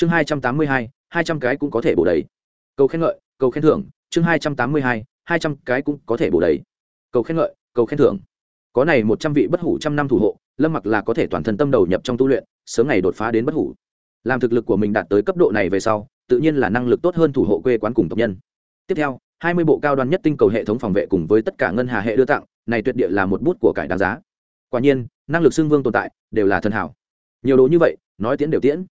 chương hai trăm tám mươi hai hai trăm cái cũng có thể bổ đầy. Cầu khen ngợi, cầu khen thưởng, chương hai trăm tám mươi hai hai trăm cái cũng có thể bổ đầy. Cầu khen ngợi, cầu khen thưởng. Có này một trăm vị bất hủ trăm năm thủ hộ, lâm mặc là có thể toàn thân tâm đầu nhập trong tu luyện, sớm ngày đột phá đến bất hủ. Làm thực lực của mình đạt tới cấp độ này về sau, tự nhiên là năng lực tốt hơn thủ hộ quê quán cùng tộc nhân. Tiếp theo, hai mươi bộ cao đoan nhất tinh cầu hệ thống phòng vệ cùng với tất cả ngân hà hệ đưa tặng, này tuyệt địa là một bút của cải đáng giá. Quả nhiên, năng lực xưng vương tồn tại, đều là thần hảo. Nhiều đồ như vậy, nói tiễn đều tiễn.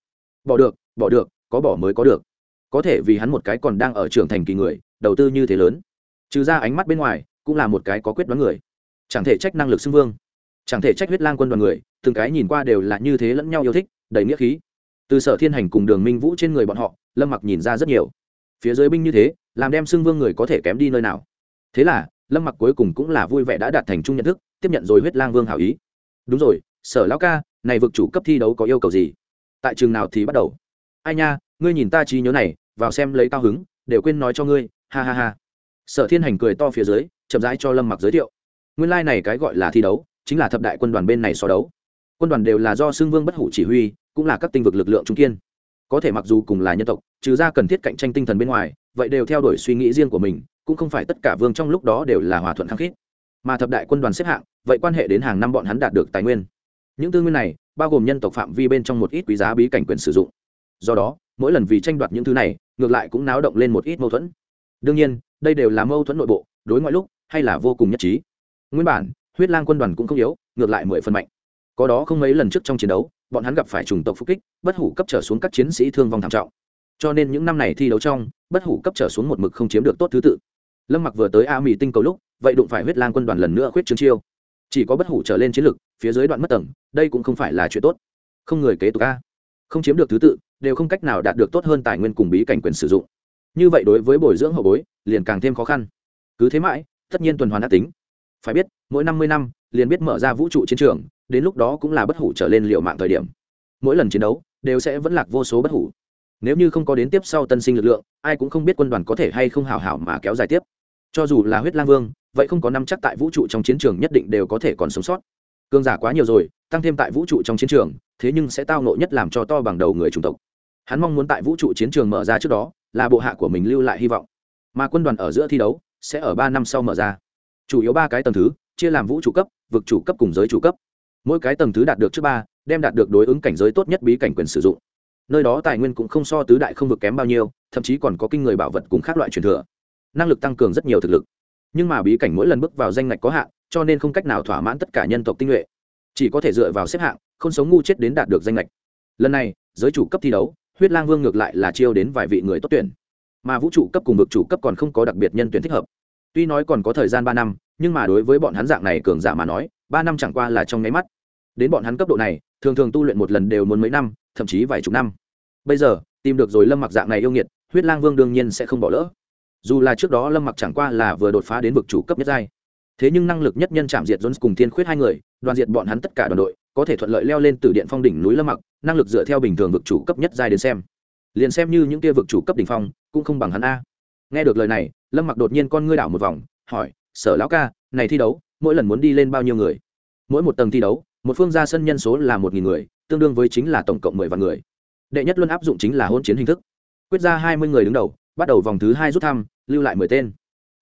Bỏ được bỏ được, có bỏ mới có được. Có thể vì hắn một cái còn đang ở trưởng thành kỳ người, đầu tư như thế lớn. Trừ ra ánh mắt bên ngoài, cũng là một cái có quyết đoán người. Chẳng thể trách năng lực xưng vương. Chẳng thể trách huyết lang quân đoàn người, từng cái nhìn qua đều là như thế lẫn nhau yêu thích, đầy nghĩa khí. Từ sở thiên hành cùng đường minh vũ trên người bọn họ, lâm mặc nhìn ra rất nhiều. Phía dưới binh như thế, làm đem xưng vương người có thể kém đi nơi nào. Thế là, lâm mặc cuối cùng cũng là vui vẻ đã đạt thành chung nhận thức, tiếp nhận rồi huyết lang vương hảo ý. Đúng rồi, sở lão ca, này vực chủ cấp thi đấu có yêu cầu gì? Tại trường nào thì bắt đầu? Ai nha, ngươi nhìn ta trí nhớ này, vào xem lấy cao hứng, đều quên nói cho ngươi, ha ha ha. Sở thiên hành cười to phía dưới, chậm rãi cho lâm mặc giới thiệu. Nguyên lai、like、này cái gọi là thi đấu, chính là thập đại quân đoàn bên này so đấu. Quân đoàn đều là do xưng vương bất hủ chỉ huy, cũng là các tinh vực lực lượng trung kiên. Có thể mặc dù cùng là nhân tộc, trừ ra cần thiết cạnh tranh tinh thần bên ngoài, vậy đều theo đuổi suy nghĩ riêng của mình, cũng không phải tất cả vương trong lúc đó đều là hòa thuận khăng khít. Mà thập đại quân đoàn xếp hạng, vậy quan hệ đến hàng năm bọn hắn đạt được tài nguyên. Những tư nguyên này, bao gồm nhân tộc phạm vi bên trong một ít quý giá bí cảnh quyền sử dụng do đó, mỗi lần vì tranh đoạt những thứ này, ngược lại cũng náo động lên một ít mâu thuẫn. Đương nhiên, đây đều là mâu thuẫn nội bộ, đối ngoại lúc hay là vô cùng nhất trí. Nguyên bản, huyết lang quân đoàn cũng không yếu, ngược lại mười phần mạnh. Có đó không mấy lần trước trong chiến đấu, bọn hắn gặp phải chủng tộc phục kích, bất hủ cấp trở xuống các chiến sĩ thương vong thảm trọng. Cho nên những năm này thi đấu trong, bất hủ cấp trở xuống một mực không chiếm được tốt thứ tự. Lâm mặc vừa tới a mỹ tinh cầu lúc, vậy đụng phải huyết lang quân đoàn lần nữa khuyết trương chiêu. Chỉ có bất hủ trở lên chiến lực, phía dưới đoạn mất tầng, đây cũng không phải là chuyện tốt. Không người kế tục a. Không chiếm được thứ tự đều không cách nào đạt được tốt hơn tài nguyên cùng bí cảnh quyền sử dụng. Như vậy đối với bồi dưỡng hậu bối, liền càng thêm khó khăn. Cứ thế mãi, tất nhiên tuần hoàn đã tính. Phải biết, mỗi năm mươi năm, liền biết mở ra vũ trụ chiến trường, đến lúc đó cũng là bất hủ trở lên liệu mạng thời điểm. Mỗi lần chiến đấu, đều sẽ vẫn lạc vô số bất hủ. Nếu như không có đến tiếp sau tân sinh lực lượng, ai cũng không biết quân đoàn có thể hay không hào hảo mà kéo dài tiếp. Cho dù là huyết lang vương, vậy không có năm chắc tại vũ trụ trong chiến trường nhất định đều có thể còn sống sót. Cương giả quá nhiều rồi, tăng thêm tại vũ trụ trong chiến trường, thế nhưng sẽ tao nộ nhất làm cho to bằng đầu người chủng tộc hắn mong muốn tại vũ trụ chiến trường mở ra trước đó, là bộ hạ của mình lưu lại hy vọng. Mà quân đoàn ở giữa thi đấu, sẽ ở ba năm sau mở ra. Chủ yếu ba cái tầng thứ, chia làm vũ trụ cấp, vực chủ cấp cùng giới chủ cấp. Mỗi cái tầng thứ đạt được trước ba, đem đạt được đối ứng cảnh giới tốt nhất bí cảnh quyền sử dụng. Nơi đó tài nguyên cũng không so tứ đại không vực kém bao nhiêu, thậm chí còn có kinh người bảo vật cùng các loại truyền thừa. Năng lực tăng cường rất nhiều thực lực. Nhưng mà bí cảnh mỗi lần bước vào danh ngạch có hạn, cho nên không cách nào thỏa mãn tất cả nhân tộc tinh nhuệ. Chỉ có thể dựa vào xếp hạng, không sống ngu chết đến đạt được danh lệch lần này, giới chủ cấp thi đấu huyết lang vương ngược lại là chiêu đến vài vị người tốt tuyển. Mà vũ trụ cấp cùng vực chủ cấp còn không có đặc biệt nhân tuyển thích hợp. Tuy nói còn có thời gian ba năm, nhưng mà đối với bọn hắn dạng này cường giả mà nói, ba năm chẳng qua là trong nháy mắt. Đến bọn hắn cấp độ này, thường thường tu luyện một lần đều muốn mấy năm, thậm chí vài chục năm. Bây giờ, tìm được rồi lâm mặc dạng này yêu nghiệt, huyết lang vương đương nhiên sẽ không bỏ lỡ. Dù là trước đó lâm mặc chẳng qua là vừa đột phá đến vực chủ cấp nhất giai. Thế nhưng năng lực nhất nhân chạm diệt jones cùng thiên khuyết hai người, đoàn diệt bọn hắn tất cả đoàn đội có thể thuận lợi leo lên từ điện phong đỉnh núi lâm mặc, năng lực dựa theo bình thường vực chủ cấp nhất giai đến xem. Liền xem như những kia vực chủ cấp đỉnh phong, cũng không bằng hắn a. Nghe được lời này, lâm mặc đột nhiên con ngươi đảo một vòng, hỏi, sở lão ca, này thi đấu, mỗi lần muốn đi lên bao nhiêu người? Mỗi một tầng thi đấu, một phương ra sân nhân số là một nghìn người, tương đương với chính là tổng cộng mười vạn người. Đệ nhất luân áp dụng chính là hôn chiến hình thức. Quyết ra hai mươi người đứng đầu, bắt đầu vòng thứ hai rút thăm, lưu lại mười tên.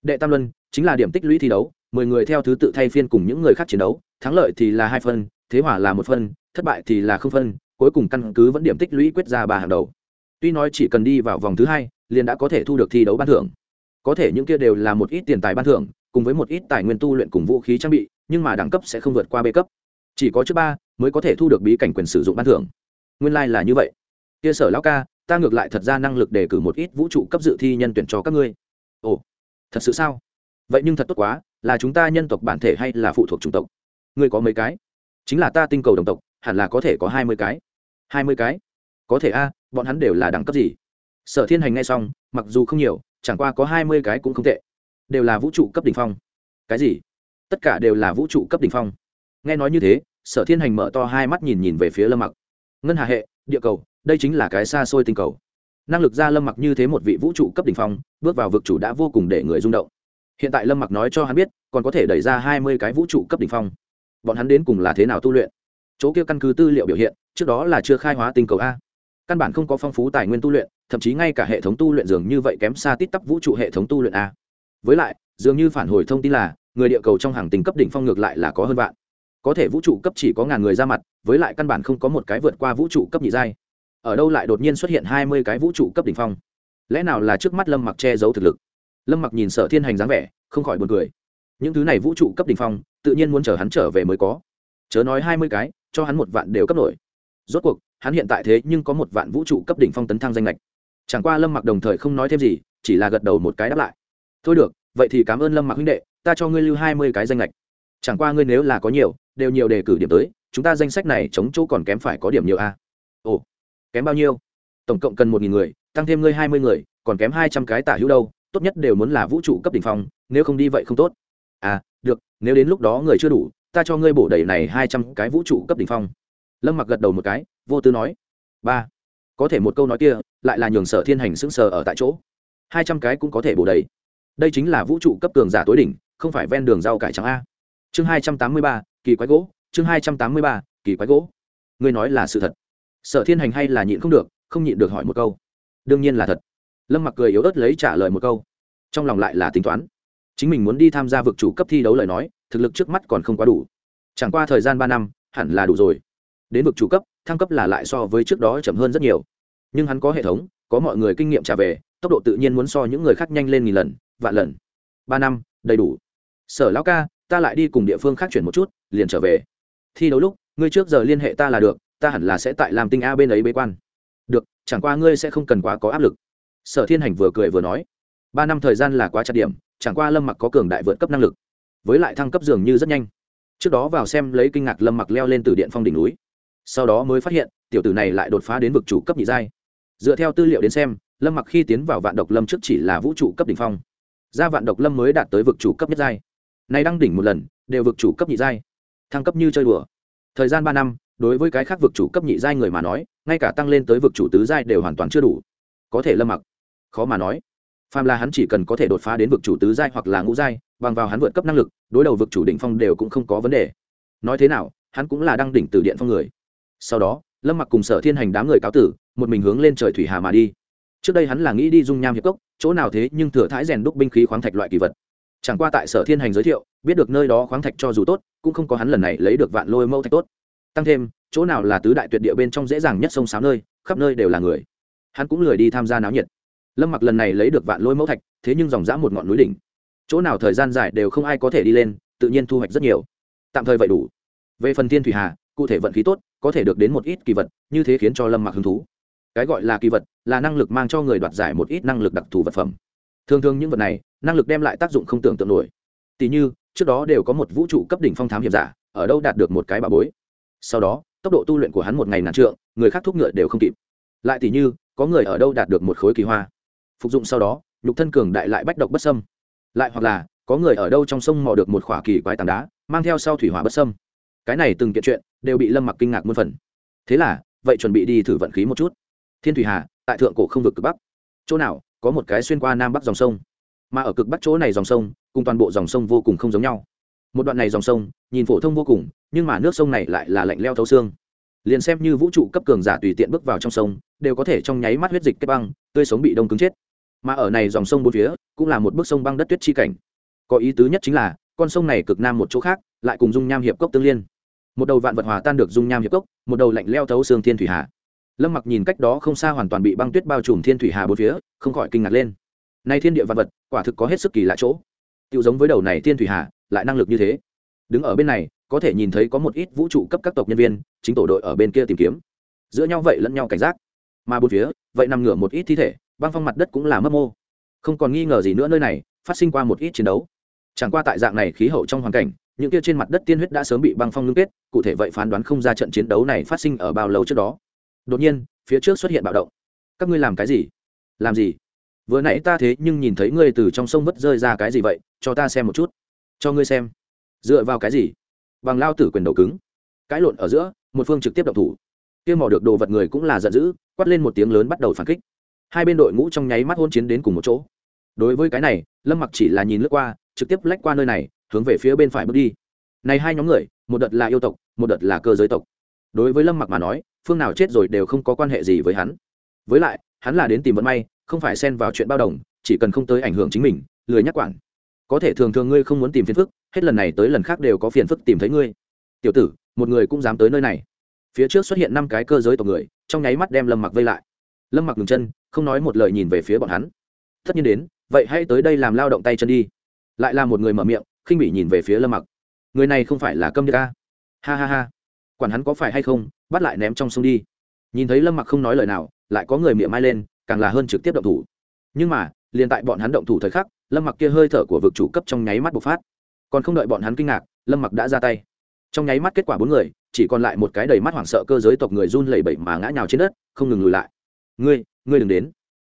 Đệ tam luân, chính là điểm tích lũy thi đấu, mười người theo thứ tự thay phiên cùng những người khác chiến đấu, thắng lợi thì là hai phân thế hỏa là một phân, thất bại thì là không phân, cuối cùng căn cứ vẫn điểm tích lũy quyết ra ba hàng đầu. Tuy nói chỉ cần đi vào vòng thứ hai, liền đã có thể thu được thi đấu ban thưởng. Có thể những kia đều là một ít tiền tài ban thưởng, cùng với một ít tài nguyên tu luyện cùng vũ khí trang bị, nhưng mà đẳng cấp sẽ không vượt qua b cấp. Chỉ có trước ba mới có thể thu được bí cảnh quyền sử dụng ban thưởng. Nguyên lai、like、là như vậy. Kia sở lão ca, ta ngược lại thật ra năng lực để cử một ít vũ trụ cấp dự thi nhân tuyển cho các ngươi. Ồ, thật sự sao? Vậy nhưng thật tốt quá, là chúng ta nhân tộc bản thể hay là phụ thuộc chủng tộc? Ngươi có mấy cái? Chính là ta tinh cầu đồng tộc, hẳn là có thể có hai mươi cái. Hai mươi cái? Có thể a, bọn hắn đều là đẳng cấp gì? Sở thiên hành ngay xong, mặc dù không nhiều, chẳng qua có hai mươi cái cũng không tệ. Đều là vũ trụ cấp đ ỉ n h phong. Cái gì? Tất cả đều là vũ trụ cấp đ ỉ n h phong. Nghe nói như thế, sở thiên hành mở to hai mắt nhìn nhìn về phía lâm mặc. Ngân hà hệ, địa cầu, đây chính là cái xa xôi tinh cầu. Năng lực ra lâm mặc như thế một vị vũ trụ cấp đ ỉ n h phong, bước vào vực chủ đã vô cùng để người rung động. Hiện tại lâm mặc nói cho hắn biết, còn có thể đẩy ra hai mươi cái vũ trụ cấp đ ỉ n h phong bọn hắn đến cùng là thế nào tu luyện? Chỗ kia căn cứ tư liệu biểu hiện, trước đó là chưa khai hóa tinh cầu a. Căn bản không có phong phú tài nguyên tu luyện, thậm chí ngay cả hệ thống tu luyện dường như vậy kém xa tít tắp vũ trụ hệ thống tu luyện a. Với lại, dường như phản hồi thông tin là, người địa cầu trong hàng tình cấp đỉnh phong ngược lại là có hơn vạn. Có thể vũ trụ cấp chỉ có ngàn người ra mặt, với lại căn bản không có một cái vượt qua vũ trụ cấp nhị giai. Ở đâu lại đột nhiên xuất hiện hai mươi cái vũ trụ cấp đỉnh phong? Lẽ nào là trước mắt lâm mặc che giấu thực lực? Lâm mặc nhìn sở thiên hành dáng vẻ, không khỏi buồn cười những thứ này vũ trụ cấp đỉnh phong, tự nhiên muốn chờ hắn trở về mới có. Chớ nói hai mươi cái, cho hắn một vạn đều cấp nổi. Rốt cuộc, hắn hiện tại thế nhưng có một vạn vũ trụ cấp đỉnh phong tấn thăng danh lệch chẳng qua lâm mặc đồng thời không nói thêm gì, chỉ là gật đầu một cái đáp lại. Thôi được, vậy thì cảm ơn lâm mặc huynh đệ, ta cho ngươi lưu hai mươi cái danh lệch chẳng qua ngươi nếu là có nhiều, đều nhiều đề cử điểm tới, chúng ta danh sách này chống chỗ còn kém phải có điểm nhiều a. Ồ, kém bao nhiêu? Tổng cộng cần một nghìn người, tăng thêm ngươi hai mươi người, còn kém hai trăm cái tả hữu đâu, tốt nhất đều muốn là vũ trụ cấp đ ỉ n h phong, nếu không đi vậy không tốt à được, nếu đến lúc đó người chưa đủ, ta cho ngươi bổ đầy này hai trăm cái vũ trụ cấp đ ỉ n h phong. Lâm mặc gật đầu một cái, vô tư nói. Ba. Có thể một câu nói kia, lại là nhường sở thiên hành sững sờ ở tại chỗ. Hai trăm cái cũng có thể bổ đầy. Đây chính là vũ trụ cấp cường giả tối đỉnh, không phải ven đường rau cải trắng a. Chương hai trăm tám mươi ba, kỳ quái gỗ. Chương hai trăm tám mươi ba, kỳ quái gỗ. Ngươi nói là sự thật. Sở thiên hành hay là nhịn không được, không nhịn được hỏi một câu. Đương nhiên là thật. Lâm mặc cười yếu ớt lấy trả lời một câu. Trong lòng lại là tính toán chính mình muốn đi tham gia vực chủ cấp thi đấu lời nói, thực lực trước mắt còn không quá đủ. Chẳng qua thời gian ba năm, hẳn là đủ rồi. Đến vực chủ cấp, thăng cấp là lại so với trước đó chậm hơn rất nhiều. Nhưng hắn có hệ thống, có mọi người kinh nghiệm trả về, tốc độ tự nhiên muốn so những người khác nhanh lên nghìn lần, vạn lần. Ba năm, đầy đủ. Sở lão ca, ta lại đi cùng địa phương khác chuyển một chút, liền trở về. Thi đấu lúc, ngươi trước giờ liên hệ ta là được, ta hẳn là sẽ tại làm tinh a bên ấy bế quan. Được, chẳng qua ngươi sẽ không cần quá có áp lực. Sở thiên hành vừa cười vừa nói ba năm thời gian là quá chặt điểm, chẳng qua lâm mặc có cường đại vượt cấp năng lực, với lại thăng cấp dường như rất nhanh. Trước đó vào xem lấy kinh ngạc lâm mặc leo lên từ điện phong đỉnh núi, sau đó mới phát hiện, tiểu tử này lại đột phá đến vực chủ cấp nhị giai. Dựa theo tư liệu đến xem, lâm mặc khi tiến vào vạn độc lâm trước chỉ là vũ trụ cấp đỉnh phong. Ra vạn độc lâm mới đạt tới vực chủ cấp nhất giai. Nay đang đỉnh một lần, đều vực chủ cấp nhị giai. Thăng cấp như chơi đùa. Thời gian ba năm, đối với cái khác vực chủ cấp nhị giai người mà nói, ngay cả tăng lên tới vực chủ tứ giai đều hoàn toàn chưa đủ. Có thể lâm mặc khó mà nói phàm là hắn chỉ cần có thể đột phá đến vực chủ tứ giai hoặc là ngũ giai, bằng vào hắn vượt cấp năng lực, đối đầu vực chủ đỉnh phong đều cũng không có vấn đề. Nói thế nào, hắn cũng là đăng đỉnh từ điện phong người. Sau đó, lâm mặc cùng sở thiên hành đám người cáo tử, một mình hướng lên trời thủy hà mà đi. Trước đây hắn là nghĩ đi dung nham hiệp cốc, chỗ nào thế nhưng thừa thái rèn đúc binh khí khoáng thạch loại kỳ vật. Chẳng qua tại sở thiên hành giới thiệu, biết được nơi đó khoáng thạch cho dù tốt, cũng không có hắn lần này lấy được vạn lôi mâu thạch tốt. Tăng thêm, chỗ nào là tứ đại tuyệt địa bên trong dễ dàng nhất sông sáo nơi, khắp nơi đều là người. Hắn cũng lười đi tham gia náo nhiệt lâm mặc lần này lấy được vạn lôi mẫu thạch, thế nhưng dòng dã một ngọn núi đỉnh. Chỗ nào thời gian dài đều không ai có thể đi lên, tự nhiên thu hoạch rất nhiều. Tạm thời vậy đủ. Về phần thiên thủy hà, cụ thể vận khí tốt, có thể được đến một ít kỳ vật, như thế khiến cho lâm mặc hứng thú. Cái gọi là kỳ vật, là năng lực mang cho người đoạt giải một ít năng lực đặc thù vật phẩm. Thường thường những vật này, năng lực đem lại tác dụng không tưởng tượng nổi. Tỷ như, trước đó đều có một vũ trụ cấp đỉnh phong thám hiểm giả, ở đâu đạt được một cái bà bối. Sau đó, tốc độ tu luyện của hắn một ngày nản trượng, người khác thúc ngựa đều không kịp. Lại tỷ như, có người ở đâu đạt được một khối kỳ hoa phục dụng sau đó, nhục thân cường đại lại bách độc bất sâm lại hoặc là, có người ở đâu trong sông mò được một khỏa kỳ quái tảng đá, mang theo sau thủy hỏa bất sâm cái này từng kiện chuyện, đều bị lâm mặc kinh ngạc muôn phần. Thế là, vậy chuẩn bị đi thử vận khí một chút. Thiên thủy hà, tại thượng cổ không vực cực bắc. Chỗ nào, có một cái xuyên qua nam bắc dòng sông. Mà ở cực bắc chỗ này dòng sông, cùng toàn bộ dòng sông vô cùng không giống nhau. Một đoạn này dòng sông, nhìn phổ thông vô cùng, nhưng mà nước sông này lại là lạnh leo thấu xương. Liền xem như vũ trụ cấp cường giả tùy tiện bước vào trong sông, đều có thể trong nháy mắt huyết dịch kết băng, tươi sống bị đông cứng chết mà ở này dòng sông bốn phía cũng là một bức sông băng đất tuyết chi cảnh. Có ý tứ nhất chính là, con sông này cực nam một chỗ khác, lại cùng dung nham hiệp cốc tương liên. Một đầu vạn vật hòa tan được dung nham hiệp cốc, một đầu lạnh leo thấu xương thiên thủy hà. Lâm mặc nhìn cách đó không xa hoàn toàn bị băng tuyết bao trùm thiên thủy hà bốn phía, không khỏi kinh ngạc lên. Nay thiên địa vạn vật, quả thực có hết sức kỳ lạ chỗ. Tiêu giống với đầu này thiên thủy hà, lại năng lực như thế. Đứng ở bên này, có thể nhìn thấy có một ít vũ trụ cấp các tộc nhân viên, chính tổ đội ở bên kia tìm kiếm. Giữa nhau vậy lẫn nhau cảnh giác. Mà bốn phía, vậy nằm ngửa một ít thi thể băng phong mặt đất cũng là mấp mô. Không còn nghi ngờ gì nữa nơi này, phát sinh qua một ít chiến đấu. Chẳng qua tại dạng này khí hậu trong hoàn cảnh, những kia trên mặt đất tiên huyết đã sớm bị băng phong ngưng kết, cụ thể vậy phán đoán không ra trận chiến đấu này phát sinh ở bao lâu trước đó. Đột nhiên, phía trước xuất hiện bạo động. Các ngươi làm cái gì? Làm gì? Vừa nãy ta thế nhưng nhìn thấy ngươi từ trong sông vất rơi ra cái gì vậy, cho ta xem một chút. Cho ngươi xem. Dựa vào cái gì? Bằng lao tử quyền đầu cứng. Cãi lộn ở giữa, một phương trực tiếp động thủ. Kia mò được đồ vật người cũng là giận dữ, quát lên một tiếng lớn bắt đầu phản kích hai bên đội ngũ trong nháy mắt hôn chiến đến cùng một chỗ. Đối với cái này, lâm mặc chỉ là nhìn lướt qua, trực tiếp lách qua nơi này, hướng về phía bên phải bước đi. Này hai nhóm người, một đợt là yêu tộc, một đợt là cơ giới tộc. Đối với lâm mặc mà nói, phương nào chết rồi đều không có quan hệ gì với hắn. Với lại, hắn là đến tìm vận may, không phải xen vào chuyện bao đồng, chỉ cần không tới ảnh hưởng chính mình, lười nhắc quản. Có thể thường thường ngươi không muốn tìm phiền phức, hết lần này tới lần khác đều có phiền phức tìm thấy ngươi. Tiểu tử, một người cũng dám tới nơi này. Phía trước xuất hiện năm cái cơ giới tộc người, trong nháy mắt đem lâm mặc vây lại lâm mặc ngừng chân, không nói một lời nhìn về phía bọn hắn. Tất nhiên đến, vậy hãy tới đây làm lao động tay chân đi. Lại là một người mở miệng, khinh bị nhìn về phía lâm mặc. Người này không phải là câm điếc ca. Ha ha ha. Quản hắn có phải hay không, bắt lại ném trong sông đi. Nhìn thấy lâm mặc không nói lời nào, lại có người miệng mai lên, càng là hơn trực tiếp động thủ. Nhưng mà, liền tại bọn hắn động thủ thời khắc, lâm mặc kia hơi thở của vực chủ cấp trong nháy mắt bộc phát. Còn không đợi bọn hắn kinh ngạc, lâm mặc đã ra tay. Trong nháy mắt kết quả bốn người, chỉ còn lại một cái đầy mắt hoảng sợ cơ giới tộc người run lẩy bẩy mà ngã nhào trên đất, không ngừng lùi lại ngươi ngươi đừng đến.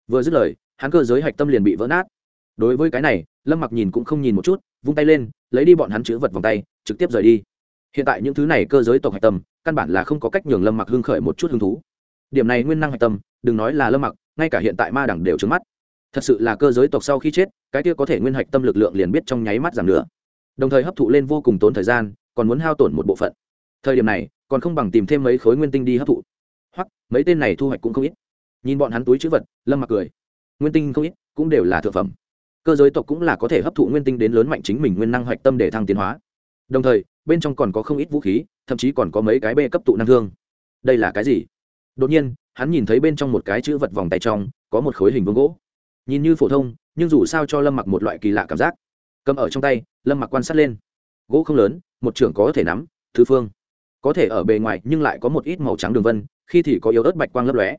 Vừa dứt lời, hắn cơ giới hạch tâm liền bị vỡ nát. Đối với cái này, lâm mặc nhìn cũng không nhìn một chút, vung tay lên, lấy đi bọn hắn chữ vật vòng tay, trực tiếp rời đi. Hiện tại những thứ này cơ giới tộc hạch tâm, căn bản là không có cách nhường lâm mặc hưng khởi một chút hứng thú. Điểm này nguyên năng hạch tâm, đừng nói là lâm mặc, ngay cả hiện tại ma đẳng đều trứng mắt. Thật sự là cơ giới tộc sau khi chết, cái kia có thể nguyên hạch tâm lực lượng liền biết trong nháy mắt giảm nữa. Đồng thời hấp thụ lên vô cùng tốn thời gian, còn muốn hao tổn một bộ phận. Thời điểm này, còn không bằng tìm thêm mấy khối nguyên tinh đi hấp thụ. Hoặc, mấy tên này thu hoạch cũng không ít nhìn bọn hắn túi chữ vật, lâm mặc cười. Nguyên tinh không ít, cũng đều là thực phẩm. Cơ giới tộc cũng là có thể hấp thụ nguyên tinh đến lớn mạnh chính mình nguyên năng hoạch tâm để thăng tiến hóa. Đồng thời, bên trong còn có không ít vũ khí, thậm chí còn có mấy cái bê cấp tụ năng thương. Đây là cái gì? Đột nhiên, hắn nhìn thấy bên trong một cái chữ vật vòng tay trong, có một khối hình vương gỗ. Nhìn như phổ thông, nhưng dù sao cho lâm mặc một loại kỳ lạ cảm giác. Cầm ở trong tay, lâm mặc quan sát lên. Gỗ không lớn, một trưởng có thể nắm, thứ phương. Có thể ở bề ngoài, nhưng lại có một ít màu trắng đường vân, khi thì có yếu ớt bạch quang lấp lóe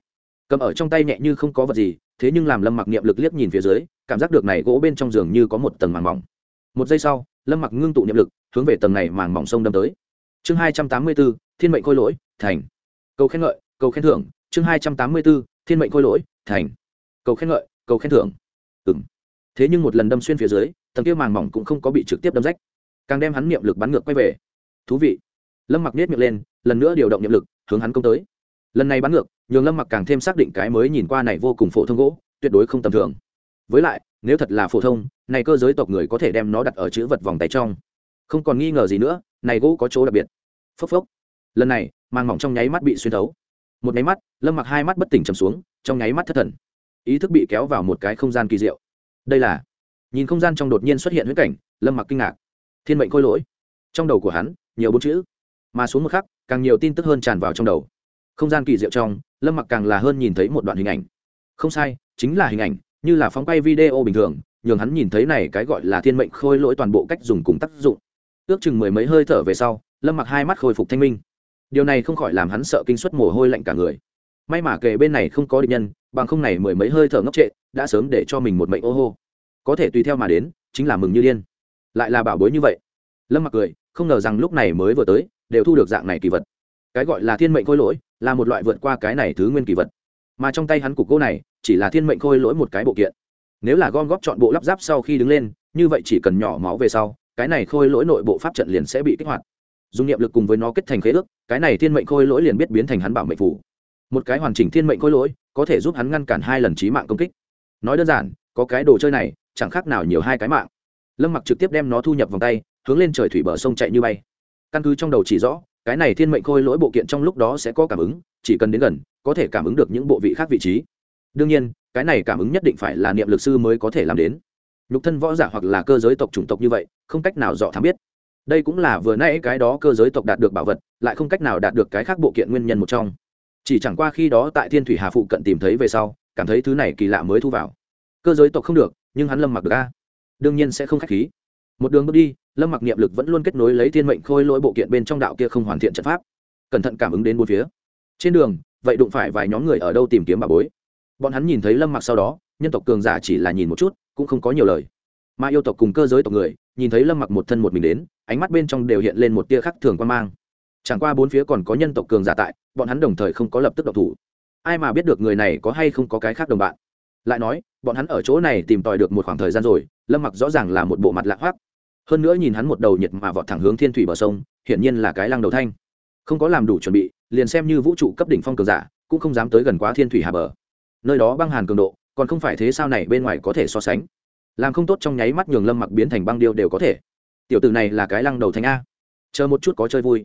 cầm ở trong tay nhẹ như không có vật gì, thế nhưng làm lâm mặc niệm lực liếc nhìn phía dưới, cảm giác được này gỗ bên trong giường như có một tầng màng mỏng. Một giây sau, lâm mặc ngưng tụ niệm lực, hướng về tầng này màng mỏng sông đâm tới. Chương hai trăm tám mươi bốn, thiên mệnh khôi lỗi, thành. Cầu khen ngợi, cầu khen thưởng. Chương hai trăm tám mươi bốn, thiên mệnh khôi lỗi, thành. Cầu khen ngợi, cầu khen thưởng. Ừ m thế nhưng một lần đâm xuyên phía dưới, tầng kia màng mỏng cũng không có bị trực tiếp đâm rách. Càng đem hắn niệm lực bắn ngược quay về. Thú vị. Lâm mặc nết miệng lên, lần nữa điều động niệm lực, hướng hắn công tới lần này bắn ngược, nhường lâm mặc càng thêm xác định cái mới nhìn qua này vô cùng phổ thông gỗ, tuyệt đối không tầm thường. Với lại, nếu thật là phổ thông, này cơ giới tộc người có thể đem nó đặt ở chữ vật vòng tay trong. Không còn nghi ngờ gì nữa, này gỗ có chỗ đặc biệt. Phốc phốc. Lần này, màng mỏng trong nháy mắt bị xuyên thấu. Một nháy mắt, lâm mặc hai mắt bất tỉnh trầm xuống, trong nháy mắt thất thần. Ý thức bị kéo vào một cái không gian kỳ diệu. Đây là, nhìn không gian trong đột nhiên xuất hiện huyết cảnh, lâm mặc kinh ngạc. Thiên mệnh khôi lỗi. Trong đầu của hắn, nhiều bốn chữ. Mà xuống một khắc, càng nhiều tin tức hơn tràn vào trong đầu không gian kỳ diệu trong, lâm mặc càng là hơn nhìn thấy một đoạn hình ảnh. Không sai, chính là hình ảnh, như là phóng quay video bình thường, nhường hắn nhìn thấy này cái gọi là thiên mệnh khôi lỗi toàn bộ cách dùng cùng tác dụng. Ước chừng mười mấy hơi thở về sau, lâm mặc hai mắt khôi phục thanh minh. Điều này không khỏi làm hắn sợ kinh suất mồ hôi lạnh cả người. May mà kề bên này không có địch nhân, bằng không này mười mấy hơi thở ngốc trệ, đã sớm để cho mình một mệnh ô hô. Có thể tùy theo mà đến, chính là mừng như điên. Lại là bảo bối như vậy. Lâm mặc cười, không ngờ rằng lúc này mới vừa tới, đều thu được dạng này kỳ vật cái gọi là thiên mệnh khôi lỗi là một loại vượt qua cái này thứ nguyên kỳ vật. Mà trong tay hắn cục gỗ này, chỉ là thiên mệnh khôi lỗi một cái bộ kiện. Nếu là gom góp chọn bộ lắp ráp sau khi đứng lên, như vậy chỉ cần nhỏ máu về sau, cái này khôi lỗi nội bộ pháp trận liền sẽ bị kích hoạt. Dùng niệm lực cùng với nó kết thành khế ước, cái này thiên mệnh khôi lỗi liền biết biến thành hắn bảo mệnh phủ một cái hoàn chỉnh thiên mệnh khôi lỗi, có thể giúp hắn ngăn cản hai lần trí mạng công kích. Nói đơn giản, có cái đồ chơi này, chẳng khác nào nhiều hai cái mạng. Lâm mặc trực tiếp đem nó thu nhập vòng tay, hướng lên trời thủy bờ sông chạy như bay. Căn cứ trong đầu chỉ rõ cái này thiên mệnh khôi lỗi bộ kiện trong lúc đó sẽ có cảm ứng, chỉ cần đến gần, có thể cảm ứng được những bộ vị khác vị trí. Đương nhiên, cái này cảm ứng nhất định phải là niệm lực sư mới có thể làm đến. Nhục thân võ giả hoặc là cơ giới tộc chủng tộc như vậy, không cách nào dọ thám biết. Đây cũng là vừa nãy cái đó cơ giới tộc đạt được bảo vật, lại không cách nào đạt được cái khác bộ kiện nguyên nhân một trong. Chỉ chẳng qua khi đó tại thiên thủy hà phụ cận tìm thấy về sau, cảm thấy thứ này kỳ lạ mới thu vào. Cơ giới tộc không được, nhưng hắn lâm mặc được a. Đương nhiên sẽ không k h á c h khí. Một đường bước đi lâm mặc niệm lực vẫn luôn kết nối lấy thiên mệnh khôi lỗi bộ kiện bên trong đạo kia không hoàn thiện trận pháp cẩn thận cảm ứng đến bốn phía trên đường vậy đụng phải vài nhóm người ở đâu tìm kiếm bà bối bọn hắn nhìn thấy lâm mặc sau đó nhân tộc cường giả chỉ là nhìn một chút cũng không có nhiều lời mà yêu tộc cùng cơ giới tộc người nhìn thấy lâm mặc một thân một mình đến ánh mắt bên trong đều hiện lên một tia khắc thường quan mang chẳng qua bốn phía còn có nhân tộc cường giả tại bọn hắn đồng thời không có lập tức độc thủ ai mà biết được người này có hay không có cái khác đồng bạn lại nói bọn hắn ở chỗ này tìm tòi được một khoảng thời gian rồi lâm mặc rõ ràng là một bộ mặt lạ hoác hơn nữa nhìn hắn một đầu nhiệt mà vọt thẳng hướng thiên thủy bờ sông hiển nhiên là cái lăng đầu thanh. Không có làm đủ chuẩn bị liền xem như vũ trụ cấp đỉnh phong cường giả cũng không dám tới gần quá thiên thủy hà bờ. Nơi đó băng hàn cường độ còn không phải thế sao này bên ngoài có thể so sánh. Làm không tốt trong nháy mắt nhường lâm mặc biến thành băng điêu đều có thể. Tiểu tử này là cái lăng đầu thanh a. Chờ một chút có chơi vui.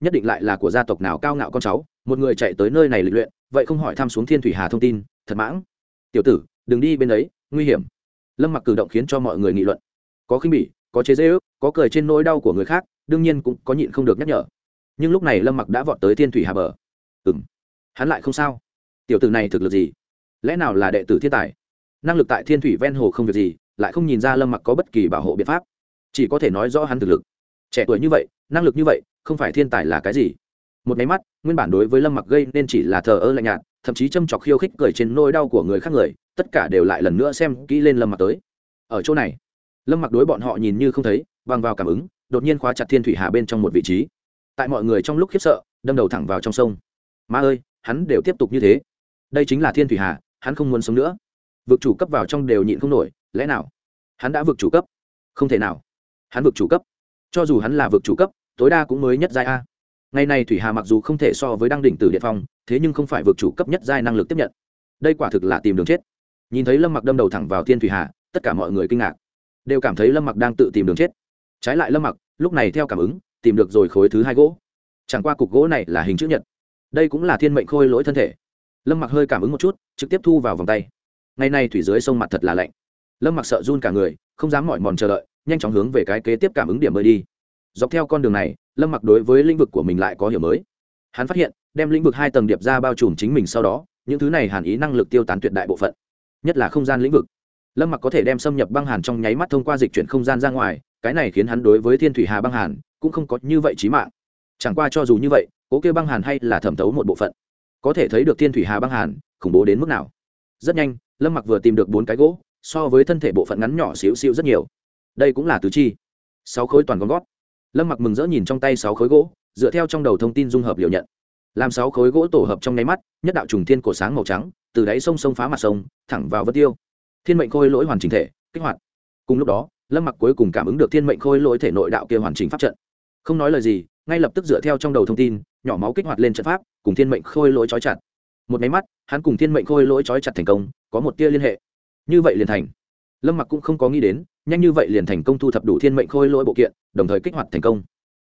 Nhất định lại là của gia tộc nào cao ngạo con cháu một người chạy tới nơi này lịch luyện vậy không hỏi thăm xuống thiên thủy hà thông tin thật mãng. Tiểu tử đừng đi bên ấy, nguy hiểm. Lâm mặc cử động khiến cho mọi người nghị luận có khinh bỉ, có chế dễ ước có cười trên nỗi đau của người khác, đương nhiên cũng có nhịn không được nhắc nhở. Nhưng lúc này lâm mặc đã vọt tới thiên thủy hà bờ. Ừ m hắn lại không sao. Tiểu tử này thực lực gì? Lẽ nào là đệ tử thiên tài? Năng lực tại thiên thủy ven hồ không việc gì, lại không nhìn ra lâm mặc có bất kỳ bảo hộ biện pháp. Chỉ có thể nói rõ hắn thực lực. Trẻ tuổi như vậy, năng lực như vậy, không phải thiên tài là cái gì? Một máy mắt, nguyên bản đối với lâm mặc gây nên chỉ là thờ ơ lạnh nhạt, thậm chí châm chọc khiêu khích cười trên nỗi đau của người khác người, tất cả đều lại lần nữa xem kỹ lên lâm mặc tới. Ở chỗ này lâm mặc đối bọn họ nhìn như không thấy bằng vào cảm ứng đột nhiên khóa chặt thiên thủy hà bên trong một vị trí tại mọi người trong lúc khiếp sợ đâm đầu thẳng vào trong sông ma ơi hắn đều tiếp tục như thế đây chính là thiên thủy hà hắn không muốn sống nữa vực chủ cấp vào trong đều nhịn không nổi lẽ nào hắn đã vực chủ cấp không thể nào hắn vực chủ cấp cho dù hắn là vực chủ cấp tối đa cũng mới nhất giai a ngày nay thủy hà mặc dù không thể so với đăng đỉnh từ địa phong thế nhưng không phải vực chủ cấp nhất giai năng lực tiếp nhận đây quả thực là tìm đường chết nhìn thấy lâm mặc đâm đầu thẳng vào thiên thủy hà tất cả mọi người kinh ngạc đều cảm thấy lâm mặc đang tự tìm đường chết. Trái lại lâm mặc, lúc này theo cảm ứng, tìm được rồi khối thứ hai gỗ. Chẳng qua cục gỗ này là hình chữ nhật. Đây cũng là thiên mệnh khôi lỗi thân thể. Lâm mặc hơi cảm ứng một chút, trực tiếp thu vào vòng tay. Ngày nay thủy dưới sông mặt thật là lạnh. Lâm mặc sợ run cả người, không dám mỏi mòn chờ đợi, nhanh chóng hướng về cái kế tiếp cảm ứng điểm bơi đi. Dọc theo con đường này, lâm mặc đối với lĩnh vực của mình lại có hiểu mới. Hắn phát hiện, đem lĩnh vực hai tầng điệp ra bao trùm chính mình sau đó, những thứ này hàn ý năng lực tiêu tán tuyệt đại bộ phận, nhất là không gian lĩnh vực lâm mặc có thể đem xâm nhập băng hàn trong nháy mắt thông qua dịch chuyển không gian ra ngoài, cái này khiến hắn đối với thiên thủy hà băng hàn cũng không có như vậy trí mạng. Chẳng qua cho dù như vậy, cố kêu băng hàn hay là thẩm thấu một bộ phận, có thể thấy được thiên thủy hà băng hàn khủng bố đến mức nào. Rất nhanh, lâm mặc vừa tìm được bốn cái gỗ, so với thân thể bộ phận ngắn nhỏ xíu xíu rất nhiều. Đây cũng là tứ chi. Sáu khối toàn con gót. Lâm mặc mừng rỡ nhìn trong tay sáu khối gỗ, dựa theo trong đầu thông tin dung hợp liều nhận. Làm sáu khối gỗ tổ hợp trong nháy mắt, nhất đạo trùng thiên cổ sáng màu trắng, từ đáy sông sông phá mặt sông, thẳng vào vân tiêu thiên mệnh khôi lỗi hoàn chỉnh thể, kích hoạt. Cùng lúc đó, lâm mặc cuối cùng cảm ứng được thiên mệnh khôi lỗi thể nội đạo kia hoàn chỉnh pháp trận. Không nói lời gì, ngay lập tức dựa theo trong đầu thông tin, nhỏ máu kích hoạt lên trận pháp, cùng thiên mệnh khôi lỗi trói chặt. Một máy mắt, hắn cùng thiên mệnh khôi lỗi trói chặt thành công, có một tia liên hệ. Như vậy liền thành. Lâm mặc cũng không có nghĩ đến, nhanh như vậy liền thành công thu thập đủ thiên mệnh khôi lỗi bộ kiện, đồng thời kích hoạt thành công.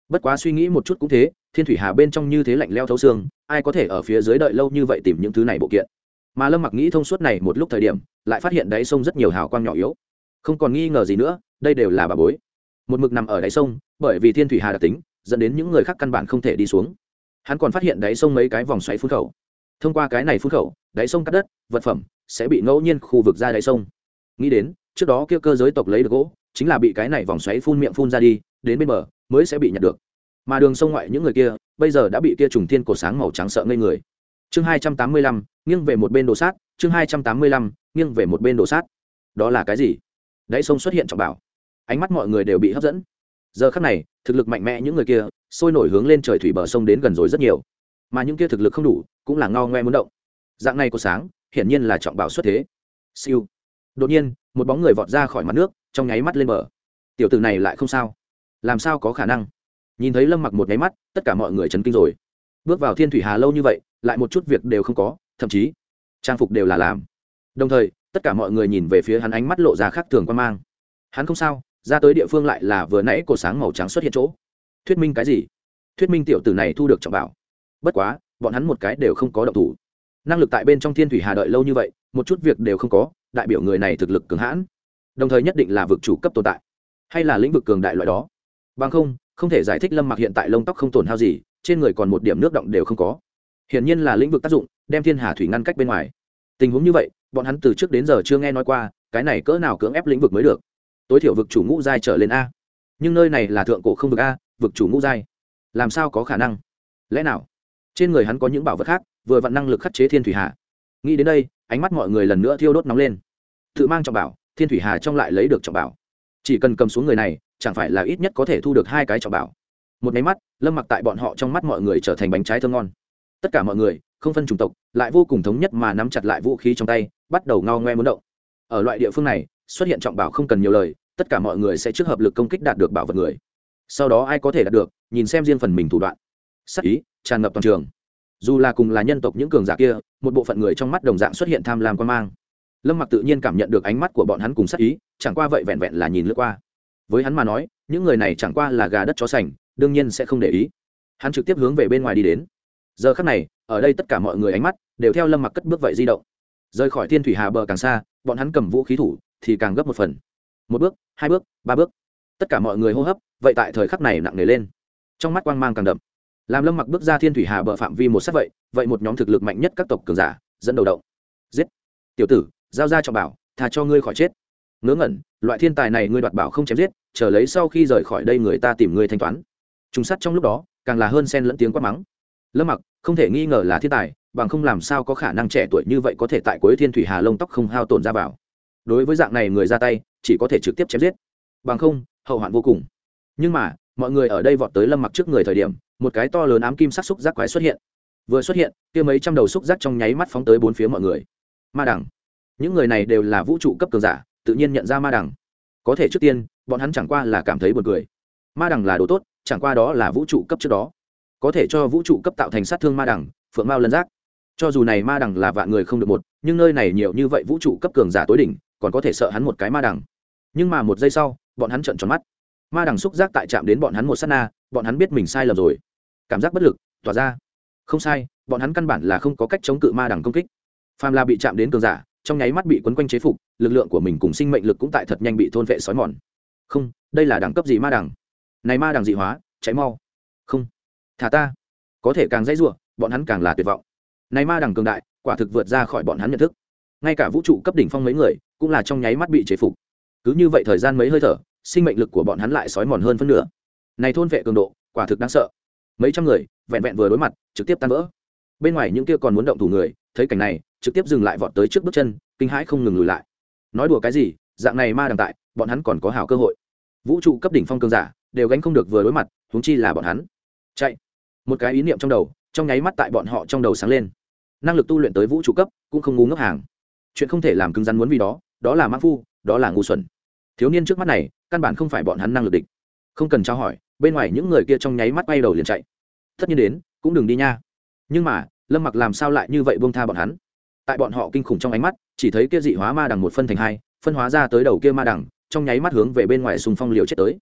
Bất quá suy nghĩ một chút cũng thế, thiên thủy hà bên trong như thế lạnh leo thấu xương, ai có thể ở phía dưới đợi lâu như vậy tìm những thứ này bộ kiện? Mà lâm mặc nghĩ thông suốt này một lúc thời điểm, lại phát hiện đáy sông rất nhiều hào quang nhỏ yếu. Không còn nghi ngờ gì nữa, đây đều là bà bối. Một mực nằm ở đáy sông, bởi vì thiên thủy hà đặc tính, dẫn đến những người khác căn bản không thể đi xuống. Hắn còn phát hiện đáy sông mấy cái vòng xoáy phun khẩu. Thông qua cái này phun khẩu, đáy sông cắt đất, vật phẩm sẽ bị ngẫu nhiên khu vực ra đáy sông. Nghĩ đến, trước đó kia cơ giới tộc lấy được gỗ, chính là bị cái này vòng xoáy phun miệng phun ra đi, đến bên bờ mới sẽ bị nhặt được. Mà đường sông ngoại những người kia, bây giờ đã bị kia trùng thiên cổ sáng màu trắng sợ ngây người. Chương hai trăm tám mươi lăm nghiêng về một bên đồ sát, chương hai trăm tám mươi lăm, nghiêng về một bên đồ sát. Đó là cái gì? Đáy sông xuất hiện trọng bảo. Ánh mắt mọi người đều bị hấp dẫn. Giờ khắc này, thực lực mạnh mẽ những người kia sôi nổi hướng lên trời thủy bờ sông đến gần rồi rất nhiều. Mà những kia thực lực không đủ, cũng là ngao ngoe muốn động. Dạng này có sáng, hiển nhiên là trọng bảo xuất thế. Siêu. Đột nhiên, một bóng người vọt ra khỏi mặt nước, trong nháy mắt lên bờ. Tiểu tử này lại không sao. Làm sao có khả năng? Nhìn thấy lâm mặc một nháy mắt, tất cả mọi người chấn kinh rồi. Bước vào thiên thủy hà lâu như vậy, lại một chút việc đều không có thậm chí trang phục đều là làm. Đồng thời, tất cả mọi người nhìn về phía hắn ánh mắt lộ ra khác thường quan mang. Hắn không sao, ra tới địa phương lại là vừa nãy cổ sáng màu trắng xuất hiện chỗ. Thuyết minh cái gì? Thuyết minh tiểu tử này thu được trọng bảo. Bất quá, bọn hắn một cái đều không có động thủ. Năng lực tại bên trong thiên thủy hà đợi lâu như vậy, một chút việc đều không có, đại biểu người này thực lực cường hãn. Đồng thời nhất định là vực chủ cấp tồn tại, hay là lĩnh vực cường đại loại đó. Bằng không không thể giải thích lâm mặc hiện tại lông tóc không tổn hao gì, trên người còn một điểm nước động đều không có hiển nhiên là lĩnh vực tác dụng, đem thiên hà thủy ngăn cách bên ngoài. Tình huống như vậy, bọn hắn từ trước đến giờ chưa nghe nói qua, cái này cỡ nào cưỡng ép lĩnh vực mới được. Tối thiểu vực chủ ngũ giai trở lên a. Nhưng nơi này là thượng cổ không vực a, vực chủ ngũ giai. Làm sao có khả năng? Lẽ nào? Trên người hắn có những bảo vật khác, vừa vặn năng lực khắc chế thiên thủy hà. Nghĩ đến đây, ánh mắt mọi người lần nữa thiêu đốt nóng lên. Tự mang trọng bảo, thiên thủy hà trong lại lấy được trọng bảo. Chỉ cần cầm xuống người này, chẳng phải là ít nhất có thể thu được hai cái trọng bảo. Một máy mắt, lâm mặc tại bọn họ trong mắt mọi người trở thành bánh trái thơm ngon tất cả mọi người, không phân chủng tộc, lại vô cùng thống nhất mà nắm chặt lại vũ khí trong tay, bắt đầu ngao ngoe muốn động. Ở loại địa phương này, xuất hiện trọng bảo không cần nhiều lời, tất cả mọi người sẽ trước hợp lực công kích đạt được bảo vật người. Sau đó ai có thể đạt được, nhìn xem riêng phần mình thủ đoạn. Sắc ý, tràn ngập toàn trường. Dù là cùng là nhân tộc những cường giả kia, một bộ phận người trong mắt đồng dạng xuất hiện tham lam quan mang. Lâm mặc tự nhiên cảm nhận được ánh mắt của bọn hắn cùng sắc ý, chẳng qua vậy vẹn vẹn là nhìn lướt qua. Với hắn mà nói, những người này chẳng qua là gà đất chó sành, đương nhiên sẽ không để ý. Hắn trực tiếp hướng về bên ngoài đi đến giờ khắc này, ở đây tất cả mọi người ánh mắt đều theo lâm mặc cất bước vậy di động. Rời khỏi thiên thủy hà bờ càng xa, bọn hắn cầm vũ khí thủ thì càng gấp một phần. Một bước, hai bước, ba bước. Tất cả mọi người hô hấp, vậy tại thời khắc này nặng nề lên. Trong mắt quang mang càng đậm. Làm lâm mặc bước ra thiên thủy hà bờ phạm vi một sát vậy vậy một nhóm thực lực mạnh nhất các tộc cường giả dẫn đầu động. Giết! Tiểu tử, giao ra cho bảo thà cho ngươi khỏi chết. Ngớ ngẩn, loại thiên tài này ngươi đoạt bảo không chém giết, chờ lấy sau khi rời khỏi đây người ta tìm ngươi thanh toán. Trùng sát trong lúc đó, càng là hơn sen lẫn tiếng quát mắng lâm mặc, không thể nghi ngờ là thiên tài, bằng không làm sao có khả năng trẻ tuổi như vậy có thể tại cuối thiên thủy hà lông tóc không hao tổn ra vào. Đối với dạng này người ra tay, chỉ có thể trực tiếp chém giết. Bằng không, hậu hoạn vô cùng. Nhưng mà, mọi người ở đây vọt tới lâm mặc trước người thời điểm, một cái to lớn ám kim sắc xúc giác quái xuất hiện. Vừa xuất hiện, kia mấy trăm đầu xúc giác trong nháy mắt phóng tới bốn phía mọi người. Ma đẳng những người này đều là vũ trụ cấp cường giả, tự nhiên nhận ra ma đẳng có thể trước tiên, bọn hắn chẳng qua là cảm thấy buồn cười. Ma đẳng là đồ tốt, chẳng qua đó là vũ trụ cấp trước đó có thể cho vũ trụ cấp tạo thành sát thương ma đẳng, phượng mao lân giác. Cho dù này ma đẳng là vạn người không được một, nhưng nơi này nhiều như vậy vũ trụ cấp cường giả tối đỉnh, còn có thể sợ hắn một cái ma đẳng. Nhưng mà một giây sau, bọn hắn trợn tròn mắt. Ma đẳng xúc giác tại chạm đến bọn hắn một s á t na, bọn hắn biết mình sai lầm rồi. Cảm giác bất lực, tỏa ra. Không sai, bọn hắn căn bản là không có cách chống cự ma đẳng công kích. Phàm là bị chạm đến cường giả, trong nháy mắt bị quấn quanh chế phục, lực lượng của mình cùng sinh mệnh lực cũng tại thật nhanh bị thôn vệ xói mòn. Không, đây là đẳng cấp gì ma đẳng? Này ma đẳng dị hóa, cháy mau thả ta. Có thể càng dãy r u ộ bọn hắn càng là tuyệt vọng. Này ma đằng cường đại, quả thực vượt ra khỏi bọn hắn nhận thức. Ngay cả vũ trụ cấp đỉnh phong mấy người, cũng là trong nháy mắt bị chế phục. Cứ như vậy thời gian mấy hơi thở, sinh mệnh lực của bọn hắn lại sói mòn hơn phân nửa. Này thôn vệ cường độ, quả thực đáng sợ. Mấy trăm người, vẹn vẹn vừa đối mặt, trực tiếp tan vỡ. Bên ngoài những kia còn muốn động thủ người, thấy cảnh này, trực tiếp dừng lại vọt tới trước bước chân, kinh hãi không ngừng lùi lại. Nói đùa cái gì, dạng này ma đằng tại, bọn hắn còn có hào cơ hội. Vũ trụ cấp đỉnh phong cường giả, đều gánh không được vừa đối mặt, huống chi là bọn hắn. Chạy một cái ý niệm trong đầu, trong nháy mắt tại bọn họ trong đầu sáng lên. Năng lực tu luyện tới vũ trụ cấp, cũng không ngu ngốc hàng. Chuyện không thể làm cứng rắn muốn vì đó đó là mã phu, đó là ngu xuẩn. Thiếu niên trước mắt này, căn bản không phải bọn hắn năng lực địch. Không cần trao hỏi, bên ngoài những người kia trong nháy mắt bay đầu liền chạy. Tất nhiên đến, cũng đừng đi nha. Nhưng mà, lâm mặc làm sao lại như vậy buông tha bọn hắn? Tại bọn họ kinh khủng trong ánh mắt, chỉ thấy kia dị hóa ma đằng một phân thành hai, phân hóa ra tới đầu kia ma đằng, trong nháy mắt hướng về bên ngoài sùng phong liều chết tới.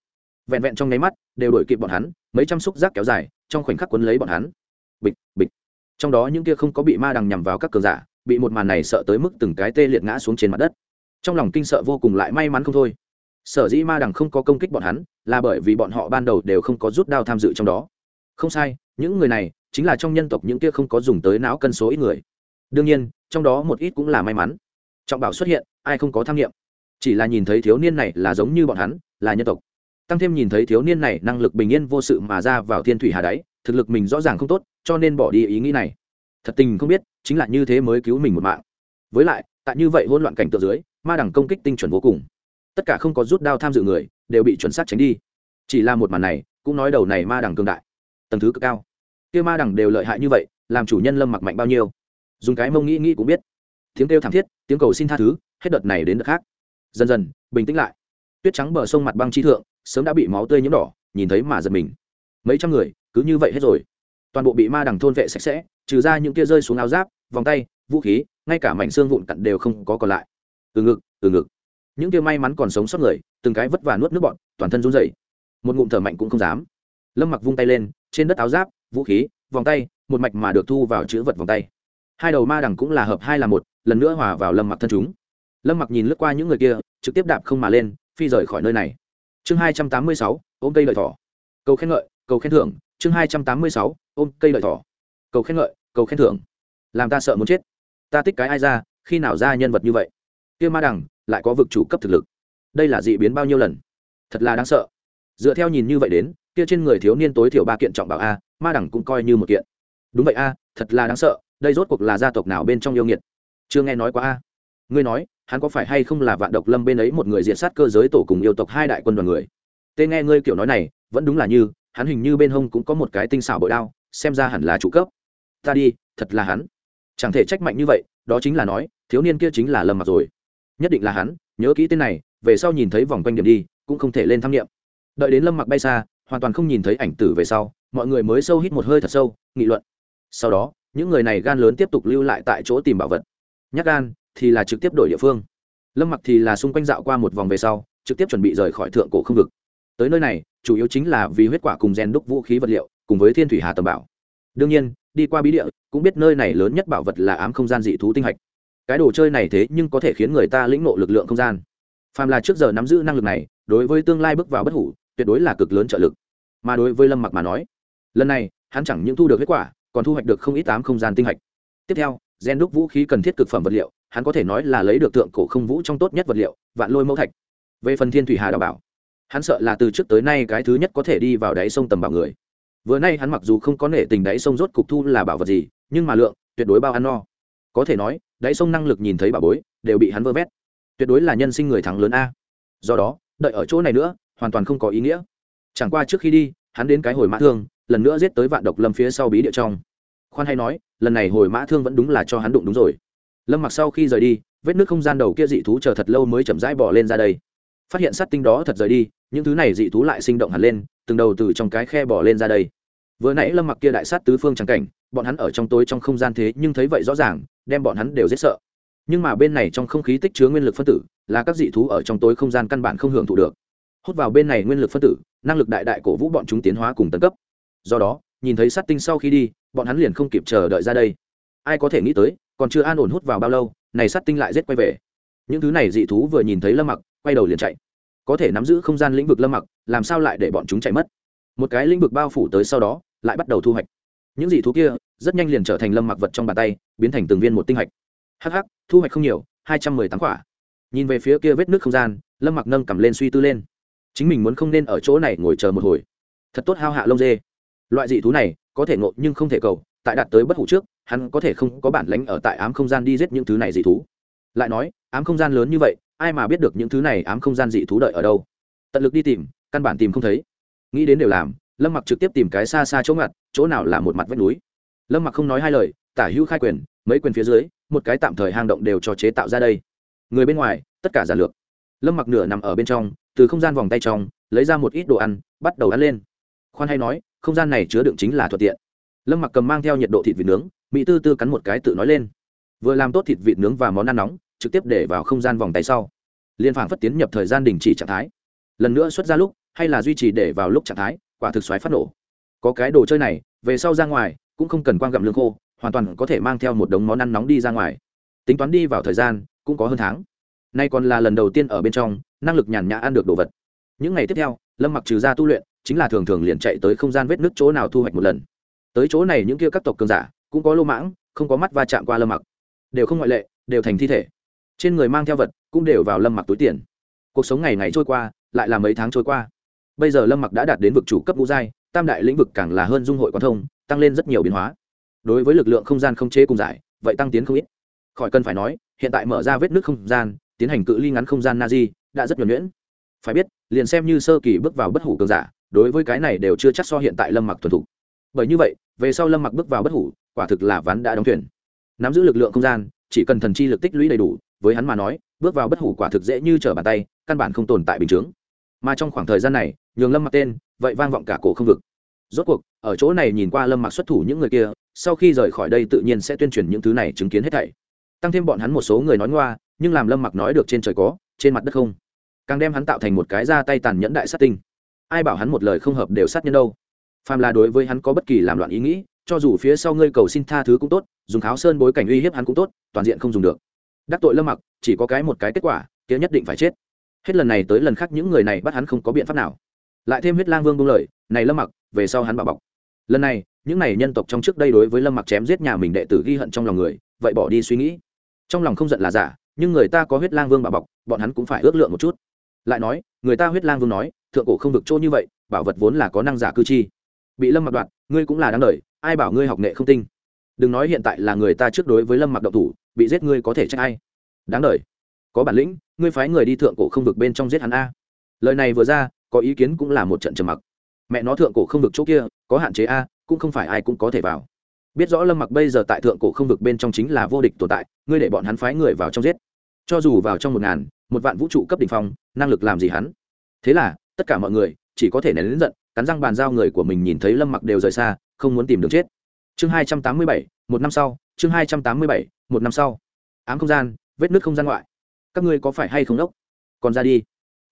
Vẹn vẹn trong nháy mắt, đều đổi kịp bọn hắn, mấy trăm xúc giác kéo dài trong khoảnh khắc quấn lấy bọn hắn. Bịch bịch. Trong đó những kia không có bị ma đằng nhằm vào các cường giả, bị một màn này sợ tới mức từng cái tê liệt ngã xuống trên mặt đất. Trong lòng kinh sợ vô cùng lại may mắn không thôi. Sở dĩ ma đằng không có công kích bọn hắn, là bởi vì bọn họ ban đầu đều không có rút đao tham dự trong đó. Không sai, những người này chính là trong nhân tộc những kia không có dùng tới não cân số ít người. Đương nhiên, trong đó một ít cũng là may mắn. Trọng bảo xuất hiện, ai không có tham nghiệm? Chỉ là nhìn thấy thiếu niên này là giống như bọn hắn, là nhân tộc tăng thêm nhìn thấy thiếu niên này năng lực bình yên vô sự mà ra vào thiên thủy hà đáy, thực lực mình rõ ràng không tốt, cho nên bỏ đi ý nghĩ này. Thật tình không biết, chính là như thế mới cứu mình một mạng. Với lại, tại như vậy hỗn loạn cảnh tượng dưới, ma đẳng công kích tinh chuẩn vô cùng. Tất cả không có rút đao tham dự người, đều bị chuẩn xác tránh đi. Chỉ là một màn này, cũng nói đầu này ma đẳng cường đại. Tầng thứ cực cao. Kia ma đẳng đều lợi hại như vậy, làm chủ nhân lâm mặc mạnh bao nhiêu? Dùng cái mông nghĩ nghĩ cũng biết. Tiếng kêu thảm thiết, tiếng cầu xin tha thứ, hết đợt này đến đợt khác. Dần dần, bình tĩnh lại. Tuyết trắng bờ sông mặt băng chi thượng sớm đã bị máu tươi nhiễm đỏ, nhìn thấy mà giật mình. Mấy trăm người, cứ như vậy hết rồi. Toàn bộ bị ma đằng thôn vệ sạch sẽ, trừ ra những kia rơi xuống áo giáp, vòng tay, vũ khí, ngay cả mảnh xương vụn cặn đều không có còn lại. Từ ngực từ ngực. Những kia may mắn còn sống sót người, từng cái vất vả nuốt nước bọn, toàn thân run rẩy. Một ngụm thở mạnh cũng không dám. Lâm mặc vung tay lên, trên đất áo giáp, vũ khí, vòng tay, một mạch mà được thu vào chữ vật vòng tay. Hai đầu ma đằng cũng là hợp hai là một, lần nữa hòa vào lâm mặc thân chúng. Lâm mặc nhìn lướt qua những người kia, trực tiếp đạp không mà lên, phi rời khỏi nơi này chương hai trăm tám mươi sáu, ôm cây lợi thỏ. Cầu khen ngợi, cầu khen thưởng. Chương hai trăm tám mươi sáu, ôm cây lợi thỏ. Cầu khen ngợi, cầu khen thưởng. Làm ta sợ muốn chết. Ta tích cái ai ra, khi nào ra nhân vật như vậy? Kia ma đằng, lại có vực chủ cấp thực lực. Đây là dị biến bao nhiêu lần? Thật là đáng sợ. Dựa theo nhìn như vậy đến, kia trên người thiếu niên tối thiểu ba kiện trọng bảo a, ma đẳng cũng coi như một kiện. Đúng vậy a, thật là đáng sợ, đây rốt cuộc là gia tộc nào bên trong yêu nghiệt? Chưa nghe nói quá a ngươi nói, hắn có phải hay không là vạn độc lâm bên ấy một người diện sát cơ giới tổ cùng yêu tộc hai đại quân đoàn người? Tên nghe ngươi kiểu nói này, vẫn đúng là như, hắn hình như bên hông cũng có một cái tinh xảo bội đao, xem ra hẳn là chủ cấp. Ta đi, thật là hắn. Chẳng thể trách mạnh như vậy, đó chính là nói, thiếu niên kia chính là lâm mặc rồi. Nhất định là hắn, nhớ kỹ tên này, về sau nhìn thấy vòng quanh điểm đi, cũng không thể lên tham nghiệm đợi đến lâm mặc bay xa, hoàn toàn không nhìn thấy ảnh tử về sau, mọi người mới sâu hít một hơi thật sâu, nghị luận. Sau đó, những người này gan lớn tiếp tục lưu lại tại chỗ tìm bảo vật. Nhắc gan thì là trực tiếp đổi địa phương. Lâm mặc thì là xung quanh dạo qua một vòng về sau, trực tiếp chuẩn bị rời khỏi thượng cổ không vực. Tới nơi này, chủ yếu chính là vì huyết quả cùng gen đúc vũ khí vật liệu, cùng với thiên thủy hà tầm bảo. Đương nhiên, đi qua bí địa, cũng biết nơi này lớn nhất bảo vật là ám không gian dị thú tinh hạch. Cái đồ chơi này thế nhưng có thể khiến người ta lĩnh nộ lực lượng không gian. Phàm là trước giờ nắm giữ năng lực này, đối với tương lai bước vào bất hủ, tuyệt đối là cực lớn trợ lực. Mà đối với lâm mặc mà nói, lần này, hắn chẳng những thu được kết quả, còn thu hoạch được không ít tám không gian tinh hạch. Tiếp theo, gen đúc vũ khí cần thiết cực phẩm vật liệu hắn có thể nói là lấy được tượng cổ không vũ trong tốt nhất vật liệu, vạn lôi mẫu thạch. Về phần thiên thủy hà đào bảo, hắn sợ là từ trước tới nay cái thứ nhất có thể đi vào đáy sông tầm bảo người. Vừa nay hắn mặc dù không có nể tình đáy sông rốt cục thu là bảo vật gì, nhưng mà lượng tuyệt đối bao ăn no. Có thể nói, đáy sông năng lực nhìn thấy bảo bối đều bị hắn vơ vét. Tuyệt đối là nhân sinh người thắng lớn a. Do đó, đợi ở chỗ này nữa, hoàn toàn không có ý nghĩa. Chẳng qua trước khi đi, hắn đến cái hồi mã thương, lần nữa giết tới vạn độc lâm phía sau bí địa trong. Khoan hay nói, lần này hồi mã thương vẫn đúng là cho hắn đụng đúng rồi lâm mặc sau khi rời đi, vết nước không gian đầu kia dị thú chờ thật lâu mới chậm rãi bỏ lên ra đây. Phát hiện sát tinh đó thật rời đi, những thứ này dị thú lại sinh động hẳn lên, từng đầu từ trong cái khe bỏ lên ra đây. Vừa nãy lâm mặc kia đại sát tứ phương trắng cảnh, bọn hắn ở trong tối trong không gian thế nhưng thấy vậy rõ ràng, đem bọn hắn đều rất sợ. Nhưng mà bên này trong không khí tích chứa nguyên lực phân tử, là các dị thú ở trong tối không gian căn bản không hưởng thụ được. Hút vào bên này nguyên lực phân tử, năng lực đại đại cổ vũ bọn chúng tiến hóa cùng tấn cấp. Do đó, nhìn thấy sát tinh sau khi đi, bọn hắn liền không kịp chờ đợi ra đây. Ai có thể nghĩ tới còn chưa an ổn hút vào bao lâu, này sát tinh lại rết quay về. Những thứ này dị thú vừa nhìn thấy lâm mặc, quay đầu liền chạy. Có thể nắm giữ không gian lĩnh vực lâm mặc, làm sao lại để bọn chúng chạy mất? Một cái lĩnh vực bao phủ tới sau đó, lại bắt đầu thu hoạch. Những dị thú kia, rất nhanh liền trở thành lâm mặc vật trong bàn tay, biến thành từng viên một tinh hạch hh thu hoạch không nhiều, hai trăm mười tám quả. Nhìn về phía kia vết nước không gian, lâm mặc nâng cầm lên suy tư lên. Chính mình muốn không nên ở chỗ này ngồi chờ một hồi. Thật tốt hao hạ lông dê. Loại dị thú này, có thể ngộ nhưng không thể cầu, tại đạt tới bất hủ trước hắn có thể không có bản lãnh ở tại ám không gian đi giết những thứ này dị thú. Lại nói, ám không gian lớn như vậy, ai mà biết được những thứ này ám không gian dị thú đợi ở đâu? Tận lực đi tìm, căn bản tìm không thấy. Nghĩ đến đều làm, lâm mặc trực tiếp tìm cái xa xa chỗ ngặt, chỗ nào là một mặt vách núi. Lâm mặc không nói hai lời, tả hữu khai quyền, mấy quyền phía dưới, một cái tạm thời hang động đều cho chế tạo ra đây. Người bên ngoài, tất cả giả lược. Lâm mặc nửa nằm ở bên trong, từ không gian vòng tay trong, lấy ra một ít đồ ăn, bắt đầu ăn lên. Khoan hay nói, không gian này chứa đựng chính là thuận tiện. Lâm mặc cầm mang theo nhiệt độ thịt vịt nướng mỹ tư tư cắn một cái tự nói lên. Vừa làm tốt thịt vịt nướng và món ăn nóng, trực tiếp để vào không gian vòng tay sau. Liên phản phất tiến nhập thời gian đình chỉ trạng thái. Lần nữa xuất ra lúc, hay là duy trì để vào lúc trạng thái, quả thực xoáy phát nổ. Có cái đồ chơi này, về sau ra ngoài, cũng không cần quang gặm lương khô, hoàn toàn có thể mang theo một đống món ăn nóng đi ra ngoài. Tính toán đi vào thời gian, cũng có hơn tháng. Nay còn là lần đầu tiên ở bên trong, năng lực nhàn nhã ăn được đồ vật. Những ngày tiếp theo, lâm mặc trừ ra tu luyện, chính là thường thường liền chạy tới không gian vết nước chỗ nào thu hoạch một lần. Tới chỗ này những kia các tộc cường giả cũng có lô mãng, không có mắt va chạm qua lâm mặc. Đều không ngoại lệ, đều thành thi thể. Trên người mang theo vật cũng đều vào lâm mặc túi tiền. Cuộc sống ngày ngày trôi qua, lại là mấy tháng trôi qua. Bây giờ lâm mặc đã đạt đến vực chủ cấp ngũ giai, tam đại lĩnh vực càng là hơn dung hội quan thông, tăng lên rất nhiều biến hóa. Đối với lực lượng không gian không chế cùng giải, vậy tăng tiến không ít. Khỏi cần phải nói, hiện tại mở ra vết nước không gian, tiến hành cự ly ngắn không gian na di đã rất nhuẩn nhuyễn. Phải biết, liền xem như sơ kỳ bước vào bất hủ cường giả, đối với cái này đều chưa chắc so hiện tại lâm mặc thuần thục. Bởi như vậy, về sau lâm mặc bước vào bất hủ quả thực là ván đã đóng thuyền. Nắm giữ lực lượng không gian, chỉ cần thần chi lực tích lũy đầy đủ, với hắn mà nói, bước vào bất hủ quả thực dễ như trở bàn tay, căn bản không tồn tại bình chướng. Mà trong khoảng thời gian này, nhường lâm mặc tên, vậy vang vọng cả cổ không vực. Rốt cuộc, ở chỗ này nhìn qua lâm mặc xuất thủ những người kia, sau khi rời khỏi đây tự nhiên sẽ tuyên truyền những thứ này chứng kiến hết thảy. Tăng thêm bọn hắn một số người nói ngoa, nhưng làm lâm mặc nói được trên trời có, trên mặt đất không. Càng đem hắn tạo thành một cái ra tay tàn nhẫn đại sát tinh. Ai bảo hắn một lời không hợp đều sát nhân đâu. Phàm là đối với hắn có bất kỳ làm loạn ý nghĩ cho dù phía sau ngươi cầu xin tha thứ cũng tốt, dùng kháo sơn bối cảnh uy hiếp hắn cũng tốt, toàn diện không dùng được. Đắc tội lâm mặc, chỉ có cái một cái kết quả, kia nhất định phải chết. Hết lần này tới lần khác những người này bắt hắn không có biện pháp nào. Lại thêm huyết lang vương buông lời, này lâm mặc, về sau hắn bảo bọc. Lần này, những này nhân tộc trong trước đây đối với lâm mặc chém giết nhà mình đệ tử ghi hận trong lòng người, vậy bỏ đi suy nghĩ. Trong lòng không giận là giả, nhưng người ta có huyết lang vương bảo bọc, bọn hắn cũng phải ước lượng một chút. Lại nói, người ta huyết lang vương nói, thượng cổ không được chỗ như vậy, bảo vật vốn là có năng giả cư chi. Bị lâm mặc đoạt, ngươi cũng là đáng lời ai bảo ngươi học nghệ không tinh? Đừng nói hiện tại là người ta trước đối với lâm mặc động thủ, bị giết ngươi có thể trách ai? Đáng đời. Có bản lĩnh, ngươi phái người đi thượng cổ không vực bên trong giết hắn a. Lời này vừa ra, có ý kiến cũng là một trận trầm mặc. Mẹ nó thượng cổ không vực chỗ kia, có hạn chế a, cũng không phải ai cũng có thể vào. Biết rõ lâm mặc bây giờ tại thượng cổ không vực bên trong chính là vô địch tồn tại, ngươi để bọn hắn phái người vào trong giết. Cho dù vào trong một ngàn, một vạn vũ trụ cấp đ ỉ n h phong, năng lực làm gì hắn? Thế là, tất cả mọi người chỉ có thể nén lính giận, cắn răng bàn giao người của mình nhìn thấy lâm mặc đều rời xa không muốn tìm đường chết. Chương hai trăm tám mươi bảy, một năm sau, chương hai trăm tám mươi bảy, một năm sau. Ám không gian, vết nước không gian ngoại. Các ngươi có phải hay không đốc? Còn ra đi.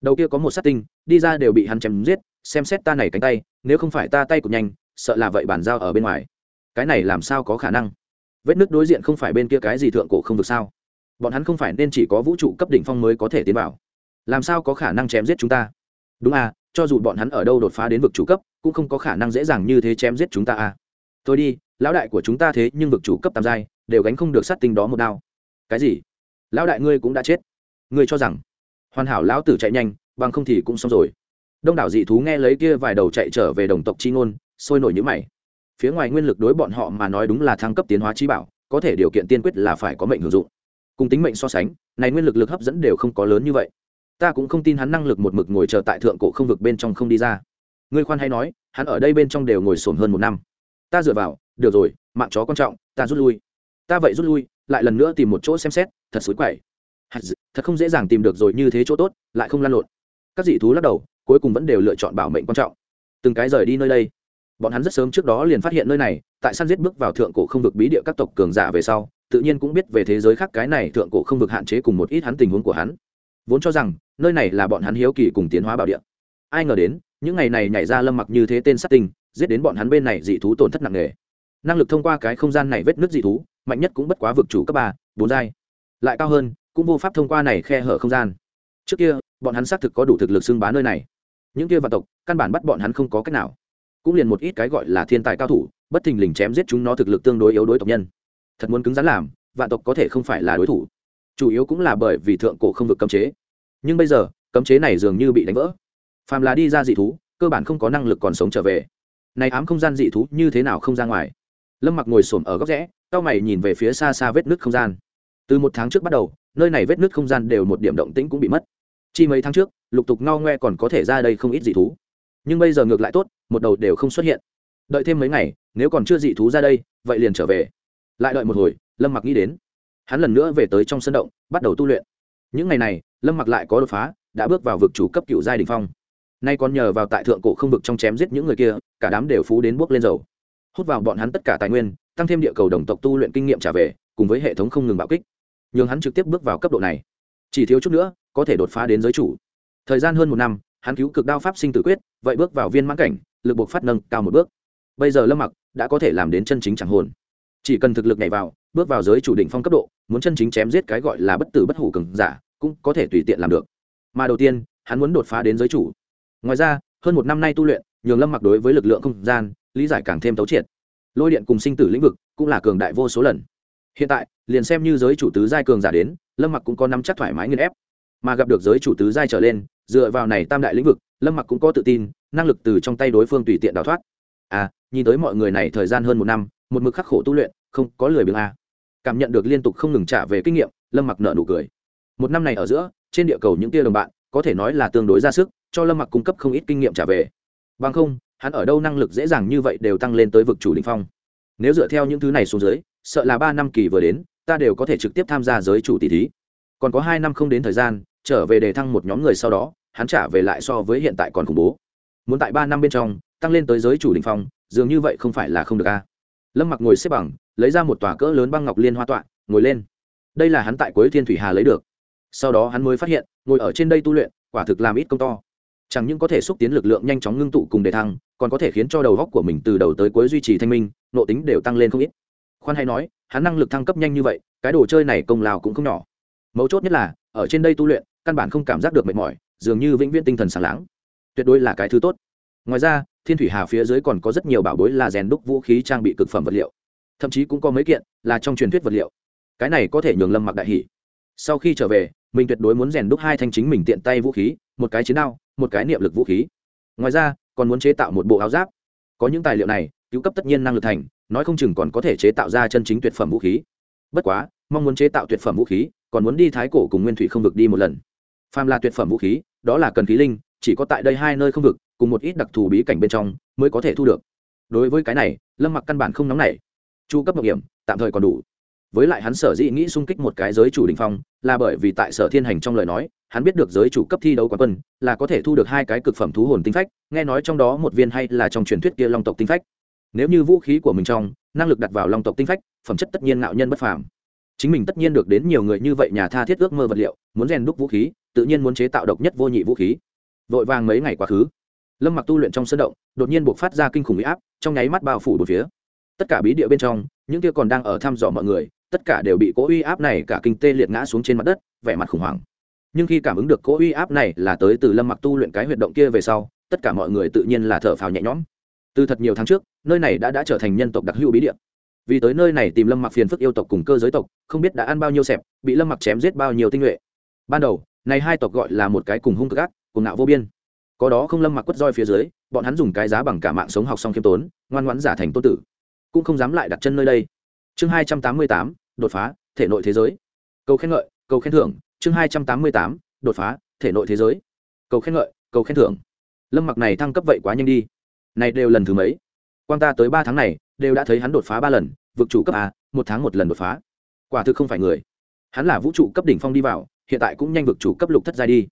Đầu kia có một sát tinh, đi ra đều bị hắn chém giết, xem xét ta này cánh tay, nếu không phải ta tay cụt nhanh, sợ là vậy bàn giao ở bên ngoài. Cái này làm sao có khả năng? Vết nước đối diện không phải bên kia cái gì thượng cổ không được sao? Bọn hắn không phải nên chỉ có vũ trụ cấp đỉnh phong mới có thể tiến vào. Làm sao có khả năng chém giết chúng ta? Đúng à cho dù bọn hắn ở đâu đột phá đến vực chủ cấp cũng không có khả năng dễ dàng như thế chém giết chúng ta à. Tôi đi, lão đại của chúng ta thế nhưng vực chủ cấp tam giai, đều gánh không được sát tinh đó một đao. Cái gì? Lão đại ngươi cũng đã chết. Ngươi cho rằng hoàn hảo lão tử chạy nhanh, bằng không thì cũng xong rồi. Đông đảo dị thú nghe lấy kia vài đầu chạy trở về đồng tộc chi ngôn, sôi nổi như mày. Phía ngoài nguyên lực đối bọn họ mà nói đúng là thăng cấp tiến hóa trí bảo, có thể điều kiện tiên quyết là phải có mệnh hưởng dụng. Cùng tính mệnh so sánh, này nguyên lực lực hấp dẫn đều không có lớn như vậy. Ta cũng không tin hắn năng lực một mực ngồi chờ tại thượng cổ không vực bên trong không đi ra ngươi khoan hay nói, hắn ở đây bên trong đều ngồi sổm hơn một năm. Ta dựa vào, được rồi, mạng chó quan trọng, ta rút lui. Ta vậy rút lui, lại lần nữa tìm một chỗ xem xét, thật xối quậy. Thật không dễ dàng tìm được rồi như thế chỗ tốt, lại không lan lộn. Các dị thú lắc đầu, cuối cùng vẫn đều lựa chọn bảo mệnh quan trọng. Từng cái rời đi nơi đây. Bọn hắn rất sớm trước đó liền phát hiện nơi này, tại săn giết bước vào thượng cổ không vực bí địa các tộc cường giả về sau, tự nhiên cũng biết về thế giới khác cái này thượng cổ không vực hạn chế cùng một ít hắn tình huống của hắn. Vốn cho rằng, nơi này là bọn hắn hiếu kỳ cùng tiến hóa bảo địa. Ai ngờ đến những ngày này nhảy ra lâm mặc như thế tên sát tinh, giết đến bọn hắn bên này dị thú tổn thất nặng nề. Năng lực thông qua cái không gian này vết nước dị thú, mạnh nhất cũng bất quá vực chủ cấp ba, bốn giai. Lại cao hơn, cũng vô pháp thông qua này khe hở không gian. Trước kia, bọn hắn xác thực có đủ thực lực xưng bá nơi này. Những kia vạn tộc, căn bản bắt bọn hắn không có cách nào. Cũng liền một ít cái gọi là thiên tài cao thủ, bất thình lình chém giết chúng nó thực lực tương đối yếu đối tộc nhân. Thật muốn cứng rắn làm, vạn tộc có thể không phải là đối thủ. Chủ yếu cũng là bởi vì thượng cổ không vực cấm chế. Nhưng bây giờ, cấm chế này dường như bị đánh vỡ phàm là đi ra dị thú, cơ bản không có năng lực còn sống trở về. Này ám không gian dị thú như thế nào không ra ngoài? Lâm mặc ngồi xổm ở góc rẽ cao mày nhìn về phía xa xa vết nứt không gian. Từ một tháng trước bắt đầu, nơi này vết nứt không gian đều một điểm động tĩnh cũng bị mất. Chi mấy tháng trước, lục tục ngao ngoe còn có thể ra đây không ít dị thú. Nhưng bây giờ ngược lại tốt, một đầu đều không xuất hiện. Đợi thêm mấy ngày, nếu còn chưa dị thú ra đây, vậy liền trở về. Lại đợi một hồi, lâm mặc nghĩ đến. Hắn lần nữa về tới trong sân động, bắt đầu tu luyện. Những ngày này, lâm mặc lại có đột phá, đã bước vào vực chủ cấp cựu giai đình phong nay còn nhờ vào tại thượng cổ không vực trong chém giết những người kia, cả đám đều phú đến bước lên dầu. Hút vào bọn hắn tất cả tài nguyên, tăng thêm địa cầu đồng tộc tu luyện kinh nghiệm trả về, cùng với hệ thống không ngừng bạo kích. Nhường hắn trực tiếp bước vào cấp độ này. Chỉ thiếu chút nữa, có thể đột phá đến giới chủ. Thời gian hơn một năm, hắn cứu cực đao pháp sinh tử quyết, vậy bước vào viên mãn cảnh, lực buộc phát nâng cao một bước. Bây giờ lâm mặc đã có thể làm đến chân chính chẳng hồn. Chỉ cần thực lực nhảy vào, bước vào giới chủ định phong cấp độ, muốn chân chính chém giết cái gọi là bất tử bất hủ cường giả, cũng có thể tùy tiện làm được. Mà đầu tiên, hắn muốn đột phá đến giới chủ ngoài ra, hơn một năm nay tu luyện, nhường lâm mặc đối với lực lượng không gian, lý giải càng thêm tấu triệt. Lôi điện cùng sinh tử lĩnh vực cũng là cường đại vô số lần. Hiện tại, liền xem như giới chủ tứ giai cường giả đến, lâm mặc cũng có nắm chắc thoải mái nghiên ép. Mà gặp được giới chủ tứ giai trở lên, dựa vào này tam đại lĩnh vực, lâm mặc cũng có tự tin, năng lực từ trong tay đối phương tùy tiện đào thoát. À nhìn tới mọi người này thời gian hơn một năm, một mực khắc khổ tu luyện, không có lười biếng à. cảm nhận được liên tục không ngừng trả về kinh nghiệm, lâm mặc nợ nụ cười. Một năm này ở giữa, trên địa cầu những tia đồng bạn, có thể nói là tương đối ra sức cho lâm mặc cung cấp không ít kinh nghiệm trả về. Bằng không, hắn ở đâu năng lực dễ dàng như vậy đều tăng lên tới vực chủ đình phong. Nếu dựa theo những thứ này xuống dưới, sợ là ba năm kỳ vừa đến, ta đều có thể trực tiếp tham gia giới chủ tỷ thí. Còn có hai năm không đến thời gian, trở về đề thăng một nhóm người sau đó, hắn trả về lại so với hiện tại còn khủng bố. Muốn tại ba năm bên trong, tăng lên tới giới chủ đình phong, dường như vậy không phải là không được a lâm mặc ngồi xếp bằng, lấy ra một tòa cỡ lớn băng ngọc liên hoa tọa, ngồi lên. Đây là hắn tại cuối thiên thủy hà lấy được. Sau đó hắn mới phát hiện, ngồi ở trên đây tu luyện, quả thực làm ít công to chẳng những có thể xúc tiến lực lượng nhanh chóng ngưng tụ cùng đề thăng, còn có thể khiến cho đầu góc của mình từ đầu tới cuối duy trì thanh minh, nộ tính đều tăng lên không ít. Khoan hay nói, hắn năng lực thăng cấp nhanh như vậy, cái đồ chơi này công lao cũng không nhỏ. Mấu chốt nhất là, ở trên đây tu luyện, căn bản không cảm giác được mệt mỏi, dường như vĩnh viễn tinh thần sáng láng. Tuyệt đối là cái thứ tốt. Ngoài ra, thiên thủy hà phía dưới còn có rất nhiều bảo bối là rèn đúc vũ khí trang bị cực phẩm vật liệu. Thậm chí cũng có mấy kiện là trong truyền thuyết vật liệu. Cái này có thể nhường lâm mặc đại hỷ sau khi trở về mình tuyệt đối muốn rèn đúc hai thanh chính mình tiện tay vũ khí, một cái chiến đao, một cái niệm lực vũ khí. Ngoài ra, còn muốn chế tạo một bộ áo giáp. Có những tài liệu này, cứu cấp tất nhiên năng lực thành, nói không chừng còn có thể chế tạo ra chân chính tuyệt phẩm vũ khí. Bất quá, mong muốn chế tạo tuyệt phẩm vũ khí, còn muốn đi thái cổ cùng nguyên thủy không vực đi một lần. Phàm là tuyệt phẩm vũ khí, đó là cần khí linh, chỉ có tại đây hai nơi không vực, cùng một ít đặc thù bí cảnh bên trong, mới có thể thu được. Đối với cái này, lâm mặc căn bản không nóng nảy. Chu cấp mạo hiểm, tạm thời còn đủ với lại hắn sở dĩ nghĩ xung kích một cái giới chủ đình phong, là bởi vì tại sở thiên hành trong lời nói, hắn biết được giới chủ cấp thi đấu quán quân, là có thể thu được hai cái cực phẩm thú hồn tinh phách, nghe nói trong đó một viên hay là trong truyền thuyết kia long tộc tinh phách. Nếu như vũ khí của mình trong, năng lực đặt vào long tộc tinh phách, phẩm chất tất nhiên ngạo nhân bất phàm. Chính mình tất nhiên được đến nhiều người như vậy nhà tha thiết ước mơ vật liệu, muốn rèn đúc vũ khí, tự nhiên muốn chế tạo độc nhất vô nhị vũ khí. Vội vàng mấy ngày quá khứ, lâm mặc tu luyện trong sân động, đột nhiên buộc phát ra kinh khủng huy áp, trong nháy mắt bao phủ một phía. Tất cả bí địa bên trong, những kia còn đang ở thăm dò mọi người tất cả đều bị cỗ uy áp này cả kinh tê liệt ngã xuống trên mặt đất, vẻ mặt khủng hoảng. Nhưng khi cảm ứng được cỗ uy áp này là tới từ lâm mặc tu luyện cái huyệt động kia về sau, tất cả mọi người tự nhiên là thở phào nhẹ nhõm. Từ thật nhiều tháng trước, nơi này đã đã trở thành nhân tộc đặc hữu bí địa. Vì tới nơi này tìm lâm mặc phiền phức yêu tộc cùng cơ giới tộc, không biết đã ăn bao nhiêu xẹp, bị lâm mặc chém giết bao nhiêu tinh nhuệ. Ban đầu, này hai tộc gọi là một cái cùng hung cực ác, cùng ngạo vô biên. Có đó không lâm mặc quất roi phía dưới, bọn hắn dùng cái giá bằng cả mạng sống học xong khiêm tốn, ngoan ngoãn giả thành tôn tử. Cũng không dám lại đặt chân nơi đây. Chương hai trăm tám mươi tám đột phá thể nội thế giới. Cầu khen ngợi, cầu khen thưởng, chương hai trăm tám mươi tám, đột phá thể nội thế giới. Cầu khen ngợi, cầu khen thưởng. Lâm mặc này thăng cấp vậy quá nhanh đi. Này đều lần thứ mấy? Quan ta tới ba tháng này, đều đã thấy hắn đột phá ba lần, vực chủ cấp a, một tháng một lần đột phá. Quả thực không phải người. Hắn là vũ trụ cấp đỉnh phong đi vào, hiện tại cũng nhanh vực chủ cấp lục thất giai đi.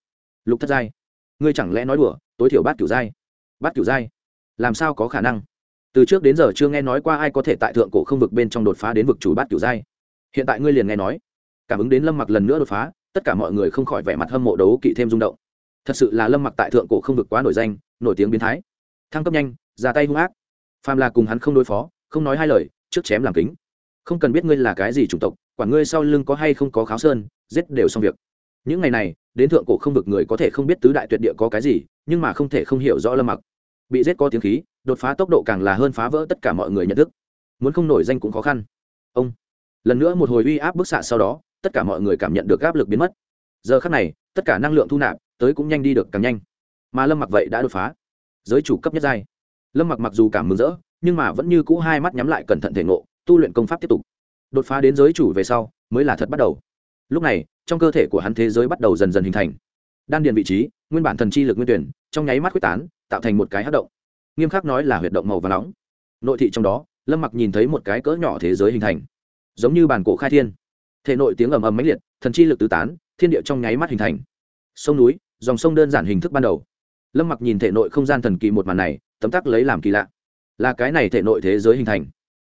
Lục thất giai? Ngươi chẳng lẽ nói đùa, tối thiểu bát kiểu giai? Bát kiểu giai? Làm sao có khả năng? Từ trước đến giờ chưa nghe nói qua ai có thể tại thượng cổ không vực bên trong đột phá đến vực chủ bát kiểu giai hiện tại ngươi liền nghe nói. Cảm ứng đến lâm mặc lần nữa đột phá, tất cả mọi người không khỏi vẻ mặt hâm mộ đấu kỵ thêm rung động. Thật sự là lâm mặc tại thượng cổ không vực quá nổi danh, nổi tiếng biến thái. Thăng cấp nhanh, ra tay hung ác. Phàm là cùng hắn không đối phó, không nói hai lời, trước chém làm kính. Không cần biết ngươi là cái gì chủng tộc, quản ngươi sau lưng có hay không có kháo sơn, giết đều xong việc. Những ngày này, đến thượng cổ không vực người có thể không biết tứ đại tuyệt địa có cái gì, nhưng mà không thể không hiểu rõ lâm mặc. Bị giết có tiếng khí, đột phá tốc độ càng là hơn phá vỡ tất cả mọi người nhận thức. Muốn không nổi danh cũng khó khăn. Ông lần nữa một hồi uy áp bức xạ sau đó, tất cả mọi người cảm nhận được áp lực biến mất. Giờ khắc này, tất cả năng lượng thu nạp, tới cũng nhanh đi được càng nhanh. Mà lâm mặc vậy đã đột phá. Giới chủ cấp nhất giai. Lâm mặc mặc dù cảm mừng rỡ, nhưng mà vẫn như cũ hai mắt nhắm lại cẩn thận thể ngộ, tu luyện công pháp tiếp tục. Đột phá đến giới chủ về sau, mới là thật bắt đầu. Lúc này, trong cơ thể của hắn thế giới bắt đầu dần dần hình thành. Đan điền vị trí, nguyên bản thần chi lực nguyên tuyển, trong nháy mắt quyết tán, tạo thành một cái hát động. Nghiêm khắc nói là huyệt động màu và nóng. Nội thị trong đó, lâm mặc nhìn thấy một cái cỡ nhỏ thế giới hình thành giống như bản cổ khai thiên. Thể nội tiếng ầm ầm mãnh liệt, thần chi lực tứ tán, thiên địa trong nháy mắt hình thành. Sông núi, dòng sông đơn giản hình thức ban đầu. Lâm mặc nhìn thể nội không gian thần kỳ một màn này, tấm tắc lấy làm kỳ lạ. Là cái này thể nội thế giới hình thành.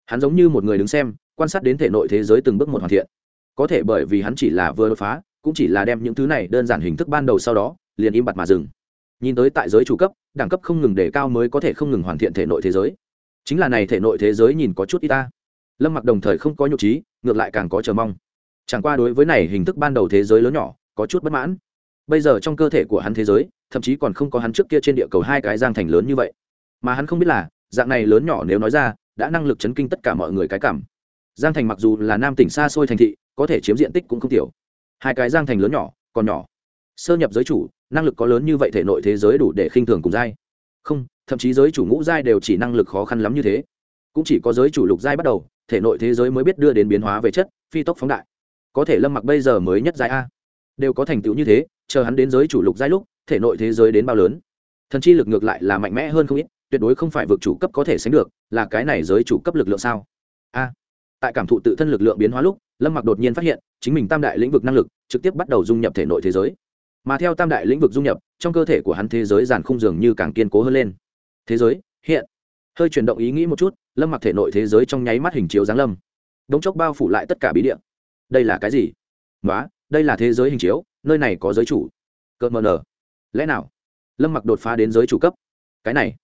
Hắn giống như một người đứng xem, quan sát đến thể nội thế giới từng bước một hoàn thiện. Có thể bởi vì hắn chỉ là vừa đột phá, cũng chỉ là đem những thứ này đơn giản hình thức ban đầu sau đó, liền im bặt mà dừng. Nhìn tới tại giới chủ cấp, đẳng cấp không ngừng để cao mới có thể không ngừng hoàn thiện thể nội thế giới. Chính là này thể nội thế giới nhìn có chút y ta lâm mặc đồng thời không có nhục trí, ngược lại càng có chờ mong. Chẳng qua đối với này hình thức ban đầu thế giới lớn nhỏ, có chút bất mãn. Bây giờ trong cơ thể của hắn thế giới, thậm chí còn không có hắn trước kia trên địa cầu hai cái giang thành lớn như vậy. Mà hắn không biết là, dạng này lớn nhỏ nếu nói ra, đã năng lực chấn kinh tất cả mọi người cái cảm. Giang thành mặc dù là nam tỉnh xa xôi thành thị, có thể chiếm diện tích cũng không tiểu. Hai cái giang thành lớn nhỏ, còn nhỏ. Sơ nhập giới chủ, năng lực có lớn như vậy thể nội thế giới đủ để khinh thường cùng giai. Không, thậm chí giới chủ ngũ giai đều chỉ năng lực khó khăn lắm như thế cũng chỉ có giới chủ lục giai bắt đầu, thể nội thế giới mới biết đưa đến biến hóa về chất, phi tốc phóng đại. Có thể lâm mặc bây giờ mới nhất giai a. Đều có thành tựu như thế, chờ hắn đến giới chủ lục giai lúc, thể nội thế giới đến bao lớn? Thần chi lực ngược lại là mạnh mẽ hơn không ít, tuyệt đối không phải vượt chủ cấp có thể sánh được, là cái này giới chủ cấp lực lượng sao? A. Tại cảm thụ tự thân lực lượng biến hóa lúc, lâm mặc đột nhiên phát hiện, chính mình tam đại lĩnh vực năng lực, trực tiếp bắt đầu dung nhập thể nội thế giới. Mà theo tam đại lĩnh vực dung nhập, trong cơ thể của hắn thế giới giàn khung dường như càng kiên cố hơn lên. Thế giới, hiện hơi chuyển động ý nghĩ một chút, lâm mặc thể nội thế giới trong nháy mắt hình chiếu giáng lâm. Đống chốc bao phủ lại tất cả bí địa. Đây là cái gì? Nói đây là thế giới hình chiếu, nơi này có giới chủ. Cợt mờ nở lẽ nào? Lâm mặc đột phá đến giới chủ cấp. Cái này,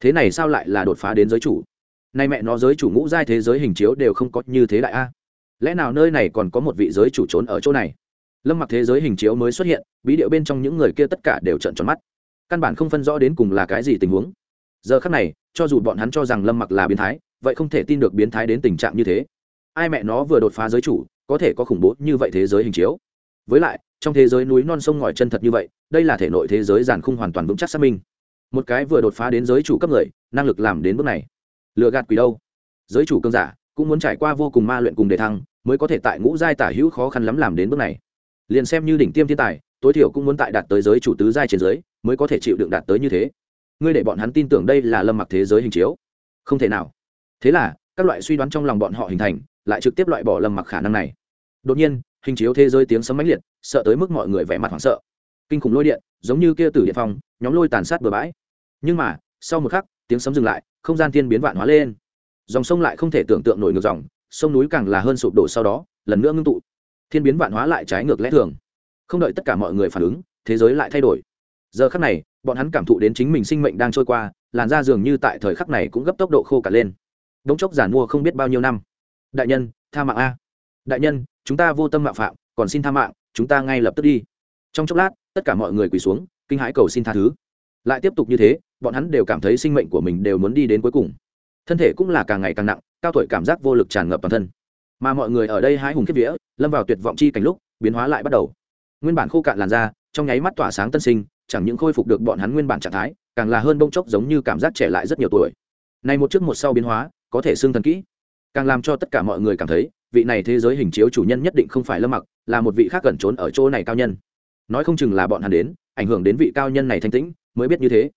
thế này sao lại là đột phá đến giới chủ? Nay mẹ nó, giới chủ ngũ giai thế giới hình chiếu đều không có như thế đại a. Lẽ nào nơi này còn có một vị giới chủ trốn ở chỗ này? Lâm mặc thế giới hình chiếu mới xuất hiện, bí điệu bên trong những người kia tất cả đều trợn tròn mắt. Căn bản không phân rõ đến cùng là cái gì tình huống. Giờ khắc này cho dù bọn hắn cho rằng lâm mặc là biến thái, vậy không thể tin được biến thái đến tình trạng như thế. Ai mẹ nó vừa đột phá giới chủ, có thể có khủng bố như vậy thế giới hình chiếu. Với lại, trong thế giới núi non sông ngòi chân thật như vậy, đây là thể nội thế giới giàn khung hoàn toàn vững chắc xác minh. Một cái vừa đột phá đến giới chủ cấp người, năng lực làm đến bước này. Lựa gạt quỷ đâu? Giới chủ cơn giả, cũng muốn trải qua vô cùng ma luyện cùng đề thăng, mới có thể tại ngũ giai tả hữu khó khăn lắm làm đến bước này. Liền xem như đỉnh tiêm thiên tài, tối thiểu cũng muốn tại đạt tới giới chủ tứ giai trên giới, mới có thể chịu đựng đạt tới như thế ngươi để bọn hắn tin tưởng đây là lâm mặc thế giới hình chiếu. Không thể nào. Thế là, các loại suy đoán trong lòng bọn họ hình thành, lại trực tiếp loại bỏ lâm mặc khả năng này. Đột nhiên, hình chiếu thế giới tiếng sấm mãnh liệt, sợ tới mức mọi người vẻ mặt hoảng sợ. Kinh khủng lôi điện, giống như kia tử điện phong, nhóm lôi tàn sát bừa bãi. Nhưng mà, sau một khắc, tiếng sấm dừng lại, không gian thiên biến vạn hóa lên. Dòng sông lại không thể tưởng tượng nổi ngược dòng, sông núi càng là hơn sụp đổ sau đó, lần nữa ngưng tụ. Thiên biến vạn hóa lại trái ngược lẽ thường. Không đợi tất cả mọi người phản ứng, thế giới lại thay đổi. Giờ khắc này bọn hắn cảm thụ đến chính mình sinh mệnh đang trôi qua, làn da dường như tại thời khắc này cũng gấp tốc độ khô cả lên. Đống chốc giản mua không biết bao nhiêu năm. Đại nhân, tha mạng a. Đại nhân, chúng ta vô tâm mạo phạm, còn xin tha mạng, chúng ta ngay lập tức đi. Trong chốc lát, tất cả mọi người quỳ xuống, kinh hãi cầu xin tha thứ. Lại tiếp tục như thế, bọn hắn đều cảm thấy sinh mệnh của mình đều muốn đi đến cuối cùng. Thân thể cũng là càng ngày càng nặng, cao tuổi cảm giác vô lực tràn ngập toàn thân. Mà mọi người ở đây hái hùng kiếp vía, lâm vào tuyệt vọng chi cảnh lúc, biến hóa lại bắt đầu. Nguyên bản khô cạn làn da, trong nháy mắt tỏa sáng tân sinh chẳng những khôi phục được bọn hắn nguyên bản trạng thái, càng là hơn bông chốc giống như cảm giác trẻ lại rất nhiều tuổi. Này một trước một sau biến hóa, có thể xương thần kỹ. Càng làm cho tất cả mọi người cảm thấy, vị này thế giới hình chiếu chủ nhân nhất định không phải lâm mặc, là một vị khác gần trốn ở chỗ này cao nhân. Nói không chừng là bọn hắn đến, ảnh hưởng đến vị cao nhân này thanh tĩnh, mới biết như thế.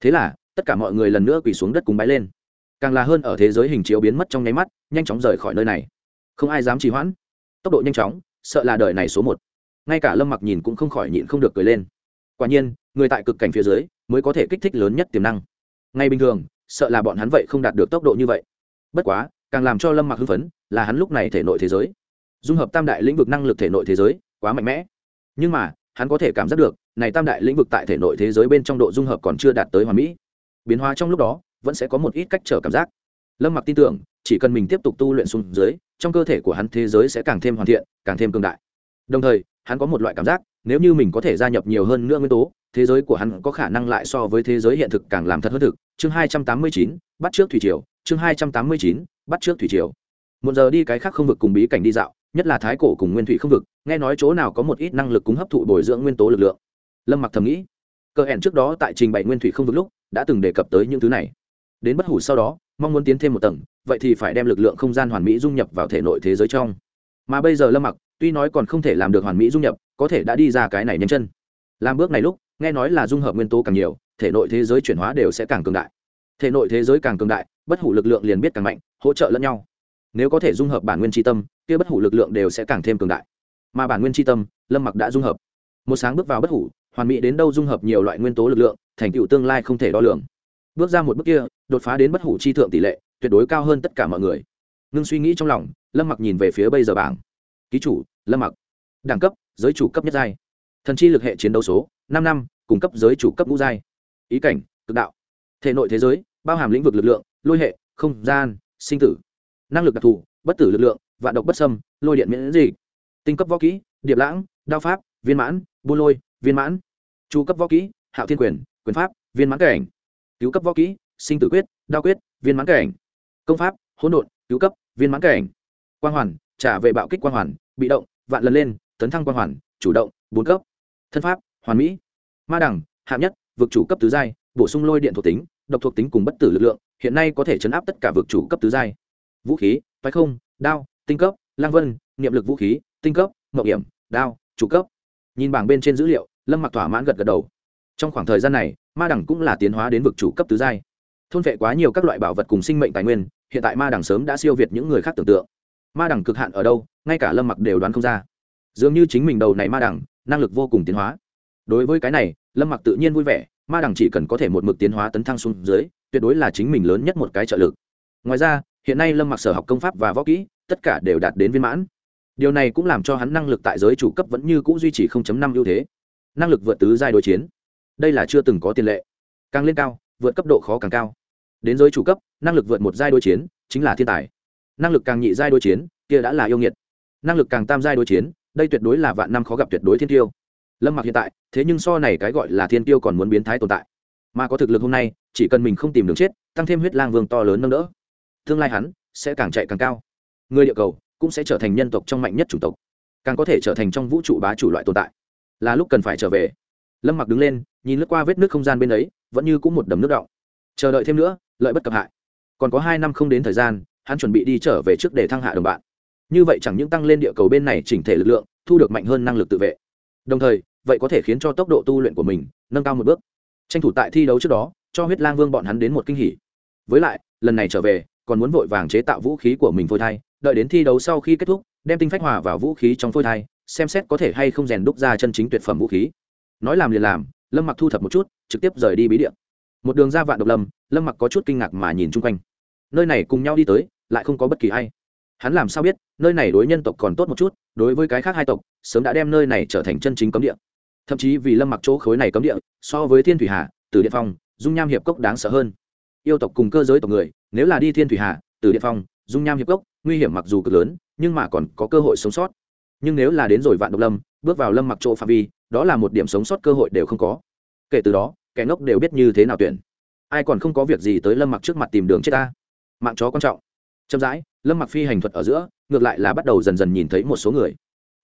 Thế là, tất cả mọi người lần nữa quỳ xuống đất cùng bái lên. Càng là hơn ở thế giới hình chiếu biến mất trong nháy mắt, nhanh chóng rời khỏi nơi này. Không ai dám trì hoãn. Tốc độ nhanh chóng, sợ là đời này số một. Ngay cả lâm mặc nhìn cũng không khỏi nhịn không được cười lên quả nhiên, người tại cực cảnh phía dưới mới có thể kích thích lớn nhất tiềm năng. Ngay bình thường, sợ là bọn hắn vậy không đạt được tốc độ như vậy. Bất quá, càng làm cho lâm mặc hưng phấn là hắn lúc này thể nội thế giới. Dung hợp tam đại lĩnh vực năng lực thể nội thế giới, quá mạnh mẽ. Nhưng mà, hắn có thể cảm giác được, này tam đại lĩnh vực tại thể nội thế giới bên trong độ dung hợp còn chưa đạt tới hoàn mỹ. Biến hóa trong lúc đó, vẫn sẽ có một ít cách trở cảm giác. Lâm mặc tin tưởng, chỉ cần mình tiếp tục tu luyện xuống dưới, trong cơ thể của hắn thế giới sẽ càng thêm hoàn thiện, càng thêm cương đại. Đồng thời, hắn có một loại cảm giác nếu như mình có thể gia nhập nhiều hơn nữa nguyên tố, thế giới của hắn có khả năng lại so với thế giới hiện thực càng làm thật hơn thực. Chương hai trăm tám mươi chín, bắt trước thủy triều. Chương hai trăm tám mươi chín, bắt trước thủy triều. Một giờ đi cái khác không vực cùng bí cảnh đi dạo, nhất là thái cổ cùng nguyên thủy không vực, nghe nói chỗ nào có một ít năng lực cúng hấp thụ bồi dưỡng nguyên tố lực lượng. Lâm mặc thầm nghĩ, cơ hẹn trước đó tại trình bày nguyên thủy không vực lúc, đã từng đề cập tới những thứ này. Đến bất hủ sau đó, mong muốn tiến thêm một tầng, vậy thì phải đem lực lượng không gian hoàn mỹ dung nhập vào thể nội thế giới trong. Mà bây giờ lâm mặc tuy nói còn không thể làm được hoàn mỹ dung nhập có thể đã đi ra cái này nhanh chân. Làm bước này lúc, nghe nói là dung hợp nguyên tố càng nhiều, thể nội thế giới chuyển hóa đều sẽ càng cường đại. Thể nội thế giới càng cường đại, bất hủ lực lượng liền biết càng mạnh, hỗ trợ lẫn nhau. Nếu có thể dung hợp bản nguyên tri tâm, kia bất hủ lực lượng đều sẽ càng thêm cường đại. Mà bản nguyên tri tâm, lâm mặc đã dung hợp. Một sáng bước vào bất hủ, hoàn mỹ đến đâu dung hợp nhiều loại nguyên tố lực lượng, thành tựu tương lai không thể đo lường. Bước ra một bước kia, đột phá đến bất hủ chi thượng tỷ lệ, tuyệt đối cao hơn tất cả mọi người. Ngưng suy nghĩ trong lòng, lâm mặc nhìn về phía bây giờ bảng. Ký chủ, lâm mặc. Đẳng cấp giới chủ cấp nhất giai. Thần chi lực hệ chiến đấu số, năm năm, cung cấp giới chủ cấp ngũ giai. Ý cảnh, cực đạo. Thể nội thế giới, bao hàm lĩnh vực lực lượng, lôi hệ, không gian, sinh tử. Năng lực đặc thù, bất tử lực lượng, vạn độc bất sâm lôi điện miễn dịch. Tinh cấp võ kỹ, điệp lãng, đao pháp, viên mãn, buôn lôi, viên mãn. Chu cấp võ kỹ, hạo thiên quyền quyền pháp, viên mãn cảnh. Cứu cấp võ kỹ, sinh tử quyết, đao quyết, viên mãn cảnh. Công pháp, hỗn độn, cứu cấp, viên mãn cảnh. Quang hoàn, trả về bạo kích quang hoàn, bị động, vạn lần lên tấn thăng quan hoàn, chủ động, bốn cấp. Thân pháp, hoàn mỹ. Ma đẳng, hạng nhất, vực chủ cấp tứ giai, bổ sung lôi điện thuộc tính, độc thuộc tính cùng bất tử lực lượng, hiện nay có thể chấn áp tất cả vực chủ cấp tứ giai. Vũ khí, phái không, đao, tinh cấp, lang vân, niệm lực vũ khí, tinh cấp mậu hiểm, đao, chủ cấp. Nhìn bảng bên trên dữ liệu, lâm mặc thỏa mãn gật gật đầu. Trong khoảng thời gian này, ma đẳng cũng là tiến hóa đến vực chủ cấp tứ giai. Thôn vệ quá nhiều các loại bảo vật cùng sinh mệnh tài nguyên, hiện tại ma đẳng sớm đã siêu việt những người khác tưởng tượng. Ma đẳng cực hạn ở đâu, ngay cả lâm mặc đều đoán không ra dường như chính mình đầu này ma đẳng năng lực vô cùng tiến hóa. Đối với cái này, lâm mặc tự nhiên vui vẻ, ma đẳng chỉ cần có thể một mực tiến hóa tấn thăng xuống dưới, tuyệt đối là chính mình lớn nhất một cái trợ lực. Ngoài ra, hiện nay lâm mặc sở học công pháp và võ kỹ, tất cả đều đạt đến viên mãn. Điều này cũng làm cho hắn năng lực tại giới chủ cấp vẫn như c ũ duy trì 0.5 ưu thế. Năng lực vượt tứ giai đối chiến. Đây là chưa từng có tiền lệ. Càng lên cao, vượt cấp độ khó càng cao. Đến giới chủ cấp, năng lực vượt một giai đối chiến, chính là thiên tài. Năng lực càng nhị giai đối chiến, kia đã là yêu nghiệt. Năng lực càng tam giai đối chiến đây tuyệt đối là vạn năm khó gặp tuyệt đối thiên tiêu. Lâm mặc hiện tại, thế nhưng so này cái gọi là thiên tiêu còn muốn biến thái tồn tại. Mà có thực lực hôm nay, chỉ cần mình không tìm đường chết, tăng thêm huyết lang vương to lớn nâng đỡ, tương lai hắn sẽ càng chạy càng cao. Người địa cầu cũng sẽ trở thành nhân tộc trong mạnh nhất chủng tộc, càng có thể trở thành trong vũ trụ bá chủ loại tồn tại. Là lúc cần phải trở về. Lâm mặc đứng lên, nhìn lướt qua vết nước không gian bên ấy, vẫn như cũng một đầm nước đọng. Chờ đợi thêm nữa, lợi bất cập hại. Còn có hai năm không đến thời gian, hắn chuẩn bị đi trở về trước để thăng hạ đồng bạn như vậy chẳng những tăng lên địa cầu bên này chỉnh thể lực lượng, thu được mạnh hơn năng lực tự vệ. Đồng thời, vậy có thể khiến cho tốc độ tu luyện của mình nâng cao một bước. Tranh thủ tại thi đấu trước đó, cho huyết lang vương bọn hắn đến một kinh hỉ. Với lại, lần này trở về, còn muốn vội vàng chế tạo vũ khí của mình phôi thai, đợi đến thi đấu sau khi kết thúc, đem tinh phách hòa vào vũ khí trong phôi thai, xem xét có thể hay không rèn đúc ra chân chính tuyệt phẩm vũ khí. Nói làm liền làm, lâm mặc thu thập một chút, trực tiếp rời đi bí điện một đường ra vạn độc lâm lâm mặc có chút kinh ngạc mà nhìn chung quanh. Nơi này cùng nhau đi tới, lại không có bất kỳ ai hắn làm sao biết, nơi này đối nhân tộc còn tốt một chút, đối với cái khác hai tộc, sớm đã đem nơi này trở thành chân chính cấm địa. Thậm chí vì lâm mặc chỗ khối này cấm địa, so với thiên thủy hà từ địa phong, dung nham hiệp cốc đáng sợ hơn. Yêu tộc cùng cơ giới tộc người, nếu là đi thiên thủy hà từ địa phong, dung nham hiệp cốc, nguy hiểm mặc dù cực lớn, nhưng mà còn có cơ hội sống sót. Nhưng nếu là đến rồi vạn độc lâm, bước vào lâm mặc chỗ phạm vi, đó là một điểm sống sót cơ hội đều không có. Kể từ đó, kẻ ngốc đều biết như thế nào tuyển. Ai còn không có việc gì tới lâm mặc trước mặt tìm đường chết ta. Mạng chó quan trọng chậm rãi, lâm mặc phi hành thuật ở giữa, ngược lại là bắt đầu dần dần nhìn thấy một số người.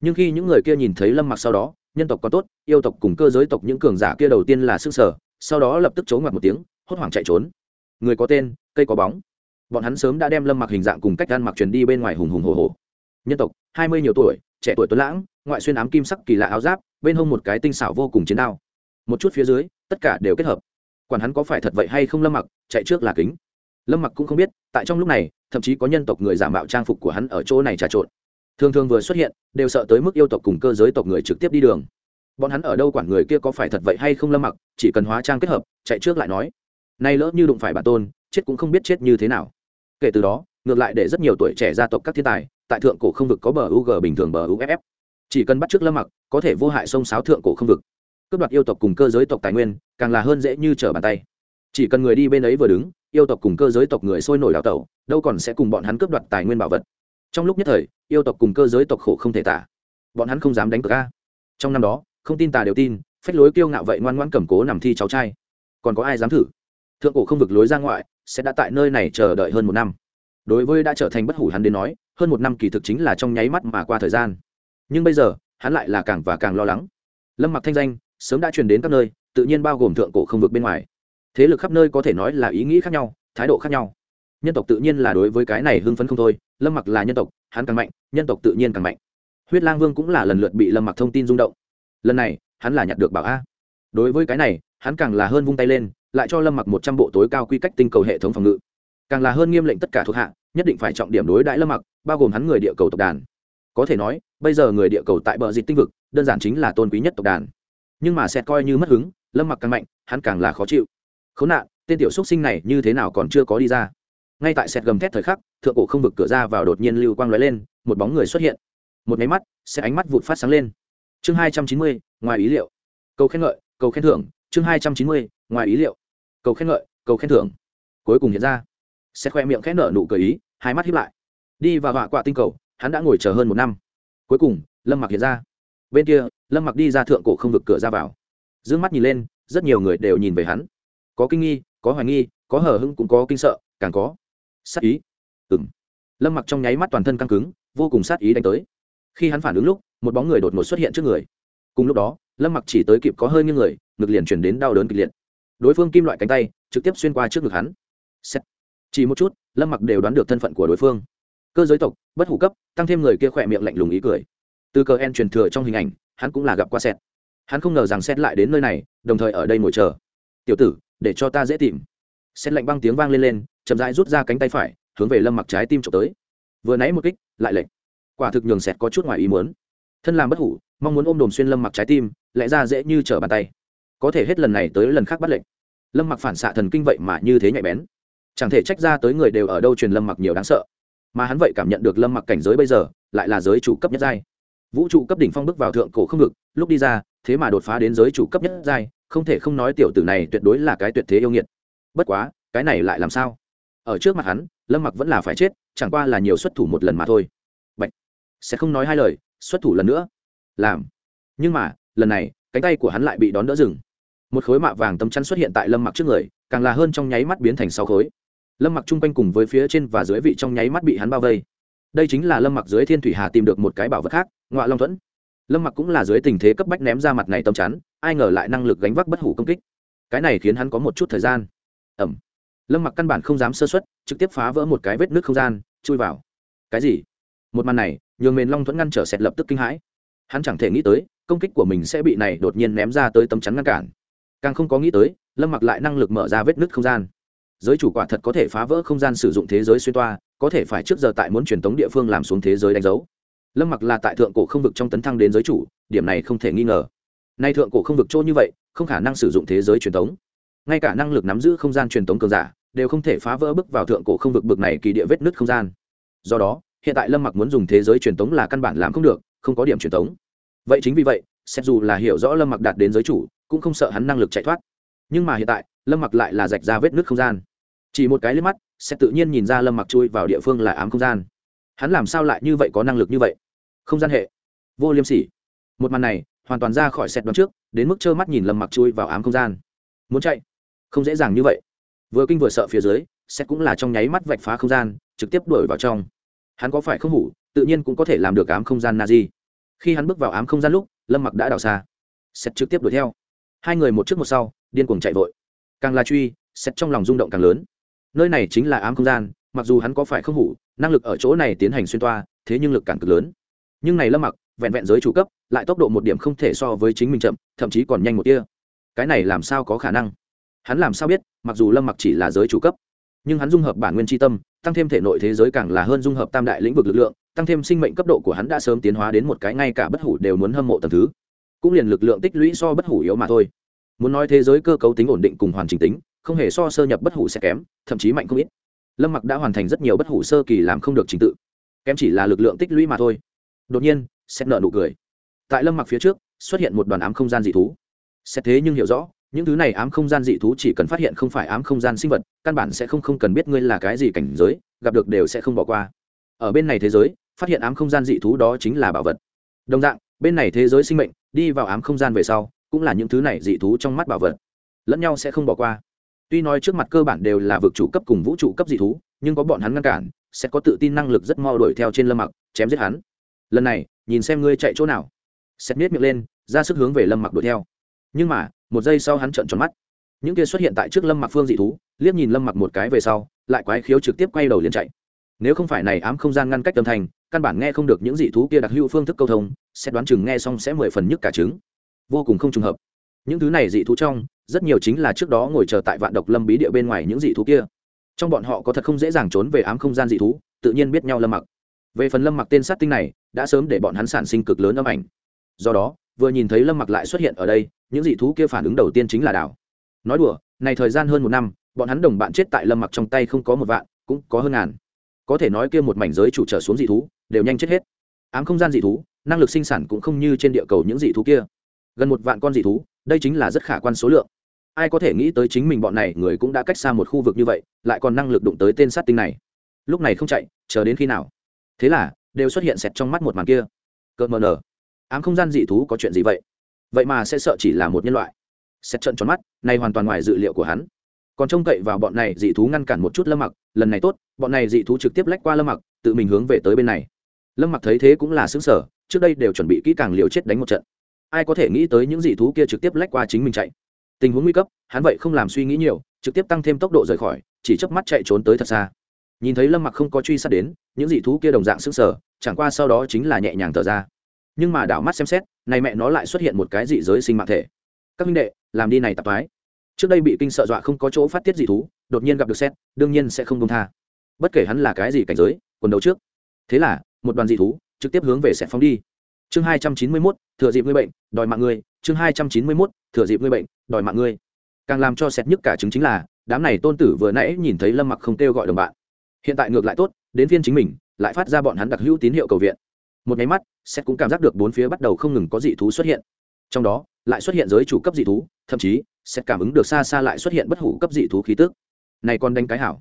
Nhưng khi những người kia nhìn thấy lâm mặc sau đó, nhân tộc có tốt, yêu tộc cùng cơ giới tộc những cường giả kia đầu tiên là sức sở, sau đó lập tức trốn ngoặt một tiếng, hốt hoảng chạy trốn. Người có tên, cây có bóng. Bọn hắn sớm đã đem lâm mặc hình dạng cùng cách ăn mặc truyền đi bên ngoài hùng hùng hồ hồ nhân tộc, hai mươi nhiều tuổi, trẻ tuổi tuấn lãng, ngoại xuyên ám kim sắc kỳ lạ áo giáp, bên hông một cái tinh xảo vô cùng chiến đao. Một chút phía dưới, tất cả đều kết hợp. Quản hắn có phải thật vậy hay không lâm mặc, chạy trước là kính lâm mặc cũng không biết tại trong lúc này thậm chí có nhân tộc người giả mạo trang phục của hắn ở chỗ này trà trộn thường thường vừa xuất hiện đều sợ tới mức yêu tộc cùng cơ giới tộc người trực tiếp đi đường bọn hắn ở đâu quản người kia có phải thật vậy hay không lâm mặc chỉ cần hóa trang kết hợp chạy trước lại nói nay lỡ như đụng phải bản tôn chết cũng không biết chết như thế nào kể từ đó ngược lại để rất nhiều tuổi trẻ gia tộc các thiên tài tại thượng cổ không vực có bờ UG bình thường bờ UFF. Chỉ cần bắt trước Lâm Mặc, có thể vô hại sông sáo thượng cổ không vực. Cướp đoạt yêu tộc cùng cơ giới tộc tài nguyên, càng là hơn dễ như trở bàn tay. Chỉ cần người đi bên ấy vừa đứng, yêu tộc cùng cơ giới tộc người sôi nổi đào tẩu, đâu còn sẽ cùng bọn hắn cướp đoạt tài nguyên bảo vật. Trong lúc nhất thời, yêu tộc cùng cơ giới tộc khổ không thể tả. Bọn hắn không dám đánh cược a. Trong năm đó, không tin tà đều tin, phách lối kiêu ngạo vậy ngoan ngoãn cầm cố nằm thi cháu trai. Còn có ai dám thử? Thượng cổ không vực lối ra ngoại, sẽ đã tại nơi này chờ đợi hơn một năm. Đối với đã trở thành bất hủ hắn đến nói, hơn một năm kỳ thực chính là trong nháy mắt mà qua thời gian nhưng bây giờ hắn lại là càng và càng lo lắng lâm mặc thanh danh sớm đã truyền đến các nơi tự nhiên bao gồm thượng cổ không vực bên ngoài thế lực khắp nơi có thể nói là ý nghĩ khác nhau, thái độ khác nhau. Nhân tộc tự nhiên là đối với cái này hưng phấn không thôi, lâm mặc là nhân tộc, hắn càng mạnh, nhân tộc tự nhiên càng mạnh. Huyết lang vương cũng là lần lượt bị lâm mặc thông tin rung động. Lần này, hắn là nhặt được bảo a. Đối với cái này, hắn càng là hơn vung tay lên, lại cho lâm mặc một trăm bộ tối cao quy cách tinh cầu hệ thống phòng ngự. Càng là hơn nghiêm lệnh tất cả thuộc hạ, nhất định phải trọng điểm đối đãi lâm mặc, bao gồm hắn người địa cầu tộc đàn. Có thể nói, bây giờ người địa cầu tại bờ dịch tinh vực, đơn giản chính là tôn quý nhất tộc đàn. Nhưng mà sẽ coi như mất hứng, lâm mặc càng mạnh, hắn càng là khó chịu khốn nạn, tên tiểu xúc sinh này như thế nào còn chưa có đi ra. Ngay tại sẹt gầm thét thời khắc, thượng cổ không vực cửa ra vào đột nhiên lưu quang lóe lên, một bóng người xuất hiện. Một máy mắt, sẽ ánh mắt vụt phát sáng lên. Chương hai trăm chín mươi, ngoài ý liệu. Cầu khen ngợi, cầu khen thưởng. Chương hai trăm chín mươi, ngoài ý liệu. Cầu khen ngợi, cầu khen thưởng. Cuối cùng hiện ra. Sẽ khoe miệng khẽ nở nụ cười ý, hai mắt hiếp lại. Đi vào họa quạ tinh cầu, hắn đã ngồi chờ hơn một năm. Cuối cùng, lâm mặc hiện ra. Bên kia, lâm mặc đi ra thượng cổ không vực cửa ra vào. D ư ơ n g mắt nhìn lên, rất nhiều người đều nhìn về hắn có kinh nghi, có hoài nghi, có hờ hưng cũng có kinh sợ, càng có sát ý. Ừng lâm mặc trong nháy mắt toàn thân căng cứng, vô cùng sát ý đánh tới. Khi hắn phản ứng lúc, một bóng người đột ngột xuất hiện trước người. Cùng lúc đó, lâm mặc chỉ tới kịp có hơi như người, ngực liền chuyển đến đau đớn kịch liệt. Đối phương kim loại cánh tay, trực tiếp xuyên qua trước ngực hắn. Xét. chỉ một chút, lâm mặc đều đoán được thân phận của đối phương. Cơ giới tộc, bất hủ cấp, tăng thêm người kia khỏe miệng lạnh lùng ý cười. Từ cờ en truyền thừa trong hình ảnh, hắn cũng là gặp qua xét hắn không ngờ rằng xét lại đến nơi này, đồng thời ở đây ngồi chờ. Tiểu tử để cho ta dễ tìm. Xét lạnh băng tiếng vang lên lên, chậm rãi rút ra cánh tay phải, hướng về lâm mặc trái tim trộm tới. Vừa nãy một kích, lại lệnh quả thực nhường sẹt có chút ngoài ý muốn. Thân làm bất hủ, mong muốn ôm đồm xuyên lâm mặc trái tim, lẽ ra dễ như trở bàn tay. Có thể hết lần này tới lần khác bắt lệnh lâm mặc phản xạ thần kinh vậy mà như thế nhạy bén. Chẳng thể trách ra tới người đều ở đâu truyền lâm mặc nhiều đáng sợ. Mà hắn vậy cảm nhận được lâm mặc cảnh giới bây giờ, lại là giới chủ cấp nhất giai. Vũ trụ cấp đỉnh phong bước vào thượng cổ không ngực, lúc đi ra, thế mà đột phá đến giới chủ cấp nhất giai không thể không nói tiểu tử này tuyệt đối là cái tuyệt thế yêu nghiệt. Bất quá, cái này lại làm sao? Ở trước mặt hắn, lâm mặc vẫn là phải chết, chẳng qua là nhiều xuất thủ một lần mà thôi. Bạch. sẽ không nói hai lời, xuất thủ lần nữa. Làm! Nhưng mà, lần này, cánh tay của hắn lại bị đón đỡ rừng một khối mạ vàng tấm chắn xuất hiện tại lâm mặc trước người, càng là hơn trong nháy mắt biến thành sáu khối. Lâm mặc chung quanh cùng với phía trên và dưới vị trong nháy mắt bị hắn bao vây. Đây chính là lâm mặc dưới thiên thủy hà tìm được một cái bảo vật khác ngoại long thuẫn. Lâm mặc cũng là dưới tình thế cấp bách ném ra mặt này tâm chắn ai ngờ lại năng lực gánh vác bất hủ công kích. Cái này khiến hắn có một chút thời gian. Ẩm. Lâm mặc căn bản không dám sơ xuất trực tiếp phá vỡ một cái vết nước không gian, chui vào. Cái gì? Một màn này, nhường mền long thuẫn ngăn trở sẹt lập tức kinh hãi. Hắn chẳng thể nghĩ tới, công kích của mình sẽ bị này đột nhiên ném ra tới tấm chắn ngăn cản. Càng không có nghĩ tới, lâm mặc lại năng lực mở ra vết nứt không gian. Giới chủ quả thật có thể phá vỡ không gian sử dụng thế giới xuyên toa, có thể phải trước giờ tại muốn truyền tống địa phương làm xuống thế giới đánh dấu. Lâm mặc là tại thượng cổ không vực trong tấn thăng đến giới chủ, điểm này không thể nghi ngờ nay thượng cổ không vực trôi như vậy, không khả năng sử dụng thế giới truyền thống. ngay cả năng lực nắm giữ không gian truyền thống cường giả, đều không thể phá vỡ bước vào thượng cổ không vực bực này kỳ địa vết nứt không gian. Do đó, hiện tại lâm mặc muốn dùng thế giới truyền thống là căn bản làm không được, không có điểm truyền thống. vậy chính vì vậy xét dù là hiểu rõ lâm mặc đạt đến giới chủ, cũng không sợ hắn năng lực chạy thoát. Nhưng mà hiện tại, lâm mặc lại là rạch ra vết nứt không gian. Chỉ một cái liếc mắt sẽ tự nhiên nhìn ra lâm mặc chui vào địa phương là ám không gian. Hắn làm sao lại như vậy có năng lực như vậy? Không gian hệ. Vô liêm sỉ. Một màn này hoàn toàn ra khỏi sẹt đoán trước, đến mức trơ mắt nhìn lâm mặc chui vào ám không gian. Muốn chạy? Không dễ dàng như vậy. Vừa kinh vừa sợ phía dưới, sẹt cũng là trong nháy mắt vạch phá không gian, trực tiếp đuổi vào trong. Hắn có phải không hủ, tự nhiên cũng có thể làm được ám không gian na di khi hắn bước vào ám không gian lúc, lâm mặc đã đào xa. Sẹt trực tiếp đuổi theo. Hai người một trước một sau, điên cuồng chạy vội. Càng là truy, sẹt trong lòng rung động càng lớn. Nơi này chính là ám không gian, mặc dù hắn có phải không hủ, năng lực ở chỗ này tiến hành xuyên toa, thế nhưng lực cản cực lớn. Nhưng này lâm mặc vẹn vẹn giới chủ cấp, lại tốc độ một điểm không thể so với chính mình chậm, thậm chí còn nhanh một tia. Cái này làm sao có khả năng? Hắn làm sao biết, mặc dù lâm mặc chỉ là giới chủ cấp, nhưng hắn dung hợp bản nguyên tri tâm, tăng thêm thể nội thế giới càng là hơn dung hợp tam đại lĩnh vực lực lượng, tăng thêm sinh mệnh cấp độ của hắn đã sớm tiến hóa đến một cái ngay cả bất hủ đều muốn hâm mộ tầm thứ. Cũng liền lực lượng tích lũy so bất hủ yếu mà thôi. Muốn nói thế giới cơ cấu tính ổn định cùng hoàn chỉnh tính, không hề so sơ nhập bất hủ sẽ kém, thậm chí mạnh không ít. Lâm mặc đã hoàn thành rất nhiều bất hủ sơ kỳ làm không được trình tự. Kém chỉ là lực lượng tích lũy mà thôi. Đột nhiên xét nợ nụ cười. Tại lâm mặc phía trước, xuất hiện một đoàn ám không gian dị thú. Xét thế nhưng hiểu rõ, những thứ này ám không gian dị thú chỉ cần phát hiện không phải ám không gian sinh vật, căn bản sẽ không không cần biết ngươi là cái gì cảnh giới, gặp được đều sẽ không bỏ qua. Ở bên này thế giới, phát hiện ám không gian dị thú đó chính là bảo vật. Đồng dạng, bên này thế giới sinh mệnh, đi vào ám không gian về sau, cũng là những thứ này dị thú trong mắt bảo vật. Lẫn nhau sẽ không bỏ qua. Tuy nói trước mặt cơ bản đều là vực chủ cấp cùng vũ trụ cấp dị thú, nhưng có bọn hắn ngăn cản, sẽ có tự tin năng lực rất mo đuổi theo trên lâm mặc, chém giết hắn. Lần này nhìn xem ngươi chạy chỗ nào. Xét miết miệng lên, ra sức hướng về lâm mặc đuổi theo. Nhưng mà, một giây sau hắn trợn tròn mắt. Những kia xuất hiện tại trước lâm mặc phương dị thú, liếc nhìn lâm mặc một cái về sau, lại quái khiếu trực tiếp quay đầu liền chạy. Nếu không phải này ám không gian ngăn cách âm thanh, căn bản nghe không được những dị thú kia đặc hữu phương thức câu thông sẽ đoán chừng nghe xong sẽ mười phần nhức cả trứng. Vô cùng không trùng hợp. Những thứ này dị thú trong, rất nhiều chính là trước đó ngồi chờ tại vạn độc lâm bí địa bên ngoài những dị thú kia. Trong bọn họ có thật không dễ dàng trốn về ám không gian dị thú, tự nhiên biết nhau lâm mặc về phần lâm mặc tên sát tinh này, đã sớm để bọn hắn sản sinh cực lớn âm ảnh. Do đó, vừa nhìn thấy lâm mặc lại xuất hiện ở đây, những dị thú kia phản ứng đầu tiên chính là đảo. Nói đùa, này thời gian hơn một năm, bọn hắn đồng bạn chết tại lâm mặc trong tay không có một vạn, cũng có hơn ngàn. Có thể nói kia một mảnh giới chủ trở xuống dị thú, đều nhanh chết hết. Ám không gian dị thú, năng lực sinh sản cũng không như trên địa cầu những dị thú kia. Gần một vạn con dị thú, đây chính là rất khả quan số lượng. Ai có thể nghĩ tới chính mình bọn này người cũng đã cách xa một khu vực như vậy, lại còn năng lực đụng tới tên sát tinh này. Lúc này không chạy, chờ đến khi nào? Thế là, đều xuất hiện xẹt trong mắt một màn kia. Cợt mờ nở ám không gian dị thú có chuyện gì vậy? Vậy mà sẽ sợ chỉ là một nhân loại. Xét trận tròn mắt, này hoàn toàn ngoài dự liệu của hắn. Còn trông cậy vào bọn này dị thú ngăn cản một chút lâm mặc, lần này tốt, bọn này dị thú trực tiếp lách qua lâm mặc, tự mình hướng về tới bên này. Lâm mặc thấy thế cũng là xứng sở trước đây đều chuẩn bị kỹ càng liều chết đánh một trận. Ai có thể nghĩ tới những dị thú kia trực tiếp lách qua chính mình chạy? Tình huống nguy cấp, hắn vậy không làm suy nghĩ nhiều, trực tiếp tăng thêm tốc độ rời khỏi, chỉ chớp mắt chạy trốn tới thật xa nhìn thấy lâm mặc không có truy sát đến, những dị thú kia đồng dạng sững sờ, chẳng qua sau đó chính là nhẹ nhàng thở ra. Nhưng mà đảo mắt xem xét, này mẹ nó lại xuất hiện một cái dị giới sinh mạng thể. Các minh đệ, làm đi này tạp thoái trước đây bị kinh sợ dọa không có chỗ phát tiết dị thú, đột nhiên gặp được xét, đương nhiên sẽ không công tha. Bất kể hắn là cái gì cảnh giới, quần đầu trước. Thế là, một đoàn dị thú trực tiếp hướng về sẽ phóng đi. Chương hai trăm chín mươi mốt, thừa dịp ngươi bệnh, đòi mạng ngươi. Chương hai trăm chín mươi mốt, thừa dịp ngươi bệnh, đòi mạng ngươi. Càng làm cho xét nhất cả chứng chính là, đám này tôn tử vừa nãy nhìn thấy lâm mặc không kêu gọi đồng bạn hiện tại ngược lại tốt, đến phiên chính mình, lại phát ra bọn hắn đặc hữu tín hiệu cầu viện. Một nháy mắt xét cũng cảm giác được bốn phía bắt đầu không ngừng có dị thú xuất hiện. Trong đó, lại xuất hiện giới chủ cấp dị thú, thậm chí xét cảm ứng được xa xa lại xuất hiện bất hủ cấp dị thú khí tước này còn đánh cái hảo.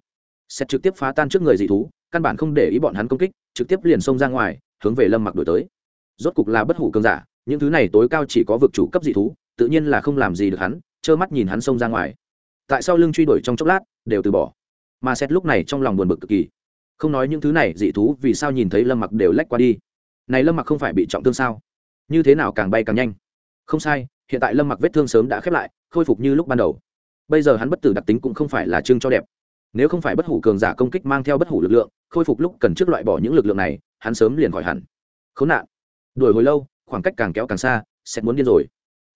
Xét trực tiếp phá tan trước người dị thú, căn bản không để ý bọn hắn công kích, trực tiếp liền xông ra ngoài, hướng về lâm mặc đổi tới. Rốt cục là bất hủ cơn giả, những thứ này tối cao chỉ có vực chủ cấp dị thú, tự nhiên là không làm gì được hắn, trơ mắt nhìn hắn xông ra ngoài. Tại sao lưng truy đuổi trong chốc lát, đều từ bỏ? Mà xét lúc này trong lòng buồn bực cực kỳ. Không nói những thứ này, dị thú vì sao nhìn thấy lâm mặc đều lách qua đi? Này lâm mặc không phải bị trọng thương sao? Như thế nào càng bay càng nhanh? Không sai, hiện tại lâm mặc vết thương sớm đã khép lại, khôi phục như lúc ban đầu. Bây giờ hắn bất tử đặc tính cũng không phải là chương cho đẹp. Nếu không phải bất hủ cường giả công kích mang theo bất hủ lực lượng, khôi phục lúc cần trước loại bỏ những lực lượng này, hắn sớm liền khỏi hẳn. Khốn nạn. Đuổi hồi lâu, khoảng cách càng kéo càng xa, sẽ muốn điên rồi.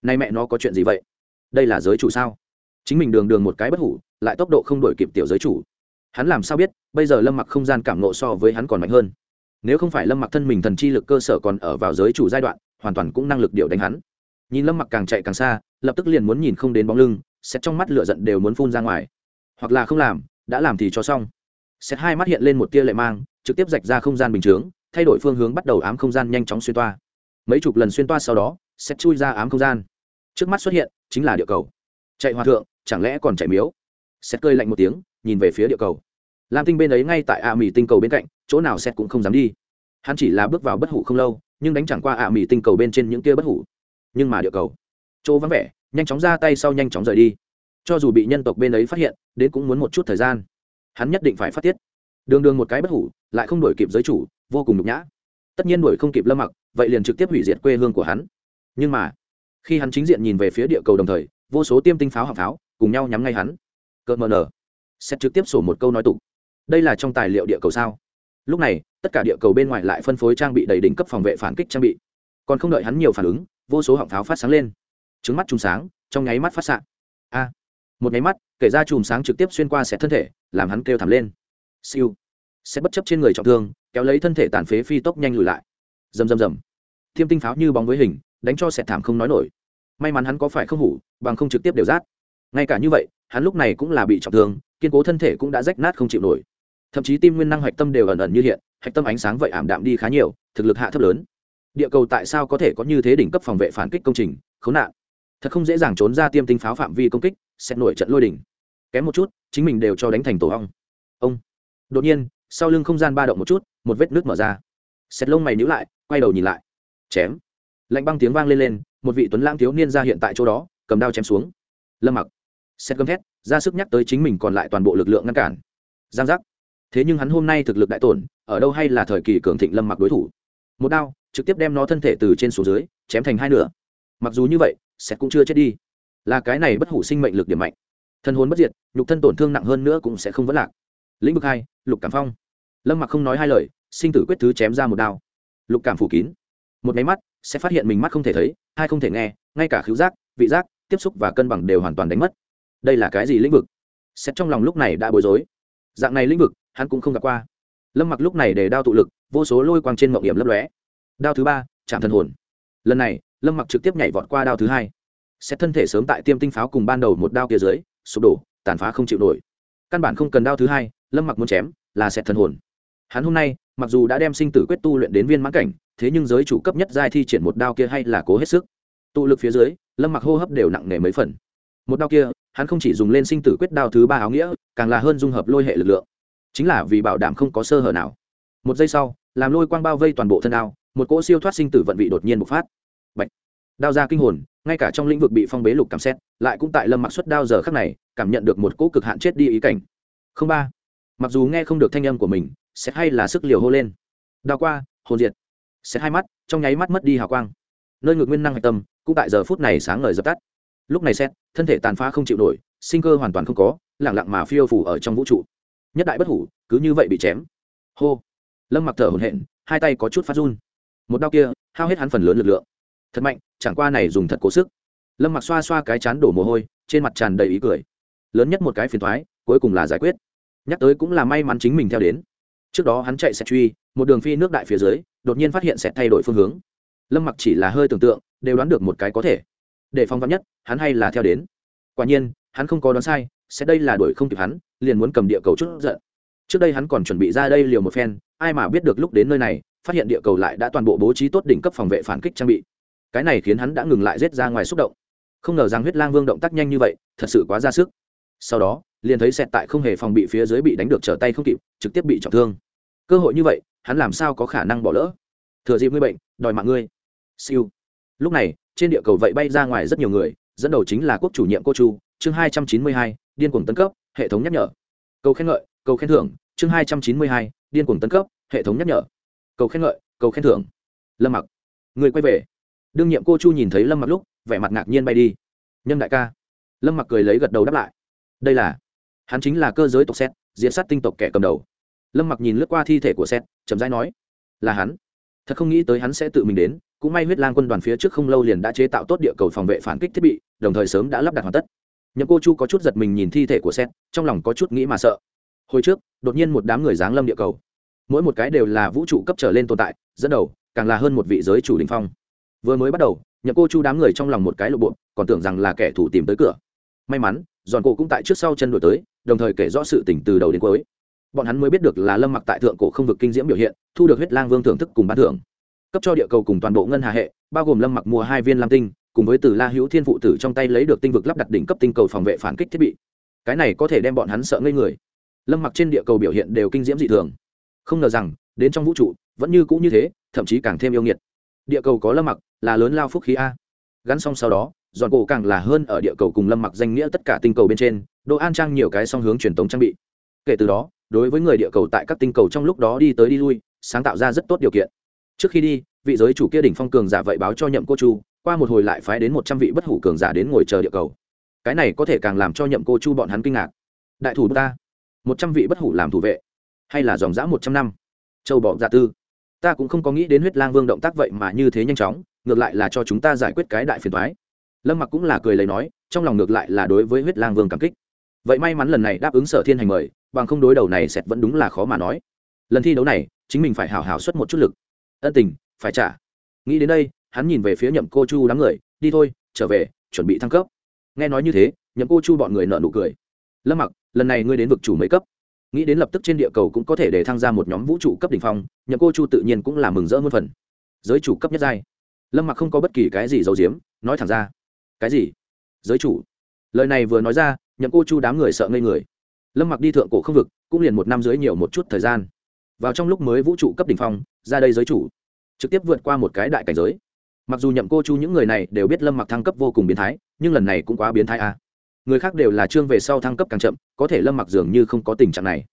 Nay mẹ nó có chuyện gì vậy? Đây là giới chủ sao? Chính mình đường đường một cái bất hủ, lại tốc độ không đổi kịp tiểu giới chủ hắn làm sao biết, bây giờ lâm mặc không gian cảm nộ so với hắn còn mạnh hơn. Nếu không phải lâm mặc thân mình thần chi lực cơ sở còn ở vào giới chủ giai đoạn, hoàn toàn cũng năng lực điều đánh hắn. Nhìn lâm mặc càng chạy càng xa, lập tức liền muốn nhìn không đến bóng lưng xét trong mắt lửa giận đều muốn phun ra ngoài. Hoặc là không làm, đã làm thì cho xong. Xét hai mắt hiện lên một tia lệ mang, trực tiếp rạch ra không gian bình chướng, thay đổi phương hướng bắt đầu ám không gian nhanh chóng xuyên toa. Mấy chục lần xuyên toa sau đó xét chui ra ám không gian. Trước mắt xuất hiện, chính là địa cầu. Chạy hòa thượng, chẳng lẽ còn chạy miếu? Xét cơi lạnh một tiếng nhìn về phía địa cầu. Lam tinh bên ấy ngay tại ạ mỹ tinh cầu bên cạnh, chỗ nào xét cũng không dám đi. Hắn chỉ là bước vào bất hủ không lâu, nhưng đánh chẳng qua ạ mỹ tinh cầu bên trên những kia bất hủ. Nhưng mà địa cầu, chỗ vắng vẻ, nhanh chóng ra tay sau nhanh chóng rời đi. Cho dù bị nhân tộc bên ấy phát hiện, đến cũng muốn một chút thời gian. Hắn nhất định phải phát tiết. Đường đường một cái bất hủ, lại không đổi kịp giới chủ, vô cùng nhục nhã. Tất nhiên đuổi không kịp lâm mặc, vậy liền trực tiếp hủy diệt quê hương của hắn. Nhưng mà, khi hắn chính diện nhìn về phía địa cầu đồng thời, vô số tiêm tinh pháo hạng pháo cùng nhau nhắm ngay hắn. Cợt mờ nở sẽ trực tiếp sổ một câu nói tục. Đây là trong tài liệu địa cầu sao? Lúc này, tất cả địa cầu bên ngoài lại phân phối trang bị đầy đỉnh cấp phòng vệ phản kích trang bị. Còn không đợi hắn nhiều phản ứng, vô số họng pháo phát sáng lên. Trứng mắt chùm sáng, trong nháy mắt phát xạ. A! Một nháy mắt, kể ra chùm sáng trực tiếp xuyên qua sẽ thân thể, làm hắn kêu thảm lên. Siêu! Sẽ bất chấp trên người trọng thương, kéo lấy thân thể tàn phế phi tốc nhanh lùi lại. Rầm rầm rầm. Thiêm tinh pháo như bóng với hình, đánh cho sẹt thảm không nói nổi. May mắn hắn có phải không hủ, bằng không trực tiếp đều rát. Ngay cả như vậy hắn lúc này cũng là bị trọng thương, kiên cố thân thể cũng đã rách nát không chịu nổi. Thậm chí tim nguyên năng hạch tâm đều ẩn ẩn như hiện, hạch tâm ánh sáng vậy ảm đạm đi khá nhiều, thực lực hạ thấp lớn. Địa cầu tại sao có thể có như thế đỉnh cấp phòng vệ phản kích công trình? Khốn nạn. Thật không dễ dàng trốn ra tiêm tinh pháo phạm vi công kích, xét nổi trận lôi đỉnh. Kém một chút, chính mình đều cho đánh thành tổ ong. ông. Đột nhiên, sau lưng không gian ba động một chút, một vết nước mở ra. Xét lông mày nhữ lại, quay đầu nhìn lại. Chém. Lạnh băng tiếng vang lên lên, một vị tuấn lãng thiếu niên ra hiện tại chỗ đó, cầm đao chém xuống. Lâm mặc xét gầm thét, ra sức nhắc tới chính mình còn lại toàn bộ lực lượng ngăn cản. Giang giác. Thế nhưng hắn hôm nay thực lực đại tổn, ở đâu hay là thời kỳ cường thịnh lâm mặc đối thủ. Một đao, trực tiếp đem nó thân thể từ trên xuống dưới, chém thành hai nửa. Mặc dù như vậy xét cũng chưa chết đi. Là cái này bất hủ sinh mệnh lực điểm mạnh. Thân hồn bất diệt, nhục thân tổn thương nặng hơn nữa cũng sẽ không vấn lạc. Lĩnh vực hai, lục cảm phong. Lâm mặc không nói hai lời, sinh tử quyết thứ chém ra một đao. Lục cảm phủ kín. Một máy mắt sẽ phát hiện mình mắt không thể thấy, hai không thể nghe, ngay cả khứu giác, vị giác, tiếp xúc và cân bằng đều hoàn toàn đánh mất đây là cái gì lĩnh vực? Xét trong lòng lúc này đã bối rối. Dạng này lĩnh vực, hắn cũng không gặp qua. Lâm mặc lúc này để đao tụ lực, vô số lôi quang trên mộng điểm lấp lóe. Đao thứ ba chạm thần hồn. Lần này, lâm mặc trực tiếp nhảy vọt qua đao thứ hai. Xét thân thể sớm tại tiêm tinh pháo cùng ban đầu một đao kia dưới, sụp đổ, tàn phá không chịu nổi. Căn bản không cần đao thứ hai, lâm mặc muốn chém, là xét thần hồn. Hắn hôm nay, mặc dù đã đem sinh tử quyết tu luyện đến viên mãn cảnh, thế nhưng giới chủ cấp nhất giai thi triển một đao kia hay là cố hết sức. Tụ lực phía dưới, lâm mặc hô hấp đều nặng nề mấy phần. Một đao kia hắn không chỉ dùng lên sinh tử quyết đao thứ ba áo nghĩa, càng là hơn dung hợp lôi hệ lực lượng. Chính là vì bảo đảm không có sơ hở nào. Một giây sau, làm lôi quang bao vây toàn bộ thân đao một cỗ siêu thoát sinh tử vận vị đột nhiên bộc phát. Bạch. đao ra kinh hồn, ngay cả trong lĩnh vực bị phong bế lục cảm xét, lại cũng tại lâm mặc xuất đao giờ khắc này, cảm nhận được một cỗ cực hạn chết đi ý cảnh. Không ba! Mặc dù nghe không được thanh âm của mình sẽ hay là sức liều hô lên. Đao qua, hồn diệt. Sẽ hai mắt, trong nháy mắt mất đi hào quang. Nơi ngược nguyên năng hạch tâm, cũng tại giờ phút này sáng ngời dập tắt lúc này xét, thân thể tàn phá không chịu nổi, sinh cơ hoàn toàn không có, lẳng lặng mà phiêu phủ ở trong vũ trụ. Nhất đại bất hủ, cứ như vậy bị chém. Hô. Lâm mặc thở hổn hển, hai tay có chút phát run. Một đau kia, hao hết hắn phần lớn lực lượng. Thật mạnh, chẳng qua này dùng thật cố sức. Lâm mặc xoa xoa cái chán đổ mồ hôi, trên mặt tràn đầy ý cười. Lớn nhất một cái phiền thoái, cuối cùng là giải quyết. Nhắc tới cũng là may mắn chính mình theo đến. Trước đó hắn chạy xe truy, một đường phi nước đại phía dưới, đột nhiên phát hiện sẽ thay đổi phương hướng. Lâm mặc chỉ là hơi tưởng tượng, đều đoán được một cái có thể để phong vắn nhất, hắn hay là theo đến. Quả nhiên, hắn không có đoán sai, sẽ đây là đuổi không kịp hắn, liền muốn cầm địa cầu chút giận. Trước đây hắn còn chuẩn bị ra đây liều một phen, ai mà biết được lúc đến nơi này, phát hiện địa cầu lại đã toàn bộ bố trí tốt đỉnh cấp phòng vệ phản kích trang bị. Cái này khiến hắn đã ngừng lại rết ra ngoài xúc động. Không ngờ rằng huyết lang vương động tác nhanh như vậy, thật sự quá ra sức. Sau đó, liền thấy xẹt tại không hề phòng bị phía dưới bị đánh được trở tay không kịp, trực tiếp bị trọng thương. Cơ hội như vậy, hắn làm sao có khả năng bỏ lỡ? Thừa dịp ngươi bệnh, đòi mạng ngươi. Siêu. Lúc này trên địa cầu vậy bay ra ngoài rất nhiều người, dẫn đầu chính là quốc chủ nhiệm cô chu, chương hai trăm chín mươi hai, điên cuồng tấn cấp, hệ thống nhắc nhở. Cầu khen ngợi, cầu khen thưởng, chương hai trăm chín mươi hai, điên cuồng tấn cấp, hệ thống nhắc nhở. Cầu khen ngợi, cầu khen thưởng. Lâm mặc. Người quay về. Đương nhiệm cô chu nhìn thấy lâm mặc lúc, vẻ mặt ngạc nhiên bay đi. Nhân đại ca. Lâm mặc cười lấy gật đầu đáp lại. Đây là, hắn chính là cơ giới tộc xét diễn sát tinh tộc kẻ cầm đầu. Lâm mặc nhìn lướt qua thi thể của xét chậm rãi nói, là hắn. Thật không nghĩ tới hắn sẽ tự mình đến cũng may huyết lang quân đoàn phía trước không lâu liền đã chế tạo tốt địa cầu phòng vệ phản kích thiết bị, đồng thời sớm đã lắp đặt hoàn tất. Nhậm cô chu có chút giật mình nhìn thi thể của xét trong lòng có chút nghĩ mà sợ. Hồi trước, đột nhiên một đám người giáng lâm địa cầu. Mỗi một cái đều là vũ trụ cấp trở lên tồn tại, dẫn đầu, càng là hơn một vị giới chủ đình phong. Vừa mới bắt đầu, nhậm cô chu đám người trong lòng một cái lộ bộ, còn tưởng rằng là kẻ thủ tìm tới cửa. May mắn, giòn cổ cũng tại trước sau chân đổi tới, đồng thời kể rõ sự tỉnh từ đầu đến cuối. Bọn hắn mới biết được là lâm mặc tại thượng cổ không vực kinh diễm biểu hiện, thu được huyết lang vương thưởng thức cùng ban thưởng cấp cho địa cầu cùng toàn bộ ngân hà hệ, bao gồm lâm mặc mua hai viên lam tinh, cùng với từ la hữu thiên phụ tử trong tay lấy được tinh vực lắp đặt đỉnh cấp tinh cầu phòng vệ phản kích thiết bị. Cái này có thể đem bọn hắn sợ ngây người. Lâm mặc trên địa cầu biểu hiện đều kinh diễm dị thường. Không ngờ rằng, đến trong vũ trụ, vẫn như cũ như thế, thậm chí càng thêm yêu nghiệt. Địa cầu có lâm mặc là lớn lao phúc khí a. Gắn xong sau đó dọn cổ càng là hơn ở địa cầu cùng lâm mặc danh nghĩa tất cả tinh cầu bên trên, đồ an trang nhiều cái song hướng truyền thống trang bị. Kể từ đó, đối với người địa cầu tại các tinh cầu trong lúc đó đi tới đi lui, sáng tạo ra rất tốt điều kiện trước khi đi, vị giới chủ kia đỉnh phong cường giả vậy báo cho nhậm cô chu, qua một hồi lại phái đến một trăm vị bất hủ cường giả đến ngồi chờ địa cầu. Cái này có thể càng làm cho nhậm cô chu bọn hắn kinh ngạc. Đại thủ ta, một trăm vị bất hủ làm thủ vệ, hay là dòng dã một trăm năm? Châu bọ dạ tư, ta cũng không có nghĩ đến huyết lang vương động tác vậy mà như thế nhanh chóng, ngược lại là cho chúng ta giải quyết cái đại phiền thoái lâm mặc cũng là cười lấy nói, trong lòng ngược lại là đối với huyết lang vương cảm kích. Vậy may mắn lần này đáp ứng sở thiên hành mời, bằng không đối đầu này sẽ vẫn đúng là khó mà nói. Lần thi đấu này, chính mình phải hào hào xuất một chút lực ân tình, phải trả. Nghĩ đến đây, hắn nhìn về phía nhậm cô chu đám người, đi thôi, trở về, chuẩn bị thăng cấp. Nghe nói như thế, nhậm cô chu bọn người nợ nụ cười. Lâm mặc, lần này ngươi đến vực chủ mấy cấp? Nghĩ đến lập tức trên địa cầu cũng có thể để tham gia một nhóm vũ trụ cấp đ ỉ n h phong, nhậm cô chu tự nhiên cũng là mừng rỡ muôn phần. Giới chủ cấp nhất giai. Lâm mặc không có bất kỳ cái gì giấu diếm nói thẳng ra. Cái gì? Giới chủ. Lời này vừa nói ra, nhậm cô chu đám người sợ ngây người. Lâm mặc đi thượng cổ không vực, cũng liền một năm dưới nhiều một chút thời gian vào trong lúc mới vũ trụ cấp đ ỉ n h phong, ra đây giới chủ, trực tiếp vượt qua một cái đại cảnh giới. Mặc dù nhậm cô chu những người này đều biết lâm mặc thăng cấp vô cùng biến thái, nhưng lần này cũng quá biến thái a à. Người khác đều là trương về sau thăng cấp càng chậm, có thể lâm mặc dường như không có tình trạng này.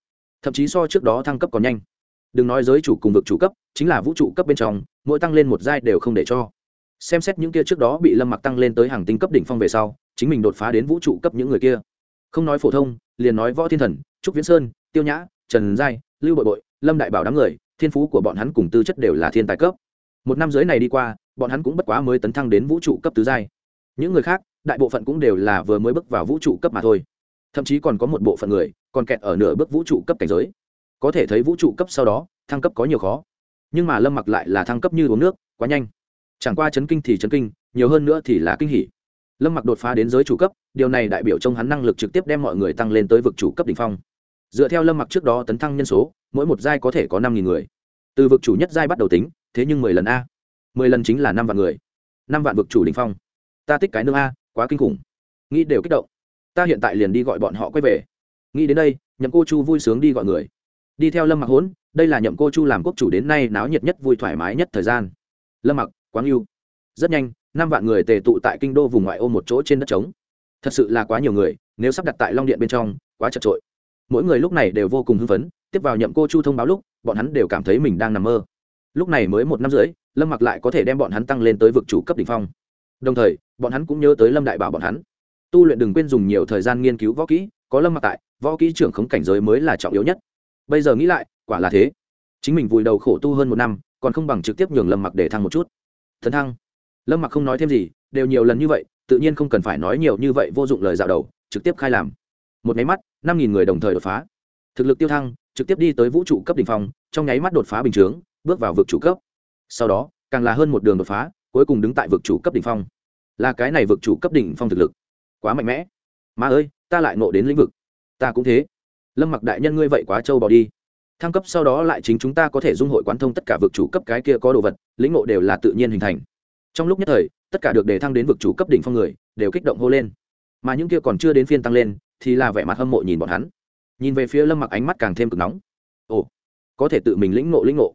Thậm chí so trước đó thăng cấp còn nhanh. Đừng nói giới chủ cùng vực chủ cấp, chính là vũ trụ cấp bên trong, mỗi tăng lên một giai đều không để cho. Xem xét những kia trước đó bị lâm mặc tăng lên tới hàng tinh cấp đỉnh phong về sau, chính mình đột phá đến vũ trụ cấp những người kia. Không nói phổ thông, liền nói võ thiên thần, trúc viễn sơn, tiêu nhã, trần giai, lưu bội bội lâm đại bảo đám người, thiên phú của bọn hắn cùng tư chất đều là thiên tài cấp. Một năm dưới này đi qua, bọn hắn cũng bất quá mới tấn thăng đến vũ trụ cấp tứ giai. Những người khác, đại bộ phận cũng đều là vừa mới bước vào vũ trụ cấp mà thôi. Thậm chí còn có một bộ phận người, còn kẹt ở nửa bước vũ trụ cấp cảnh giới. Có thể thấy vũ trụ cấp sau đó, thăng cấp có nhiều khó. Nhưng mà lâm mặc lại là thăng cấp như uống nước, quá nhanh. Chẳng qua chấn kinh thì chấn kinh, nhiều hơn nữa thì là kinh hỉ. Lâm mặc đột phá đến giới chủ cấp, điều này đại biểu trong hắn năng lực trực tiếp đem mọi người tăng lên tới vực chủ cấp đ ỉ n h phong dựa theo lâm mặc trước đó tấn thăng nhân số, mỗi một giai có thể có năm nghìn người. Từ vực chủ nhất giai bắt đầu tính, thế nhưng mười lần a. Mười lần chính là năm vạn người. Năm vạn vực chủ đình phong. Ta thích cái nương a, quá kinh khủng. Nghĩ đều kích động. Ta hiện tại liền đi gọi bọn họ quay về. Nghĩ đến đây, nhậm cô chu vui sướng đi gọi người. Đi theo lâm mặc hốn, đây là nhậm cô chu làm quốc chủ đến nay náo nhiệt nhất, vui thoải mái nhất thời gian. Lâm mặc quáng yêu. Rất nhanh, năm vạn người tề tụ tại kinh đô vùng ngoại ô một chỗ trên đất trống. Thật sự là quá nhiều người, nếu sắp đặt tại long điện bên trong, quá chật trội mỗi người lúc này đều vô cùng hưng phấn, tiếp vào nhậm cô chu thông báo lúc, bọn hắn đều cảm thấy mình đang nằm mơ. Lúc này mới một năm rưỡi, lâm mặc lại có thể đem bọn hắn tăng lên tới vực chủ cấp đ ỉ n h phong. Đồng thời, bọn hắn cũng nhớ tới lâm đại bảo bọn hắn. Tu luyện đừng quên dùng nhiều thời gian nghiên cứu võ kỹ, có lâm mặc tại, võ kỹ trưởng khống cảnh giới mới là trọng yếu nhất. Bây giờ nghĩ lại, quả là thế. Chính mình vùi đầu khổ tu hơn một năm, còn không bằng trực tiếp nhường lâm mặc để thăng một chút. Thần thăng. Lâm mặc không nói thêm gì, đều nhiều lần như vậy, tự nhiên không cần phải nói nhiều như vậy vô dụng lời dạo đầu, trực tiếp khai làm một nháy mắt, năm nghìn người đồng thời đột phá. Thực lực tiêu thăng, trực tiếp đi tới vũ trụ cấp đ ỉ n h phong, trong nháy mắt đột phá bình chướng, bước vào vực chủ cấp. Sau đó, càng là hơn một đường đột phá, cuối cùng đứng tại vực chủ cấp đỉnh phong. Là cái này vực chủ cấp đỉnh phong thực lực. Quá mạnh mẽ. Mà ơi, ta lại nộ đến lĩnh vực. Ta cũng thế. Lâm mặc đại nhân ngươi vậy quá trâu bỏ đi. Thăng cấp sau đó lại chính chúng ta có thể dung hội quán thông tất cả vực chủ cấp cái kia có đồ vật, lĩnh ngộ đều là tự nhiên hình thành. Trong lúc nhất thời, tất cả được đề thăng đến vực chủ cấp đỉnh phong người, đều kích động hô lên. Mà những kia còn chưa đến phiên tăng lên thì là vẻ mặt hâm mộ nhìn bọn hắn. Nhìn về phía lâm mặc ánh mắt càng thêm cực nóng. Ồ, có thể tự mình lĩnh ngộ lĩnh ngộ.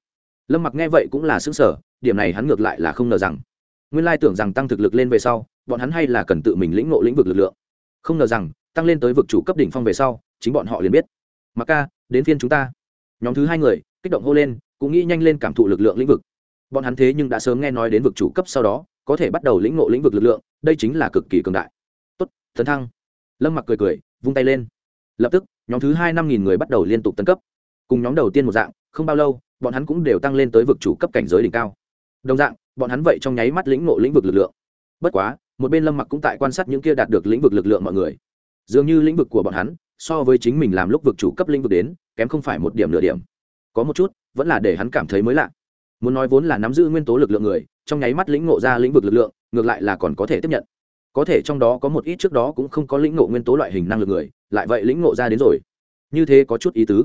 Lâm mặc nghe vậy cũng là xứng sở điểm này hắn ngược lại là không ngờ rằng. Nguyên lai tưởng rằng tăng thực lực lên về sau, bọn hắn hay là cần tự mình lĩnh ngộ lĩnh vực lực lượng. Không ngờ rằng, tăng lên tới vực chủ cấp đỉnh phong về sau, chính bọn họ liền biết. Mặc ca, đến phiên chúng ta. Nhóm thứ hai người, kích động hô lên, cũng nghĩ nhanh lên cảm thụ lực lượng lĩnh vực. Bọn hắn thế nhưng đã sớm nghe nói đến vực chủ cấp sau đó, có thể bắt đầu lĩnh ngộ lĩnh vực lực lượng, đây chính là cực kỳ cường đại. Tốt, tấn thăng. Lâm mặc cười cười vung tay lên. Lập tức, nhóm thứ hai năm nghìn người bắt đầu liên tục tấn cấp. Cùng nhóm đầu tiên một dạng, không bao lâu, bọn hắn cũng đều tăng lên tới vực chủ cấp cảnh giới đỉnh cao. Đồng dạng, bọn hắn vậy trong nháy mắt lĩnh ngộ lĩnh vực lực lượng. Bất quá, một bên lâm mặc cũng tại quan sát những kia đạt được lĩnh vực lực lượng mọi người. Dường như lĩnh vực của bọn hắn, so với chính mình làm lúc vực chủ cấp lĩnh vực đến, kém không phải một điểm nửa điểm. Có một chút, vẫn là để hắn cảm thấy mới lạ. Muốn nói vốn là nắm giữ nguyên tố lực lượng người, trong nháy mắt lĩnh ngộ ra lĩnh vực lực lượng, ngược lại là còn có thể tiếp nhận có thể trong đó có một ít trước đó cũng không có lĩnh ngộ nguyên tố loại hình năng lực người, lại vậy lĩnh ngộ ra đến rồi. Như thế có chút ý tứ.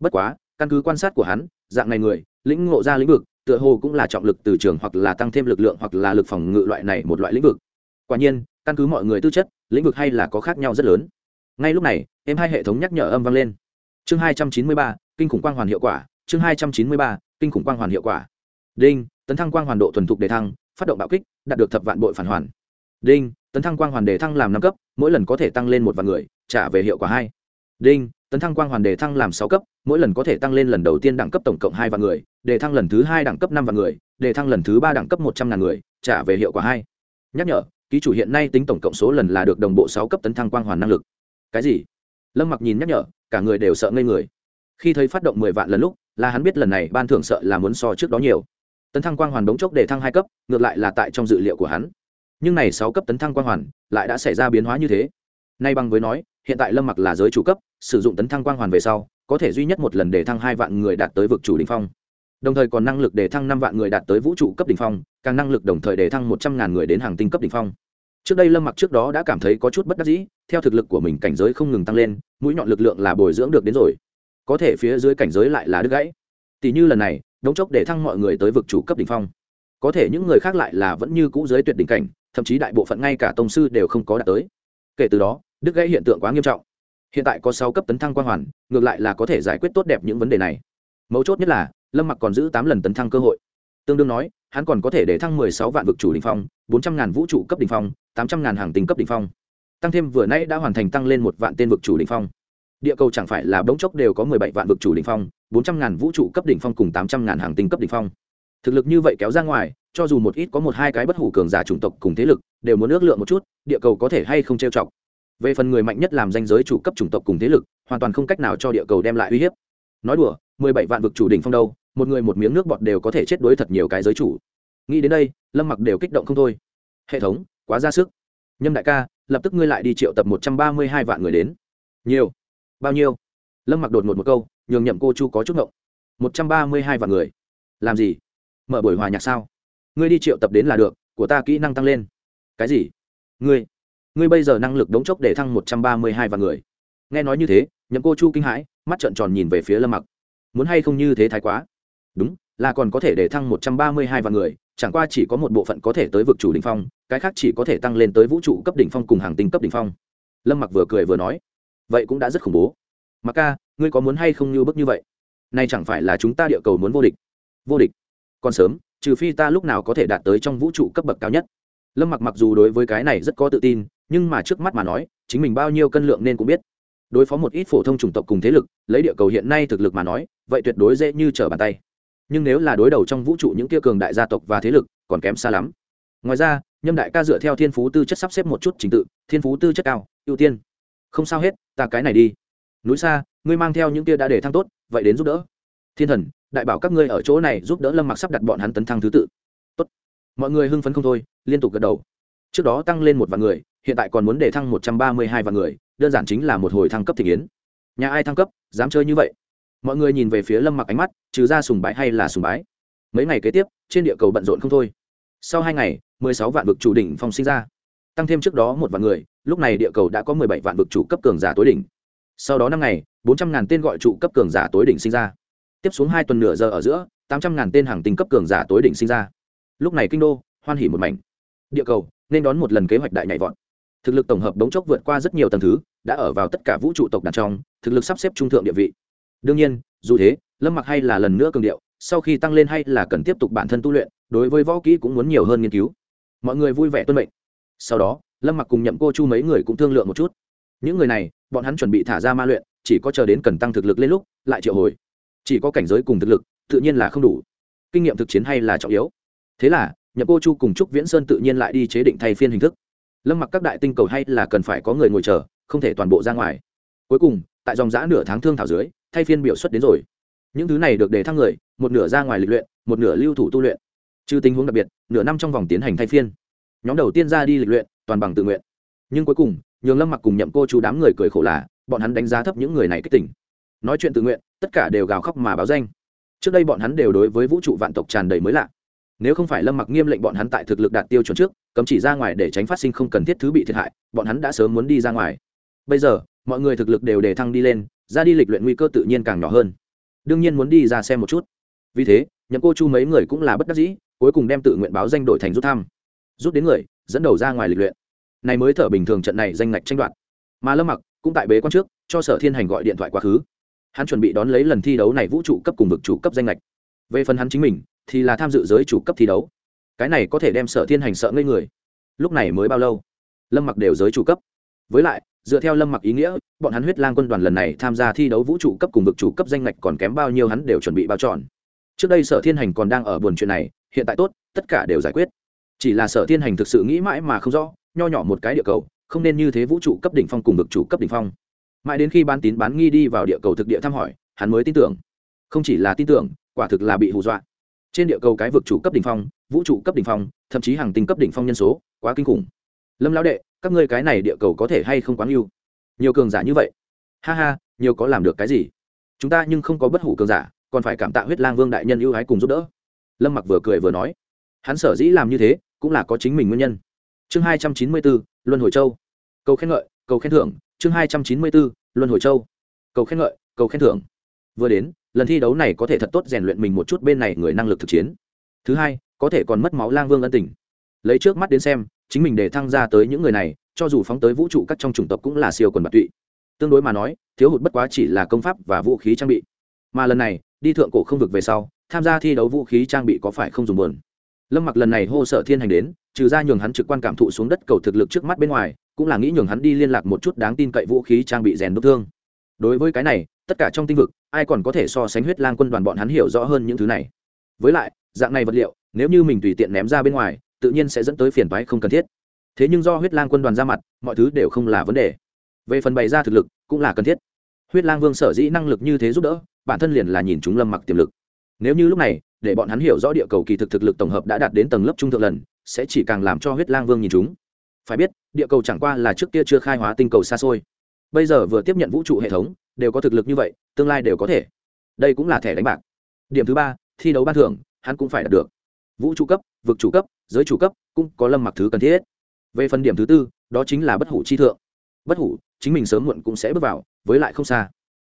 Bất quá, căn cứ quan sát của hắn, dạng này người, lĩnh ngộ ra lĩnh vực, tựa hồ cũng là trọng lực từ trường hoặc là tăng thêm lực lượng hoặc là lực phòng ngự loại này một loại lĩnh vực. Quả nhiên, căn cứ mọi người tư chất, lĩnh vực hay là có khác nhau rất lớn. Ngay lúc này em hai hệ thống nhắc nhở âm vang lên. Chương hai trăm chín mươi ba, kinh khủng quang hoàn hiệu quả, chương hai trăm chín mươi ba, kinh khủng quang hoàn hiệu quả. Đinh, tấn thăng quang hoàn độ thuần thục đề thăng, phát động bạo kích, đạt được thập vạn bội phản hoàn đinh, tấn thăng quang hoàn đề thăng làm năm cấp, mỗi lần có thể tăng lên một vạn người, trả về hiệu quả hai. Đinh, tấn thăng quang hoàn đề thăng làm sáu cấp, mỗi lần có thể tăng lên lần đầu tiên đẳng cấp tổng cộng hai vạn người đề thăng lần thứ hai đẳng cấp năm vạn người đề thăng lần thứ ba đẳng cấp một trăm ngàn người, trả về hiệu quả hai. Nhắc nhở, ký chủ hiện nay tính tổng cộng số lần là được đồng bộ sáu cấp tấn thăng quang hoàn năng lực. Cái gì? Lâm mặc nhìn nhắc nhở, cả người đều sợ ngây người. Khi thấy phát động mười vạn lần lúc, là hắn biết lần này ban thưởng sợ là muốn so trước đó nhiều. Tấn thăng quang hoàn đống chốc để thăng hai cấp, ngược lại là tại trong dự liệu của hắn nhưng này sáu cấp tấn thăng quang hoàn lại đã xảy ra biến hóa như thế. Nay bằng với nói, hiện tại lâm mặc là giới chủ cấp, sử dụng tấn thăng quang hoàn về sau, có thể duy nhất một lần để thăng hai vạn người đạt tới vực chủ đình phong. Đồng thời còn năng lực để thăng năm vạn người đạt tới vũ trụ cấp đỉnh phong, càng năng lực đồng thời để thăng một trăm ngàn người đến hàng tinh cấp đỉnh phong. Trước đây lâm mặc trước đó đã cảm thấy có chút bất đắc dĩ, theo thực lực của mình cảnh giới không ngừng tăng lên, mũi nhọn lực lượng là bồi dưỡng được đến rồi. Có thể phía dưới cảnh giới lại là đứt gãy. Tỷ như lần này, đống chốc để thăng mọi người tới vực chủ cấp đỉnh phong. Có thể những người khác lại là vẫn như cũ giới tuyệt đỉnh cảnh thậm chí đại bộ phận ngay cả tông sư đều không có đạt tới. Kể từ đó, đứt gãy hiện tượng quá nghiêm trọng. Hiện tại có sáu cấp tấn thăng quan hoàn, ngược lại là có thể giải quyết tốt đẹp những vấn đề này. Mấu chốt nhất là, lâm mặc còn giữ tám lần tấn thăng cơ hội. Tương đương nói, hắn còn có thể để thăng mười sáu vạn vực chủ đỉnh phong, bốn trăm ngàn vũ trụ cấp đỉnh phong, tám trăm ngàn hàng tinh cấp đỉnh phong. Tăng thêm vừa nãy đã hoàn thành tăng lên một vạn tên vực chủ đỉnh phong. Địa cầu chẳng phải là bỗng chốc đều có mười bảy vạn vực chủ đỉnh phong, bốn trăm ngàn vũ trụ cấp đỉnh phong cùng tám trăm ngàn hàng tinh cấp đỉnh phong. Thực lực như vậy kéo ra ngoài cho dù một ít có một hai cái bất hủ cường giả chủng tộc cùng thế lực, đều muốn ước lượng một chút, địa cầu có thể hay không trêu chọc. Về phần người mạnh nhất làm danh giới chủ cấp chủng tộc cùng thế lực, hoàn toàn không cách nào cho địa cầu đem lại uy hiếp. Nói đùa, mười bảy vạn vực chủ đỉnh phong đâu, một người một miếng nước bọt đều có thể chết đuối thật nhiều cái giới chủ. Nghĩ đến đây, lâm mặc đều kích động không thôi. Hệ thống, quá ra sức. Nhâm đại ca, lập tức ngươi lại đi triệu tập một trăm ba mươi hai vạn người đến. Nhiều. Bao nhiêu? Lâm mặc đột ngột một câu, nhường nhậm cô chu có chút ngộng. Một trăm ba mươi hai vạn người. Làm gì? Mở buổi hòa nhạc sao? Ngươi đi triệu tập đến là được, của ta kỹ năng tăng lên. Cái gì? Ngươi ngươi bây giờ năng lực đống chốc để thăng một trăm ba mươi hai vạn người. Nghe nói như thế, nhậm cô chu kinh hãi, mắt trợn tròn nhìn về phía lâm mặc. Muốn hay không như thế thái quá? Đúng, là còn có thể để thăng một trăm ba mươi hai vạn người, chẳng qua chỉ có một bộ phận có thể tới vực chủ đỉnh phong, cái khác chỉ có thể tăng lên tới vũ trụ cấp đỉnh phong cùng hàng tinh cấp đỉnh phong. Lâm mặc vừa cười vừa nói. Vậy cũng đã rất khủng bố. Mặc ca, ngươi có muốn hay không như bức như vậy? Nay chẳng phải là chúng ta địa cầu muốn vô địch. Vô địch. Còn sớm trừ phi ta lúc nào có thể đạt tới trong vũ trụ cấp bậc cao nhất. Lâm mặc mặc dù đối với cái này rất có tự tin, nhưng mà trước mắt mà nói, chính mình bao nhiêu cân lượng nên cũng biết. Đối phó một ít phổ thông chủng tộc cùng thế lực, lấy địa cầu hiện nay thực lực mà nói, vậy tuyệt đối dễ như trở bàn tay. Nhưng nếu là đối đầu trong vũ trụ những kia cường đại gia tộc và thế lực, còn kém xa lắm. Ngoài ra, nhâm đại ca dựa theo thiên phú tư chất sắp xếp một chút trình tự, thiên phú tư chất cao, ưu tiên. Không sao hết, ta cái này đi. Núi xa, ngươi mang theo những kia đã để thăng tốt, vậy đến giúp đỡ thiên thần, đại bảo các ngươi ở chỗ này giúp đỡ lâm mặc sắp đặt bọn hắn tấn thăng thứ tự. Tốt. Mọi người hưng phấn không thôi, liên tục gật đầu. Trước đó tăng lên một vạn người, hiện tại còn muốn để thăng một trăm ba mươi hai vạn người, đơn giản chính là một hồi thăng cấp thị kiến. Nhà ai thăng cấp, dám chơi như vậy? Mọi người nhìn về phía lâm mặc ánh mắt, trừ ra sùng bái hay là sùng bái. Mấy ngày kế tiếp, trên địa cầu bận rộn không thôi. Sau hai ngày, mười sáu vạn vực chủ đỉnh phong sinh ra. Tăng thêm trước đó một vạn người, lúc này địa cầu đã có mười bảy vạn vực chủ cấp cường giả tối đỉnh. Sau đó năm ngày, bốn trăm ngàn tên gọi trụ cấp cường giả tối đỉnh sinh ra tiếp xuống hai tuần nửa giờ ở giữa, tám trăm ngàn tên hàng tinh cấp cường giả tối đỉnh sinh ra. Lúc này kinh đô, hoan hỉ một mảnh. Địa cầu, nên đón một lần kế hoạch đại nhảy vọt. Thực lực tổng hợp đống chốc vượt qua rất nhiều tầng thứ, đã ở vào tất cả vũ trụ tộc đàn trong, thực lực sắp xếp trung thượng địa vị. Đương nhiên, dù thế, lâm mặc hay là lần nữa cường điệu, sau khi tăng lên hay là cần tiếp tục bản thân tu luyện, đối với võ kỹ cũng muốn nhiều hơn nghiên cứu. Mọi người vui vẻ tuân mệnh. Sau đó, lâm mặc cùng nhậm cô chu mấy người cũng thương lượng một chút. Những người này, bọn hắn chuẩn bị thả ra ma luyện, chỉ có chờ đến cần tăng thực lực lên lúc, lại triệu hồi chỉ có cảnh giới cùng thực lực, tự nhiên là không đủ. Kinh nghiệm thực chiến hay là trọng yếu. Thế là, nhậm cô chu cùng trúc viễn sơn tự nhiên lại đi chế định thay phiên hình thức. Lâm mặc các đại tinh cầu hay là cần phải có người ngồi chờ, không thể toàn bộ ra ngoài. Cuối cùng, tại dòng giã nửa tháng thương thảo dưới, thay phiên biểu xuất đến rồi. Những thứ này được để thăng người, một nửa ra ngoài lịch luyện, một nửa lưu thủ tu luyện. Trừ tình huống đặc biệt, nửa năm trong vòng tiến hành thay phiên. Nhóm đầu tiên ra đi lịch luyện, toàn bằng tự nguyện. Nhưng cuối cùng, nhường lâm mặc cùng nhậm cô chú đám người cười khổ là, bọn hắn đánh giá thấp những người này kích tỉnh nói chuyện tự nguyện, tất cả đều gào khóc mà báo danh. Trước đây bọn hắn đều đối với vũ trụ vạn tộc tràn đầy mới lạ. Nếu không phải lâm mặc nghiêm lệnh bọn hắn tại thực lực đạt tiêu chuẩn trước, cấm chỉ ra ngoài để tránh phát sinh không cần thiết thứ bị thiệt hại, bọn hắn đã sớm muốn đi ra ngoài. Bây giờ, mọi người thực lực đều đề thăng đi lên, ra đi lịch luyện nguy cơ tự nhiên càng nhỏ hơn. Đương nhiên muốn đi ra xem một chút. Vì thế, nhậm cô chu mấy người cũng là bất đắc dĩ, cuối cùng đem tự nguyện báo danh đổi thành rút thăm. Rút đến người, dẫn đầu ra ngoài lịch luyện. Này mới thở bình thường trận này danh ngạch tranh đoạt. Mà lâm mặc cũng tại bế quan trước, cho sở thiên hành gọi điện thoại quá khứ hắn chuẩn bị đón lấy lần thi đấu này vũ trụ cấp cùng vực chủ cấp danh lệch về phần hắn chính mình, thì là tham dự giới chủ cấp thi đấu. Cái này có thể đem sở thiên hành sợ ngây người. Lúc này mới bao lâu? Lâm mặc đều giới chủ cấp. Với lại, dựa theo lâm mặc ý nghĩa, bọn hắn huyết lang quân đoàn lần này tham gia thi đấu vũ trụ cấp cùng vực chủ cấp danh lệch còn kém bao nhiêu hắn đều chuẩn bị bao tròn trước đây sở thiên hành còn đang ở buồn chuyện này, hiện tại tốt, tất cả đều giải quyết. Chỉ là sở thiên hành thực sự nghĩ mãi mà không rõ, nho nhỏ một cái địa cầu, không nên như thế vũ trụ cấp đỉnh phong cùng vực chủ cấp đỉnh phong mãi đến khi bán tín bán nghi đi vào địa cầu thực địa thăm hỏi, hắn mới tin tưởng. Không chỉ là tin tưởng, quả thực là bị hù dọa. Trên địa cầu cái vực chủ cấp đỉnh phong, vũ trụ cấp đỉnh phong, thậm chí hàng tinh cấp đỉnh phong nhân số, quá kinh khủng. Lâm lão đệ, các ngươi cái này địa cầu có thể hay không quá yêu nhiều cường giả như vậy. Ha ha, nhiều có làm được cái gì? Chúng ta nhưng không có bất hủ cường giả, còn phải cảm tạ huyết lang vương đại nhân ưu ái cùng giúp đỡ. Lâm mặc vừa cười vừa nói. Hắn sở dĩ làm như thế, cũng là có chính mình nguyên nhân. Chương hai trăm chín mươi bốn, luân hồi châu. Cầu khen ngợi, cầu khen thưởng chương hai trăm chín mươi bốn, luân hồi châu. Cầu khen ngợi, cầu khen thưởng. Vừa đến, lần thi đấu này có thể thật tốt rèn luyện mình một chút bên này người năng lực thực chiến. Thứ hai, có thể còn mất máu lang vương ân tình. Lấy trước mắt đến xem, chính mình để thăng ra tới những người này, cho dù phóng tới vũ trụ các trong chủng tộc cũng là siêu quần bạc tụy. Tương đối mà nói, thiếu hụt bất quá chỉ là công pháp và vũ khí trang bị. Mà lần này, đi thượng cổ không vực về sau, tham gia thi đấu vũ khí trang bị có phải không dùng buồn? Lâm mặc lần này hô sợ thiên hành đến, trừ ra nhường hắn trực quan cảm thụ xuống đất cầu thực lực trước mắt bên ngoài cũng là nghĩ nhường hắn đi liên lạc một chút đáng tin cậy vũ khí trang bị rèn đúc thương. Đối với cái này, tất cả trong tinh vực, ai còn có thể so sánh huyết lang quân đoàn bọn hắn hiểu rõ hơn những thứ này. Với lại, dạng này vật liệu, nếu như mình tùy tiện ném ra bên ngoài, tự nhiên sẽ dẫn tới phiền toái không cần thiết. Thế nhưng do huyết lang quân đoàn ra mặt, mọi thứ đều không là vấn đề. Về phần bày ra thực lực, cũng là cần thiết. Huyết lang vương sở dĩ năng lực như thế giúp đỡ, bản thân liền là nhìn chúng lâm mặc tiềm lực. Nếu như lúc này, để bọn hắn hiểu rõ địa cầu kỳ thực thực lực tổng hợp đã đạt đến tầng lớp trung thượng lần, sẽ chỉ càng làm cho huyết lang vương nhìn chúng phải biết, địa cầu chẳng qua là trước kia chưa khai hóa tinh cầu xa xôi. Bây giờ vừa tiếp nhận vũ trụ hệ thống, đều có thực lực như vậy, tương lai đều có thể. Đây cũng là thẻ đánh bạc. Điểm thứ ba, thi đấu ban thưởng, hắn cũng phải đạt được. Vũ trụ cấp, vực chủ cấp, giới chủ cấp, cũng có lâm mặc thứ cần thiết. Về phần điểm thứ tư, đó chính là bất hủ chi thượng. Bất hủ, chính mình sớm muộn cũng sẽ bước vào, với lại không xa.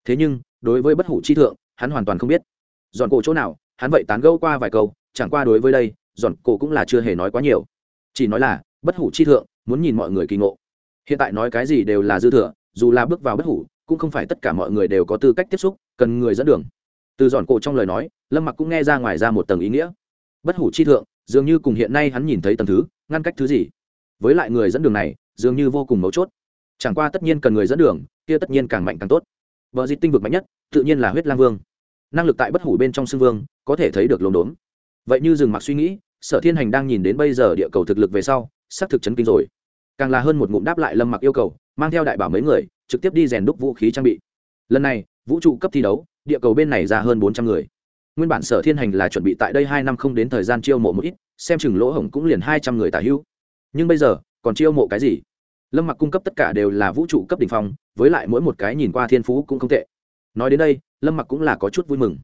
Thế nhưng, đối với bất hủ chi thượng, hắn hoàn toàn không biết. Dọn cổ chỗ nào, hắn vậy tán gẫu qua vài câu, chẳng qua đối với đây dọn cổ cũng là chưa hề nói quá nhiều. Chỉ nói là, bất hủ chi thượng muốn nhìn mọi người kỳ ngộ. Hiện tại nói cái gì đều là dư thừa, dù là bước vào bất hủ, cũng không phải tất cả mọi người đều có tư cách tiếp xúc, cần người dẫn đường. Từ dọn cổ trong lời nói, lâm mặc cũng nghe ra ngoài ra một tầng ý nghĩa. Bất hủ chi thượng, dường như cùng hiện nay hắn nhìn thấy tầng thứ, ngăn cách thứ gì? Với lại người dẫn đường này, dường như vô cùng mấu chốt. Chẳng qua tất nhiên cần người dẫn đường, kia tất nhiên càng mạnh càng tốt. Vợ di tinh vực mạnh nhất, tự nhiên là huyết lang vương. Năng lực tại bất hủ bên trong xương vương, có thể thấy được lồn đốn. Vậy như dừng mặc suy nghĩ, sở thiên hành đang nhìn đến bây giờ địa cầu thực lực về sau xác thực chấn kinh rồi. Càng là hơn một ngụm đáp lại lâm mặc yêu cầu, mang theo đại bảo mấy người, trực tiếp đi rèn đúc vũ khí trang bị. Lần này, vũ trụ cấp thi đấu, địa cầu bên này ra hơn bốn trăm người. Nguyên bản sở thiên hành là chuẩn bị tại đây hai năm không đến thời gian chiêu mộ một ít, xem chừng lỗ hổng cũng liền hai trăm người tả hữu. Nhưng bây giờ, còn chiêu mộ cái gì? Lâm mặc cung cấp tất cả đều là vũ trụ cấp đ ỉ n h phong, với lại mỗi một cái nhìn qua thiên phú cũng không tệ. Nói đến đây, lâm mặc cũng là có chút vui mừng.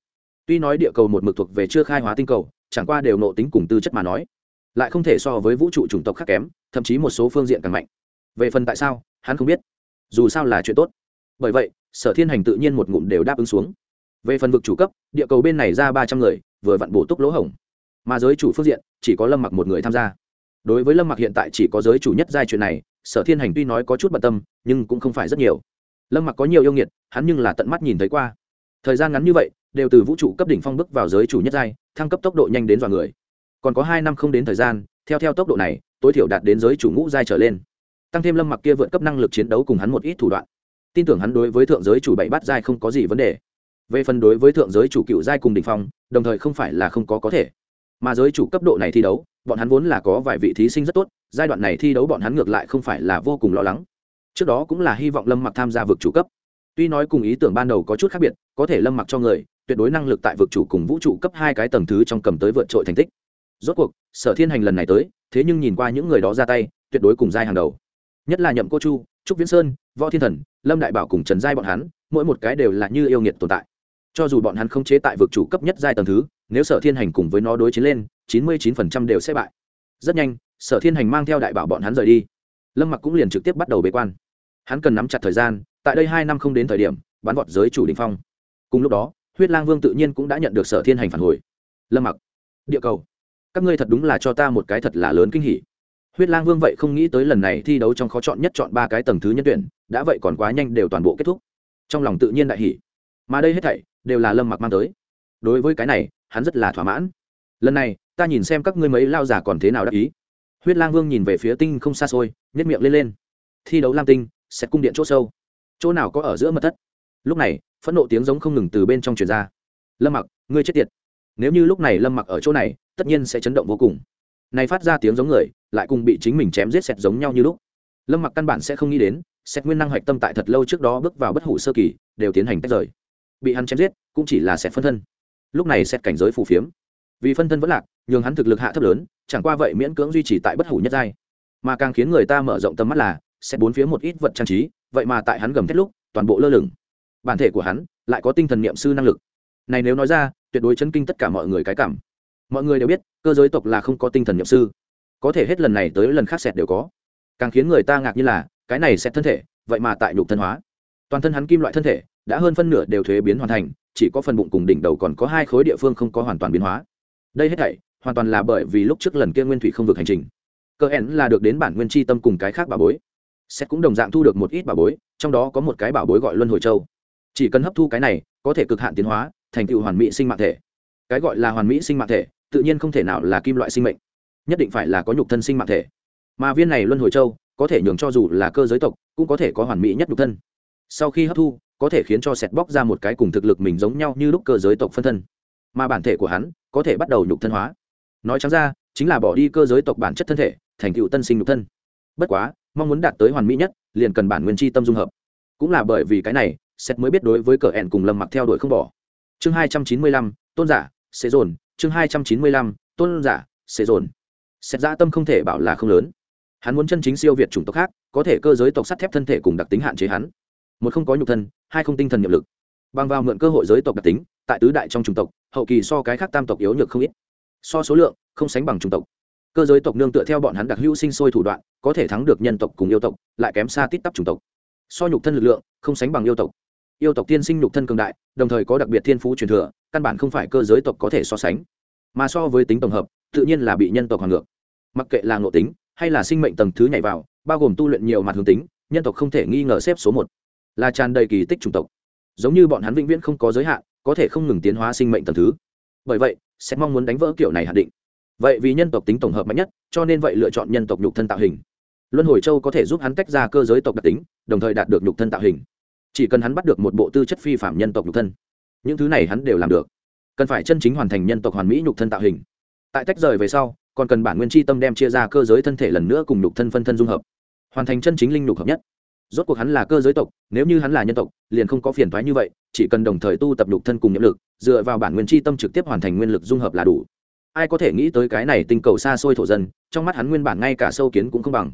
Tuy nói địa cầu một mực thuộc về chưa khai hóa tinh cầu, chẳng qua đều nộ tính cùng tư chất mà nói lại không thể so với vũ trụ chủng tộc khác kém, thậm chí một số phương diện càng mạnh. Về phần tại sao, hắn không biết. Dù sao là chuyện tốt. Bởi vậy, sở thiên hành tự nhiên một ngụm đều đáp ứng xuống. Về phần vực chủ cấp, địa cầu bên này ra ba trăm người, vừa vặn bổ túc lỗ hổng. Mà giới chủ phương diện, chỉ có lâm mặc một người tham gia. Đối với lâm mặc hiện tại chỉ có giới chủ nhất giai chuyện này, sở thiên hành tuy nói có chút bận tâm, nhưng cũng không phải rất nhiều. Lâm mặc có nhiều yêu nghiệt, hắn nhưng là tận mắt nhìn thấy qua. Thời gian ngắn như vậy, đều từ vũ trụ cấp đỉnh phong bước vào giới chủ nhất giai, thăng cấp tốc độ nhanh đến dọa người còn có hai năm không đến thời gian, theo theo tốc độ này, tối thiểu đạt đến giới chủ ngũ giai trở lên. Tăng thêm lâm mặc kia vượt cấp năng lực chiến đấu cùng hắn một ít thủ đoạn. Tin tưởng hắn đối với thượng giới chủ bảy bát giai không có gì vấn đề. Về phần đối với thượng giới chủ cựu giai cùng đ ỉ n h phong, đồng thời không phải là không có có thể. Mà giới chủ cấp độ này thi đấu, bọn hắn vốn là có vài vị thí sinh rất tốt, giai đoạn này thi đấu bọn hắn ngược lại không phải là vô cùng lo lắng. Trước đó cũng là hy vọng lâm mặc tham gia vực chủ cấp. Tuy nói cùng ý tưởng ban đầu có chút khác biệt, có thể lâm mặc cho người, tuyệt đối năng lực tại vực chủ cùng vũ trụ cấp hai cái tầng thứ trong cầm tới vượt trội thành tích rốt cuộc, sở thiên hành lần này tới, thế nhưng nhìn qua những người đó ra tay, tuyệt đối cùng giai hàng đầu. Nhất là nhậm cô chu, trúc viễn sơn, võ thiên thần, lâm đại bảo cùng trần giai bọn hắn, mỗi một cái đều là như yêu nghiệt tồn tại. Cho dù bọn hắn không chế tại vực chủ cấp nhất giai tầng thứ, nếu sở thiên hành cùng với nó đối chiến lên, chín mươi chín phần trăm đều sẽ bại. Rất nhanh, sở thiên hành mang theo đại bảo bọn hắn rời đi. Lâm mặc cũng liền trực tiếp bắt đầu bế quan. Hắn cần nắm chặt thời gian, tại đây hai năm không đến thời điểm, bắn vọt giới chủ đình phong. Cùng lúc đó, huyết lang vương tự nhiên cũng đã nhận được sở thiên hành phản hồi. Lâm mặc, địa cầu các ngươi thật đúng là cho ta một cái thật là lớn kinh hỉ. Huyết lang vương vậy không nghĩ tới lần này thi đấu trong khó chọn nhất chọn ba cái tầng thứ nhân tuyển, đã vậy còn quá nhanh đều toàn bộ kết thúc. Trong lòng tự nhiên đại hỉ. Mà đây hết thảy đều là lâm mặc mang tới. Đối với cái này, hắn rất là thỏa mãn. Lần này, ta nhìn xem các ngươi mấy lao giả còn thế nào đắc ý. Huyết lang vương nhìn về phía tinh không xa xôi nhét miệng lên lên. Thi đấu lam tinh sẽ cung điện chỗ sâu. Chỗ nào có ở giữa mật thất? Lúc này, phẫn nộ tiếng giống không ngừng từ bên trong truyền ra. Lâm mặc, ngươi chết tiệt nếu như lúc này lâm mặc ở chỗ này, tất nhiên sẽ chấn động vô cùng. Này phát ra tiếng giống người, lại cùng bị chính mình chém giết sẹt giống nhau như lúc. Lâm mặc căn bản sẽ không nghĩ đến xét nguyên năng hoạch tâm tại thật lâu trước đó bước vào bất hủ sơ kỳ, đều tiến hành tách rời. Bị hắn chém giết, cũng chỉ là xét phân thân. Lúc này xét cảnh giới phù phiếm. Vì phân thân vẫn lạc, nhường hắn thực lực hạ thấp lớn, chẳng qua vậy miễn cưỡng duy trì tại bất hủ nhất giai. Mà càng khiến người ta mở rộng tầm mắt là xét bốn phía một ít vật trang trí, vậy mà tại hắn gầm thét lúc, toàn bộ lơ lửng. Bản thể của hắn, lại có tinh thần niệm sư năng lực. Này nếu nói ra tuyệt đối chấn kinh tất cả mọi người cái cảm. Mọi người đều biết, cơ giới tộc là không có tinh thần niệm sư. Có thể hết lần này tới lần khác sẹt đều có. Càng khiến người ta ngạc như là, cái này sẽ thân thể, vậy mà tại nhục thân hóa. Toàn thân hắn kim loại thân thể, đã hơn phân nửa đều thuế biến hoàn thành, chỉ có phần bụng cùng đỉnh đầu còn có hai khối địa phương không có hoàn toàn biến hóa. Đây hết thảy, hoàn toàn là bởi vì lúc trước lần kia nguyên thủy không vực hành trình. Cơ hẹn là được đến bản nguyên chi tâm cùng cái khác bà bối. Xét cũng đồng dạng thu được một ít bà bối, trong đó có một cái bảo bối gọi luân hồi châu. Chỉ cần hấp thu cái này, có thể cực hạn tiến hóa thành tựu hoàn mỹ sinh mạng thể. Cái gọi là hoàn mỹ sinh mạng thể, tự nhiên không thể nào là kim loại sinh mệnh. Nhất định phải là có nhục thân sinh mạng thể. Mà viên này luân hồi châu, có thể nhường cho dù là cơ giới tộc, cũng có thể có hoàn mỹ nhất nhục thân. Sau khi hấp thu, có thể khiến cho sẹt bóc ra một cái cùng thực lực mình giống nhau như lúc cơ giới tộc phân thân. Mà bản thể của hắn, có thể bắt đầu nhục thân hóa. Nói trắng ra, chính là bỏ đi cơ giới tộc bản chất thân thể, thành tựu tân sinh nhục thân. Bất quá, mong muốn đạt tới hoàn mỹ nhất, liền cần bản nguyên chi tâm dung hợp. Cũng là bởi vì cái này, sẹt mới biết đối với cờ ẹn cùng lâm mặc theo đuổi không bỏ chương hai trăm chín mươi lăm, tôn giả xế dồn. Chương hai trăm chín mươi lăm, tôn giả xế dồn. Xét dã dạ tâm không thể bảo là không lớn. Hắn muốn chân chính siêu việt chủng tộc khác, có thể cơ giới tộc sắt thép thân thể cùng đặc tính hạn chế hắn. Một không có nhục thân, hai không tinh thần nhiệm lực. Bằng vào mượn cơ hội giới tộc đặc tính, tại tứ đại trong chủng tộc, hậu kỳ so cái khác tam tộc yếu nhược không ít. So số lượng, không sánh bằng chủng tộc. Cơ giới tộc nương tựa theo bọn hắn đặc hữu sinh sôi thủ đoạn, có thể thắng được nhân tộc cùng yêu tộc, lại kém xa tít tắp chủng tộc. So nhục thân lực lượng, không sánh bằng yêu tộc yêu tộc tiên sinh nhục thân cường đại, đồng thời có đặc biệt thiên phú truyền thừa, căn bản không phải cơ giới tộc có thể so sánh. Mà so với tính tổng hợp, tự nhiên là bị nhân tộc hoàn ngược. Mặc kệ là ngộ tính, hay là sinh mệnh tầng thứ nhảy vào, bao gồm tu luyện nhiều mặt hướng tính, nhân tộc không thể nghi ngờ xếp số một. Là tràn đầy kỳ tích chủng tộc. Giống như bọn hắn vĩnh viễn không có giới hạn, có thể không ngừng tiến hóa sinh mệnh tầng thứ. Bởi vậy sẽ mong muốn đánh vỡ kiểu này hạn định. Vậy vì nhân tộc tính tổng hợp mạnh nhất, cho nên vậy lựa chọn nhân tộc nhục thân tạo hình. Luân hồi châu có thể giúp hắn tách ra cơ giới tộc đặc tính, đồng thời đạt được nhục thân tạo hình chỉ cần hắn bắt được một bộ tư chất phi phạm nhân tộc nhục thân, những thứ này hắn đều làm được. Cần phải chân chính hoàn thành nhân tộc hoàn mỹ nhục thân tạo hình. Tại tách rời về sau, còn cần bản nguyên chi tâm đem chia ra cơ giới thân thể lần nữa cùng nhục thân phân thân dung hợp, hoàn thành chân chính linh nhục hợp nhất. Rốt cuộc hắn là cơ giới tộc, nếu như hắn là nhân tộc, liền không có phiền thoái như vậy, chỉ cần đồng thời tu tập nhục thân cùng nhiệm lực, dựa vào bản nguyên chi tâm trực tiếp hoàn thành nguyên lực dung hợp là đủ. Ai có thể nghĩ tới cái này tinh cầu xa xôi thổ dân, trong mắt hắn nguyên bản ngay cả sâu kiến cũng không bằng.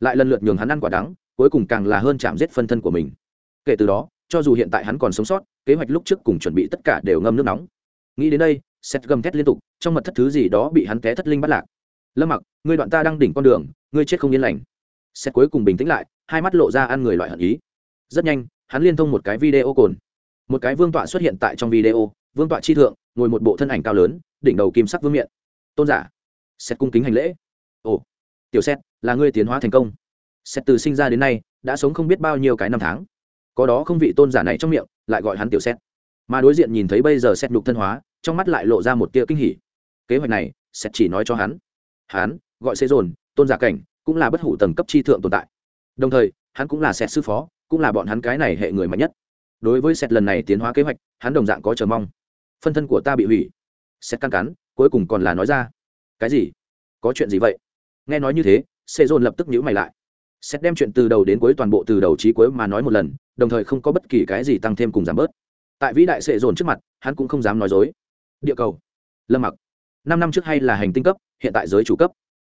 Lại lần lượt nhường hắn ăn quả đắng, cuối cùng càng là hơn chạm giết phân thân của mình kể từ đó, cho dù hiện tại hắn còn sống sót, kế hoạch lúc trước cùng chuẩn bị tất cả đều ngâm nước nóng. Nghĩ đến đây, Seth gầm thét liên tục, trong mật thất thứ gì đó bị hắn té thất linh bắt lạc. Lâm mặc, ngươi đoạn ta đang đỉnh con đường, ngươi chết không yên lành. Seth cuối cùng bình tĩnh lại, hai mắt lộ ra ăn người loại hận ý. Rất nhanh, hắn liên thông một cái video cồn. Một cái vương tọa xuất hiện tại trong video, vương tọa chi thượng, ngồi một bộ thân ảnh cao lớn, đỉnh đầu kim sắc vương miện. Tôn giả. Xét cung kính hành lễ. Ồ, tiểu xét là ngươi tiến hóa thành công. Xét từ sinh ra đến nay, đã sống không biết bao nhiêu cái năm tháng có đó không vị tôn giả này trong miệng, lại gọi hắn tiểu xét mà đối diện nhìn thấy bây giờ xét nhục thân hóa, trong mắt lại lộ ra một tia kinh hỉ. Kế hoạch này xét chỉ nói cho hắn. Hắn, gọi xê dồn, tôn giả cảnh, cũng là bất hủ tầng cấp chi thượng tồn tại. Đồng thời, hắn cũng là xét sư phó, cũng là bọn hắn cái này hệ người mạnh nhất. Đối với xét lần này tiến hóa kế hoạch, hắn đồng dạng có chờ mong. Phân thân của ta bị hủy. Xét căn cắn, cuối cùng còn là nói ra. Cái gì? Có chuyện gì vậy? Nghe nói như thế, xê dồn lập tức nhữ mày lại. Xét đem chuyện từ đầu đến cuối toàn bộ từ đầu trí cuối mà nói một lần đồng thời không có bất kỳ cái gì tăng thêm cùng giảm bớt. Tại vĩ đại sệ dồn trước mặt, hắn cũng không dám nói dối. Địa cầu. Lâm mặc. Năm năm trước hay là hành tinh cấp, hiện tại giới chủ cấp.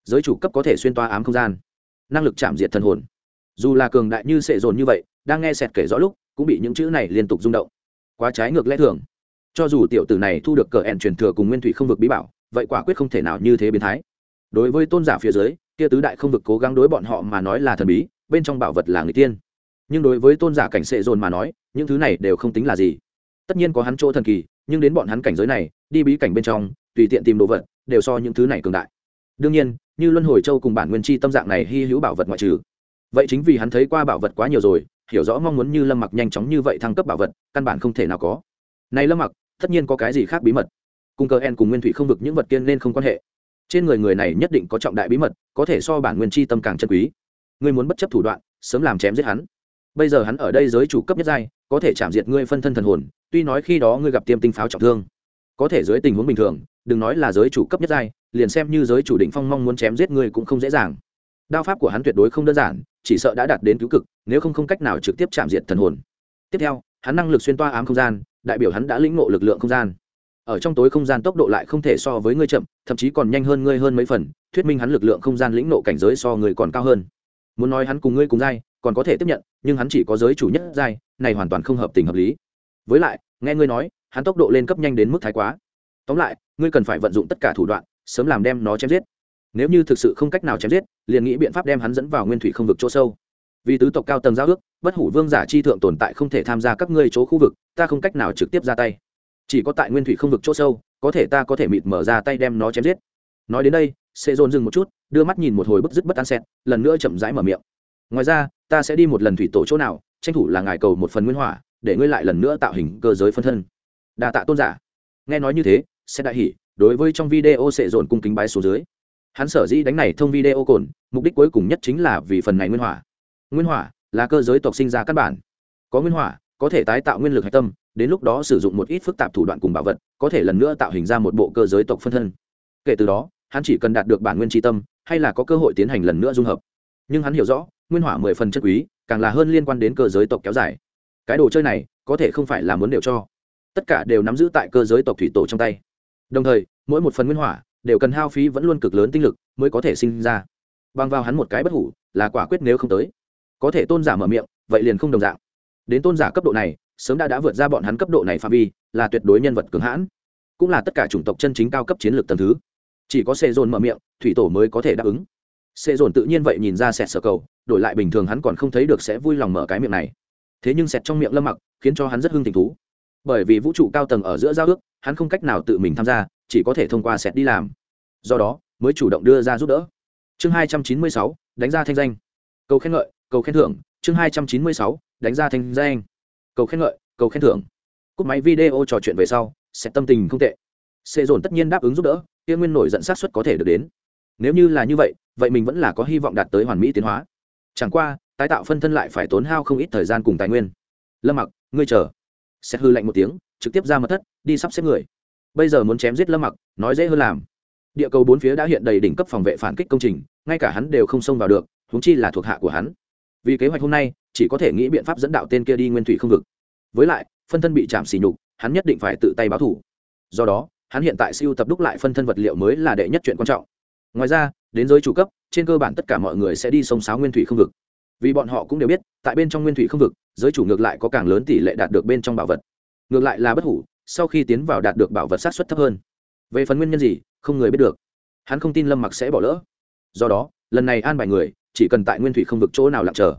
Giới chủ cấp có thể xuyên toa ám không gian. Năng lực chạm diệt thần hồn. Dù là cường đại như sệ dồn như vậy, đang nghe sẹt kể rõ lúc, cũng bị những chữ này liên tục rung động. Quá trái ngược lẽ thường. Cho dù tiểu tử này thu được cờ ẹn truyền thừa cùng nguyên thủy không vực bí bảo, vậy quả quyết không thể nào như thế biến thái. Đối với tôn giả phía dưới, kia tứ đại không vực cố gắng đối bọn họ mà nói là thần bí, bên trong bảo vật là người tiên nhưng đối với tôn giả cảnh sệ dồn mà nói, những thứ này đều không tính là gì. Tất nhiên có hắn chỗ thần kỳ, nhưng đến bọn hắn cảnh giới này, đi bí cảnh bên trong, tùy tiện tìm đồ vật, đều so những thứ này cường đại. Đương nhiên, như luân hồi châu cùng bản nguyên chi tâm dạng này hy hữu bảo vật ngoại trừ. Vậy chính vì hắn thấy qua bảo vật quá nhiều rồi, hiểu rõ mong muốn như lâm mặc nhanh chóng như vậy thăng cấp bảo vật, căn bản không thể nào có. Này lâm mặc, tất nhiên có cái gì khác bí mật? Cùng cơ en cùng nguyên thủy không vực những vật kiên nên không quan hệ. Trên người người này nhất định có trọng đại bí mật, có thể so bản nguyên chi tâm càng chân quý. Ngươi muốn bất chấp thủ đoạn, sớm làm chém giết hắn bây giờ hắn ở đây giới chủ cấp nhất giai, có thể chạm diệt ngươi phân thân thần hồn, tuy nói khi đó ngươi gặp tiêm tinh pháo trọng thương. Có thể dưới tình huống bình thường, đừng nói là giới chủ cấp nhất giai, liền xem như giới chủ định phong mong muốn chém giết ngươi cũng không dễ dàng. Đao pháp của hắn tuyệt đối không đơn giản, chỉ sợ đã đạt đến cứu cực, nếu không không cách nào trực tiếp chạm diệt thần hồn. Tiếp theo, hắn năng lực xuyên toa ám không gian, đại biểu hắn đã lĩnh ngộ lực lượng không gian. Ở trong tối không gian tốc độ lại không thể so với ngươi chậm, thậm chí còn nhanh hơn ngươi hơn mấy phần, thuyết minh hắn lực lượng không gian lĩnh ngộ cảnh giới so người còn cao hơn. Muốn nói hắn cùng ngươi cùng giai còn có thể tiếp nhận, nhưng hắn chỉ có giới chủ nhất giai, này hoàn toàn không hợp tình hợp lý. Với lại, nghe ngươi nói, hắn tốc độ lên cấp nhanh đến mức thái quá. Tóm lại, ngươi cần phải vận dụng tất cả thủ đoạn, sớm làm đem nó chém giết. Nếu như thực sự không cách nào chém giết, liền nghĩ biện pháp đem hắn dẫn vào nguyên thủy không vực chỗ sâu. Vì tứ tộc cao tầng giao ước, bất hủ vương giả chi thượng tồn tại không thể tham gia các ngươi chỗ khu vực, ta không cách nào trực tiếp ra tay. Chỉ có tại nguyên thủy không vực chỗ sâu, có thể ta có thể mịt mở ra tay đem nó chém giết. Nói đến đây sẽ dồn dừng một chút, đưa mắt nhìn một hồi bức dứt bất an xẹt lần nữa chậm rãi mở miệng ngoài ra, ta sẽ đi một lần thủy tổ chỗ nào, tranh thủ là ngài cầu một phần nguyên hỏa, để ngươi lại lần nữa tạo hình cơ giới phân thân. Đa tạ tôn giả. Nghe nói như thế sẽ đại hỉ, đối với trong video sẽ dồn cung kính bái số dưới. Hắn sở dĩ đánh này thông video cồn, mục đích cuối cùng nhất chính là vì phần này nguyên hỏa. Nguyên hỏa là cơ giới tộc sinh ra căn bản. Có nguyên hỏa, có thể tái tạo nguyên lực hạch tâm, đến lúc đó sử dụng một ít phức tạp thủ đoạn cùng bảo vật, có thể lần nữa tạo hình ra một bộ cơ giới tộc phân thân. Kể từ đó, hắn chỉ cần đạt được bản nguyên tri tâm, hay là có cơ hội tiến hành lần nữa dung hợp. Nhưng hắn hiểu rõ nguyên hỏa mười phần chất quý, càng là hơn liên quan đến cơ giới tộc kéo dài. Cái đồ chơi này, có thể không phải là muốn đều cho. Tất cả đều nắm giữ tại cơ giới tộc thủy tổ trong tay. Đồng thời, mỗi một phần nguyên hỏa, đều cần hao phí vẫn luôn cực lớn tinh lực mới có thể sinh ra. Bằng vào hắn một cái bất hủ, là quả quyết nếu không tới. Có thể tôn giả mở miệng, vậy liền không đồng dạng. Đến tôn giả cấp độ này, sớm đã đã vượt ra bọn hắn cấp độ này phạm vi, là tuyệt đối nhân vật cường hãn. Cũng là tất cả chủng tộc chân chính cao cấp chiến lược tầm thứ. Chỉ có xe dồn mở miệng, thủy tổ mới có thể đáp ứng. Xe dồn tự nhiên vậy nhìn ra sẹt sở cầu đổi lại bình thường hắn còn không thấy được sẽ vui lòng mở cái miệng này. Thế nhưng sẹt trong miệng lâm mặc, khiến cho hắn rất hưng tình thú. Bởi vì vũ trụ cao tầng ở giữa giao ước, hắn không cách nào tự mình tham gia, chỉ có thể thông qua sẹt đi làm. Do đó, mới chủ động đưa ra giúp đỡ. Chương hai trăm chín mươi sáu, đánh ra thanh danh. Cầu khen ngợi, cầu khen thưởng. Chương hai trăm chín mươi sáu, đánh ra thanh danh. Cầu khen ngợi, cầu khen thưởng. Cúp máy video trò chuyện về sau sẽ tâm tình không tệ. Sẽ dồn tất nhiên đáp ứng giúp đỡ, kia nguyên nổi dẫn sát xuất có thể được đến. Nếu như là như vậy vậy mình vẫn là có hy vọng đạt tới hoàn mỹ tiến hóa chẳng qua, tái tạo phân thân lại phải tốn hao không ít thời gian cùng tài nguyên. Lâm mặc, ngươi chờ. Sẽ hư lạnh một tiếng, trực tiếp ra mật thất, đi sắp xếp người. Bây giờ muốn chém giết lâm mặc, nói dễ hơn làm. Địa cầu bốn phía đã hiện đầy đỉnh cấp phòng vệ phản kích công trình, ngay cả hắn đều không xông vào được, huống chi là thuộc hạ của hắn. Vì kế hoạch hôm nay, chỉ có thể nghĩ biện pháp dẫn đạo tên kia đi nguyên thủy không vực. Với lại, phân thân bị chạm xỉ nhục, hắn nhất định phải tự tay báo thủ. Do đó, hắn hiện tại siêu tập đúc lại phân thân vật liệu mới là đệ nhất chuyện quan trọng. Ngoài ra, đến giới chủ cấp trên cơ bản tất cả mọi người sẽ đi sông sáo nguyên thủy không vực. Vì bọn họ cũng đều biết, tại bên trong nguyên thủy không vực, giới chủ ngược lại có càng lớn tỷ lệ đạt được bên trong bảo vật. Ngược lại là bất hủ, sau khi tiến vào đạt được bảo vật sát xuất thấp hơn. Về phần nguyên nhân gì, không người biết được. Hắn không tin lâm mặc sẽ bỏ lỡ. Do đó, lần này an bài người, chỉ cần tại nguyên thủy không vực chỗ nào lặng chờ.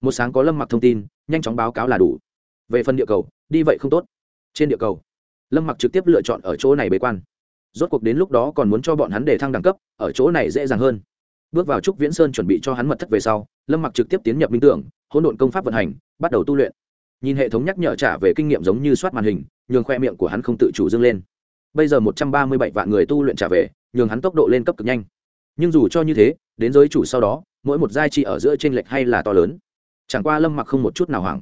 Một sáng có lâm mặc thông tin, nhanh chóng báo cáo là đủ. Về phần địa cầu, đi vậy không tốt. Trên địa cầu, lâm mặc trực tiếp lựa chọn ở chỗ này bế quan. Rốt cuộc đến lúc đó còn muốn cho bọn hắn để thăng đẳng cấp, ở chỗ này dễ dàng hơn bước vào trúc viễn sơn chuẩn bị cho hắn mật thất về sau, lâm mặc trực tiếp tiến nhập minh tưởng, hỗn độn công pháp vận hành, bắt đầu tu luyện. Nhìn hệ thống nhắc nhở trả về kinh nghiệm giống như soát màn hình, nhường khoe miệng của hắn không tự chủ dâng lên. Bây giờ một trăm ba mươi bảy vạn người tu luyện trả về, nhường hắn tốc độ lên cấp cực nhanh. Nhưng dù cho như thế, đến giới chủ sau đó, mỗi một giai trị ở giữa t r ê n lệch hay là to lớn. Chẳng qua lâm mặc không một chút nào hoảng.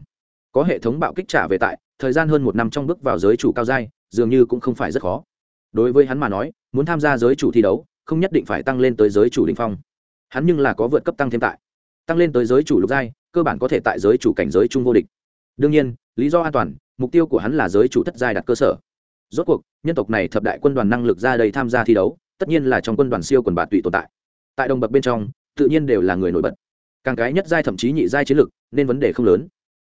Có hệ thống bạo kích trả về tại, thời gian hơn một năm trong bước vào giới chủ cao giai, dường như cũng không phải rất khó. Đối với hắn mà nói, muốn tham gia giới chủ thi đấu, không nhất định phải tăng lên tới giới chủ đình phong hắn nhưng là có vượt cấp tăng thêm tại. Tăng lên tới giới chủ lục giai, cơ bản có thể tại giới chủ cảnh giới trung vô địch. Đương nhiên, lý do an toàn, mục tiêu của hắn là giới chủ thất giai đặt cơ sở. Rốt cuộc, nhân tộc này thập đại quân đoàn năng lực ra đây tham gia thi đấu, tất nhiên là trong quân đoàn siêu quần bạt tụy tồn tại. Tại đồng bậc bên trong, tự nhiên đều là người nổi bật. Càng cái nhất giai thậm chí nhị giai chiến lực, nên vấn đề không lớn.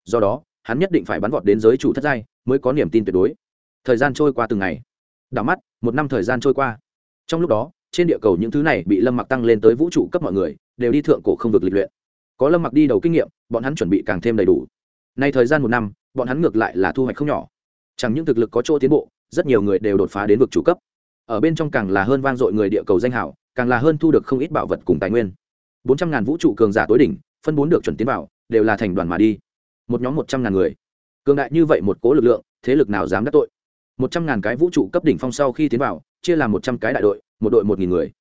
Do đó, hắn nhất định phải bắn vọt đến giới chủ thất giai mới có niềm tin tuyệt đối. Thời gian trôi qua từng ngày. Đảo mắt, một năm thời gian trôi qua. Trong lúc đó trên địa cầu những thứ này bị lâm mặc tăng lên tới vũ trụ cấp mọi người, đều đi thượng cổ không vực lịch luyện. Có lâm mặc đi đầu kinh nghiệm, bọn hắn chuẩn bị càng thêm đầy đủ. Nay thời gian một năm, bọn hắn ngược lại là thu hoạch không nhỏ. Chẳng những thực lực có chỗ tiến bộ, rất nhiều người đều đột phá đến vực chủ cấp. Ở bên trong càng là hơn vang dội người địa cầu danh hảo càng là hơn thu được không ít bảo vật cùng tài nguyên. Bốn trăm ngàn vũ trụ cường giả tối đỉnh, phân bốn được chuẩn tiến vào, đều là thành đoàn mà đi. Một nhóm một trăm ngàn người. Cường đại như vậy một cố lực lượng, thế lực nào dám đắc tội? Một trăm ngàn cái vũ trụ cấp đỉnh phong sau khi tiến vào, chia làm một trăm cái đại đội một đội một nghìn người.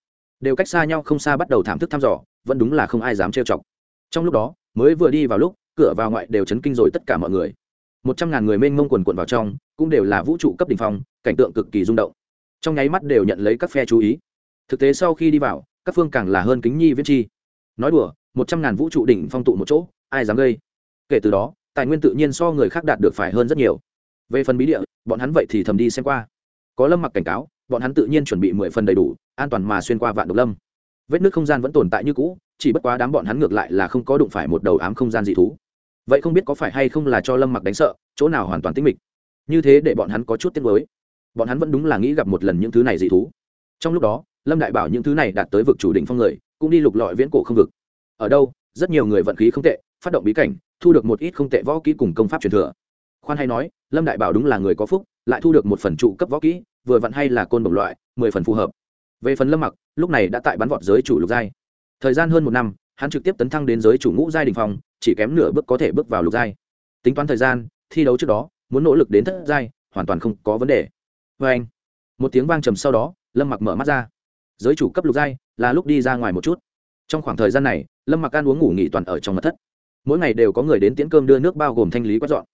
Đều cách xa nhau không xa bắt đầu thảm thức thăm dò, vẫn đúng là không ai dám trêu chọc. Trong lúc đó, mới vừa đi vào lúc, cửa vào ngoại đều chấn kinh rồi tất cả mọi người. Một trăm ngàn người mênh mông quần quận vào trong, cũng đều là vũ trụ cấp đ ỉ n h phong, cảnh tượng cực kỳ rung động. Trong nháy mắt đều nhận lấy các phe chú ý. Thực tế sau khi đi vào, các phương càng là hơn kính nhi viễn chi. Nói đùa, một trăm ngàn vũ trụ đỉnh phong tụ một chỗ, ai dám gây? Kể từ đó, tài nguyên tự nhiên so người khác đạt được phải hơn rất nhiều. Về phần bí địa, bọn hắn vậy thì thầm đi xem qua. Có lâm mặc cảnh cáo bọn hắn tự nhiên chuẩn bị mười phần đầy đủ, an toàn mà xuyên qua vạn độc lâm. Vết nước không gian vẫn tồn tại như cũ, chỉ bất quá đám bọn hắn ngược lại là không có đụng phải một đầu ám không gian dị thú. Vậy không biết có phải hay không là cho lâm mặc đánh sợ, chỗ nào hoàn toàn tĩnh mịch. Như thế để bọn hắn có chút tiếc mới bọn hắn vẫn đúng là nghĩ gặp một lần những thứ này dị thú. Trong lúc đó, lâm đại bảo những thứ này đạt tới vực chủ đỉnh phong người, cũng đi lục lọi viễn cổ không vực. Ở đâu, rất nhiều người vận khí không tệ, phát động bí cảnh, thu được một ít không tệ võ kỹ cùng công pháp truyền thừa. Khoan hay nói, lâm đại bảo đúng là người có phúc, lại thu được một phần trụ cấp võ kỹ vừa vặn hay là côn đồng loại, mười phần phù hợp. Về phần lâm mặc, lúc này đã tại bắn vọt giới chủ lục giai. Thời gian hơn một năm, hắn trực tiếp tấn thăng đến giới chủ ngũ giai đình phòng chỉ kém nửa bước có thể bước vào lục giai. Tính toán thời gian, thi đấu trước đó, muốn nỗ lực đến thất giai, hoàn toàn không có vấn đề. Vê anh, một tiếng vang trầm sau đó, lâm mặc mở mắt ra. Giới chủ cấp lục giai, là lúc đi ra ngoài một chút. Trong khoảng thời gian này, lâm mặc ăn uống ngủ nghỉ toàn ở trong mật thất. Mỗi ngày đều có người đến tiễn cơm đưa nước bao gồm thanh lý quét dọn.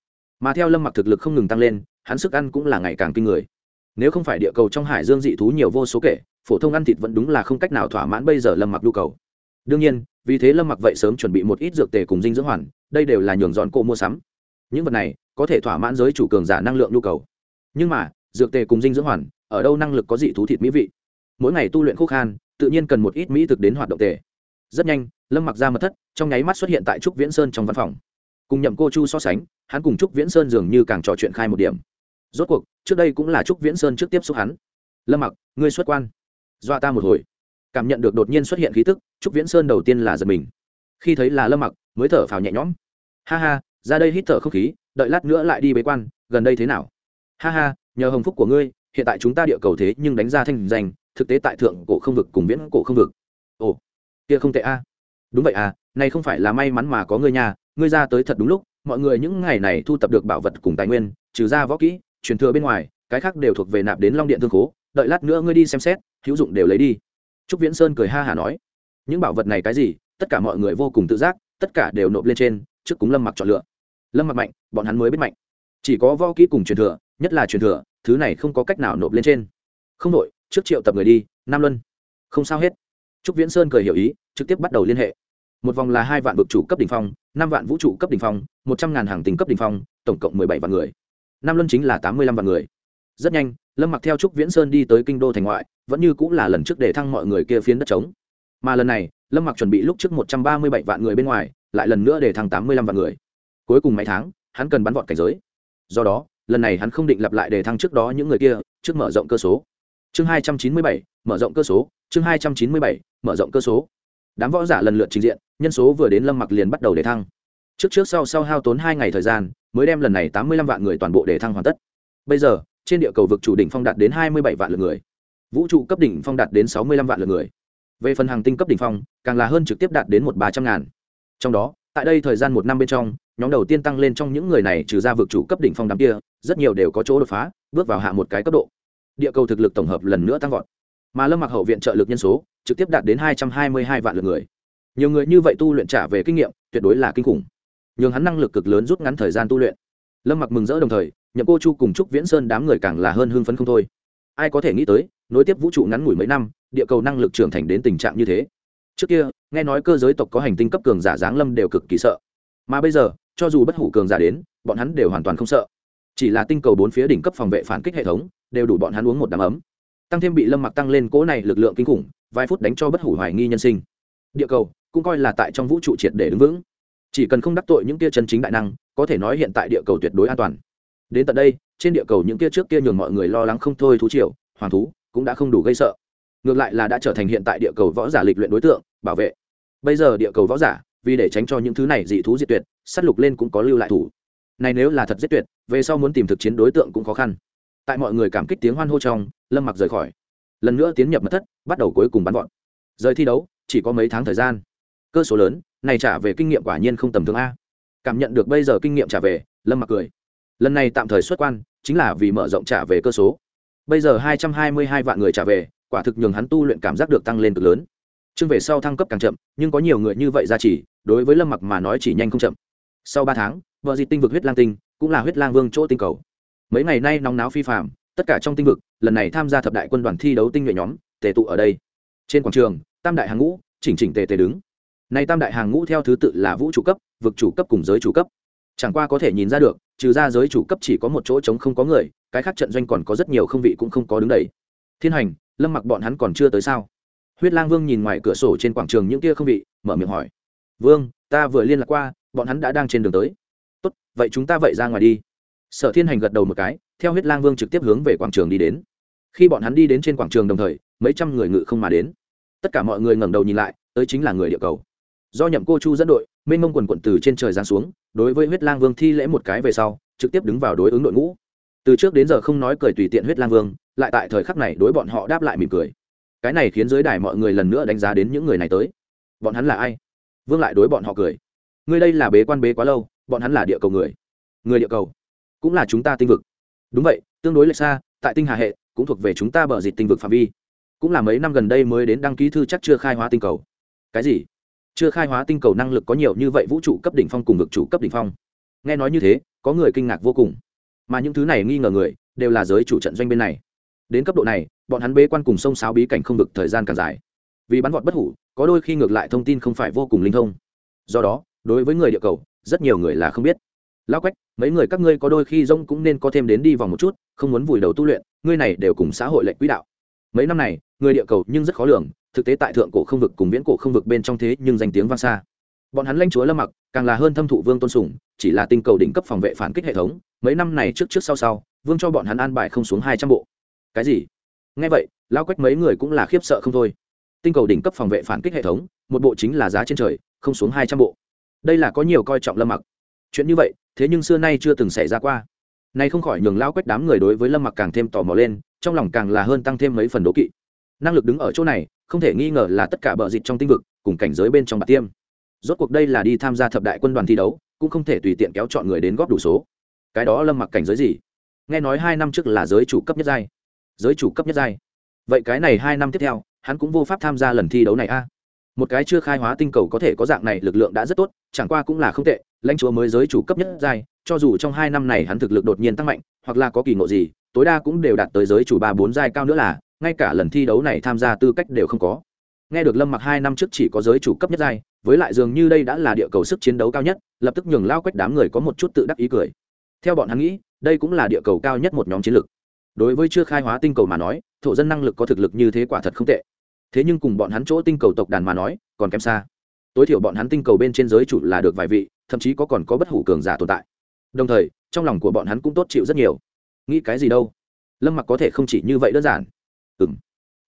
Mà theo lâm mặc thực lực không ngừng tăng lên, hắn sức ăn cũng là ngày càng kinh người nếu không phải địa cầu trong hải dương dị thú nhiều vô số kể, phổ thông ăn thịt vẫn đúng là không cách nào thỏa mãn bây giờ lâm mặc nhu cầu. Đương nhiên, vì thế lâm mặc vậy sớm chuẩn bị một ít dược tề cùng dinh dưỡng hoàn, đây đều là nhường dọn cổ mua sắm. Những vật này có thể thỏa mãn giới chủ cường giả năng lượng nhu cầu. Nhưng mà, dược tề cùng dinh dưỡng hoàn, ở đâu năng lực có dị thú thịt mỹ vị? Mỗi ngày tu luyện khúc khan, tự nhiên cần một ít mỹ thực đến hoạt động tề. Rất nhanh, lâm mặc ra mật thất, trong nháy mắt xuất hiện tại trúc viễn sơn trong văn phòng. Cùng nhậm cô chu so sánh, hắn cùng trúc viễn sơn dường như càng trò chuyện khai một điểm rốt cuộc, trước đây cũng là trúc viễn sơn trước tiếp xúc hắn. Lâm mặc, ngươi xuất quan. Dọa ta một hồi. Cảm nhận được đột nhiên xuất hiện khí tức, trúc viễn sơn đầu tiên là giật mình. Khi thấy là lâm mặc, mới thở phào nhẹ nhõm. Ha ha, ra đây hít thở không khí, đợi lát nữa lại đi bế quan, gần đây thế nào? Ha ha, nhờ hồng phúc của ngươi, hiện tại chúng ta địa cầu thế nhưng đánh ra thanh danh, thực tế tại thượng cổ không vực cùng viễn cổ không vực. Ồ, kia không tệ a. Đúng vậy à này không phải là may mắn mà có ngươi nhà ngươi ra tới thật đúng lúc, mọi người những ngày này thu tập được bảo vật cùng tài nguyên, trừ ra võ kỹ truyền thừa bên ngoài, cái khác đều thuộc về nạp đến long điện thương khố, đợi lát nữa ngươi đi xem xét, hữu dụng đều lấy đi. Trúc viễn sơn cười ha hả nói. Những bảo vật này cái gì? Tất cả mọi người vô cùng tự giác, tất cả đều nộp lên trên, trước cúng lâm mặc chọn lựa. Lâm mặc mạnh, bọn hắn mới biết mạnh. Chỉ có võ kỹ cùng truyền thừa, nhất là truyền thừa, thứ này không có cách nào nộp lên trên. Không đội trước triệu tập người đi, nam luân. Không sao hết. Trúc viễn sơn cười hiểu ý, trực tiếp bắt đầu liên hệ. Một vòng là hai vạn vực chủ cấp đ ỉ n h phong, năm vạn vũ trụ cấp đ ỉ n h phong, một trăm ngàn hàng tình cấp đ ỉ n h phong, tổng cộng mười bảy vạn người nam luân chính là tám mươi lăm vạn người. Rất nhanh, lâm mặc theo trúc viễn sơn đi tới kinh đô thành ngoại, vẫn như cũng là lần trước để thăng mọi người kia phiến đất trống. Mà lần này, lâm mặc chuẩn bị lúc trước một trăm ba mươi bảy vạn người bên ngoài, lại lần nữa để thăng tám mươi lăm vạn người. Cuối cùng mấy tháng, hắn cần bắn vọt cảnh giới. Do đó, lần này hắn không định lặp lại để thăng trước đó những người kia, trước mở rộng cơ số. Chương hai trăm chín mươi bảy, mở rộng cơ số. Chương hai trăm chín mươi bảy, mở rộng cơ số. Đám võ giả lần lượt trình diện, nhân số vừa đến lâm mặc liền bắt đầu để thăng trước trước sau sau hao tốn hai ngày thời gian, mới đem lần này tám mươi lăm vạn người toàn bộ để thăng hoàn tất. Bây giờ, trên địa cầu vực chủ đỉnh phong đạt đến hai mươi bảy vạn lượt người. Vũ trụ cấp đỉnh phong đạt đến sáu mươi lăm vạn lượt người. Về phần hàng tinh cấp đỉnh phong, càng là hơn trực tiếp đạt đến một ba trăm ngàn. Trong đó, tại đây thời gian một năm bên trong, nhóm đầu tiên tăng lên trong những người này trừ ra vực chủ cấp đỉnh phong đám kia, rất nhiều đều có chỗ đột phá, bước vào hạ một cái cấp độ. Địa cầu thực lực tổng hợp lần nữa tăng vọt. Mà lâm mặc hậu viện trợ lực nhân số, trực tiếp đạt đến hai trăm hai mươi hai vạn lượt người. Nhiều người như vậy tu luyện trả về kinh nghiệm, tuyệt đối là kinh khủng nhường hắn năng lực cực lớn rút ngắn thời gian tu luyện. Lâm mặc mừng rỡ đồng thời, nhậm cô chu cùng trúc viễn sơn đám người càng là hơn hưng phấn không thôi. Ai có thể nghĩ tới, nối tiếp vũ trụ ngắn ngủi mấy năm, địa cầu năng lực trưởng thành đến tình trạng như thế. Trước kia, nghe nói cơ giới tộc có hành tinh cấp cường giả giáng lâm đều cực kỳ sợ. Mà bây giờ, cho dù bất hủ cường giả đến, bọn hắn đều hoàn toàn không sợ. Chỉ là tinh cầu bốn phía đỉnh cấp phòng vệ phản kích hệ thống, đều đủ bọn hắn uống một đám ấm. Tăng thêm bị lâm mặc tăng lên cỗ này lực lượng kinh khủng, vài phút đánh cho bất hủ hoài nghi nhân sinh. Địa cầu, cũng coi là tại trong vũ trụ triệt để đứng vững chỉ cần không đắc tội những tia chân chính đại năng, có thể nói hiện tại địa cầu tuyệt đối an toàn. Đến tận đây, trên địa cầu những kia trước kia nhường mọi người lo lắng không thôi thú triều, hoàng thú, cũng đã không đủ gây sợ. Ngược lại là đã trở thành hiện tại địa cầu võ giả lịch luyện đối tượng, bảo vệ. Bây giờ địa cầu võ giả, vì để tránh cho những thứ này dị thú diệt tuyệt s á t lục lên cũng có lưu lại thủ. Này nếu là thật giết tuyệt, về sau muốn tìm thực chiến đối tượng cũng khó khăn. Tại mọi người cảm kích tiếng hoan hô trong, lâm mặc rời khỏi. Lần nữa tiến nhập mật thất, bắt đầu cuối cùng bắn gọn rời thi đấu, chỉ có mấy tháng thời gian. Cơ số lớn này trả về kinh nghiệm quả nhiên không tầm thường a. Cảm nhận được bây giờ kinh nghiệm trả về, lâm mặc cười. Lần này tạm thời xuất quan, chính là vì mở rộng trả về cơ số. Bây giờ hai trăm hai mươi hai vạn người trả về, quả thực nhường hắn tu luyện cảm giác được tăng lên cực lớn. Chương về sau thăng cấp càng chậm, nhưng có nhiều người như vậy ra chỉ, đối với lâm mặc mà nói chỉ nhanh không chậm. Sau ba tháng, vợ dịt tinh vực huyết lang tinh, cũng là huyết lang vương chỗ tinh cầu. Mấy ngày nay nóng náo phi phạm tất cả trong tinh vực, lần này tham gia thập đại quân đoàn thi đấu tinh nhuệ nhóm, tề tụ ở đây. Trên quảng trường, tam đại hàng ngũ, chỉnh chỉnh tề tề đứng nay tam đại hàng ngũ theo thứ tự là vũ trụ cấp, vực chủ cấp cùng giới chủ cấp. Chẳng qua có thể nhìn ra được, trừ ra giới chủ cấp chỉ có một chỗ trống không có người, cái khác trận doanh còn có rất nhiều không vị cũng không có đứng đầy. Thiên hành, lâm mặc bọn hắn còn chưa tới sao? Huyết lang vương nhìn ngoài cửa sổ trên quảng trường những kia không vị, mở miệng hỏi. Vương, ta vừa liên lạc qua, bọn hắn đã đang trên đường tới. Tốt, vậy chúng ta vậy ra ngoài đi. Sở thiên hành gật đầu một cái, theo huyết lang vương trực tiếp hướng về quảng trường đi đến. Khi bọn hắn đi đến trên quảng trường đồng thời, mấy trăm người ngự không mà đến. Tất cả mọi người ngẩng đầu nhìn lại, tới chính là người địa cầu do nhậm cô chu dẫn đội, mênh mông quần quận từ trên trời giáng xuống, đối với huyết lang vương thi lễ một cái về sau, trực tiếp đứng vào đối ứng đội ngũ. Từ trước đến giờ không nói cười tùy tiện huyết lang vương, lại tại thời khắc này đối bọn họ đáp lại mỉm cười. Cái này khiến giới đài mọi người lần nữa đánh giá đến những người này tới. Bọn hắn là ai? Vương lại đối bọn họ cười. Người đây là bế quan bế quá lâu, bọn hắn là địa cầu người. Người địa cầu cũng là chúng ta tinh vực. Đúng vậy, tương đối lệch xa, tại tinh hà hệ, cũng thuộc về chúng ta bờ dịch tinh vực phạm vi. Cũng là mấy năm gần đây mới đến đăng ký thư chắc chưa khai hóa tinh cầu. Cái gì? Chưa khai hóa tinh cầu năng lực có nhiều như vậy vũ trụ cấp đỉnh phong cùng vực chủ cấp đỉnh phong. Nghe nói như thế, có người kinh ngạc vô cùng. Mà những thứ này nghi ngờ người, đều là giới chủ trận doanh bên này. Đến cấp độ này, bọn hắn bế quan cùng sông sáo bí cảnh không vực thời gian càng dài. Vì bắn vọt bất hủ, có đôi khi ngược lại thông tin không phải vô cùng linh thông. Do đó, đối với người địa cầu, rất nhiều người là không biết. Lao quách, mấy người các ngươi có đôi khi rông cũng nên có thêm đến đi vòng một chút, không muốn vùi đầu tu luyện, ngươi này đều cùng xã hội lệnh quỹ đạo. Mấy năm này, người địa cầu nhưng rất khó lường thực tế tại thượng cổ không vực cùng viễn cổ không vực bên trong thế nhưng danh tiếng vang xa. Bọn hắn lãnh chúa lâm mặc, càng là hơn thâm thụ vương tôn sùng, chỉ là tinh cầu đỉnh cấp phòng vệ phản kích hệ thống, mấy năm này trước trước sau sau, vương cho bọn hắn an bài không xuống hai trăm bộ. Cái gì? Ngay vậy, lao quách mấy người cũng là khiếp sợ không thôi. Tinh cầu đỉnh cấp phòng vệ phản kích hệ thống, một bộ chính là giá trên trời, không xuống hai trăm bộ. Đây là có nhiều coi trọng lâm mặc. Chuyện như vậy, thế nhưng xưa nay chưa từng xảy ra qua. Nay không khỏi nhường lao quách đám người đối với lâm mặc càng thêm tò mò lên, trong lòng càng là hơn tăng thêm mấy phần đố kỵ. Năng lực đứng ở chỗ này không thể nghi ngờ là tất cả bờ dịch trong tinh vực, cùng cảnh giới bên trong bạc tiêm. Rốt cuộc đây là đi tham gia thập đại quân đoàn thi đấu, cũng không thể tùy tiện kéo chọn người đến góp đủ số. Cái đó lâm mặc cảnh giới gì? Nghe nói hai năm trước là giới chủ cấp nhất giai. Giới chủ cấp nhất giai. Vậy cái này hai năm tiếp theo, hắn cũng vô pháp tham gia lần thi đấu này a. Một cái chưa khai hóa tinh cầu có thể có dạng này lực lượng đã rất tốt, chẳng qua cũng là không tệ, lãnh chúa mới giới chủ cấp nhất giai, cho dù trong hai năm này hắn thực lực đột nhiên tăng mạnh, hoặc là có kỳ ngộ gì, tối đa cũng đều đạt tới giới chủ ba bốn giai cao nữa là ngay cả lần thi đấu này tham gia tư cách đều không có. Nghe được lâm mặc hai năm trước chỉ có giới chủ cấp nhất giai, với lại dường như đây đã là địa cầu sức chiến đấu cao nhất, lập tức nhường lao quách đám người có một chút tự đắc ý cười. Theo bọn hắn nghĩ, đây cũng là địa cầu cao nhất một nhóm chiến lược. Đối với chưa khai hóa tinh cầu mà nói, thổ dân năng lực có thực lực như thế quả thật không tệ. Thế nhưng cùng bọn hắn chỗ tinh cầu tộc đàn mà nói, còn kém xa. Tối thiểu bọn hắn tinh cầu bên trên giới chủ là được vài vị, thậm chí có còn có bất hủ cường giả tồn tại. Đồng thời, trong lòng của bọn hắn cũng tốt chịu rất nhiều. Nghĩ cái gì đâu? Lâm mặc có thể không chỉ như vậy đơn giản ừng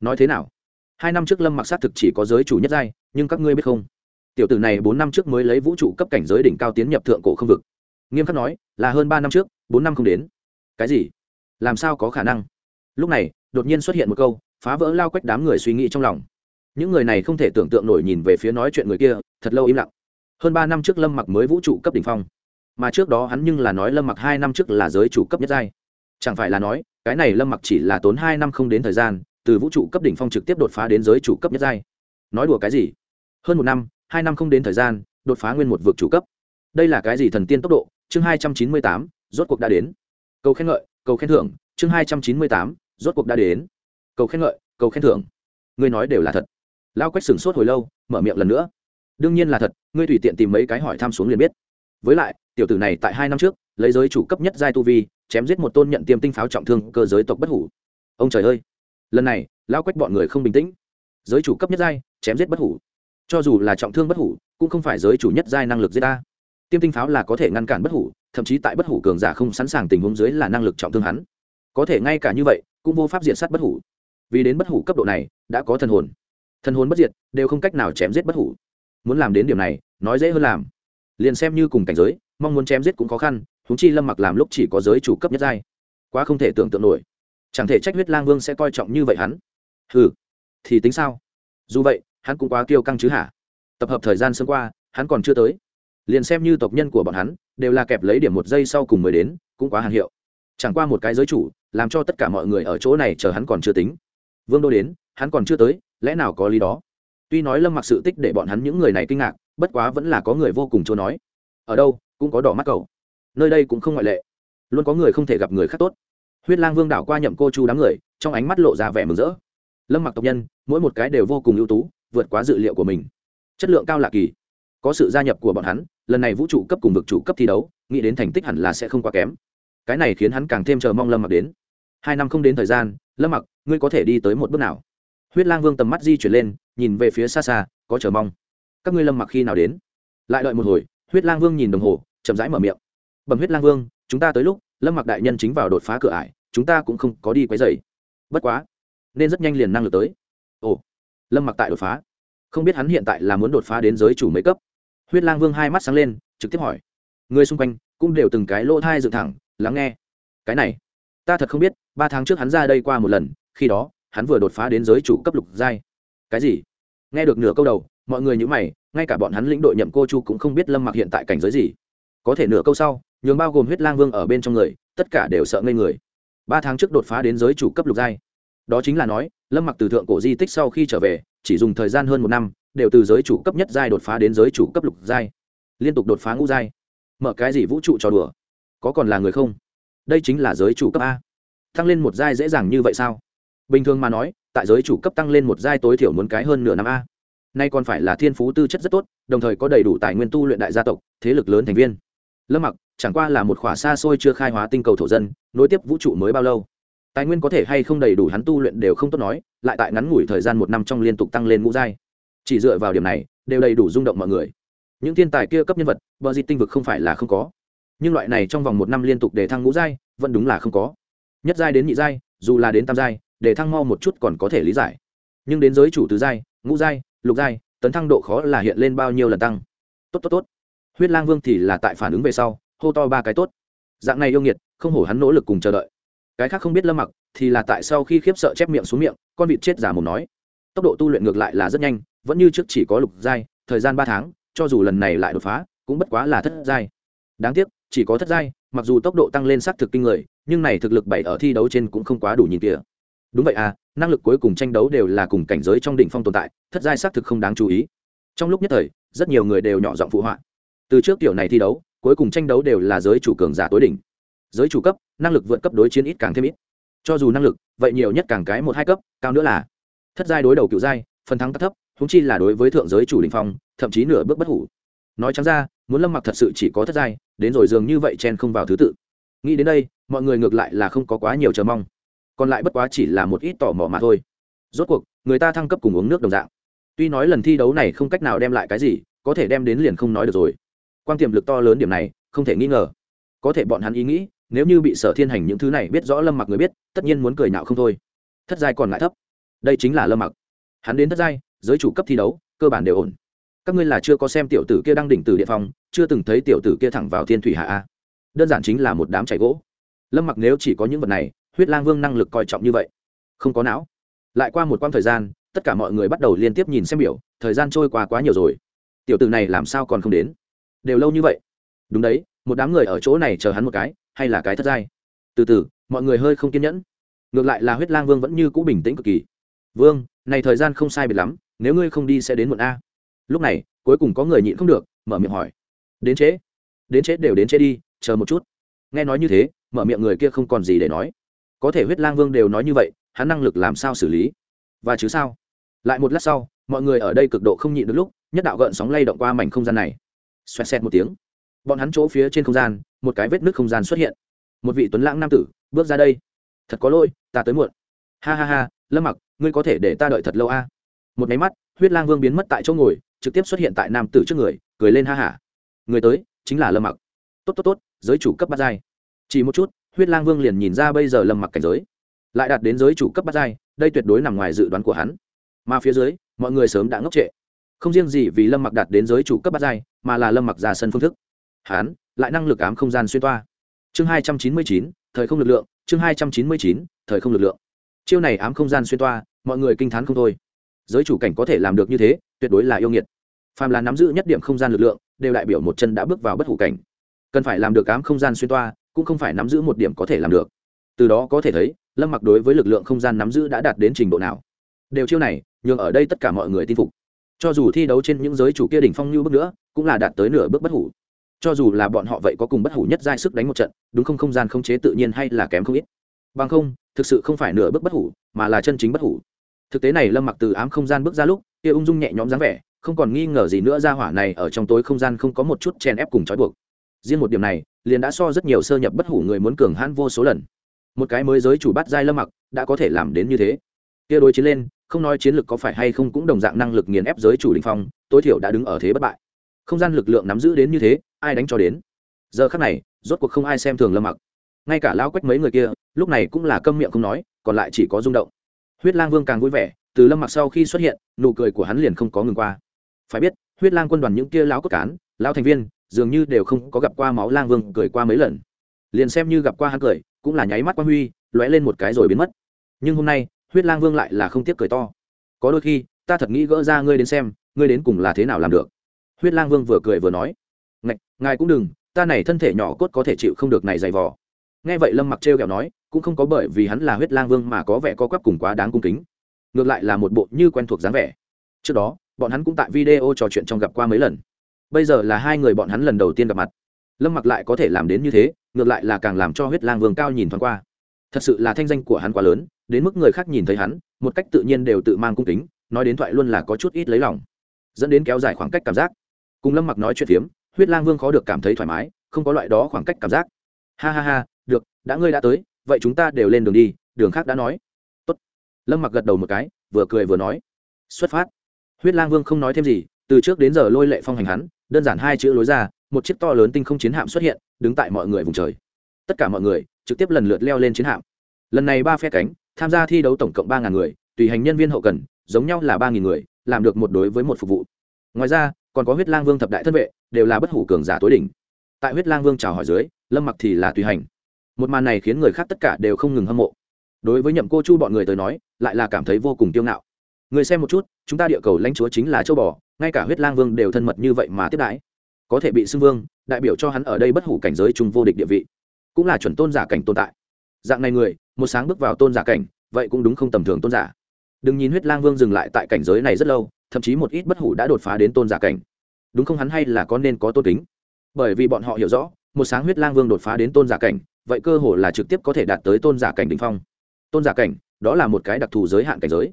nói thế nào? Hai năm trước lâm mặc sát thực chỉ có giới chủ nhất giai, nhưng các ngươi biết không? Tiểu tử này bốn năm trước mới lấy vũ trụ cấp cảnh giới đỉnh cao tiến nhập thượng cổ không vực. Nghiêm khắc nói, là hơn ba năm trước, bốn năm không đến. Cái gì? Làm sao có khả năng? Lúc này, đột nhiên xuất hiện một câu, phá vỡ lao quách đám người suy nghĩ trong lòng. Những người này không thể tưởng tượng nổi nhìn về phía nói chuyện người kia, thật lâu im lặng. Hơn ba năm trước lâm mặc mới vũ trụ cấp đ ỉ n h phong. Mà trước đó hắn nhưng là nói lâm mặc hai năm trước là giới chủ cấp nhất giai. Chẳng phải là nói cái này lâm mặc chỉ là tốn hai năm không đến thời gian, từ vũ trụ cấp đỉnh phong trực tiếp đột phá đến giới chủ cấp nhất giai. Nói đùa cái gì? Hơn một năm, hai năm không đến thời gian, đột phá nguyên một vực chủ cấp. Đây là cái gì thần tiên tốc độ? Chương hai trăm chín mươi tám, rốt cuộc đã đến. Cầu khen ngợi, cầu khen thưởng, chương hai trăm chín mươi tám, rốt cuộc đã đến. Cầu khen ngợi, cầu khen thưởng. Ngươi nói đều là thật. Lao quách sửng sốt hồi lâu, mở miệng lần nữa. Đương nhiên là thật, ngươi tùy tiện tìm mấy cái hỏi thăm xuống liền biết. Với lại, tiểu tử này tại hai năm trước lấy giới chủ cấp nhất giai tu vi, chém giết một tôn nhận tiêm tinh pháo trọng thương cơ giới tộc bất hủ. Ông trời ơi! Lần này lao quách bọn người không bình tĩnh. Giới chủ cấp nhất giai, chém giết bất hủ. Cho dù là trọng thương bất hủ, cũng không phải giới chủ nhất giai năng lực giết ta. Tiêm tinh pháo là có thể ngăn cản bất hủ, thậm chí tại bất hủ cường giả không sẵn sàng tình huống dưới là năng lực trọng thương hắn. Có thể ngay cả như vậy, cũng vô pháp diện sát bất hủ. Vì đến bất hủ cấp độ này, đã có thần hồn. Thần hồn bất diệt, đều không cách nào chém giết bất hủ. Muốn làm đến điểm này, nói dễ hơn làm. Liền xem như cùng cảnh giới, mong muốn chém giết cũng khó khăn húng chi lâm mặc làm lúc chỉ có giới chủ cấp nhất giai. Quá không thể tưởng tượng nổi. Chẳng thể trách huyết lang vương sẽ coi trọng như vậy hắn. Ừ thì tính sao? Dù vậy, hắn cũng quá kiêu căng chứ hả? Tập hợp thời gian sớm qua, hắn còn chưa tới. Liền xem như tộc nhân của bọn hắn, đều là kẹp lấy điểm một giây sau cùng mới đến, cũng quá hàng hiệu. Chẳng qua một cái giới chủ, làm cho tất cả mọi người ở chỗ này chờ hắn còn chưa tính. Vương đô đến, hắn còn chưa tới, lẽ nào có lý đó? Tuy nói lâm mặc sự tích để bọn hắn những người này kinh ngạc, bất quá vẫn là có người vô cùng chỗ nói. Ở đâu, cũng có đỏ mắt cầu nơi đây cũng không ngoại lệ. Luôn có người không thể gặp người khác tốt. Huyết lang vương đảo qua nhậm cô chu đám người, trong ánh mắt lộ ra vẻ mừng rỡ. Lâm mặc tộc nhân, mỗi một cái đều vô cùng ưu tú, vượt quá dự liệu của mình. Chất lượng cao lạ kỳ. Có sự gia nhập của bọn hắn, lần này vũ trụ cấp cùng vực chủ cấp thi đấu, nghĩ đến thành tích hẳn là sẽ không quá kém. Cái này khiến hắn càng thêm chờ mong lâm mặc đến. Hai năm không đến thời gian, lâm mặc, ngươi có thể đi tới một bước nào? Huyết lang vương tầm mắt di chuyển lên, nhìn về phía xa xa, có chờ mong. Các ngươi lâm mặc khi nào đến? Lại đợi một hồi, huyết lang vương nhìn đồng hồ, chậm rãi mở miệng bẩm huyết lang vương, chúng ta tới lúc, lâm mặc đại nhân chính vào đột phá cửa ải, chúng ta cũng không có đi quấy dày bất quá, nên rất nhanh liền năng lực tới. Ồ, lâm mặc tại đột phá. Không biết hắn hiện tại là muốn đột phá đến giới chủ mấy cấp? Huyết lang vương hai mắt sáng lên, trực tiếp hỏi. Người xung quanh cũng đều từng cái lỗ thai dựng thẳng, lắng nghe. Cái này, ta thật không biết, ba tháng trước hắn ra đây qua một lần, khi đó, hắn vừa đột phá đến giới chủ cấp lục giai. Cái gì? Nghe được nửa câu đầu, mọi người nhữ mày, ngay cả bọn hắn lĩnh đội nhậm cô chu cũng không biết lâm mặc hiện tại cảnh giới gì. Có thể nửa câu sau nhường bao gồm huyết lang vương ở bên trong người, tất cả đều sợ ngây người. Ba tháng trước đột phá đến giới chủ cấp lục giai. Đó chính là nói, lâm mặc từ thượng cổ di tích sau khi trở về, chỉ dùng thời gian hơn một năm, đều từ giới chủ cấp nhất giai đột phá đến giới chủ cấp lục giai. Liên tục đột phá ngũ giai. Mở cái gì vũ trụ trò đùa? Có còn là người không? Đây chính là giới chủ cấp a. Tăng lên một giai dễ dàng như vậy sao? Bình thường mà nói, tại giới chủ cấp tăng lên một giai tối thiểu muốn cái hơn nửa năm a. Nay còn phải là thiên phú tư chất rất tốt, đồng thời có đầy đủ tài nguyên tu luyện đại gia tộc, thế lực lớn thành viên. Lâm mặc chẳng qua là một khỏa xa xôi chưa khai hóa tinh cầu thổ dân, nối tiếp vũ trụ mới bao lâu. Tài nguyên có thể hay không đầy đủ hắn tu luyện đều không tốt nói, lại tại ngắn ngủi thời gian một năm trong liên tục tăng lên ngũ giai. Chỉ dựa vào điểm này, đều đầy đủ rung động mọi người. Những thiên tài kia cấp nhân vật, bờ di tinh vực không phải là không có. Nhưng loại này trong vòng một năm liên tục để thăng ngũ giai, vẫn đúng là không có. Nhất giai đến nhị giai, dù là đến tam giai, để thăng mau một chút còn có thể lý giải. Nhưng đến giới chủ tứ giai, ngũ giai, lục giai, tấn thăng độ khó là hiện lên bao nhiêu lần tăng. Tốt tốt tốt. Huyết lang vương thì là tại phản ứng về sau hô to ba cái tốt. Dạng này yêu nghiệt, không hổ hắn nỗ lực cùng chờ đợi. Cái khác không biết lâm mặc thì là tại sau khi khiếp sợ chép miệng xuống miệng, con vịt chết giả mồm nói. Tốc độ tu luyện ngược lại là rất nhanh, vẫn như trước chỉ có lục giai, thời gian ba tháng, cho dù lần này lại đột phá, cũng bất quá là thất giai. Đáng tiếc, chỉ có thất giai, mặc dù tốc độ tăng lên xác thực kinh người, nhưng này thực lực bảy ở thi đấu trên cũng không quá đủ nhìn kìa. Đúng vậy à năng lực cuối cùng tranh đấu đều là cùng cảnh giới trong đỉnh phong tồn tại, thất giai xác thực không đáng chú ý. Trong lúc nhất thời, rất nhiều người đều nhỏ giọng phụ họa. Từ trước kiểu này thi đấu cuối cùng tranh đấu đều là giới chủ cường giả tối đỉnh. Giới chủ cấp, năng lực vượt cấp đối chiến ít càng thêm ít. Cho dù năng lực, vậy nhiều nhất càng cái một hai cấp, cao nữa là thất giai đối đầu cựu giai, phần thắng thấp húng chi là đối với thượng giới chủ đình phong, thậm chí nửa bước bất hủ. Nói chắn ra, muốn lâm mặc thật sự chỉ có thất giai, đến rồi dường như vậy chen không vào thứ tự. Nghĩ đến đây, mọi người ngược lại là không có quá nhiều chờ mong. Còn lại bất quá chỉ là một ít tò mò mà thôi. Rốt cuộc, người ta thăng cấp cùng uống nước đồng dạng. Tuy nói lần thi đấu này không cách nào đem lại cái gì, có thể đem đến liền không nói được rồi quan tiềm lực to lớn điểm này, không thể nghi ngờ. Có thể bọn hắn ý nghĩ, nếu như bị sở thiên hành những thứ này biết rõ lâm mặc người biết, tất nhiên muốn cười nạo không thôi. Thất giai còn ngại thấp. Đây chính là lâm mặc. Hắn đến thất giai, giới chủ cấp thi đấu, cơ bản đều ổn. Các ngươi là chưa có xem tiểu tử kia đang đỉnh từ địa phòng chưa từng thấy tiểu tử kia thẳng vào thiên thủy hạ a. Đơn giản chính là một đám chảy gỗ. Lâm mặc nếu chỉ có những vật này, huyết lang vương năng lực coi trọng như vậy, không có não. Lại qua một quãng thời gian, tất cả mọi người bắt đầu liên tiếp nhìn xem biểu, thời gian trôi qua quá nhiều rồi. Tiểu tử này làm sao còn không đến? Đều lâu như vậy. Đúng đấy, một đám người ở chỗ này chờ hắn một cái, hay là cái thất giai? Từ từ, mọi người hơi không kiên nhẫn. Ngược lại là huyết lang vương vẫn như cũ bình tĩnh cực kỳ. Vương, này thời gian không sai biệt lắm, nếu ngươi không đi sẽ đến muộn a. Lúc này, cuối cùng có người nhịn không được, mở miệng hỏi. Đến trễ. Đến trễ đều đến trễ đi, chờ một chút. Nghe nói như thế, mở miệng người kia không còn gì để nói. Có thể huyết lang vương đều nói như vậy, hắn năng lực làm sao xử lý? Và chứ sao? Lại một lát sau, mọi người ở đây cực độ không nhịn được lúc, nhất đạo gợn sóng lay động qua mảnh không gian này xoẹt xẹt một tiếng. Bọn hắn chỗ phía trên không gian, một cái vết nước không gian xuất hiện. Một vị tuấn lãng nam tử, bước ra đây. Thật có lỗi, ta tới muộn. Ha ha ha, lâm mặc, ngươi có thể để ta đợi thật lâu a? À? một máy mắt, huyết lang vương biến mất tại chỗ ngồi, trực tiếp xuất hiện tại nam tử trước người, cười lên ha hả. Người tới, chính là lâm mặc. Tốt tốt tốt, giới chủ cấp bát giai. Chỉ một chút, huyết lang vương liền nhìn ra bây giờ lâm mặc cảnh giới. Lại đạt đến giới chủ cấp bát giai, đây tuyệt đối nằm ngoài dự đoán của hắn. Mà phía dưới, mọi người sớm đã ngốc trệ. Không riêng gì vì lâm mặc đạt đến giới chủ cấp bát giai mà là lâm mặc ra sân phương thức. Hắn lại năng lực ám không gian xuyên toa. Chương hai trăm chín mươi chín, thời không lực lượng, chương hai trăm chín mươi chín, thời không lực lượng. Chiêu này ám không gian xuyên toa, mọi người kinh t h á n không thôi. Giới chủ cảnh có thể làm được như thế, tuyệt đối là yêu nghiệt. Phàm là nắm giữ nhất điểm không gian lực lượng, đều đại biểu một chân đã bước vào bất hủ cảnh. Cần phải làm được ám không gian xuyên toa, cũng không phải nắm giữ một điểm có thể làm được. Từ đó có thể thấy, lâm mặc đối với lực lượng không gian nắm giữ đã đạt đến trình độ nào. Đều chiêu này, nhường ở đây tất cả mọi người tin phục cho dù thi đấu trên những giới chủ kia đỉnh phong như bước nữa, cũng là đạt tới nửa bước bất hủ. Cho dù là bọn họ vậy có cùng bất hủ nhất giai sức đánh một trận, đúng không không gian không chế tự nhiên hay là kém không ít. Bằng không, thực sự không phải nửa bước bất hủ, mà là chân chính bất hủ. Thực tế này lâm mặc từ ám không gian bước ra lúc, kia ung dung nhẹ nhõm dáng vẻ, không còn nghi ngờ gì nữa ra hỏa này ở trong tối không gian không có một chút chèn ép cùng trói buộc. Riêng một điểm này, liền đã so rất nhiều sơ nhập bất hủ người muốn cường hãn vô số lần. Một cái mới giới chủ bắt giai lâm mặc, đã có thể làm đến như thế. Kia đối chiến lên không nói chiến lược có phải hay không cũng đồng dạng năng lực nghiền ép giới chủ đình phong, tối thiểu đã đứng ở thế bất bại. Không gian lực lượng nắm giữ đến như thế, ai đánh cho đến? Giờ khắc này, rốt cuộc không ai xem thường lâm mặc. Ngay cả lao quách mấy người kia, lúc này cũng là câm miệng không nói, còn lại chỉ có rung động. Huyết lang vương càng vui vẻ, từ lâm mặc sau khi xuất hiện, nụ cười của hắn liền không có ngừng qua. Phải biết, huyết lang quân đoàn những kia lão cốt cán, lão thành viên, dường như đều không có gặp qua máu lang vương cười qua mấy lần. Liền xem như gặp qua hắn cười, cũng là nháy mắt quan huy, lóe lên một cái rồi biến mất. Nhưng hôm nay huyết lang vương lại là không tiếc cười to. Có đôi khi ta thật nghĩ gỡ ra ngươi đến xem ngươi đến cùng là thế nào làm được. Huyết lang vương vừa cười vừa nói ngài, ngài cũng đừng ta này thân thể nhỏ cốt có thể chịu không được này dày vò. Nghe vậy lâm mặc trêu ghẹo nói cũng không có bởi vì hắn là huyết lang vương mà có vẻ co quắp cùng quá đáng cung kính. Ngược lại là một bộ như quen thuộc dáng vẻ. Trước đó bọn hắn cũng tại video trò chuyện trong gặp qua mấy lần. Bây giờ là hai người bọn hắn lần đầu tiên gặp mặt. Lâm mặc lại có thể làm đến như thế ngược lại là càng làm cho huyết lang vương cao nhìn thoáng qua. Thật sự là thanh danh của hắn quá lớn đến mức người khác nhìn thấy hắn, một cách tự nhiên đều tự mang cung kính, nói đến thoại luôn là có chút ít lấy lòng, dẫn đến kéo dài khoảng cách cảm giác. Cùng lâm mặc nói chuyện phiếm, huyết lang vương khó được cảm thấy thoải mái, không có loại đó khoảng cách cảm giác. Ha ha ha, được, đã ngươi đã tới, vậy chúng ta đều lên đường đi, đường khác đã nói. Tốt. lâm mặc gật đầu một cái, vừa cười vừa nói. Xuất phát. Huyết lang vương không nói thêm gì, từ trước đến giờ lôi lệ phong hành hắn, đơn giản hai chữ lối ra, một chiếc to lớn tinh không chiến hạm xuất hiện, đứng tại mọi người vùng trời. Tất cả mọi người trực tiếp lần lượt leo lên chiến hạm. Lần này ba phe cánh tham gia thi đấu tổng cộng ba người, tùy hành nhân viên hậu cần, giống nhau là ba người, làm được một đối với một phục vụ. Ngoài ra, còn có huyết lang vương thập đại thân vệ, đều là bất hủ cường giả tối đỉnh. Tại huyết lang vương chào hỏi dưới, lâm mặc thì là tùy hành. Một màn này khiến người khác tất cả đều không ngừng hâm mộ. Đối với nhậm cô chu bọn người tới nói, lại là cảm thấy vô cùng tiêu ngạo. Người xem một chút, chúng ta địa cầu lãnh chúa chính là châu bò, ngay cả huyết lang vương đều thân mật như vậy mà tiếp đãi. Có thể bị xưng vương, đại biểu cho hắn ở đây bất hủ cảnh giới chung vô địch địa vị, cũng là chuẩn tôn giả cảnh tồn tại. Dạng này người một sáng bước vào tôn giả cảnh, vậy cũng đúng không tầm thường tôn giả. Đừng nhìn huyết lang vương dừng lại tại cảnh giới này rất lâu, thậm chí một ít bất hủ đã đột phá đến tôn giả cảnh. Đúng không hắn hay là có nên có tôn kính? Bởi vì bọn họ hiểu rõ, một sáng huyết lang vương đột phá đến tôn giả cảnh, vậy cơ hội là trực tiếp có thể đạt tới tôn giả cảnh đ ỉ n h phong. Tôn giả cảnh, đó là một cái đặc thù giới hạn cảnh giới.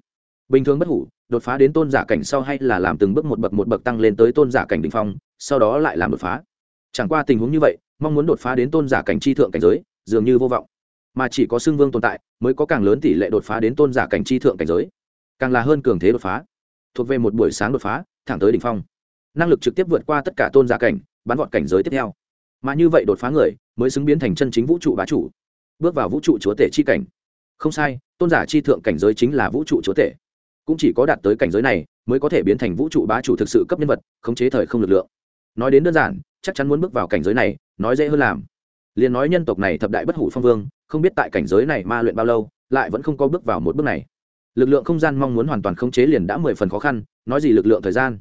Bình thường bất hủ, đột phá đến tôn giả cảnh sau hay là làm từng bước một bậc một bậc tăng lên tới tôn giả cảnh đ ỉ n h phong, sau đó lại làm đột phá. Chẳng qua tình huống như vậy, mong muốn đột phá đến tôn giả cảnh chi thượng cảnh giới, dường như vô vọng mà chỉ có xưng vương tồn tại, mới có càng lớn tỷ lệ đột phá đến tôn giả cảnh chi thượng cảnh giới. Càng là hơn cường thế đột phá. Thuộc về một buổi sáng đột phá, thẳng tới đ ỉ n h phong. Năng lực trực tiếp vượt qua tất cả tôn giả cảnh, bắn gọn cảnh giới tiếp theo. Mà như vậy đột phá người, mới xứng biến thành chân chính vũ trụ bá chủ. Bước vào vũ trụ chúa tể chi cảnh. Không sai, tôn giả chi thượng cảnh giới chính là vũ trụ chúa tể. Cũng chỉ có đạt tới cảnh giới này, mới có thể biến thành vũ trụ bá chủ thực sự cấp nhân vật, khống chế thời không lực lượng. Nói đến đơn giản, chắc chắn muốn bước vào cảnh giới này, nói dễ hơn làm liền nói nhân tộc này thập đại bất hủ phong vương, không biết tại cảnh giới này ma luyện bao lâu, lại vẫn không có bước vào một bước này. Lực lượng không gian mong muốn hoàn toàn khống chế liền đã mười phần khó khăn, nói gì lực lượng thời gian?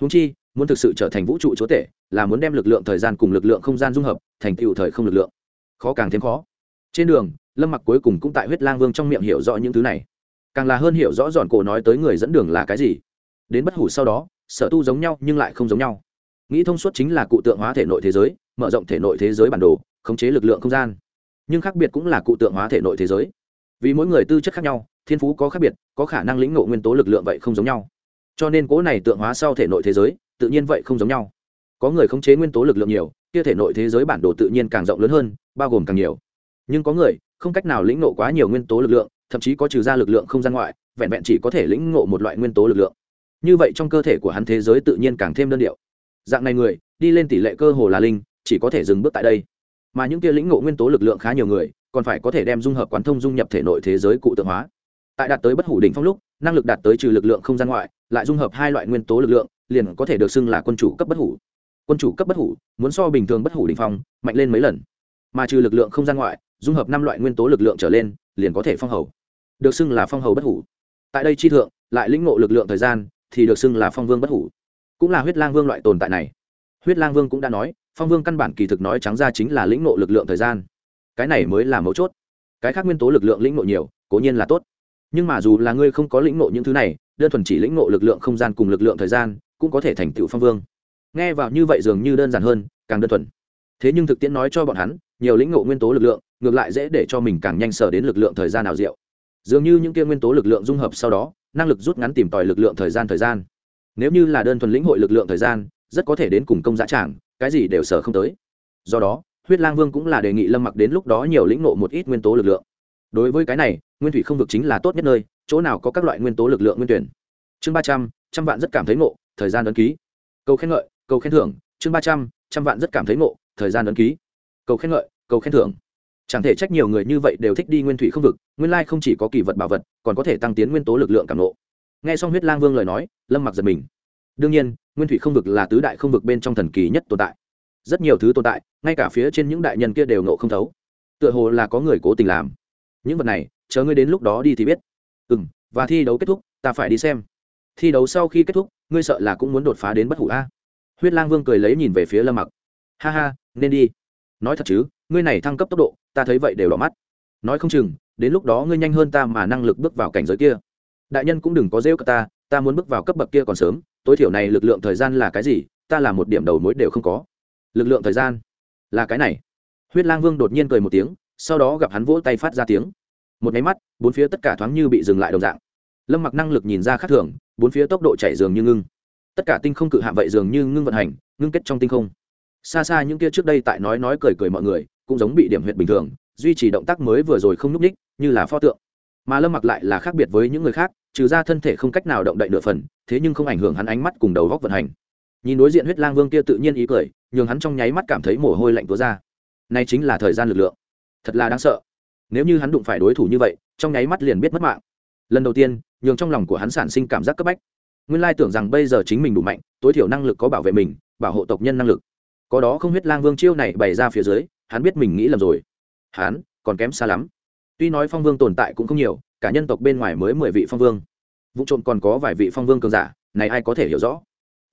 Húng chi, muốn thực sự trở thành vũ trụ chúa tể, là muốn đem lực lượng thời gian cùng lực lượng không gian dung hợp, thành tựu thời không lực lượng. Khó càng thêm khó. Trên đường, lâm mặc cuối cùng cũng tại huyết lang vương trong miệng hiểu rõ những thứ này. Càng là hơn hiểu rõ giòn cổ nói tới người dẫn đường là cái gì. Đến bất hủ sau đó, sở tu giống nhau nhưng lại không giống nhau. Nghĩ thông suốt chính là cụ tượng hóa thể nội thế giới, mở rộng thể nội thế giới bản đồ khống chế lực lượng không gian. Nhưng khác biệt cũng là cụ tượng hóa thể nội thế giới. Vì mỗi người tư chất khác nhau, thiên phú có khác biệt, có khả năng lĩnh ngộ nguyên tố lực lượng vậy không giống nhau. Cho nên cố này tượng hóa sau thể nội thế giới, tự nhiên vậy không giống nhau. Có người khống chế nguyên tố lực lượng nhiều, kia thể nội thế giới bản đồ tự nhiên càng rộng lớn hơn, bao gồm càng nhiều. Nhưng có người, không cách nào lĩnh ngộ quá nhiều nguyên tố lực lượng, thậm chí có trừ ra lực lượng không gian ngoại, vẹn vẹn chỉ có thể lĩnh ngộ một loại nguyên tố lực lượng. Như vậy trong cơ thể của hắn thế giới tự nhiên càng thêm đơn điệu. Dạng này người, đi lên tỷ lệ cơ hồ là linh, chỉ có thể dừng bước tại đây mà những kia lĩnh ngộ nguyên tố lực lượng khá nhiều người, còn phải có thể đem dung hợp quán thông dung nhập thể nội thế giới cụ tượng hóa. Tại đạt tới bất hủ đỉnh phong lúc, năng lực đạt tới trừ lực lượng không gian ngoại, lại dung hợp hai loại nguyên tố lực lượng, liền có thể được xưng là quân chủ cấp bất hủ. Quân chủ cấp bất hủ, muốn so bình thường bất hủ đỉnh phong, mạnh lên mấy lần. Mà trừ lực lượng không gian ngoại, dung hợp năm loại nguyên tố lực lượng trở lên, liền có thể phong hầu. Được xưng là phong hầu bất hủ. Tại đây chi thượng, lại lĩnh ngộ lực lượng thời gian, thì được xưng là phong vương bất hủ. Cũng là huyết lang vương loại tồn tại này. Huyết lang vương cũng đã nói phong vương căn bản kỳ thực nói trắng ra chính là lĩnh nộ lực lượng thời gian. Cái này mới là mấu chốt. Cái khác nguyên tố lực lượng lĩnh nộ nhiều, cố nhiên là tốt. Nhưng mà dù là ngươi không có lĩnh nộ những thứ này, đơn thuần chỉ lĩnh nộ lực lượng không gian cùng lực lượng thời gian, cũng có thể thành tựu phong vương. Nghe vào như vậy dường như đơn giản hơn, càng đơn thuần. Thế nhưng thực tiễn nói cho bọn hắn, nhiều lĩnh ngộ nguyên tố lực lượng, ngược lại dễ để cho mình càng nhanh sở đến lực lượng thời gian nào diệu. Dường như những kia nguyên tố lực lượng dung hợp sau đó, năng lực rút ngắn tìm tòi lực lượng thời gian thời gian. Nếu như là đơn thuần lĩnh hội lực lượng thời gian, rất có thể đến cùng công giá trảng cái gì đều sở không tới. Do đó, huyết lang vương cũng là đề nghị lâm mặc đến lúc đó nhiều lĩnh ngộ một ít nguyên tố lực lượng. Đối với cái này, nguyên thủy không vực chính là tốt nhất nơi, chỗ nào có các loại nguyên tố lực lượng nguyên tuyển. Chương ba trăm trăm vạn rất cảm thấy ngộ, thời gian ấn ký. Câu khen ngợi câu khen thưởng. Chương ba trăm trăm vạn rất cảm thấy ngộ, thời gian ấn ký. Câu khen ngợi câu khen thưởng. Chẳng thể trách nhiều người như vậy đều thích đi nguyên thủy không vực, nguyên lai không chỉ có kỳ vật bảo vật, còn có thể tăng tiến nguyên tố lực lượng cảm nộ nghe xong huyết lang vương lời nói, lâm mặc giật mình đương nhiên, nguyên thủy không vực là tứ đại không vực bên trong thần kỳ nhất tồn tại. Rất nhiều thứ tồn tại, ngay cả phía trên những đại nhân kia đều nộ không thấu. Tựa hồ là có người cố tình làm. Những vật này, chờ ngươi đến lúc đó đi thì biết. Ừ m và thi đấu kết thúc, ta phải đi xem. Thi đấu sau khi kết thúc, ngươi sợ là cũng muốn đột phá đến bất hủ a. Huyết lang vương cười lấy nhìn về phía lâm mặc. Ha ha, nên đi. Nói thật chứ, ngươi này thăng cấp tốc độ, ta thấy vậy đều đỏ mắt. Nói không chừng, đến lúc đó ngươi nhanh hơn ta mà năng lực bước vào cảnh giới kia. Đại nhân cũng đừng có rêu cả ta ta muốn bước vào cấp bậc kia còn sớm tối thiểu này lực lượng thời gian là cái gì, ta là một điểm đầu mối đều không có. Lực lượng thời gian là cái này. Huyết lang vương đột nhiên cười một tiếng, sau đó gặp hắn vỗ tay phát ra tiếng. Một máy mắt, bốn phía tất cả thoáng như bị dừng lại đồng dạng. Lâm mặc năng lực nhìn ra khác thường, bốn phía tốc độ chạy dường như ngưng. Tất cả tinh không cự hạm vậy dường như ngưng vận hành, ngưng kết trong tinh không. Xa xa những kia trước đây tại nói nói cười cười mọi người, cũng giống bị điểm huyệt bình thường, duy trì động tác mới vừa rồi không n ú c ních như là pho tượng. Mà lâm mặc lại là khác biệt với những người khác trừ ra thân thể không cách nào động đậy nửa phần, thế nhưng không ảnh hưởng hắn ánh mắt cùng đầu góc vận hành. Nhìn đối diện huyết lang vương kia tự nhiên ý cười, nhường hắn trong nháy mắt cảm thấy mồ hôi lạnh túa ra. Nay chính là thời gian lực lượng. Thật là đáng sợ. Nếu như hắn đụng phải đối thủ như vậy, trong nháy mắt liền biết mất mạng. Lần đầu tiên, nhường trong lòng của hắn sản sinh cảm giác cấp bách. Nguyên lai tưởng rằng bây giờ chính mình đủ mạnh, tối thiểu năng lực có bảo vệ mình, bảo hộ tộc nhân năng lực. Có đó không huyết lang vương chiêu này bày ra phía dưới, hắn biết mình nghĩ lầm rồi. Hắn còn kém xa lắm tuy nói phong vương tồn tại cũng không nhiều, cả nhân tộc bên ngoài mới mười vị phong vương. Vụ trộm còn có vài vị phong vương cường giả, này ai có thể hiểu rõ?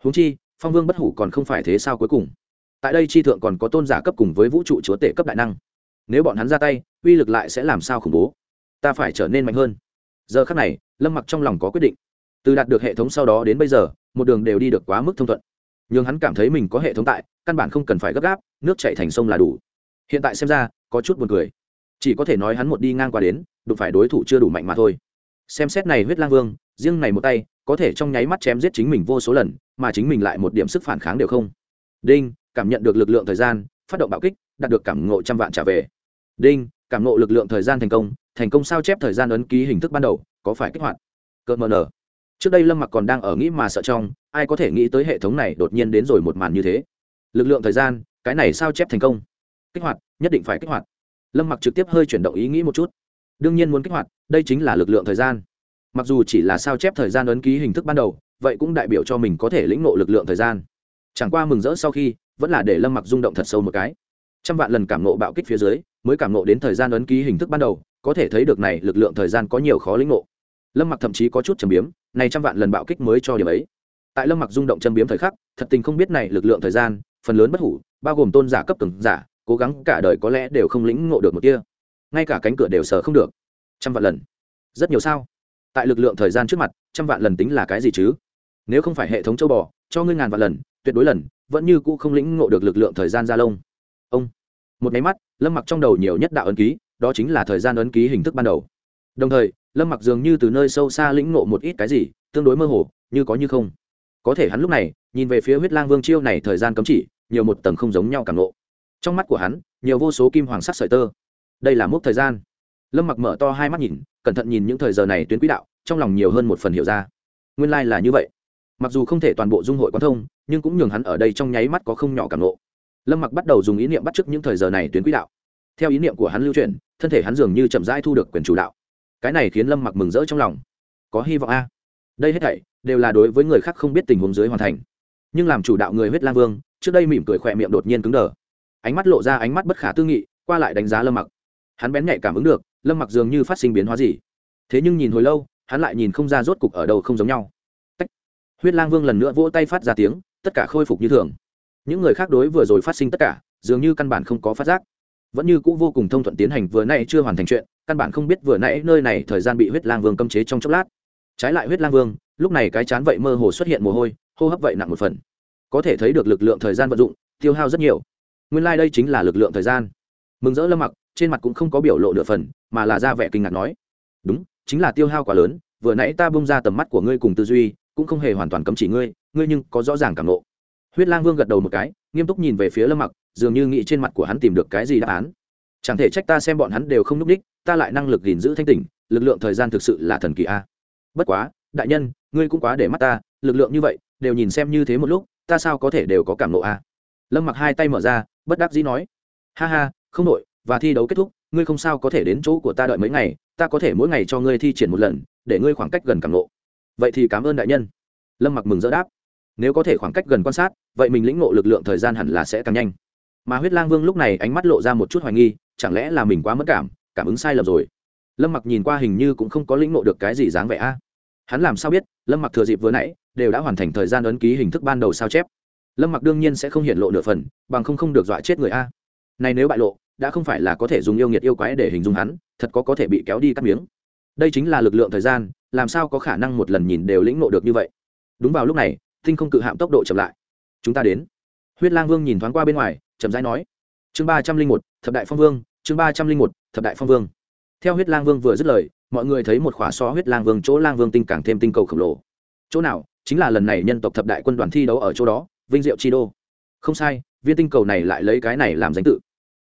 Húng chi, phong vương bất hủ còn không phải thế sao cuối cùng? Tại đây chi thượng còn có tôn giả cấp cùng với vũ trụ chúa tể cấp đại năng. Nếu bọn hắn ra tay, uy lực lại sẽ làm sao khủng bố? Ta phải trở nên mạnh hơn. Giờ khắc này, lâm mặc trong lòng có quyết định. Từ đạt được hệ thống sau đó đến bây giờ, một đường đều đi được quá mức thông thuận. Nhưng hắn cảm thấy mình có hệ thống tại, căn bản không cần phải gấp gáp, nước chạy thành sông là đủ. Hiện tại xem ra, có chút buồn cười chỉ có thể nói hắn một đi ngang qua đến, đụng phải đối thủ chưa đủ mạnh mà thôi. Xem xét này huyết lang vương, riêng này một tay, có thể trong nháy mắt chém giết chính mình vô số lần, mà chính mình lại một điểm sức phản kháng đều không. Đinh, cảm nhận được lực lượng thời gian, phát động bạo kích, đạt được cảm ngộ trăm vạn trả về. Đinh, cảm ngộ lực lượng thời gian thành công thành công sao chép thời gian ấn ký hình thức ban đầu, có phải kích hoạt? Cợt mờ nở. Trước đây lâm mặc còn đang ở nghĩ mà sợ trong, ai có thể nghĩ tới hệ thống này đột nhiên đến rồi một màn như thế. Lực lượng thời gian, cái này sao chép thành công? Kích hoạt, nhất định phải kích hoạt lâm mặc trực tiếp hơi chuyển động ý nghĩ một chút. Đương nhiên muốn kích hoạt, đây chính là lực lượng thời gian. Mặc dù chỉ là sao chép thời gian ấn ký hình thức ban đầu, vậy cũng đại biểu cho mình có thể lĩnh nộ lực lượng thời gian. Chẳng qua mừng rỡ sau khi, vẫn là để lâm mặc rung động thật sâu một cái. Trăm vạn lần cảm nộ bạo kích phía dưới, mới cảm nộ đến thời gian ấn ký hình thức ban đầu, có thể thấy được này lực lượng thời gian có nhiều khó lĩnh nộ lâm mặc thậm chí có chút trầm biếm, này trăm vạn lần bạo kích mới cho điểm ấy. Tại lâm mặc rung động châm biếm thời khắc, thật tình không biết này lực lượng thời gian, phần lớn bất hủ, bao gồm tôn giả cấp từng giả cố gắng cả đời có lẽ đều không lĩnh ngộ được một kia. Ngay cả cánh cửa đều sờ không được. Trăm vạn lần. Rất nhiều sao? Tại lực lượng thời gian trước mặt, trăm vạn lần tính là cái gì chứ? Nếu không phải hệ thống châu bò, cho ngươi ngàn vạn lần, tuyệt đối lần, vẫn như cũ không lĩnh ngộ được lực lượng thời gian ra lông. Ông. Một máy mắt, lâm mặc trong đầu nhiều nhất đạo ấn ký, đó chính là thời gian ấn ký hình thức ban đầu. Đồng thời, lâm mặc dường như từ nơi sâu xa lĩnh ngộ một ít cái gì, tương đối mơ hồ, như có như không. Có thể hắn lúc này, nhìn về phía huyết lang vương chiêu này thời gian cấm chỉ, nhiều một tầng không giống nhau càng ngộ trong mắt của hắn, nhiều vô số kim hoàng sắc sợi tơ. Đây là mốc thời gian. Lâm mặc mở to hai mắt nhìn, cẩn thận nhìn những thời giờ này tuyến quỹ đạo, trong lòng nhiều hơn một phần hiểu ra. Nguyên lai、like、là như vậy. Mặc dù không thể toàn bộ dung hội quan thông, nhưng cũng nhường hắn ở đây trong nháy mắt có không nhỏ cảm lộ lâm mặc bắt đầu dùng ý niệm bắt chước những thời giờ này tuyến quỹ đạo. Theo ý niệm của hắn lưu truyền thân thể hắn dường như chậm rãi thu được quyền chủ đạo. Cái này khiến lâm mặc mừng rỡ trong lòng. Có hy vọng a. Đây hết thảy đều là đối với người khác không biết tình huống dưới hoàn thành. Nhưng làm chủ đạo người huyết lang vương, trước đây mỉm cười khỏe miệng đột nhiên cứng đờ ánh mắt lộ ra ánh mắt bất khả tư nghị, qua lại đánh giá lâm mặc. Hắn bén nhạy cảm ứng được, lâm mặc dường như phát sinh biến hóa gì. Thế nhưng nhìn hồi lâu, hắn lại nhìn không ra rốt cục ở đâu không giống nhau. Tách. huyết lang vương lần nữa vỗ tay phát ra tiếng, tất cả khôi phục như thường. Những người khác đối vừa rồi phát sinh tất cả, dường như căn bản không có phát giác. Vẫn như cũ vô cùng thông thuận tiến hành vừa nãy chưa hoàn thành chuyện, căn bản không biết vừa nãy nơi này thời gian bị huyết lang vương cấm chế trong chốc lát. Trái lại huyết lang vương, lúc này cái chán vậy mơ hồ xuất hiện mồ hôi, hô hấp vậy nặng một phần. Có thể thấy được lực lượng thời gian vận dụng, tiêu hao rất nhiều nguyên lai、like、đây chính là lực lượng thời gian. Mừng rỡ lâm mặc, trên mặt cũng không có biểu lộ nửa phần, mà là ra vẻ kinh ngạc nói, đúng, chính là tiêu hao quá lớn, vừa nãy ta bung ra tầm mắt của ngươi cùng tư duy, cũng không hề hoàn toàn cấm chỉ ngươi ngươi nhưng có rõ ràng cảm nộ huyết lang vương gật đầu một cái, nghiêm túc nhìn về phía lâm mặc, dường như nghĩ trên mặt của hắn tìm được cái gì đáp án. Chẳng thể trách ta xem bọn hắn đều không n ú c đích, ta lại năng lực gìn giữ thanh tỉnh, lực lượng thời gian thực sự là thần kỳ a. Bất quá, đại nhân, ngươi cũng quá để mắt ta, lực lượng như vậy, đều nhìn xem như thế một lúc, ta sao có thể đều có cảm nộ a? Lâm mặc hai tay mở ra, bất đắc dĩ nói, ha ha, không đội và thi đấu kết thúc, ngươi không sao có thể đến chỗ của ta đợi mấy ngày, ta có thể mỗi ngày cho ngươi thi triển một lần, để ngươi khoảng cách gần cảm lộ. Vậy thì cảm ơn đại nhân. Lâm mặc mừng rỡ đáp, nếu có thể khoảng cách gần quan sát, vậy mình lĩnh ngộ lực lượng thời gian hẳn là sẽ càng nhanh. Mà huyết lang vương lúc này ánh mắt lộ ra một chút hoài nghi, chẳng lẽ là mình quá mất cảm cảm ứng sai lầm rồi? Lâm mặc nhìn qua hình như cũng không có lĩnh ngộ được cái gì dáng vẻ a. Hắn làm sao biết, lâm mặc thừa dịp vừa nãy, đều đã hoàn thành thời gian ấn ký hình thức ban đầu sao chép lâm mặc đương nhiên sẽ không hiện lộ nửa phần, bằng không không được dọa chết người a. Này nếu bại lộ, đã không phải là có thể dùng yêu nghiệt yêu quái để hình dung hắn, thật có có thể bị kéo đi cắt miếng. Đây chính là lực lượng thời gian, làm sao có khả năng một lần nhìn đều lĩnh ngộ được như vậy? Đúng vào lúc này, tinh không cự hạm tốc độ chậm lại. Chúng ta đến. Huyết lang vương nhìn thoáng qua bên ngoài, chậm rãi nói. Chương ba trăm linh một, thập đại phong vương, chương ba trăm linh một, thập đại phong vương. Theo huyết lang vương vừa dứt lời, mọi người thấy một khỏa so huyết lang vương, chỗ lang vương tinh càng thêm tinh cầu khổng lồ. Chỗ nào, chính là lần này nhân tộc thập đại quân đoàn thi đấu ở chỗ đó vinh diệu chi đô. Không sai, viên tinh cầu này lại lấy cái này làm danh tự.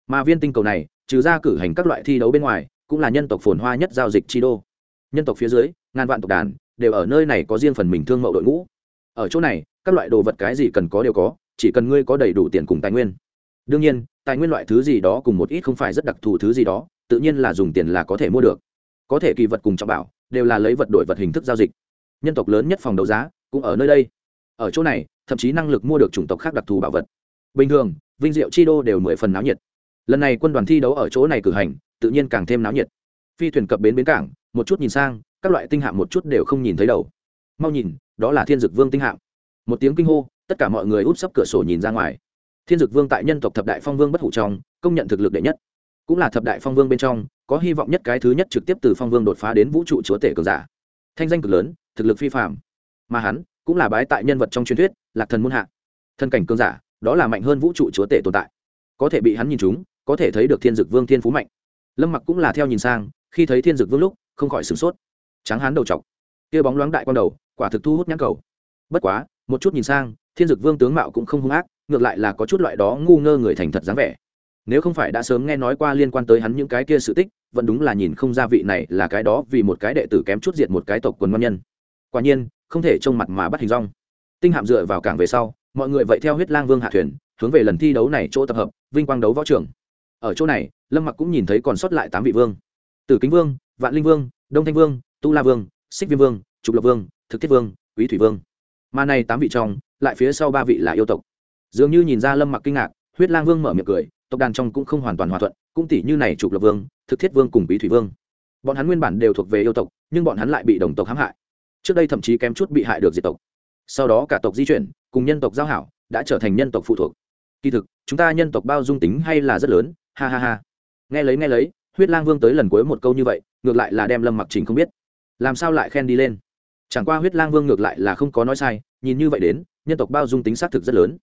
Mà viên tinh cầu này, trừ ra cử hành các loại thi đấu bên ngoài, cũng là nhân tộc phồn hoa nhất giao dịch chi đô. Nhân tộc phía dưới, ngàn vạn tộc đàn, đều ở nơi này có riêng phần mình thương mậu đội ngũ. Ở chỗ này, các loại đồ vật cái gì cần có đều có, chỉ cần ngươi có đầy đủ tiền cùng tài nguyên. Đương nhiên, tài nguyên loại thứ gì đó cùng một ít không phải rất đặc thù thứ gì đó, tự nhiên là dùng tiền là có thể mua được. Có thể kỳ vật cùng trọng bảo, đều là lấy vật đổi vật hình thức giao dịch. Nhân tộc lớn nhất phòng đấu giá, cũng ở nơi đây ở chỗ này, thậm chí năng lực mua được chủng tộc khác đặc thù bảo vật. Bình thường, vinh diệu chi đô đều mười phần náo nhiệt. Lần này quân đoàn thi đấu ở chỗ này cử hành, tự nhiên càng thêm náo nhiệt. Phi thuyền cập bến bến cảng, một chút nhìn sang, các loại tinh hạm một chút đều không nhìn thấy đầu. Mau nhìn, đó là thiên dực vương tinh hạm. Một tiếng kinh hô, tất cả mọi người úp sấp cửa sổ nhìn ra ngoài. Thiên dực vương tại nhân tộc thập đại phong vương bất hủ trong, công nhận thực lực đệ nhất. Cũng là thập đại phong vương bên trong, có hy vọng nhất cái thứ nhất trực tiếp từ phong vương đột phá đến vũ trụ chúa tể cường giả. Thanh danh cực lớn, thực lực phi phạm mà hắn cũng là bái tại nhân vật trong truyền thuyết, lạc thần muôn hạ. Thân cảnh cương giả, đó là mạnh hơn vũ trụ chúa tể tồn tại. Có thể bị hắn nhìn chúng có thể thấy được thiên dực vương thiên phú mạnh. Lâm mặc cũng là theo nhìn sang, khi thấy thiên dực vương lúc, không khỏi sửng sốt. Tráng hán đầu t kia bóng loáng đại con đầu, quả thực thu hút nhãn cầu. Bất quá, một chút nhìn sang, thiên dực vương tướng mạo cũng không hung ác, ngược lại là có chút loại đó ngu ngơ người thành thật dáng vẻ. Nếu không phải đã sớm nghe nói qua liên quan tới hắn những cái kia sự tích, vẫn đúng là nhìn không ra vị này là cái đó vì một cái đệ tử kém chút diệt một cái tộc quần ngon nhân. Quả nhiên không thể trông mặt mà bắt hình rong. Tinh hạm dựa vào cảng về sau, mọi người vậy theo huyết lang vương hạ thuyền, hướng về lần thi đấu này chỗ tập hợp, vinh quang đấu võ trưởng ở chỗ này, lâm mặc cũng nhìn thấy còn sót lại tám vị vương. Tử kính vương, vạn linh vương, đông thanh vương, tu la vương, xích viêm vương, trục lập vương, thực thiết vương, quý thủy vương. Mà này tám vị trong, lại phía sau ba vị là yêu tộc. Dường như nhìn ra lâm mặc kinh ngạc, huyết lang vương mở miệng cười, tộc đàn trong cũng không hoàn toàn hòa thuận, cũng tỷ như này trục lập vương, thực thiết vương cùng quý thủy vương. Bọn hắn nguyên bản đều thuộc về yêu tộc, nhưng bọn hắn lại bị đồng tộc hãm hại trước đây thậm chí kém chút bị hại được diệt tộc. Sau đó cả tộc di chuyển, cùng nhân tộc giao hảo, đã trở thành nhân tộc phụ thuộc. Kỳ thực, chúng ta nhân tộc bao dung tính hay là rất lớn, ha ha ha. Nghe lấy nghe lấy, huyết lang vương tới lần cuối một câu như vậy, ngược lại là đem lâm mặc trình không biết. Làm sao lại khen đi lên? Chẳng qua huyết lang vương ngược lại là không có nói sai, nhìn như vậy đến, nhân tộc bao dung tính xác thực rất lớn.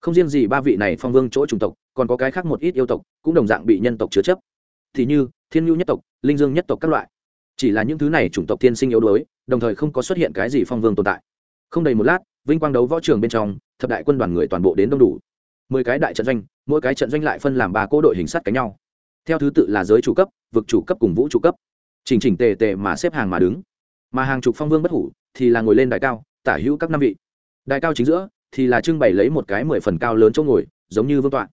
Không riêng gì ba vị này phong vương chỗ chủng tộc, còn có cái khác một ít yêu tộc, cũng đồng dạng bị nhân tộc chứa chấp. Thì như thiên nhu nhất tộc, linh dương nhất tộc các loại chỉ là những thứ này chủng tộc thiên sinh yếu đuối, đồng thời không có xuất hiện cái gì phong vương tồn tại. Không đầy một lát, vinh quang đấu võ trường bên trong, thập đại quân đoàn người toàn bộ đến đông đủ. Mười cái đại trận doanh, mỗi cái trận doanh lại phân làm ba cỗ đội hình sắt cánh nhau. Theo thứ tự là giới chủ cấp, vực chủ cấp cùng vũ chủ cấp. Chỉnh chỉnh tề tề mà xếp hàng mà đứng. Mà hàng chục phong vương bất hủ thì là ngồi lên đài cao, tả hữu các năm vị. Đài cao chính giữa thì là trưng bày lấy một cái mười phần cao lớn chỗ ngồi, giống như vương tọa.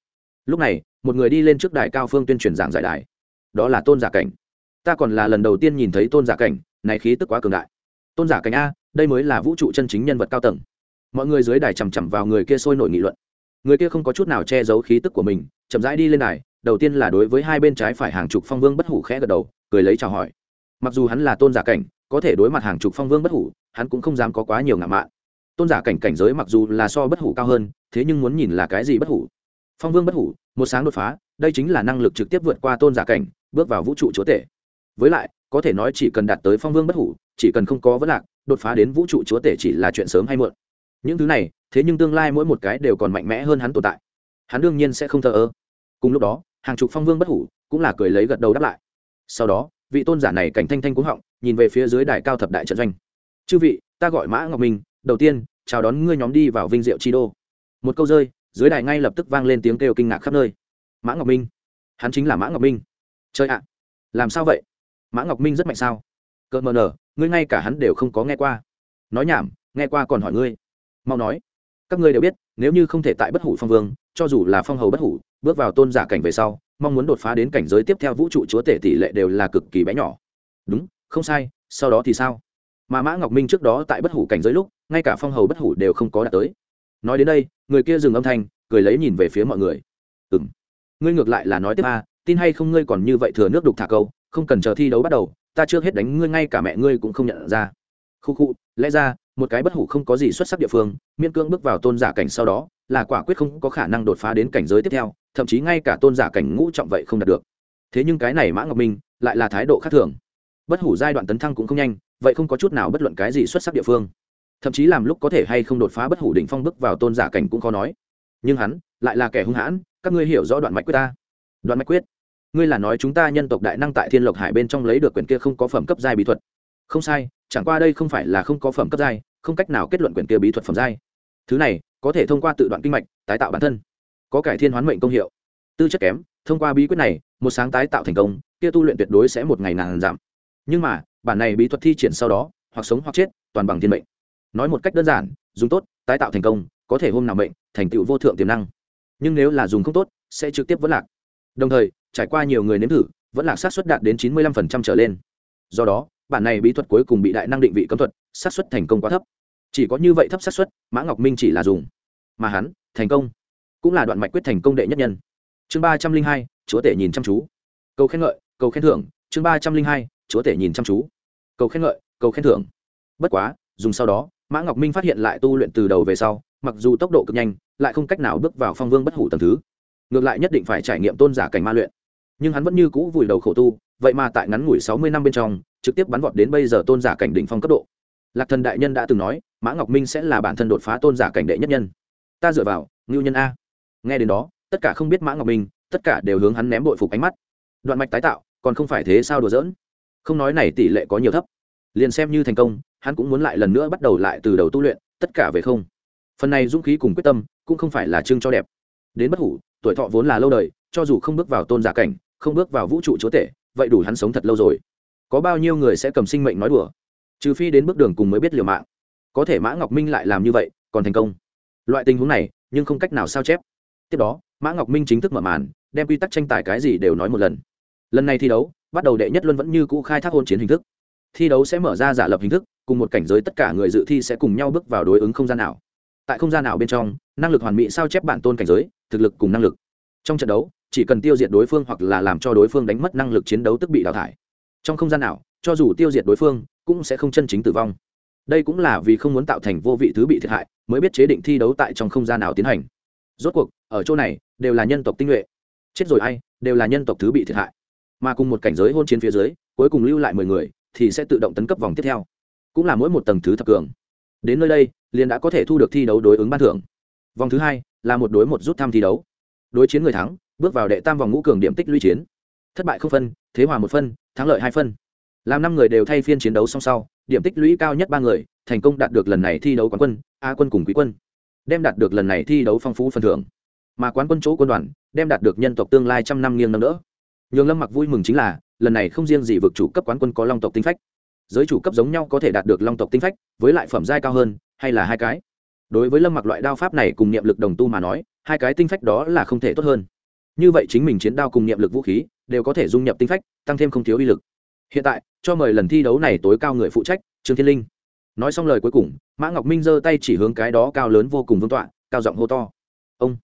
Lúc này, một người đi lên trước đài cao phương tuyên truyền giảng giải đài. Đó là tôn giả cảnh ta còn là lần đầu tiên nhìn thấy tôn giả cảnh, này khí tức quá cường đại. Tôn giả cảnh a, đây mới là vũ trụ chân chính nhân vật cao tầng. Mọi người dưới đài chằm chằm vào người kia sôi nổi nghị luận. Người kia không có chút nào che giấu khí tức của mình, chậm rãi đi lên đài, đầu tiên là đối với hai bên trái phải hàng chục phong vương bất hủ khẽ gật đầu, cười lấy chào hỏi. Mặc dù hắn là tôn giả cảnh, có thể đối mặt hàng chục phong vương bất hủ, hắn cũng không dám có quá nhiều ngạo mạn. Tôn giả cảnh cảnh giới mặc dù là so bất hủ cao hơn, thế nhưng muốn nhìn là cái gì bất hủ. Phong vương bất hủ, một sáng đột phá, đây chính là năng lực trực tiếp vượt qua tôn giả cảnh, bước vào vũ trụ chúa tể với lại, có thể nói chỉ cần đạt tới phong vương bất hủ, chỉ cần không có vấn lạc, đột phá đến vũ trụ chúa tể chỉ là chuyện sớm hay muộn. Những thứ này, thế nhưng tương lai mỗi một cái đều còn mạnh mẽ hơn hắn tồn tại. Hắn đương nhiên sẽ không thờ ơ. Cùng lúc đó, hàng chục phong vương bất hủ cũng là cười lấy gật đầu đáp lại. Sau đó, vị tôn giả này cảnh thanh thanh cúng họng, nhìn về phía dưới đài cao thập đại trận doanh. Chư vị, ta gọi mã ngọc minh, đầu tiên, chào đón ngươi nhóm đi vào vinh diệu chi đô. Một câu rơi, dưới đài ngay lập tức vang lên tiếng kêu kinh ngạc khắp nơi. Mã ngọc minh, hắn chính là mã ngọc minh. Chơi ạ, làm sao vậy? Mã ngọc minh rất mạnh sao? Cợt mờ nở, ngươi ngay cả hắn đều không có nghe qua. Nói nhảm, nghe qua còn hỏi ngươi. Mau nói. Các ngươi đều biết, nếu như không thể tại bất hủ phong vương, cho dù là phong hầu bất hủ, bước vào tôn giả cảnh về sau, mong muốn đột phá đến cảnh giới tiếp theo vũ trụ chúa tể tỷ lệ đều là cực kỳ bé nhỏ. Đúng, không sai, sau đó thì sao? Mà mã ngọc minh trước đó tại bất hủ cảnh giới lúc, ngay cả phong hầu bất hủ đều không có đạt tới. Nói đến đây, người kia dừng âm thanh, cười lấy nhìn về phía mọi người. Ừ m ngươi ngược lại là nói tiếp a, tin hay không ngươi còn như vậy thừa nước đục thả câu không cần chờ thi đấu bắt đầu, ta chưa hết đánh ngươi, ngay cả mẹ ngươi cũng không nhận ra. Khu khu, lẽ ra, một cái bất hủ không có gì xuất sắc địa phương miên cưỡng bước vào tôn giả cảnh sau đó, là quả quyết không có khả năng đột phá đến cảnh giới tiếp theo, thậm chí ngay cả tôn giả cảnh ngũ trọng vậy không đạt được. Thế nhưng cái này mã ngọc minh, lại là thái độ khác thường. Bất hủ giai đoạn tấn thăng cũng không nhanh, vậy không có chút nào bất luận cái gì xuất sắc địa phương. Thậm chí làm lúc có thể hay không đột phá bất hủ đỉnh phong bước vào tôn giả cảnh cũng khó nói. Nhưng hắn, lại là kẻ hung hãn, các ngươi hiểu rõ đoạn mạch quyết ta. Đoạn mạch quyết ngươi là nói chúng ta nhân tộc đại năng tại thiên lộc hải bên trong lấy được quyền kia không có phẩm cấp giai bí thuật. Không sai, chẳng qua đây không phải là không có phẩm cấp giai, không cách nào kết luận quyền kia bí thuật phẩm giai. Thứ này, có thể thông qua tự đoạn kinh mạch, tái tạo bản thân, có cải thiên hoán mệnh công hiệu. Tư chất kém, thông qua bí quyết này, một sáng tái tạo thành công, kia tu luyện tuyệt đối sẽ một ngày ngàn giảm. Nhưng mà, bản này bí thuật thi triển sau đó, hoặc sống hoặc chết, toàn bằng thiên mệnh. Nói một cách đơn giản, dùng tốt, tái tạo thành công, có thể hôm nào mệnh, thành tựu vô thượng tiềm năng. Nhưng nếu là dùng không tốt, sẽ trực tiếp vẫn lạc. Đồng thời trải qua nhiều người nếm thử, vẫn là sát xuất đạt đến chín mươi lăm phần trăm trở lên. Do đó, bản này bí thuật cuối cùng bị đại năng định vị cấm thuật sát xuất thành công quá thấp. Chỉ có như vậy thấp sát xuất mã ngọc minh chỉ là dùng. Mà hắn, thành công, cũng là đoạn mạch quyết thành công đệ nhất nhân. Chương ba trăm linh hai, chúa tể nhìn chăm chú. Cầu khen ngợi, cầu khen thưởng. Chương ba trăm linh hai, chúa tể nhìn chăm chú. Cầu khen ngợi, cầu khen thưởng. Bất quá, dùng sau đó, mã ngọc minh phát hiện lại tu luyện từ đầu về sau, mặc dù tốc độ cực nhanh, lại không cách nào bước vào phong vương bất hủ tầm thứ. Ngược lại nhất định phải trải nghiệm tôn giả cảnh ma luyện nhưng hắn vẫn như cũ vùi đầu khổ tu, vậy mà tại ngắn ngủi sáu mươi năm bên trong, trực tiếp bắn vọt đến bây giờ tôn giả cảnh đỉnh phong cấp độ. Lạc thần đại nhân đã từng nói, mã ngọc minh sẽ là bản thân đột phá tôn giả cảnh đệ nhất nhân. Ta dựa vào, ngưu nhân a. Nghe đến đó, tất cả không biết mã ngọc minh, tất cả đều hướng hắn ném bội phục ánh mắt. Đoạn mạch tái tạo, còn không phải thế sao đùa giỡn? Không nói này tỷ lệ có nhiều thấp. Liền xem như thành công, hắn cũng muốn lại lần nữa bắt đầu lại từ đầu tu luyện, tất cả về không. Phần này dũng khí cùng quyết tâm, cũng không phải là chương cho đẹp. Đến bất hủ, tuổi thọ vốn là lâu đời, cho dù không bước vào tôn giả cảnh không bước vào vũ trụ chúa tể, vậy đủ hắn sống thật lâu rồi. Có bao nhiêu người sẽ cầm sinh mệnh nói đùa? Trừ phi đến bước đường cùng mới biết liều mạng. Có thể mã ngọc minh lại làm như vậy, còn thành công. Loại tình huống này, nhưng không cách nào sao chép. Tiếp đó, mã ngọc minh chính thức mở màn, đem quy tắc tranh tài cái gì đều nói một lần. Lần này thi đấu, bắt đầu đệ nhất luân vẫn như cũ khai thác hôn chiến hình thức. Thi đấu sẽ mở ra giả lập hình thức, cùng một cảnh giới tất cả người dự thi sẽ cùng nhau bước vào đối ứng không gian nào. Tại không gian nào bên trong, năng lực hoàn mỹ sao chép bản tôn cảnh giới, thực lực cùng năng lực. Trong trận đấu chỉ cần tiêu diệt đối phương hoặc là làm cho đối phương đánh mất năng lực chiến đấu tức bị đào thải. Trong không gian nào, cho dù tiêu diệt đối phương, cũng sẽ không chân chính tử vong. Đây cũng là vì không muốn tạo thành vô vị thứ bị thiệt hại, mới biết chế định thi đấu tại trong không gian nào tiến hành. Rốt cuộc, ở chỗ này, đều là nhân tộc tinh nhuệ. Chết rồi ai, đều là nhân tộc thứ bị thiệt hại. Mà cùng một cảnh giới hôn chiến phía dưới, cuối cùng lưu lại mười người, thì sẽ tự động tấn cấp vòng tiếp theo. Cũng là mỗi một tầng thứ thập cường. Đến nơi đây, liền đã có thể thu được thi đấu đối ứng ban thưởng. Vòng thứ hai, là một đối một rút thăm thi đấu. Đối chiến người thắng bước vào đệ tam vòng ngũ cường điểm tích lũy chiến. Thất bại không phân, thế hòa một phân, thắng lợi hai phân. Làm năm người đều thay phiên chiến đấu song sau, điểm tích lũy cao nhất ba người, thành công đạt được lần này thi đấu quán quân, a quân cùng quý quân. Đem đạt được lần này thi đấu phong phú phần thưởng. Mà quán quân chỗ quân đoàn, đem đạt được nhân tộc tương lai trăm năm nghiêng năm nữa nhường lâm mặc vui mừng chính là, lần này không riêng gì vực chủ cấp quán quân có long tộc tinh phách. Giới chủ cấp giống nhau có thể đạt được long tộc tinh phách, với lại phẩm giai cao hơn, hay là hai cái. Đối với lâm mặc loại đao pháp này cùng niệm lực đồng tu mà nói, hai cái tinh phách đó là không thể tốt hơn như vậy chính mình chiến đao cùng niệm lực vũ khí đều có thể dung nhập tinh phách, tăng thêm không thiếu uy lực. Hiện tại, cho mời lần thi đấu này tối cao người phụ trách, trương thiên linh. Nói xong lời cuối cùng, mã ngọc minh giơ tay chỉ hướng cái đó cao lớn vô cùng vương tọa, cao giọng hô to. Ông.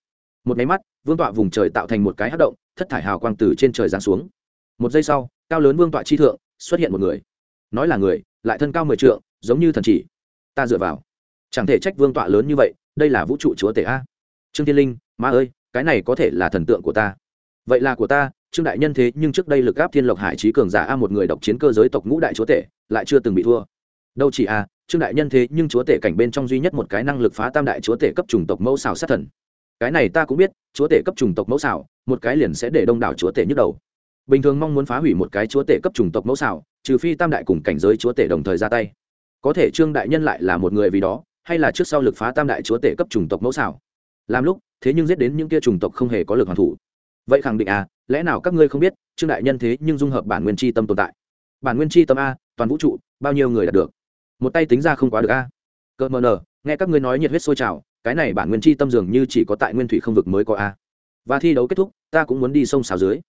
Một máy mắt, vương tọa vùng trời tạo thành một cái hát động, thất thải hào quang từ trên trời giáng xuống. Một giây sau, cao lớn vương tọa chi thượng, xuất hiện một người. Nói là người, lại thân cao mười trượng, giống như thần chỉ. Ta dựa vào. Chẳng thể trách vương tọa lớn như vậy, đây là vũ trụ chúa tể a. Trương thiên linh ma ơi cái này có thể là thần tượng của ta. Vậy là của ta, trương đại nhân thế nhưng trước đây lực áp thiên lộc hải trí cường giả a một người độc chiến cơ giới tộc ngũ đại chúa tể, lại chưa từng bị thua. Đâu chỉ a, trương đại nhân thế nhưng chúa tể cảnh bên trong duy nhất một cái năng lực phá tam đại chúa tể cấp chủng tộc mẫu xào sát thần. Cái này ta cũng biết, chúa tể cấp chủng tộc mẫu xào một cái liền sẽ để đông đảo chúa tể nhức đầu. Bình thường mong muốn phá hủy một cái chúa tể cấp chủng tộc mẫu xào trừ phi tam đại cùng cảnh giới chúa tể đồng thời ra tay. Có thể trương đại nhân lại là một người vì đó, hay là trước sau lực phá tam đại chúa tể cấp chủng tộc mẫu xảo? Làm lúc, thế nhưng giết đến những kia chủng tộc không hề có lực hoàn thủ. Vậy khẳng định à lẽ nào các ngươi không biết, trương đại nhân thế nhưng dung hợp bản nguyên chi tâm tồn tại? Bản nguyên chi tâm a, toàn vũ trụ, bao nhiêu người đạt được? Một tay tính ra không quá được a. Cợt mờ nờ, nghe các ngươi nói nhiệt huyết sôi trào, cái này bản nguyên chi tâm dường như chỉ có tại nguyên thủy không vực mới có a. Và thi đấu kết thúc, ta cũng muốn đi sông xào dưới.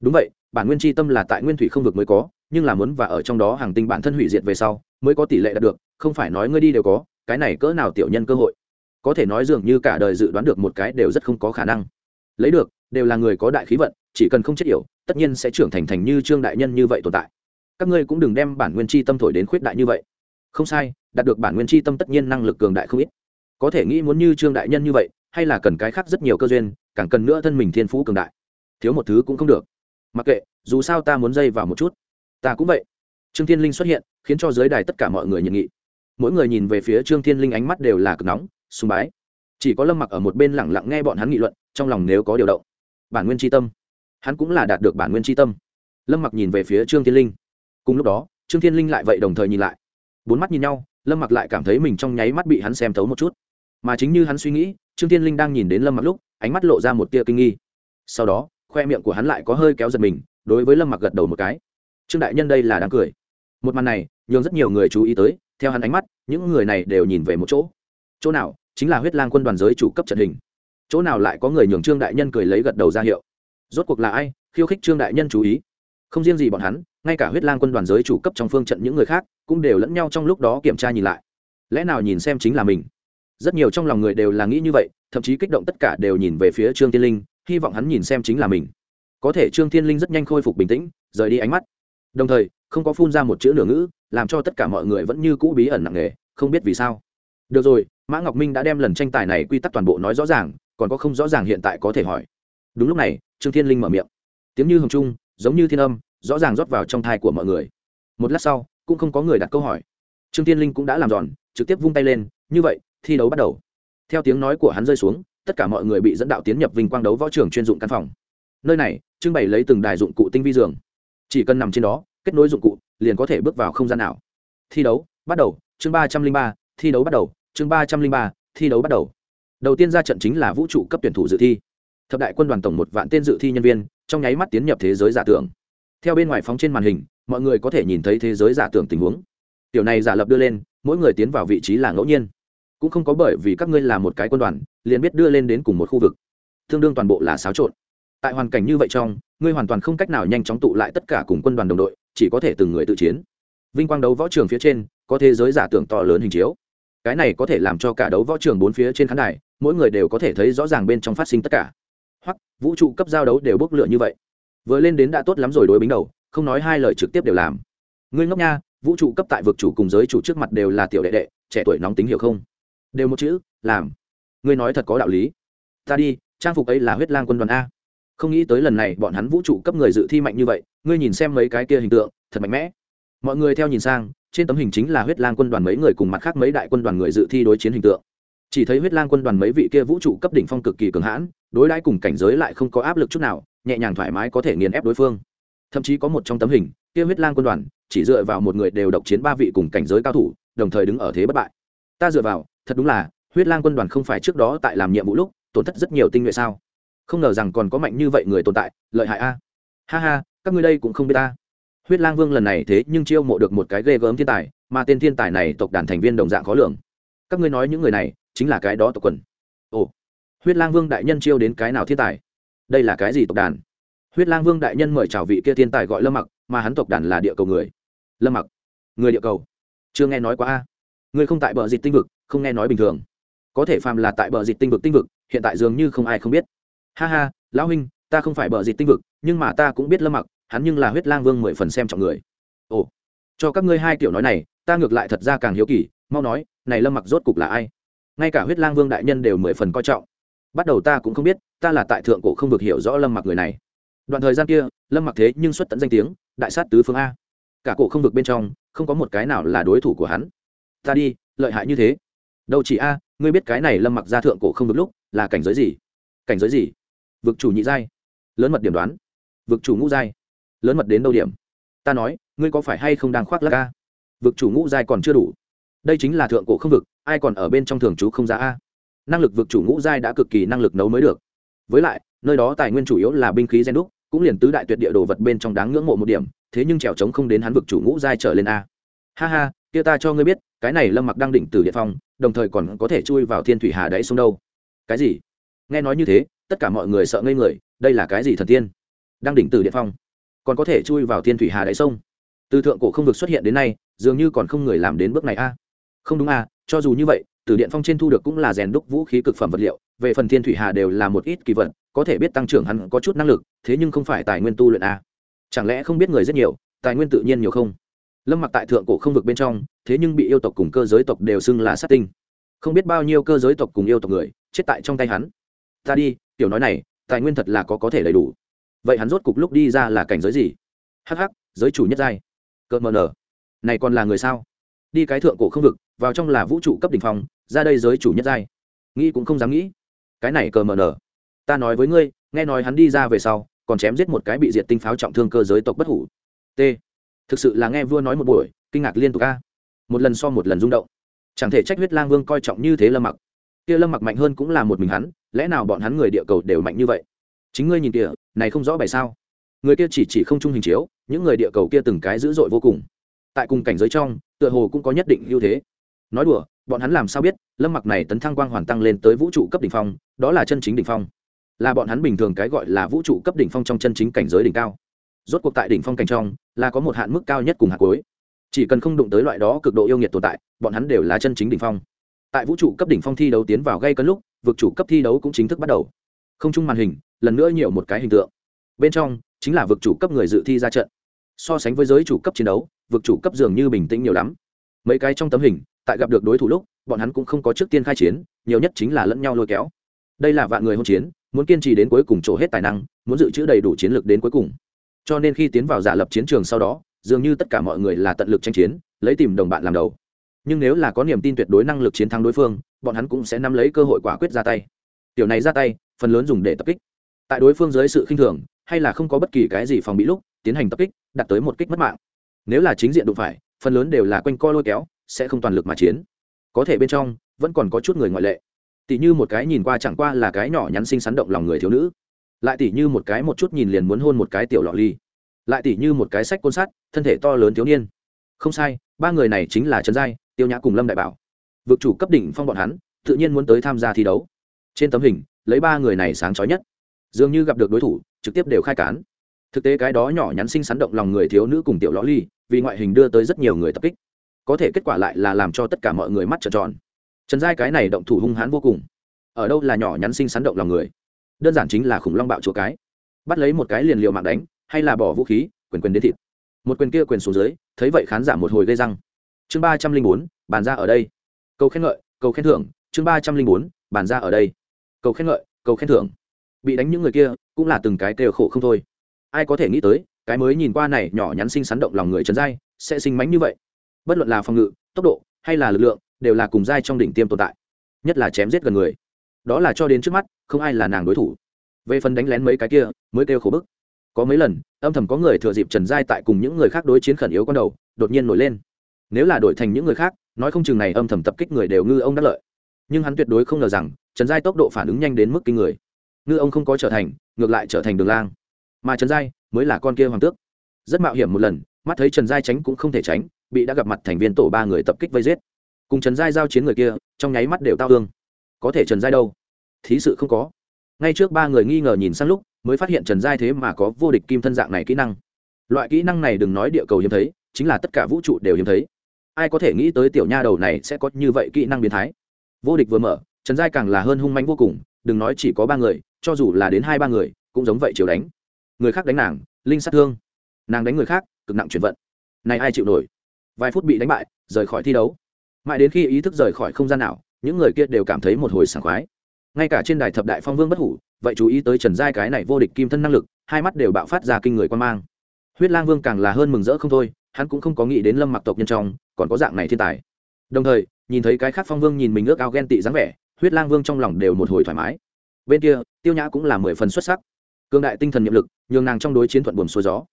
Đúng vậy, bản nguyên chi tâm là tại nguyên thủy không vực mới có, nhưng là muốn và ở trong đó hàng tinh bản thân hủy diệt về sau, mới có tỷ lệ đạt được, không phải nói ngươi đi đều có, cái này cỡ nào tiểu nhân cơ hội? Có thể nói dường như cả đời dự đoán được một cái đều rất không có khả năng. Lấy được, đều là người có đại khí vận, chỉ cần không chết yểu, tất nhiên sẽ trưởng thành thành như trương đại nhân như vậy tồn tại. Các ngươi cũng đừng đem bản nguyên chi tâm thổi đến khuyết đại như vậy. Không sai, đạt được bản nguyên chi tâm tất nhiên năng lực cường đại không ít. Có thể nghĩ muốn như trương đại nhân như vậy, hay là cần cái khác rất nhiều cơ duyên, càng cần nữa thân mình thiên phú cường đại. Thiếu một thứ cũng không được. Mặc kệ, dù sao ta muốn dây vào một chút. Ta cũng vậy. Trương thiên linh xuất hiện, khiến cho giới đài tất cả mọi người nhận nghị. Mỗi người nhìn về phía trương thiên linh ánh mắt đều là cực nóng sùng bái. Chỉ có lâm mặc ở một bên lẳng lặng nghe bọn hắn nghị luận, trong lòng nếu có điều động, bản nguyên tri tâm. Hắn cũng là đạt được bản nguyên tri tâm. Lâm mặc nhìn về phía trương thiên linh. Cùng lúc đó, trương thiên linh lại vậy đồng thời nhìn lại. Bốn mắt nhìn nhau, lâm mặc lại cảm thấy mình trong nháy mắt bị hắn xem thấu một chút. Mà chính như hắn suy nghĩ, trương thiên linh đang nhìn đến lâm mặc lúc, ánh mắt lộ ra một tia kinh nghi. Sau đó, khoe miệng của hắn lại có hơi kéo giật mình, đối với lâm mặc gật đầu một cái. Trương đại nhân đây là đang cười. Một màn này, nhường rất nhiều người chú ý tới, theo hắn ánh mắt, những người này đều nhìn về một chỗ. Chỗ nào? Chính là huyết lang quân đoàn giới chủ cấp trận hình. Chỗ nào lại có người nhường trương đại nhân cười lấy gật đầu ra hiệu. Rốt cuộc là ai, khiêu khích trương đại nhân chú ý? Không riêng gì bọn hắn, ngay cả huyết lang quân đoàn giới chủ cấp trong phương trận những người khác cũng đều lẫn nhau trong lúc đó kiểm tra nhìn lại. Lẽ nào nhìn xem chính là mình? Rất nhiều trong lòng người đều là nghĩ như vậy, thậm chí kích động tất cả đều nhìn về phía trương tiên linh, hy vọng hắn nhìn xem chính là mình. Có thể trương thiên linh rất nhanh khôi phục bình tĩnh, rời đi ánh mắt. Đồng thời, không có phun ra một chữ nửa ngữ, làm cho tất cả mọi người vẫn như cũ bí ẩn nặng nề, không biết vì sao được rồi mã ngọc minh đã đem lần tranh tài này quy tắc toàn bộ nói rõ ràng còn có không rõ ràng hiện tại có thể hỏi. Đúng lúc này trương thiên linh mở miệng. Tiếng như hồng trung giống như thiên âm rõ ràng rót vào trong thai của mọi người. Một lát sau cũng không có người đặt câu hỏi. Trương thiên linh cũng đã làm giòn trực tiếp vung tay lên như vậy thi đấu bắt đầu. Theo tiếng nói của hắn rơi xuống tất cả mọi người bị dẫn đạo tiến nhập vinh quang đấu võ trường chuyên dụng căn phòng. Nơi này trưng bày lấy từng đài dụng cụ tinh vi giường, chỉ cần nằm trên đó kết nối dụng cụ liền có thể bước vào không gian nào. Thi đấu bắt đầu chương ba trăm linh ba thi đấu bắt đầu, chương ba trăm linh ba, thi đấu bắt đầu. Đầu tiên ra trận chính là vũ trụ cấp tuyển thủ dự thi. Thập đại quân đoàn tổng một vạn tên dự thi nhân viên, trong nháy mắt tiến nhập thế giới giả tưởng. Theo bên ngoài phóng trên màn hình, mọi người có thể nhìn thấy thế giới giả tưởng tình huống. Tiểu này giả lập đưa lên, mỗi người tiến vào vị trí là ngẫu nhiên. Cũng không có bởi vì các ngươi là một cái quân đoàn, liền biết đưa lên đến cùng một khu vực. Tương đương toàn bộ là xáo trộn. Tại hoàn cảnh như vậy trong, ngươi hoàn toàn không cách nào nhanh chóng tụ lại tất cả cùng quân đoàn đồng đội, chỉ có thể từng người tự chiến. Vinh quang đấu võ trường phía trên, có thế giới giả tưởng to lớn hình chiếu cái này có thể làm cho cả đấu võ trường bốn phía trên khán đài, mỗi người đều có thể thấy rõ ràng bên trong phát sinh tất cả. Hoặc, vũ trụ cấp giao đấu đều bốc lửa như vậy. Vừa lên đến đã tốt lắm rồi đối bính đầu, không nói hai lời trực tiếp đều làm. Ngươi ngốc nha, vũ trụ cấp tại vực chủ cùng giới chủ trước mặt đều là tiểu đệ đệ, trẻ tuổi nóng tính hiểu không? Đều một chữ, làm. Ngươi nói thật có đạo lý. Ta đi, trang phục ấy là huyết lang quân đoàn a. Không nghĩ tới lần này bọn hắn vũ trụ cấp người dự thi mạnh như vậy, ngươi nhìn xem mấy cái kia hình tượng, thật mạnh mẽ. Mọi người theo nhìn sang trên tấm hình chính là huyết lang quân đoàn mấy người cùng mặt khác mấy đại quân đoàn người dự thi đối chiến hình tượng. Chỉ thấy huyết lang quân đoàn mấy vị kia vũ trụ cấp đỉnh phong cực kỳ cường hãn, đối đãi cùng cảnh giới lại không có áp lực chút nào, nhẹ nhàng thoải mái có thể nghiền ép đối phương. Thậm chí có một trong tấm hình, kia huyết lang quân đoàn, chỉ dựa vào một người đều độc chiến ba vị cùng cảnh giới cao thủ, đồng thời đứng ở thế bất bại. Ta dựa vào, thật đúng là, huyết lang quân đoàn không phải trước đó tại làm nhiệm vụ lúc, tổn thất rất nhiều tinh nhuệ sao? Không ngờ rằng còn có mạnh như vậy người tồn tại, lợi hại a. Ha ha, các ngươi đây cũng không biết ta huyết lang vương lần này thế nhưng chiêu mộ được một cái ghê gớm thiên tài, mà tên thiên tài này tộc đàn thành viên đồng dạng khó lường. Các ngươi nói những người này, chính là cái đó tộc quần. Ồ, huyết lang vương đại nhân chiêu đến cái nào thiên tài? Đây là cái gì tộc đàn? Huyết lang vương đại nhân mời chào vị kia thiên tài gọi lâm mặc, mà hắn tộc đàn là địa cầu người. Lâm mặc, người địa cầu? Chưa nghe nói quá a. Người không tại bờ dịch tinh vực, không nghe nói bình thường. Có thể phàm là tại bờ dịch tinh vực tinh vực, hiện tại dường như không ai không biết. Ha ha, lão huynh, ta không phải bờ dịch tinh vực, nhưng mà ta cũng biết lâm mặc hắn nhưng là huyết lang vương mười phần xem trọng người. Ồ, cho các ngươi hai kiểu nói này, ta ngược lại thật ra càng hiếu kỳ, mau nói, này lâm mặc rốt cục là ai? Ngay cả huyết lang vương đại nhân đều mười phần coi trọng. Bắt đầu ta cũng không biết, ta là tại thượng cổ không vực hiểu rõ lâm mặc người này. Đoạn thời gian kia, lâm mặc thế nhưng xuất tận danh tiếng, đại sát tứ phương a. Cả cổ không vực bên trong, không có một cái nào là đối thủ của hắn. Ta đi, lợi hại như thế. Đâu chỉ a, ngươi biết cái này lâm mặc ra thượng cổ không vực lúc, là cảnh giới gì? Cảnh giới gì? Vực chủ nhị giai. Lớn mật điểm đoán. Vực chủ ngũ giai lớn mật đến đâu điểm? Ta nói, ngươi có phải hay không đang khoác lắc ca vực chủ ngũ giai còn chưa đủ. Đây chính là thượng cổ không vực, ai còn ở bên trong thường trú không giá a? Năng lực vực chủ ngũ giai đã cực kỳ năng lực nấu mới được. Với lại, nơi đó tài nguyên chủ yếu là binh khí gen đúc, cũng liền tứ đại tuyệt địa đồ vật bên trong đáng ngưỡng mộ một điểm, thế nhưng trèo trống không đến hắn vực chủ ngũ giai trở lên a. Ha ha, kia ta cho ngươi biết, cái này lâm mặc đang định từ địa phong, đồng thời còn có thể chui vào thiên thủy hà đáy sông đâu. Cái gì? Nghe nói như thế, tất cả mọi người sợ ngây người, đây là cái gì thần tiên? Đang đỉnh từ địa phong còn có thể chui vào thiên thủy hà đáy sông. Từ thượng cổ không vực xuất hiện đến nay, dường như còn không người làm đến bước này a. Không đúng a, cho dù như vậy, từ điện phong trên thu được cũng là rèn đúc vũ khí cực phẩm vật liệu, về phần thiên thủy hà đều là một ít kỳ vật, có thể biết tăng trưởng hắn có chút năng lực, thế nhưng không phải tài nguyên tu luyện a. Chẳng lẽ không biết người rất nhiều, tài nguyên tự nhiên nhiều không? Lâm mặc tại thượng cổ không vực bên trong, thế nhưng bị yêu tộc cùng cơ giới tộc đều xưng là sát tinh. Không biết bao nhiêu cơ giới tộc cùng yêu tộc người, chết tại trong tay hắn. Ta đi, tiểu nói này, tài nguyên thật là có có thể đầy đủ vậy hắn rốt cục lúc đi ra là cảnh giới gì? Hh giới chủ nhất giai. Cợt mờ nở. Này còn là người sao? Đi cái thượng cổ không vực, vào trong là vũ trụ cấp đ ỉ n h phòng ra đây giới chủ nhất giai. Nghĩ cũng không dám nghĩ. Cái này cờ mờ nở. Ta nói với ngươi, nghe nói hắn đi ra về sau, còn chém giết một cái bị diệt tinh pháo trọng thương cơ giới tộc bất hủ. T. Thực sự là nghe vua nói một buổi, kinh ngạc liên tục a. Một lần so một lần rung động. Chẳng thể trách huyết lang vương coi trọng như thế lâm mặc. Kia lâm mặc mạnh hơn cũng là một mình hắn, lẽ nào bọn hắn người địa cầu đều mạnh như vậy? Chính ngươi nhìn kìa, này không rõ bài sao? Người kia chỉ chỉ không trung hình chiếu, những người địa cầu kia từng cái dữ dội vô cùng. Tại cùng cảnh giới trong, tựa hồ cũng có nhất định ưu thế. Nói đùa, bọn hắn làm sao biết, lâm mặc này tấn thăng quang hoàn tăng lên tới vũ trụ cấp đỉnh phong, đó là chân chính đỉnh phong. Là bọn hắn bình thường cái gọi là vũ trụ cấp đỉnh phong trong chân chính cảnh giới đỉnh cao. Rốt cuộc tại đỉnh phong cảnh trong, là có một hạn mức cao nhất cùng hạt cuối. Chỉ cần không đụng tới loại đó cực độ yêu nghiệt tồn tại, bọn hắn đều là chân chính đỉnh phong. Tại vũ trụ cấp đỉnh phong thi đấu tiến vào gây cân lúc, vực chủ cấp thi đấu cũng chính thức bắt đầu. Không chung màn hình lần nữa nhiều một cái hình tượng. Bên trong chính là vực chủ cấp người dự thi ra trận. So sánh với giới chủ cấp chiến đấu, vực chủ cấp dường như bình tĩnh nhiều lắm. Mấy cái trong tấm hình, tại gặp được đối thủ lúc, bọn hắn cũng không có trước tiên khai chiến, nhiều nhất chính là lẫn nhau lôi kéo. Đây là vạn người hôn chiến, muốn kiên trì đến cuối cùng trổ hết tài năng, muốn dự trữ đầy đủ chiến lược đến cuối cùng. Cho nên khi tiến vào giả lập chiến trường sau đó, dường như tất cả mọi người là tận lực tranh chiến, lấy tìm đồng bạn làm đầu. Nhưng nếu là có niềm tin tuyệt đối năng lực chiến thắng đối phương, bọn hắn cũng sẽ nắm lấy cơ hội quả quyết ra tay. Tiểu này ra tay, phần lớn dùng để tập kích tại đối phương dưới sự khinh thường, hay là không có bất kỳ cái gì phòng bị lúc, tiến hành tập kích đặt tới một kích mất mạng. Nếu là chính diện đụng phải, phần lớn đều là quanh co lôi kéo, sẽ không toàn lực mà chiến. Có thể bên trong, vẫn còn có chút người ngoại lệ. Tỷ như một cái nhìn qua chẳng qua là cái nhỏ nhắn xinh xắn động lòng người thiếu nữ. Lại tỷ như một cái một chút nhìn liền muốn hôn một cái tiểu lọ ly. Lại tỷ như một cái sách côn sắt, thân thể to lớn thiếu niên. Không sai, ba người này chính là trần giai, tiêu nhã cùng lâm đại bảo. Vực chủ cấp đỉnh phong bọn hắn, tự nhiên muốn tới tham gia thi đấu. Trên tấm hình, lấy ba người này sáng trói nhất dường như gặp được đối thủ, trực tiếp đều khai cán. Thực tế cái đó nhỏ nhắn xinh sắn động lòng người thiếu nữ cùng tiểu ló ly, vì ngoại hình đưa tới rất nhiều người tập kích. Có thể kết quả lại là làm cho tất cả mọi người mắt trợn tròn. Trần giai cái này động thủ hung hãn vô cùng. Ở đâu là nhỏ nhắn xinh sắn động lòng người? Đơn giản chính là khủng long bạo chúa cái. Bắt lấy một cái liền liều mạng đánh, hay là bỏ vũ khí, quyền quyền đến thịt. Một quyền kia quyền xuống dưới, thấy vậy khán giả một hồi gây răng. Chương ba trăm linh bốn, bàn ra ở đây. Cầu khen ngợi, cầu khen thưởng. Chương ba trăm linh bốn, bàn ra ở đây. Cầu khen ngợi, cầu khen thưởng bị đánh những người kia, cũng là từng cái kêu khổ không thôi. Ai có thể nghĩ tới, cái mới nhìn qua này nhỏ nhắn xinh xắn động lòng người trần giai, sẽ sinh mánh như vậy. Bất luận là phòng ngự, tốc độ, hay là lực lượng, đều là cùng giai trong đỉnh tiêm tồn tại, nhất là chém giết gần người. Đó là cho đến trước mắt, không ai là nàng đối thủ. Về phần đánh lén mấy cái kia, mới kêu khổ bức. Có mấy lần, âm thầm có người thừa dịp trần giai tại cùng những người khác đối chiến khẩn yếu con đầu, đột nhiên nổi lên. Nếu là đổi thành những người khác, nói không chừng này âm thầm tập kích người đều ngư ông đắc lợi. Nhưng hắn tuyệt đối không ngờ rằng, trần giai tốc độ phản ứng nhanh đến mức kinh người ngư ông không có trở thành, ngược lại trở thành đường lang. Mà trần giai mới là con kia hoàng tước. Rất mạo hiểm một lần, mắt thấy trần giai tránh cũng không thể tránh, bị đã gặp mặt thành viên tổ ba người tập kích vây giết. Cùng trần giai giao chiến người kia, trong nháy mắt đều tao thương. Có thể trần giai đâu? Thí sự không có. Ngay trước ba người nghi ngờ nhìn sang lúc, mới phát hiện trần giai thế mà có vô địch kim thân dạng này kỹ năng. Loại kỹ năng này đừng nói địa cầu hiếm thấy, chính là tất cả vũ trụ đều hiếm thấy. Ai có thể nghĩ tới tiểu nha đầu này sẽ có như vậy kỹ năng biến thái. Vô địch vừa mở, trần giai càng là hơn hung manh vô cùng, đừng nói chỉ có ba người cho dù là đến hai ba người, cũng giống vậy chiều đánh. Người khác đánh nàng, linh sát thương. Nàng đánh người khác, cực nặng chuyển vận. Này ai chịu nổi? Vài phút bị đánh bại, rời khỏi thi đấu. Mãi đến khi ý thức rời khỏi không gian nào, những người kia đều cảm thấy một hồi sảng khoái. Ngay cả trên đài thập đại phong vương bất hủ, vậy chú ý tới trần giai cái này vô địch kim thân năng lực, hai mắt đều bạo phát ra kinh người quan mang. Huyết lang vương càng là hơn mừng rỡ không thôi, hắn cũng không có nghĩ đến lâm mặc tộc nhân trong, còn có dạng này thiên tài. Đồng thời, nhìn thấy cái khác phong vương nhìn mình ước ao ghen tị dáng vẻ, huyết lang vương trong lòng đều một hồi thoải mái bên kia, tiêu nhã cũng là mười phần xuất sắc. Cương đại tinh thần nhiệm lực, nhường nàng trong đối chiến thuận buồm xuôi gió.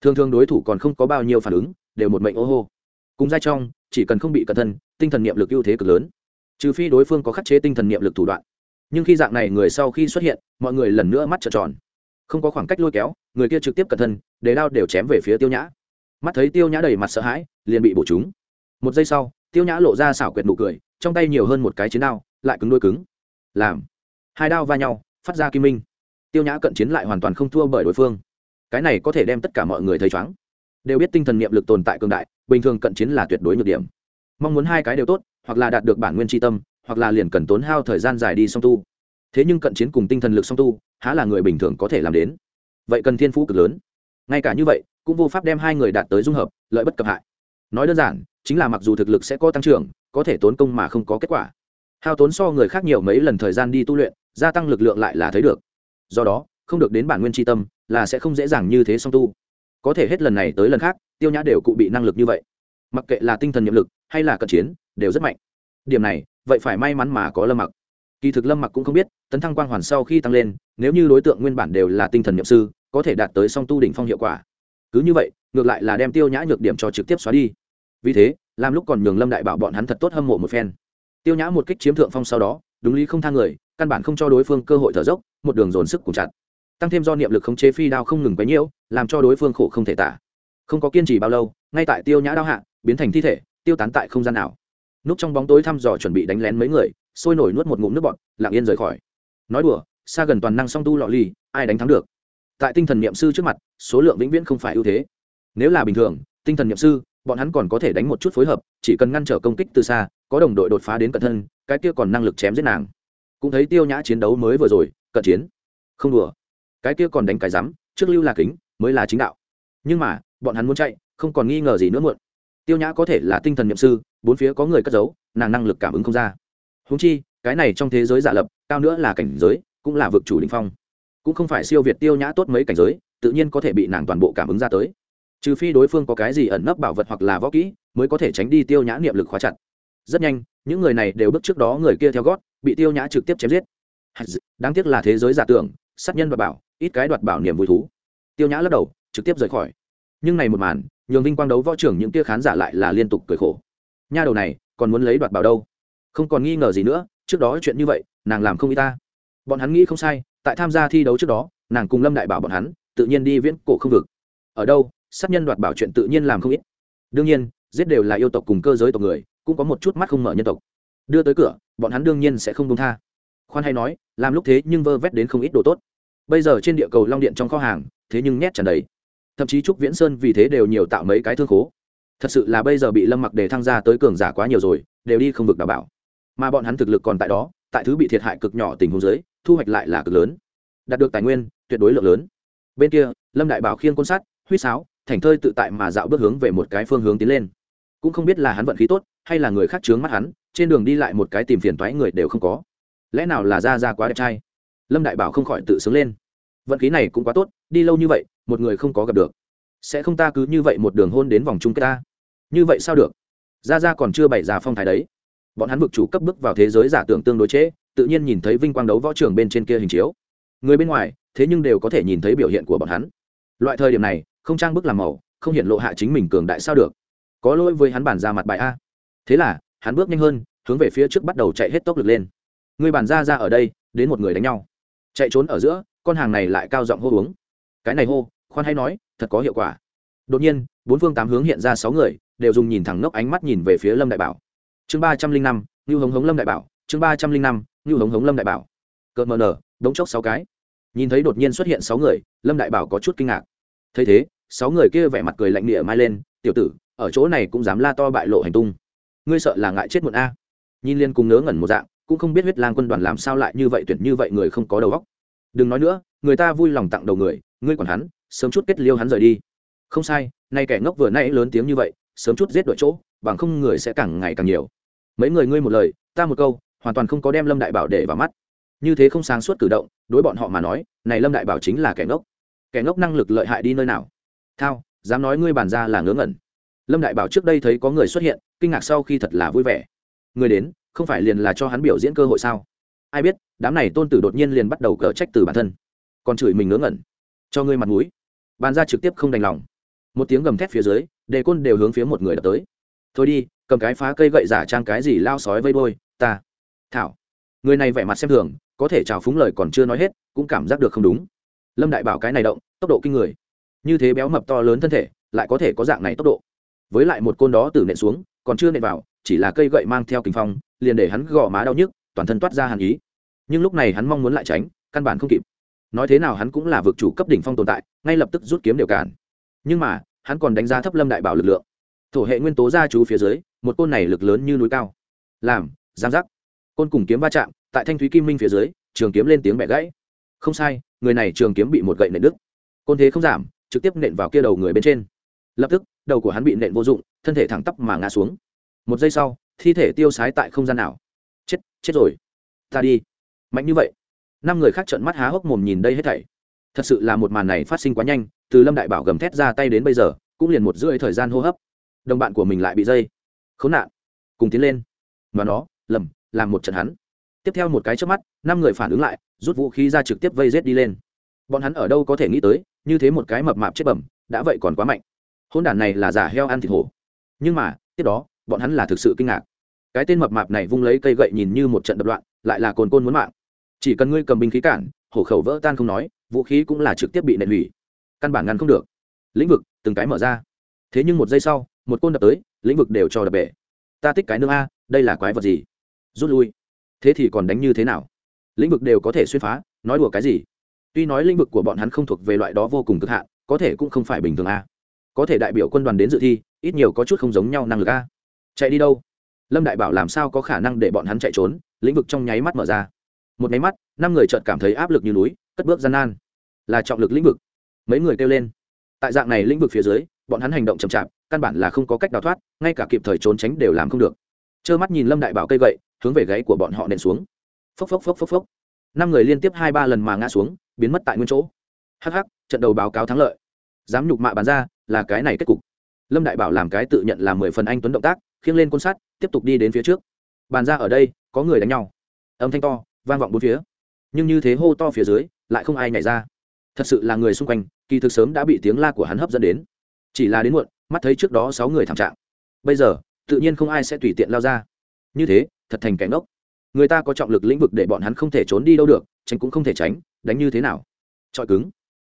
Thường thường đối thủ còn không có bao nhiêu phản ứng, đều một mệnh ô hô. Cùng giai trong, chỉ cần không bị cẩn thân, tinh thần niệm lực ưu thế cực lớn. Trừ phi đối phương có khắc chế tinh thần niệm lực thủ đoạn. Nhưng khi dạng này người sau khi xuất hiện, mọi người lần nữa mắt trợn tròn. Không có khoảng cách lôi kéo, người kia trực tiếp cẩn thân, để đao đều chém về phía tiêu nhã. Mắt thấy tiêu nhã đầy mặt sợ hãi, liền bị bổ trúng. Một giây sau, tiêu nhã lộ ra xảo quyệt nụ cười, trong tay nhiều hơn một cái chiến đao, lại cứng đôi cứng. Làm hai đao va nhau, phát ra kim minh. Tiêu nhã cận chiến lại hoàn toàn không thua bởi đối phương. Cái này có thể đem tất cả mọi người thấy chóng đều biết tinh thần niệm lực tồn tại cường đại, bình thường cận chiến là tuyệt đối nhược điểm. Mong muốn hai cái đều tốt, hoặc là đạt được bản nguyên tri tâm, hoặc là liền cần tốn hao thời gian dài đi song tu. Thế nhưng cận chiến cùng tinh thần lực song tu, há là người bình thường có thể làm đến. Vậy cần thiên phú cực lớn. Ngay cả như vậy, cũng vô pháp đem hai người đạt tới dung hợp, lợi bất cập hại. Nói đơn giản, chính là mặc dù thực lực sẽ có tăng trưởng, có thể tốn công mà không có kết quả. Hao tốn so người khác nhiều mấy lần thời gian đi tu luyện gia tăng lực lượng lại là thấy được. Do đó, không được đến bản nguyên tri tâm, là sẽ không dễ dàng như thế song tu. Có thể hết lần này tới lần khác, tiêu nhã đều cụ bị năng lực như vậy. Mặc kệ là tinh thần nhiệm lực, hay là cận chiến, đều rất mạnh. Điểm này, vậy phải may mắn mà có lâm mặc. Kỳ thực lâm mặc cũng không biết, tấn thăng quang hoàn sau khi tăng lên, nếu như đối tượng nguyên bản đều là tinh thần nhiệm sư, có thể đạt tới song tu đỉnh phong hiệu quả. Cứ như vậy, ngược lại là đem tiêu nhã nhược điểm cho trực tiếp xóa đi. Vì thế, làm lúc còn nhường lâm đại bảo bọn hắn thật tốt hâm mộ một phen. Tiêu nhã một kích chiếm thượng phong sau đó, đúng lý không thang người căn bản không cho đối phương cơ hội thở dốc một đường dồn sức cùng chặt. Tăng thêm do niệm lực khống chế phi đao không ngừng quấy nhiễu làm cho đối phương khổ không thể tả. Không có kiên trì bao lâu ngay tại tiêu nhã đao hạ biến thành thi thể tiêu tán tại không gian nào. Núp trong bóng tối thăm dò chuẩn bị đánh lén mấy người sôi nổi nuốt một ngụm nước bọt lặng yên rời khỏi. Nói đùa xa gần toàn năng song tu lọ lì, ai đánh thắng được? Tại tinh thần niệm sư trước mặt số lượng vĩnh viễn không phải ưu thế. Nếu là bình thường tinh thần niệm sư bọn hắn còn có thể đánh một chút phối hợp chỉ cần ngăn trở công kích từ xa có đồng đội đột phá đến cận thân cái kia còn năng lực chém giết nàng cũng thấy tiêu nhã chiến đấu mới vừa rồi, cận chiến. Không đùa. Cái kia còn đánh cái rắm, trước lưu là kính, mới là chính đạo. Nhưng mà, bọn hắn muốn chạy, không còn nghi ngờ gì nữa muộn. Tiêu nhã có thể là tinh thần nhậm sư, bốn phía có người cất giấu, nàng năng lực cảm ứng không ra. Húng chi, cái này trong thế giới giả lập, cao nữa là cảnh giới, cũng là vực chủ đình phong. Cũng không phải siêu việt tiêu nhã tốt mấy cảnh giới, tự nhiên có thể bị nàng toàn bộ cảm ứng ra tới. Trừ phi đối phương có cái gì ẩn nấp bảo vật hoặc là võ kỹ, mới có thể tránh đi tiêu nhã niệm lực khóa chặt. Rất nhanh, những người này đều bước trước đó người kia theo gót bị tiêu nhã trực tiếp chém giết. Đáng tiếc là thế giới giả tưởng, sát nhân và bảo, ít cái đoạt bảo niềm vui thú. Tiêu nhã lắc đầu, trực tiếp rời khỏi. Nhưng này một màn, nhường vinh quang đấu võ trưởng những tia khán giả lại là liên tục cười khổ. Nha đầu này, còn muốn lấy đoạt bảo đâu? Không còn nghi ngờ gì nữa, trước đó chuyện như vậy, nàng làm không y ta. Bọn hắn nghĩ không sai, tại tham gia thi đấu trước đó, nàng cùng lâm đại bảo bọn hắn, tự nhiên đi viễn cổ không vực. Ở đâu, sát nhân đoạt bảo chuyện tự nhiên làm không ít. Đương nhiên, giết đều là yêu tộc cùng cơ giới tộc người, cũng có một chút mắt không mở nhân tộc đưa tới cửa, bọn hắn đương nhiên sẽ không công tha. Khoan hay nói, làm lúc thế nhưng vơ vét đến không ít đồ tốt. Bây giờ trên địa cầu long điện trong kho hàng, thế nhưng nhét tràn đầy. Thậm chí trúc viễn sơn vì thế đều nhiều tạo mấy cái thương khố. Thật sự là bây giờ bị lâm mặc để thăng ra tới cường giả quá nhiều rồi, đều đi không vực đảm bảo. Mà bọn hắn thực lực còn tại đó, tại thứ bị thiệt hại cực nhỏ tình huống giới thu hoạch lại là cực lớn. Đạt được tài nguyên, tuyệt đối lượng lớn. Bên kia, lâm đại bảo khiên côn sắt huýt sáo, thành thơi tự tại mà dạo bước hướng về một cái phương hướng tiến lên. Cũng không biết là hắn vận khí tốt, hay là người khác chướng mắt hắn trên đường đi lại một cái tìm phiền toái người đều không có. Lẽ nào là ra ra quá đẹp trai? Lâm đại bảo không khỏi tự sướng lên. Vận khí này cũng quá tốt đi lâu như vậy một người không có gặp được. Sẽ không ta cứ như vậy một đường hôn đến vòng chung kết ta? Như vậy sao được? Ra ra còn chưa bày ra phong thái đấy. Bọn hắn vực chủ cấp bước vào thế giới giả tưởng tương đối chế, tự nhiên nhìn thấy vinh quang đấu võ trường bên trên kia hình chiếu. Người bên ngoài thế nhưng đều có thể nhìn thấy biểu hiện của bọn hắn. Loại thời điểm này không trang bức làm màu không hiện lộ hạ chính mình cường đại sao được? Có lỗi với hắn bản ra mặt bài a. Thế là hắn bước nhanh hơn, hướng về phía trước bắt đầu chạy hết tốc lực lên. Người bản ra ra ở đây, đến một người đánh nhau. Chạy trốn ở giữa, con hàng này lại cao giọng hô uống. Cái này hô, khoan hay nói, thật có hiệu quả. Đột nhiên, bốn phương tám hướng hiện ra sáu người, đều dùng nhìn thẳng nốc ánh mắt nhìn về phía lâm đại bảo. Chương ba trăm linh năm như hống hống lâm đại bảo, chương ba trăm linh năm như hống hống lâm đại bảo. Cợt mờ nở, đống chốc sáu cái. Nhìn thấy đột nhiên xuất hiện sáu người, lâm đại bảo có chút kinh ngạc. Thấy thế, sáu người kia vẻ mặt cười lạnh địa mai lên, tiểu tử, ở chỗ này cũng dám la to bại lộ hành tung ngươi sợ là ngại chết muộn a. Nhìn liên cùng ngớ ngẩn một dạng, cũng không biết huyết lang quân đoàn làm sao lại như vậy tuyển như vậy người không có đầu óc. Đừng nói nữa, người ta vui lòng tặng đầu người, ngươi còn hắn, sớm chút kết liêu hắn rời đi. Không sai, nay kẻ ngốc vừa nãy lớn tiếng như vậy, sớm chút giết đội chỗ, bằng không người sẽ càng ngày càng nhiều. Mấy người ngươi một lời, ta một câu, hoàn toàn không có đem lâm đại bảo để vào mắt. Như thế không sáng suốt cử động, đối bọn họ mà nói, này lâm đại bảo chính là kẻ ngốc. Kẻ ngốc năng lực lợi hại đi nơi nào? Thao, dám nói ngươi bàn ra là ngớ ngẩn lâm đại bảo trước đây thấy có người xuất hiện, kinh ngạc sau khi thật là vui vẻ. Người đến, không phải liền là cho hắn biểu diễn cơ hội sao? Ai biết, đám này tôn tử đột nhiên liền bắt đầu cờ trách từ bản thân. Còn chửi mình ngớ ngẩn. Cho ngươi mặt mũi. Bàn ra trực tiếp không đành lòng. Một tiếng gầm thét phía dưới, đề côn đều hướng phía một người đập tới. Thôi đi, cầm cái phá cây gậy giả trang cái gì lao sói vây bôi, ta. Thảo. Người này vẻ mặt xem thường, có thể trào phúng lời còn chưa nói hết, cũng cảm giác được không đúng. Lâm đại bảo cái này động, tốc độ kinh người. Như thế béo mập to lớn thân thể, lại có thể có dạng này tốc độ với lại một côn đó từ nện xuống, còn chưa nện vào, chỉ là cây gậy mang theo kinh phong, liền để hắn gò má đau nhức, toàn thân toát ra hàn ý. Nhưng lúc này hắn mong muốn lại tránh, căn bản không kịp. Nói thế nào hắn cũng là vực chủ cấp đỉnh phong tồn tại, ngay lập tức rút kiếm đều cản. Nhưng mà, hắn còn đánh giá thấp lâm đại bảo lực lượng. Thổ hệ nguyên tố gia chú phía dưới, một côn này lực lớn như núi cao. Làm, giang giác. Côn cùng kiếm va chạm, tại thanh thúy kim minh phía dưới, trường kiếm lên tiếng bẻ gãy. Không sai, người này trường kiếm bị một gậy nện đứt. Côn thế không giảm, trực tiếp nện vào kia đầu người bên trên. Lập tức đầu của hắn bị nện vô dụng, thân thể thẳng tắp mà ngã xuống. Một giây sau, thi thể tiêu sái tại không gian nào. Chết chết rồi. Ta đi. Mạnh như vậy. Năm người khác trợn mắt há hốc mồm nhìn đây hết thảy. Thật sự là một màn này phát sinh quá nhanh, từ lâm đại bảo gầm thét ra tay đến bây giờ, cũng liền một rưỡi thời gian hô hấp. Đồng bạn của mình lại bị dây. Khốn nạn. Cùng tiến lên. Và nó, lầm, làm một trận hắn. Tiếp theo một cái trước mắt, năm người phản ứng lại, rút vũ khí ra trực tiếp vây rết đi lên. Bọn hắn ở đâu có thể nghĩ tới, như thế một cái mập mạp chết bẩm, đã vậy còn quá mạnh hôn đản này là giả heo ăn thịt hổ. Nhưng mà, tiếp đó, bọn hắn là thực sự kinh ngạc. Cái tên mập mạp này vung lấy cây gậy nhìn như một trận đập loạn, lại là cồn côn muốn mạng. Chỉ cần ngươi cầm binh khí cản, hổ khẩu vỡ tan không nói, vũ khí cũng là trực tiếp bị nện hủy. Căn bản ngăn không được. Lĩnh vực, từng cái mở ra. Thế nhưng một giây sau, một côn đập tới, lĩnh vực đều cho đập bể. Ta thích cái nương a, đây là quái vật gì? Rút lui. Thế thì còn đánh như thế nào? Lĩnh vực đều có thể xuyên phá, nói đùa cái gì? Tuy nói lĩnh vực của bọn hắn không thuộc về loại đó vô cùng cực hạn, có thể cũng không phải bình thường a có thể đại biểu quân đoàn đến dự thi, ít nhiều có chút không giống nhau năng lực a. Chạy đi đâu? Lâm đại bảo làm sao có khả năng để bọn hắn chạy trốn? Lĩnh vực trong nháy mắt mở ra. Một nháy mắt, năm người chợt cảm thấy áp lực như núi, cất bước gian nan. Là trọng lực lĩnh vực. Mấy người kêu lên. Tại dạng này lĩnh vực phía dưới, bọn hắn hành động chậm chạp, căn bản là không có cách đào thoát, ngay cả kịp thời trốn tránh đều làm không được. Trơ mắt nhìn lâm đại bảo cây gậy, hướng về gáy của bọn họ nện xuống. Phốc phốc phốc phốc phốc. Năm người liên tiếp hai ba lần mà ngã xuống, biến mất tại nguyên chỗ. Hh trận đầu báo cáo thắng lợi. Dám nhục mạ bán ra là cái này kết cục. Lâm đại bảo làm cái tự nhận là mười phần anh tuấn động tác, khiêng lên côn sắt, tiếp tục đi đến phía trước. Bàn ra ở đây, có người đánh nhau. Âm thanh to, vang vọng bốn phía. Nhưng như thế hô to phía dưới, lại không ai nhảy ra. Thật sự là người xung quanh, kỳ thực sớm đã bị tiếng la của hắn hấp dẫn đến. Chỉ là đến muộn, mắt thấy trước đó sáu người thảm trạng. Bây giờ, tự nhiên không ai sẽ tùy tiện lao ra. Như thế, thật thành cảnh ngốc. Người ta có trọng lực lĩnh vực để bọn hắn không thể trốn đi đâu được, tránh cũng không thể tránh, đánh như thế nào? Trọi cứng.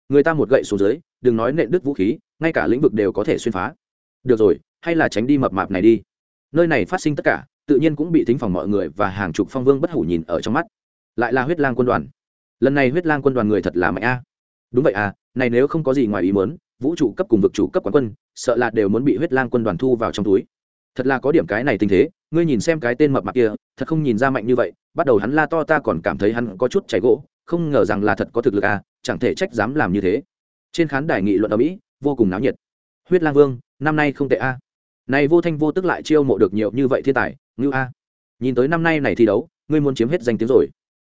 Người ta một gậy xuống dưới, đừng nói nện đứt vũ khí ngay cả lĩnh vực đều có thể xuyên phá. Được rồi, hay là tránh đi mập mạp này đi. Nơi này phát sinh tất cả, tự nhiên cũng bị thính phòng mọi người và hàng chục phong vương bất hủ nhìn ở trong mắt. Lại là huyết lang quân đoàn. Lần này huyết lang quân đoàn người thật là mạnh a. Đúng vậy à này nếu không có gì ngoài ý muốn, vũ trụ cấp cùng vực chủ cấp quán quân, sợ là đều muốn bị huyết lang quân đoàn thu vào trong túi. Thật là có điểm cái này tình thế, ngươi nhìn xem cái tên mập mạp kia, thật không nhìn ra mạnh như vậy, bắt đầu hắn la to ta còn cảm thấy hắn có chút chảy gỗ, không ngờ rằng là thật có thực lực à chẳng thể trách dám làm như thế. Trên khán đài nghị luận ở mỹ vô cùng náo nhiệt. Huyết lang vương, năm nay không tệ a. Này vô thanh vô tức lại chiêu mộ được nhiều như vậy thiên tài, ngưu a. Nhìn tới năm nay này thi đấu, ngươi muốn chiếm hết danh tiếng rồi.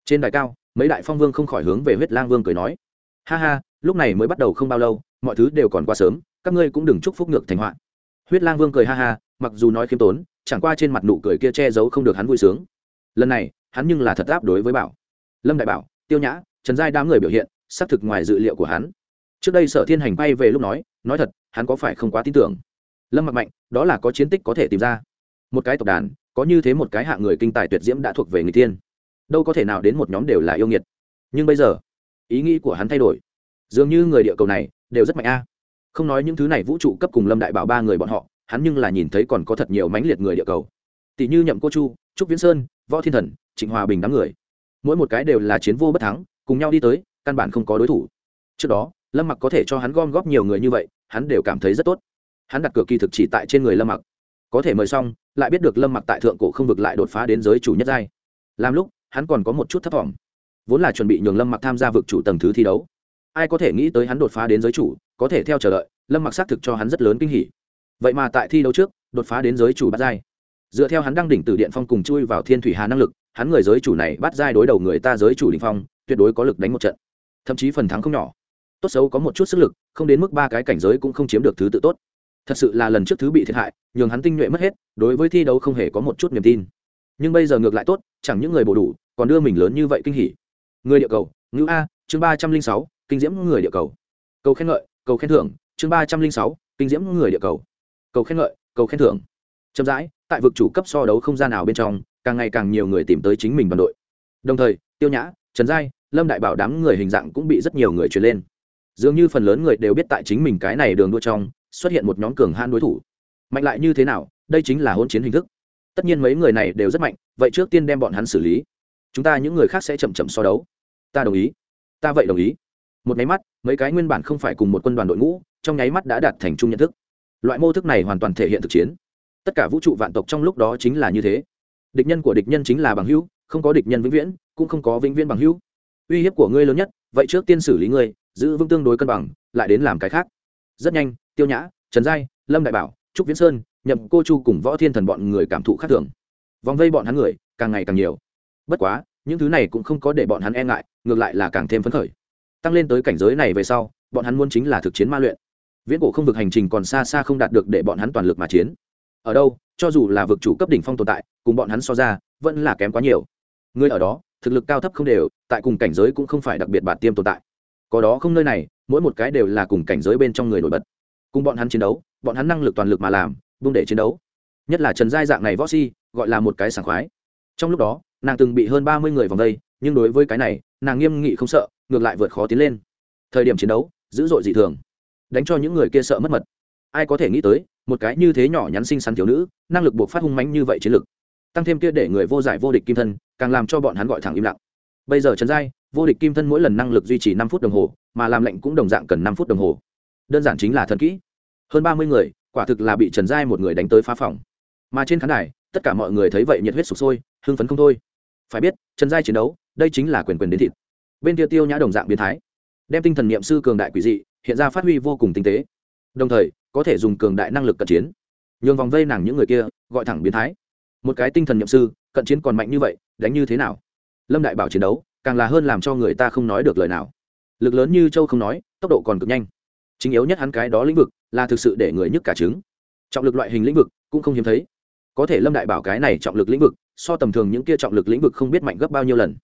Trên đài cao, mấy đại phong vương không khỏi hướng về huyết lang vương cười nói. Ha ha, lúc này mới bắt đầu không bao lâu, mọi thứ đều còn quá sớm, các ngươi cũng đừng chúc phúc ngược thành họa. Huyết lang vương cười ha ha, mặc dù nói khiêm tốn, chẳng qua trên mặt nụ cười kia che giấu không được hắn vui sướng. Lần này, hắn nhưng là thật áp đối với bảo. Lâm đại bảo, tiêu nhã, trần giai đám người biểu hiện, xác thực ngoài dự liệu của hắn trước đây sở thiên hành bay về lúc nói nói thật, hắn có phải không quá tin tưởng? Lâm mặc mạnh, đó là có chiến tích có thể tìm ra. Một cái tộc đàn, có như thế một cái hạng người kinh tài tuyệt diễm đã thuộc về người tiên đâu có thể nào đến một nhóm đều là yêu nghiệt. Nhưng bây giờ, ý nghĩ của hắn thay đổi. Dường như người địa cầu này đều rất mạnh a. Không nói những thứ này vũ trụ cấp cùng lâm đại bảo ba người bọn họ, hắn nhưng là nhìn thấy còn có thật nhiều mãnh liệt người địa cầu. Tỷ như nhậm cô chu, trúc viễn sơn, võ thiên thần, trịnh hòa bình đám người. Mỗi một cái đều là chiến vô bất thắng, cùng nhau đi tới, căn bản không có đối thủ. Trước đó lâm mặc có thể cho hắn gom góp nhiều người như vậy, hắn đều cảm thấy rất tốt. Hắn đặt cược kỳ thực chỉ tại trên người lâm mặc. Có thể mời xong, lại biết được lâm mặc tại thượng cổ không vực lại đột phá đến giới chủ nhất giai. Làm lúc, hắn còn có một chút thất vọng. Vốn là chuẩn bị nhường lâm mặc tham gia vực chủ tầng thứ thi đấu. Ai có thể nghĩ tới hắn đột phá đến giới chủ, có thể theo chờ đợi, lâm mặc xác thực cho hắn rất lớn kinh hỉ. Vậy mà tại thi đấu trước, đột phá đến giới chủ bắt giai. Dựa theo hắn đăng đỉnh từ điện phong cùng chui vào thiên thủy hà năng lực, hắn người giới chủ này bắt giai đối đầu người ta giới chủ đình phong, tuyệt đối có lực đánh một trận. Thậm chí phần thắng không nhỏ tốt xấu có một chút sức lực, không đến mức ba cái cảnh giới cũng không chiếm được thứ tự tốt. Thật sự là lần trước thứ bị thiệt hại, nhường hắn tinh nhuệ mất hết, đối với thi đấu không hề có một chút niềm tin. Nhưng bây giờ ngược lại tốt, chẳng những người bổ đủ, còn đưa mình lớn như vậy kinh hỉ. Người địa cầu ngữ a, chương ba trăm linh sáu, kinh diễm người địa cầu. Cầu khen ngợi, cầu khen thưởng, chương ba trăm linh sáu, kinh diễm người địa cầu. Cầu khen ngợi, cầu khen thưởng. Chậm rãi, tại vực chủ cấp so đấu không gian nào bên trong, càng ngày càng nhiều người tìm tới chính mình đoàn đội. Đồng thời, tiêu nhã, trần giai, lâm đại bảo đám người hình dạng cũng bị rất nhiều người truyền lên dường như phần lớn người đều biết tại chính mình cái này đường đua trong, xuất hiện một nhóm cường han đối thủ. Mạnh lại như thế nào, đây chính là hôn chiến hình thức. Tất nhiên mấy người này đều rất mạnh, vậy trước tiên đem bọn hắn xử lý. Chúng ta những người khác sẽ chậm chậm so đấu. Ta đồng ý. Ta vậy đồng ý. Một nháy mắt, mấy cái nguyên bản không phải cùng một quân đoàn đội ngũ, trong nháy mắt đã đạt thành chung nhận thức. Loại mô thức này hoàn toàn thể hiện thực chiến. Tất cả vũ trụ vạn tộc trong lúc đó chính là như thế. Địch nhân của địch nhân chính là bằng hữu, không có địch nhân vĩnh viễn, cũng không có vĩnh viễn bằng hữu. Uy hiếp của ngươi lớn nhất, vậy trước tiên xử lý ngươi giữ vững tương đối cân bằng, lại đến làm cái khác. Rất nhanh, tiêu nhã, trần giai, lâm đại bảo, trúc viễn sơn, nhậm cô chu cùng võ thiên thần bọn người cảm thụ khác thường. Vòng vây bọn hắn người, càng ngày càng nhiều. Bất quá, những thứ này cũng không có để bọn hắn e ngại, ngược lại là càng thêm phấn khởi. Tăng lên tới cảnh giới này về sau, bọn hắn muốn chính là thực chiến ma luyện. Viễn cổ không vực hành trình còn xa xa không đạt được để bọn hắn toàn lực mà chiến. Ở đâu, cho dù là vực chủ cấp đỉnh phong tồn tại, cùng bọn hắn so ra, vẫn là kém quá nhiều. Người ở đó, thực lực cao thấp không đều, tại cùng cảnh giới cũng không phải đặc biệt bản tiêm tồn tại có đó không nơi này, mỗi một cái đều là cùng cảnh giới bên trong người nổi bật. Cùng bọn hắn chiến đấu, bọn hắn năng lực toàn lực mà làm bung để chiến đấu. Nhất là trần giai dạng này võ si, gọi là một cái sảng khoái. Trong lúc đó, nàng từng bị hơn ba mươi người vòng đây, nhưng đối với cái này, nàng nghiêm nghị không sợ, ngược lại vượt khó tiến lên. Thời điểm chiến đấu, dữ dội dị thường. Đánh cho những người kia sợ mất mật. Ai có thể nghĩ tới, một cái như thế nhỏ nhắn xinh xắn thiếu nữ, năng lực buộc phát hung mánh như vậy chiến lực. Tăng thêm kia để người vô giải vô địch kim thân, càng làm cho bọn hắn gọi thẳng im lặng. Bây giờ trần giai vô địch kim thân mỗi lần năng lực duy trì năm phút đồng hồ, mà làm lệnh cũng đồng dạng cần năm phút đồng hồ. Đơn giản chính là thần kỹ. Hơn ba mươi người, quả thực là bị trần giai một người đánh tới phá phòng. Mà trên khán đài, tất cả mọi người thấy vậy nhiệt huyết sụp sôi, hưng phấn không thôi. Phải biết, trần giai chiến đấu, đây chính là quyền quyền đến thịt. Bên Tiêu tiêu nhã đồng dạng biến thái. Đem tinh thần niệm sư cường đại quỷ dị, hiện ra phát huy vô cùng tinh tế. Đồng thời, có thể dùng cường đại năng lực cận chiến. Nhường vòng vây nàng những người kia, gọi thẳng biến thái. Một cái tinh thần nhậm sư, cận chiến còn mạnh như vậy, đánh như thế nào? Lâm đại bảo chiến đấu càng là hơn làm cho người ta không nói được lời nào. Lực lớn như châu không nói, tốc độ còn cực nhanh. Chính yếu nhất hắn cái đó lĩnh vực là thực sự để người nhức cả trứng. Trọng lực loại hình lĩnh vực cũng không hiếm thấy. Có thể lâm đại bảo cái này trọng lực lĩnh vực, so tầm thường những kia trọng lực lĩnh vực không biết mạnh gấp bao nhiêu lần.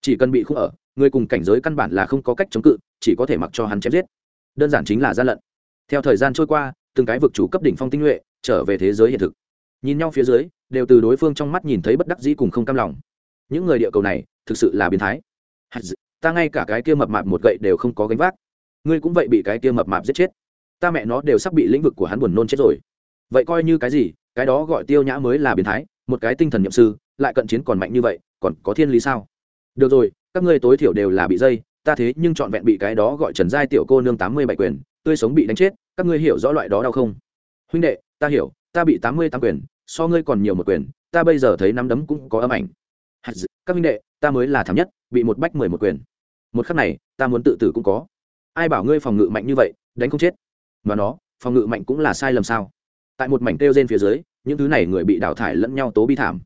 Chỉ cần bị khung ở, người cùng cảnh giới căn bản là không có cách chống cự, chỉ có thể mặc cho hắn chém giết. Đơn giản chính là gian lận. Theo thời gian trôi qua, từng cái vực chủ cấp đỉnh phong tinh nhuệ trở về thế giới hiện thực. Nhìn nhau phía dưới, đều từ đối phương trong mắt nhìn thấy bất đắc dĩ cùng không cam lòng những người địa cầu này thực sự là biến thái. Ta ngay cả cái kia mập mạp một gậy đều không có gánh vác. Ngươi cũng vậy bị cái kia mập mạp giết chết. Ta mẹ nó đều sắp bị lĩnh vực của hắn buồn nôn chết rồi. Vậy coi như cái gì cái đó gọi tiêu nhã mới là biến thái một cái tinh thần nhậm sư lại cận chiến còn mạnh như vậy còn có thiên lý sao? Được rồi các ngươi tối thiểu đều là bị dây ta thế nhưng trọn vẹn bị cái đó gọi trần giai tiểu cô nương tám mươi bảy quyền tươi sống bị đánh chết các ngươi hiểu rõ loại đó đau không? Huynh đệ ta hiểu ta bị tám mươi tám quyền so ngươi còn nhiều một quyền ta bây giờ thấy nắm đấm cũng có âm ảnh các minh đệ, ta mới là thảm nhất, bị một bách mười một quyền. Một khắc này, ta muốn tự tử cũng có. Ai bảo ngươi phòng ngự mạnh như vậy, đánh không chết? Mà nó, phòng ngự mạnh cũng là sai lầm sao? Tại một mảnh kêu trên phía dưới, những thứ này người bị đào thải lẫn nhau tố bi thảm.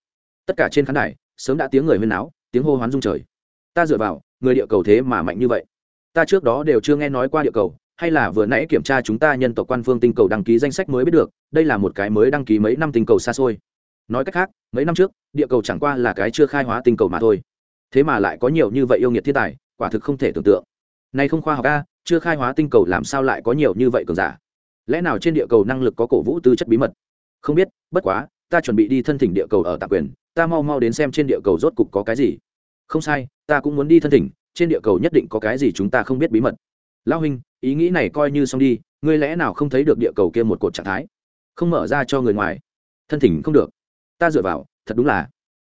Tất cả trên khán đài, sớm đã tiếng người huyên náo, tiếng hô hoán rung trời. Ta dựa vào, người địa cầu thế mà mạnh như vậy. Ta trước đó đều chưa nghe nói qua địa cầu, hay là vừa nãy kiểm tra chúng ta nhân tộc quan phương tinh cầu đăng ký danh sách mới biết được, đây là một cái mới đăng ký mấy năm tinh cầu xa xôi nói cách khác, mấy năm trước, địa cầu chẳng qua là cái chưa khai hóa tinh cầu mà thôi. Thế mà lại có nhiều như vậy yêu nghiệt thiên tài, quả thực không thể tưởng tượng. Nay không khoa học a, chưa khai hóa tinh cầu làm sao lại có nhiều như vậy cường giả? Lẽ nào trên địa cầu năng lực có cổ vũ tư chất bí mật? Không biết, bất quá, ta chuẩn bị đi thân thỉnh địa cầu ở tạm quyền, ta mau mau đến xem trên địa cầu rốt cục có cái gì. Không sai, ta cũng muốn đi thân thỉnh, trên địa cầu nhất định có cái gì chúng ta không biết bí mật. Lao huynh, ý nghĩ này coi như xong đi, ngươi lẽ nào không thấy được địa cầu kia một cột trạng thái? Không mở ra cho người ngoài. Thân thỉnh không được ta dựa vào, thật đúng là.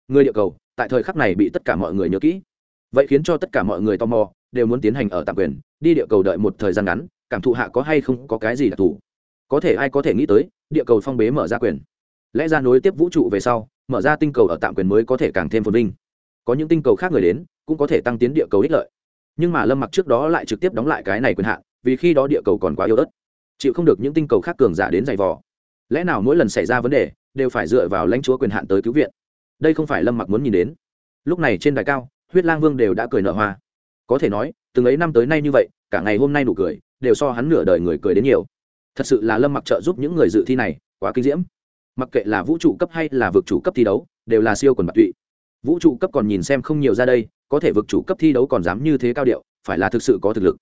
Người địa cầu, tại thời khắc này bị tất cả mọi người nhớ kỹ. Vậy khiến cho tất cả mọi người tò mò, đều muốn tiến hành ở tạm quyền, đi địa cầu đợi một thời gian ngắn, cảm thụ hạ có hay không có cái gì đặc thù. Có thể ai có thể nghĩ tới, địa cầu phong bế mở ra quyền. Lẽ ra nối tiếp vũ trụ về sau, mở ra tinh cầu ở tạm quyền mới có thể càng thêm phồn vinh. Có những tinh cầu khác người đến, cũng có thể tăng tiến địa cầu ích lợi. Nhưng mà lâm mặc trước đó lại trực tiếp đóng lại cái này quyền hạn, vì khi đó địa cầu còn quá yếu ớt. Chịu không được những tinh cầu khác cường giả đến giày vò. Lẽ nào mỗi lần xảy ra vấn đề đều phải dựa vào lãnh chúa quyền hạn tới cứu viện. Đây không phải lâm mặc muốn nhìn đến. Lúc này trên đài cao, huyết lang vương đều đã cười nở hoa. Có thể nói, từng ấy năm tới nay như vậy, cả ngày hôm nay nụ cười, đều so hắn nửa đời người cười đến nhiều. Thật sự là lâm mặc trợ giúp những người dự thi này, quá kinh diễm. Mặc kệ là vũ trụ cấp hay là vực chủ cấp thi đấu, đều là siêu quần bạc tụy. Vũ trụ cấp còn nhìn xem không nhiều ra đây, có thể vực chủ cấp thi đấu còn dám như thế cao điệu, phải là thực sự có thực lực.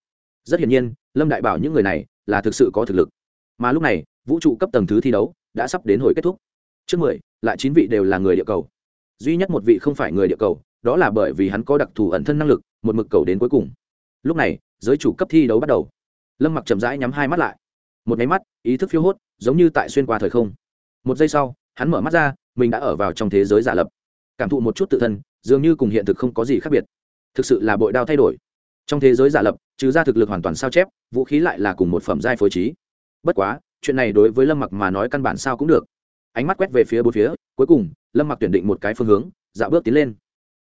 Rất hiển nhiên, lâm đại bảo những người này là thực sự có thực lực. Mà lúc này, vũ trụ cấp tầng thứ thi đấu đã sắp đến hồi kết thúc trước mười, lại chín vị đều là người địa cầu. Duy nhất một vị không phải người địa cầu, đó là bởi vì hắn có đặc thù ẩn thân năng lực, một mực cầu đến cuối cùng. Lúc này, giới chủ cấp thi đấu bắt đầu. Lâm mặc chậm rãi nhắm hai mắt lại. Một nháy mắt, ý thức phiêu hốt, giống như tại xuyên qua thời không. Một giây sau, hắn mở mắt ra, mình đã ở vào trong thế giới giả lập. Cảm thụ một chút tự thân, dường như cùng hiện thực không có gì khác biệt. Thực sự là bội đao thay đổi. Trong thế giới giả lập, trừ ra thực lực hoàn toàn sao chép, vũ khí lại là cùng một phẩm giai phối trí. Bất quá, chuyện này đối với lâm mặc mà nói căn bản sao cũng được ánh mắt quét về phía bốn phía, cuối cùng, lâm mặc tuyển định một cái phương hướng dạo bước tiến lên.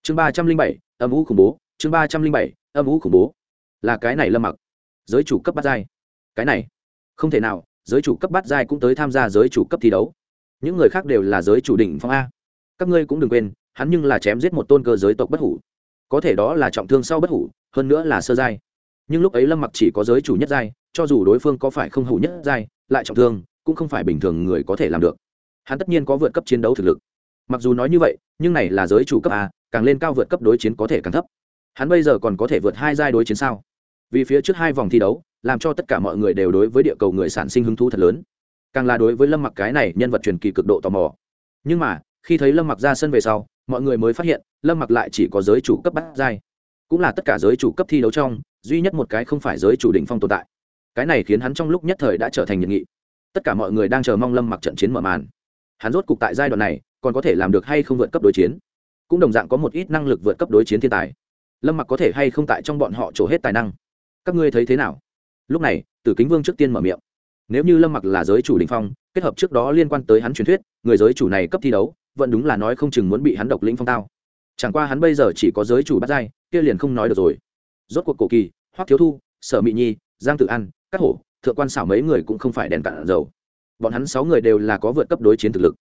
Chương ba trăm linh bảy, âm u khủng bố, chương ba trăm linh bảy, âm u khủng bố. Là cái này lâm mặc. Giới chủ cấp bát giai. Cái này, không thể nào, giới chủ cấp bát giai cũng tới tham gia giới chủ cấp thi đấu. Những người khác đều là giới chủ đỉnh phong a. Các ngươi cũng đừng quên, hắn nhưng là chém giết một tôn cơ giới tộc bất hủ. Có thể đó là trọng thương sau bất hủ, hơn nữa là sơ giai. Nhưng lúc ấy lâm mặc chỉ có giới chủ nhất giai, cho dù đối phương có phải không hủ nhất giai, lại trọng thương, cũng không phải bình thường người có thể làm được hắn tất nhiên có vượt cấp chiến đấu thực lực. Mặc dù nói như vậy, nhưng này là giới chủ cấp a, càng lên cao vượt cấp đối chiến có thể càng thấp. Hắn bây giờ còn có thể vượt hai giai đối chiến sao? Vì phía trước hai vòng thi đấu, làm cho tất cả mọi người đều đối với địa cầu người sản sinh hứng thú thật lớn. Càng là đối với lâm mặc cái này nhân vật truyền kỳ cực độ tò mò. Nhưng mà, khi thấy lâm mặc ra sân về sau, mọi người mới phát hiện, lâm mặc lại chỉ có giới chủ cấp bát giai. Cũng là tất cả giới chủ cấp thi đấu trong, duy nhất một cái không phải giới chủ đỉnh phong tồn tại. Cái này khiến hắn trong lúc nhất thời đã trở thành nhiệt nghị. Tất cả mọi người đang chờ mong lâm mặc trận chiến mở màn hắn rốt cục tại giai đoạn này, còn có thể làm được hay không vượt cấp đối chiến. Cũng đồng dạng có một ít năng lực vượt cấp đối chiến thiên tài. Lâm mặc có thể hay không tại trong bọn họ trổ hết tài năng? Các ngươi thấy thế nào? Lúc này, tử kính vương trước tiên mở miệng. Nếu như lâm mặc là giới chủ đình phong, kết hợp trước đó liên quan tới hắn truyền thuyết, người giới chủ này cấp thi đấu, vẫn đúng là nói không chừng muốn bị hắn độc lĩnh phong tao. Chẳng qua hắn bây giờ chỉ có giới chủ bắt dai kia liền không nói được rồi. Rốt cuộc cổ kỳ, hoắc thiếu thu, sở mị nhi, giang tự an các hổ, thượng quan xảo mấy người cũng không phải đèn cạn dầu bọn hắn sáu người đều là có vượt cấp đối chiến thực lực.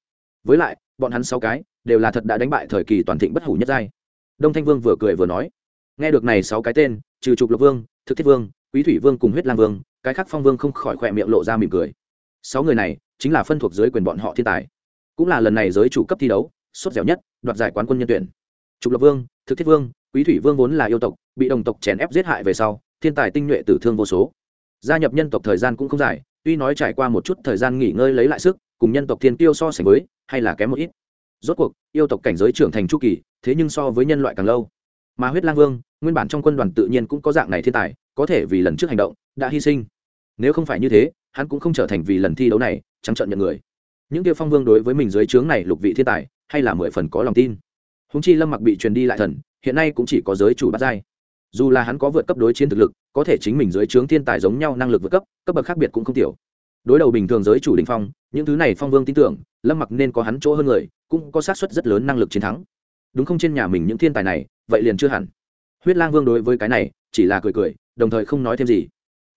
Với lại, bọn hắn sáu cái đều là thật đã đánh bại thời kỳ toàn thịnh bất hủ nhất giai. Đông thanh vương vừa cười vừa nói, nghe được này sáu cái tên, trừ trục lộc vương, thực thiết vương, quý thủy vương cùng huyết lang vương, cái khác phong vương không khỏi khỏe miệng lộ ra mỉm cười. Sáu người này chính là phân thuộc dưới quyền bọn họ thiên tài. Cũng là lần này giới chủ cấp thi đấu, sốt dẻo nhất, đoạt giải quán quân nhân tuyển. Trục lộc vương, thực thiết vương, quý thủy vương vốn là yêu tộc, bị đồng tộc chèn ép giết hại về sau, thiên tài tinh nhuệ tử thương vô số. Gia nhập nhân tộc thời gian cũng không dài tuy nói trải qua một chút thời gian nghỉ ngơi lấy lại sức, cùng nhân tộc thiên tiêu so sánh với, hay là kém một ít. Rốt cuộc, yêu tộc cảnh giới trưởng thành chu kỳ, thế nhưng so với nhân loại càng lâu. Mà huyết lang vương, nguyên bản trong quân đoàn tự nhiên cũng có dạng này thiên tài, có thể vì lần trước hành động, đã hy sinh. Nếu không phải như thế, hắn cũng không trở thành vì lần thi đấu này, trắng trợn nhận người. Những tiêu phong vương đối với mình dưới trướng này lục vị thiên tài, hay là mười phần có lòng tin. Húng chi lâm mặc bị truyền đi lại thần, hiện nay cũng chỉ có giới chủ bắt giai dù là hắn có vượt cấp đối chiến thực lực, có thể chính mình dưới trướng thiên tài giống nhau năng lực vượt cấp cấp bậc khác biệt cũng không tiểu. Đối đầu bình thường giới chủ đình phong, những thứ này phong vương tin tưởng, lâm mặc nên có hắn chỗ hơn người, cũng có xác suất rất lớn năng lực chiến thắng. Đúng không trên nhà mình những thiên tài này, vậy liền chưa hẳn. Huyết lang vương đối với cái này, chỉ là cười cười, đồng thời không nói thêm gì.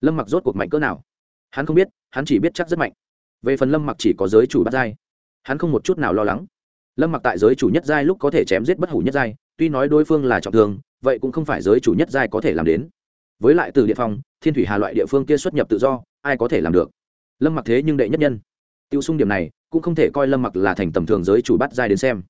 Lâm mặc rốt cuộc mạnh cỡ nào? Hắn không biết, hắn chỉ biết chắc rất mạnh. Về phần lâm mặc chỉ có giới chủ bắt giai. Hắn không một chút nào lo lắng lâm mặc tại giới chủ nhất giai lúc có thể chém giết bất hủ nhất giai, tuy nói đối phương là trọng thương, vậy cũng không phải giới chủ nhất giai có thể làm đến. Với lại từ địa phòng thiên thủy hà loại địa phương kia xuất nhập tự do, ai có thể làm được? Lâm mặc thế nhưng đệ nhất nhân. Tiêu sung điểm này, cũng không thể coi lâm mặc là thành tầm thường giới chủ bắt giai đến xem.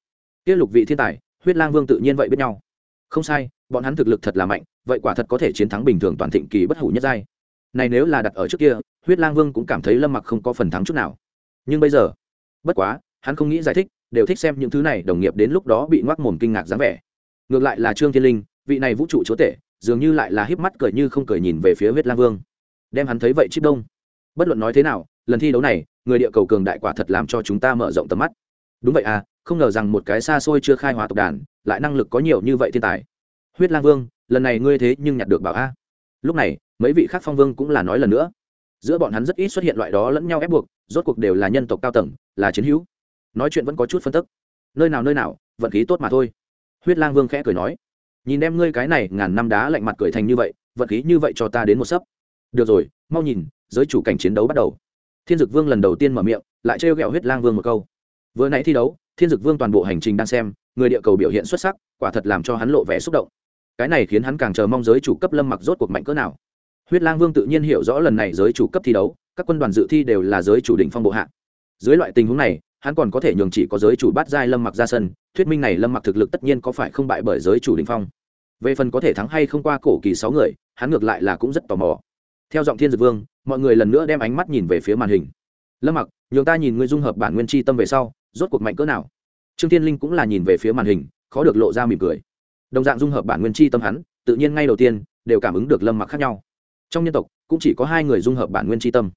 Kia lục vị thiên tài, huyết lang vương tự nhiên vậy biết nhau. Không sai, bọn hắn thực lực thật là mạnh, vậy quả thật có thể chiến thắng bình thường toàn thịnh kỳ bất hủ nhất giai. Này nếu là đặt ở trước kia, huyết lang vương cũng cảm thấy lâm mặc không có phần thắng chút nào. Nhưng bây giờ, bất quá, hắn không nghĩ giải thích đều thích xem những thứ này, đồng nghiệp đến lúc đó bị ngoác mồm kinh ngạc dáng vẻ. Ngược lại là trương thiên linh, vị này vũ trụ chúa tể, dường như lại là híp mắt cười như không cười nhìn về phía huyết lang vương. Đem hắn thấy vậy chip đông. Bất luận nói thế nào, lần thi đấu này, người địa cầu cường đại quả thật làm cho chúng ta mở rộng tầm mắt. Đúng vậy à không ngờ rằng một cái xa xôi chưa khai hóa tộc đàn, lại năng lực có nhiều như vậy thiên tài. Huyết lang vương, lần này ngươi thế nhưng nhặt được bảo a. Lúc này, mấy vị khác phong vương cũng là nói lần nữa. Giữa bọn hắn rất ít xuất hiện loại đó lẫn nhau ép buộc, rốt cuộc đều là nhân tộc cao tầng, là chiến hữu nói chuyện vẫn có chút phân tức. Nơi nào nơi nào, vận khí tốt mà thôi. Huyết lang vương khẽ cười nói, nhìn em ngươi cái này ngàn năm đá lạnh mặt cười thành như vậy, vận khí như vậy cho ta đến một sấp. Được rồi, mau nhìn, giới chủ cảnh chiến đấu bắt đầu. Thiên dực vương lần đầu tiên mở miệng, lại trêu ghẹo huyết lang vương một câu. Vừa nãy thi đấu, thiên dực vương toàn bộ hành trình đang xem, người địa cầu biểu hiện xuất sắc, quả thật làm cho hắn lộ vẻ xúc động. Cái này khiến hắn càng chờ mong giới chủ cấp lâm mặc rốt cuộc mạnh cỡ nào. Huyết lang vương tự nhiên hiểu rõ lần này giới chủ cấp thi đấu, các quân đoàn dự thi đều là giới chủ định phong bộ hạ. Dưới loại tình huống này hắn còn có thể nhường chỉ có giới chủ bắt giai lâm mặc ra sân, thuyết minh này lâm mặc thực lực tất nhiên có phải không bại bởi giới chủ đình phong. Về phần có thể thắng hay không qua cổ kỳ sáu người, hắn ngược lại là cũng rất tò mò. Theo giọng thiên dược vương, mọi người lần nữa đem ánh mắt nhìn về phía màn hình. Lâm mặc, nhường ta nhìn ngươi dung hợp bản nguyên chi tâm về sau, rốt cuộc mạnh cỡ nào? Trương tiên linh cũng là nhìn về phía màn hình, khó được lộ ra mỉm cười. Đồng dạng dung hợp bản nguyên chi tâm hắn, tự nhiên ngay đầu tiên, đều cảm ứng được lâm mặc khác nhau. Trong nhân tộc, cũng chỉ có hai người dung hợp bản nguyên chi tâm.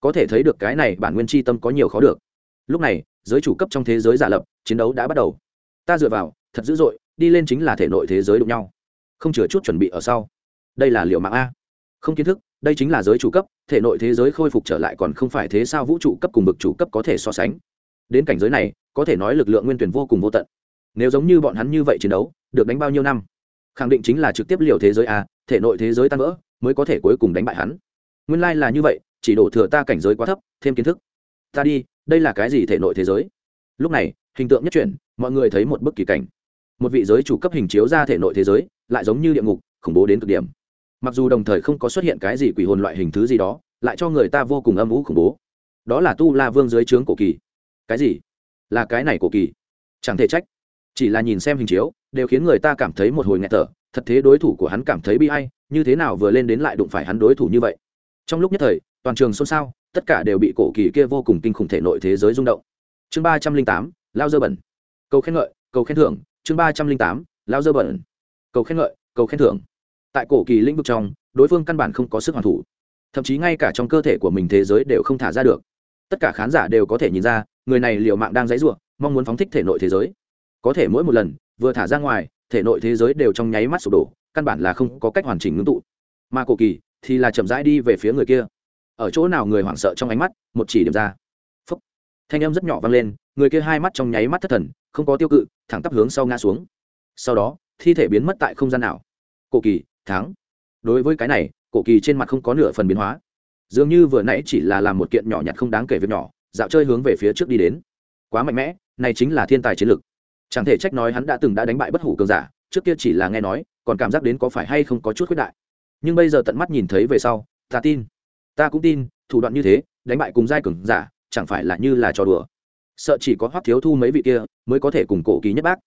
Có thể thấy được cái này bản nguyên chi tâm có nhiều khó được. Lúc này giới chủ cấp trong thế giới giả lập, chiến đấu đã bắt đầu. Ta dựa vào, thật dữ dội, đi lên chính là thể nội thế giới đụng nhau. Không chừa chút chuẩn bị ở sau. Đây là liệu mạng a. Không kiến thức, đây chính là giới chủ cấp, thể nội thế giới khôi phục trở lại còn không phải thế sao vũ trụ cấp cùng bực chủ cấp có thể so sánh. Đến cảnh giới này, có thể nói lực lượng nguyên tuyển vô cùng vô tận. Nếu giống như bọn hắn như vậy chiến đấu, được đánh bao nhiêu năm? Khẳng định chính là trực tiếp liều thế giới a, thể nội thế giới tan vỡ, mới có thể cuối cùng đánh bại hắn. Nguyên lai、like、là như vậy, chỉ đổ thừa ta cảnh giới quá thấp, thêm kiến thức. Ta đi đây là cái gì thể nội thế giới? Lúc này, hình tượng nhất chuyển, mọi người thấy một bức kỳ cảnh. Một vị giới chủ cấp hình chiếu ra thể nội thế giới, lại giống như địa ngục, khủng bố đến cực điểm. Mặc dù đồng thời không có xuất hiện cái gì quỷ hồn loại hình thứ gì đó, lại cho người ta vô cùng âm ủ khủng bố. Đó là tu la vương dưới trướng cổ kỳ. Cái gì? Là cái này cổ kỳ? Chẳng thể trách. Chỉ là nhìn xem hình chiếu, đều khiến người ta cảm thấy một hồi nghẹt thở. Thật thế đối thủ của hắn cảm thấy bi hay như thế nào vừa lên đến lại đụng phải hắn đối thủ như vậy? Trong lúc nhất thời, toàn trường xôn xao tất cả đều bị cổ kỳ kia vô cùng kinh khủng thể nội thế giới rung động. Chương ba trăm linh tám, lao dơ bẩn. Cầu khen ngợi, cầu khen thưởng. Chương ba trăm linh tám, lao dơ bẩn. Cầu khen ngợi, cầu khen thưởng. Tại cổ kỳ lĩnh vực trong, đối phương căn bản không có sức hoàn thủ. Thậm chí ngay cả trong cơ thể của mình thế giới đều không thả ra được. Tất cả khán giả đều có thể nhìn ra, người này liều mạng đang dãy ruộng mong muốn phóng thích thể nội thế giới. Có thể mỗi một lần, vừa thả ra ngoài, thể nội thế giới đều trong nháy mắt sụp đổ, căn bản là không có cách hoàn chỉnh ngưng tụ. Mà cổ kỳ thì là chậm rãi đi về phía người kia ở chỗ nào người hoảng sợ trong ánh mắt, một chỉ điểm ra. Phúc. thanh âm rất nhỏ vang lên, người kia hai mắt trong nháy mắt thất thần, không có tiêu cự, thẳng tắp hướng sau ngã xuống. Sau đó, thi thể biến mất tại không gian nào. Cổ kỳ, thắng. Đối với cái này, cổ kỳ trên mặt không có nửa phần biến hóa. Dường như vừa nãy chỉ là làm một kiện nhỏ nhặt không đáng kể việc nhỏ, dạo chơi hướng về phía trước đi đến. Quá mạnh mẽ, này chính là thiên tài chiến lực chẳng thể trách nói hắn đã từng đã đánh bại bất hủ cường giả, trước kia chỉ là nghe nói, còn cảm giác đến có phải hay không có chút khuyết đại. Nhưng bây giờ tận mắt nhìn thấy về sau, ta tin ta cũng tin, thủ đoạn như thế, đánh bại cùng giai cường giả, chẳng phải là như là trò đùa. Sợ chỉ có hoắc thiếu thu mấy vị kia, mới có thể cùng cổ ký nhất bác.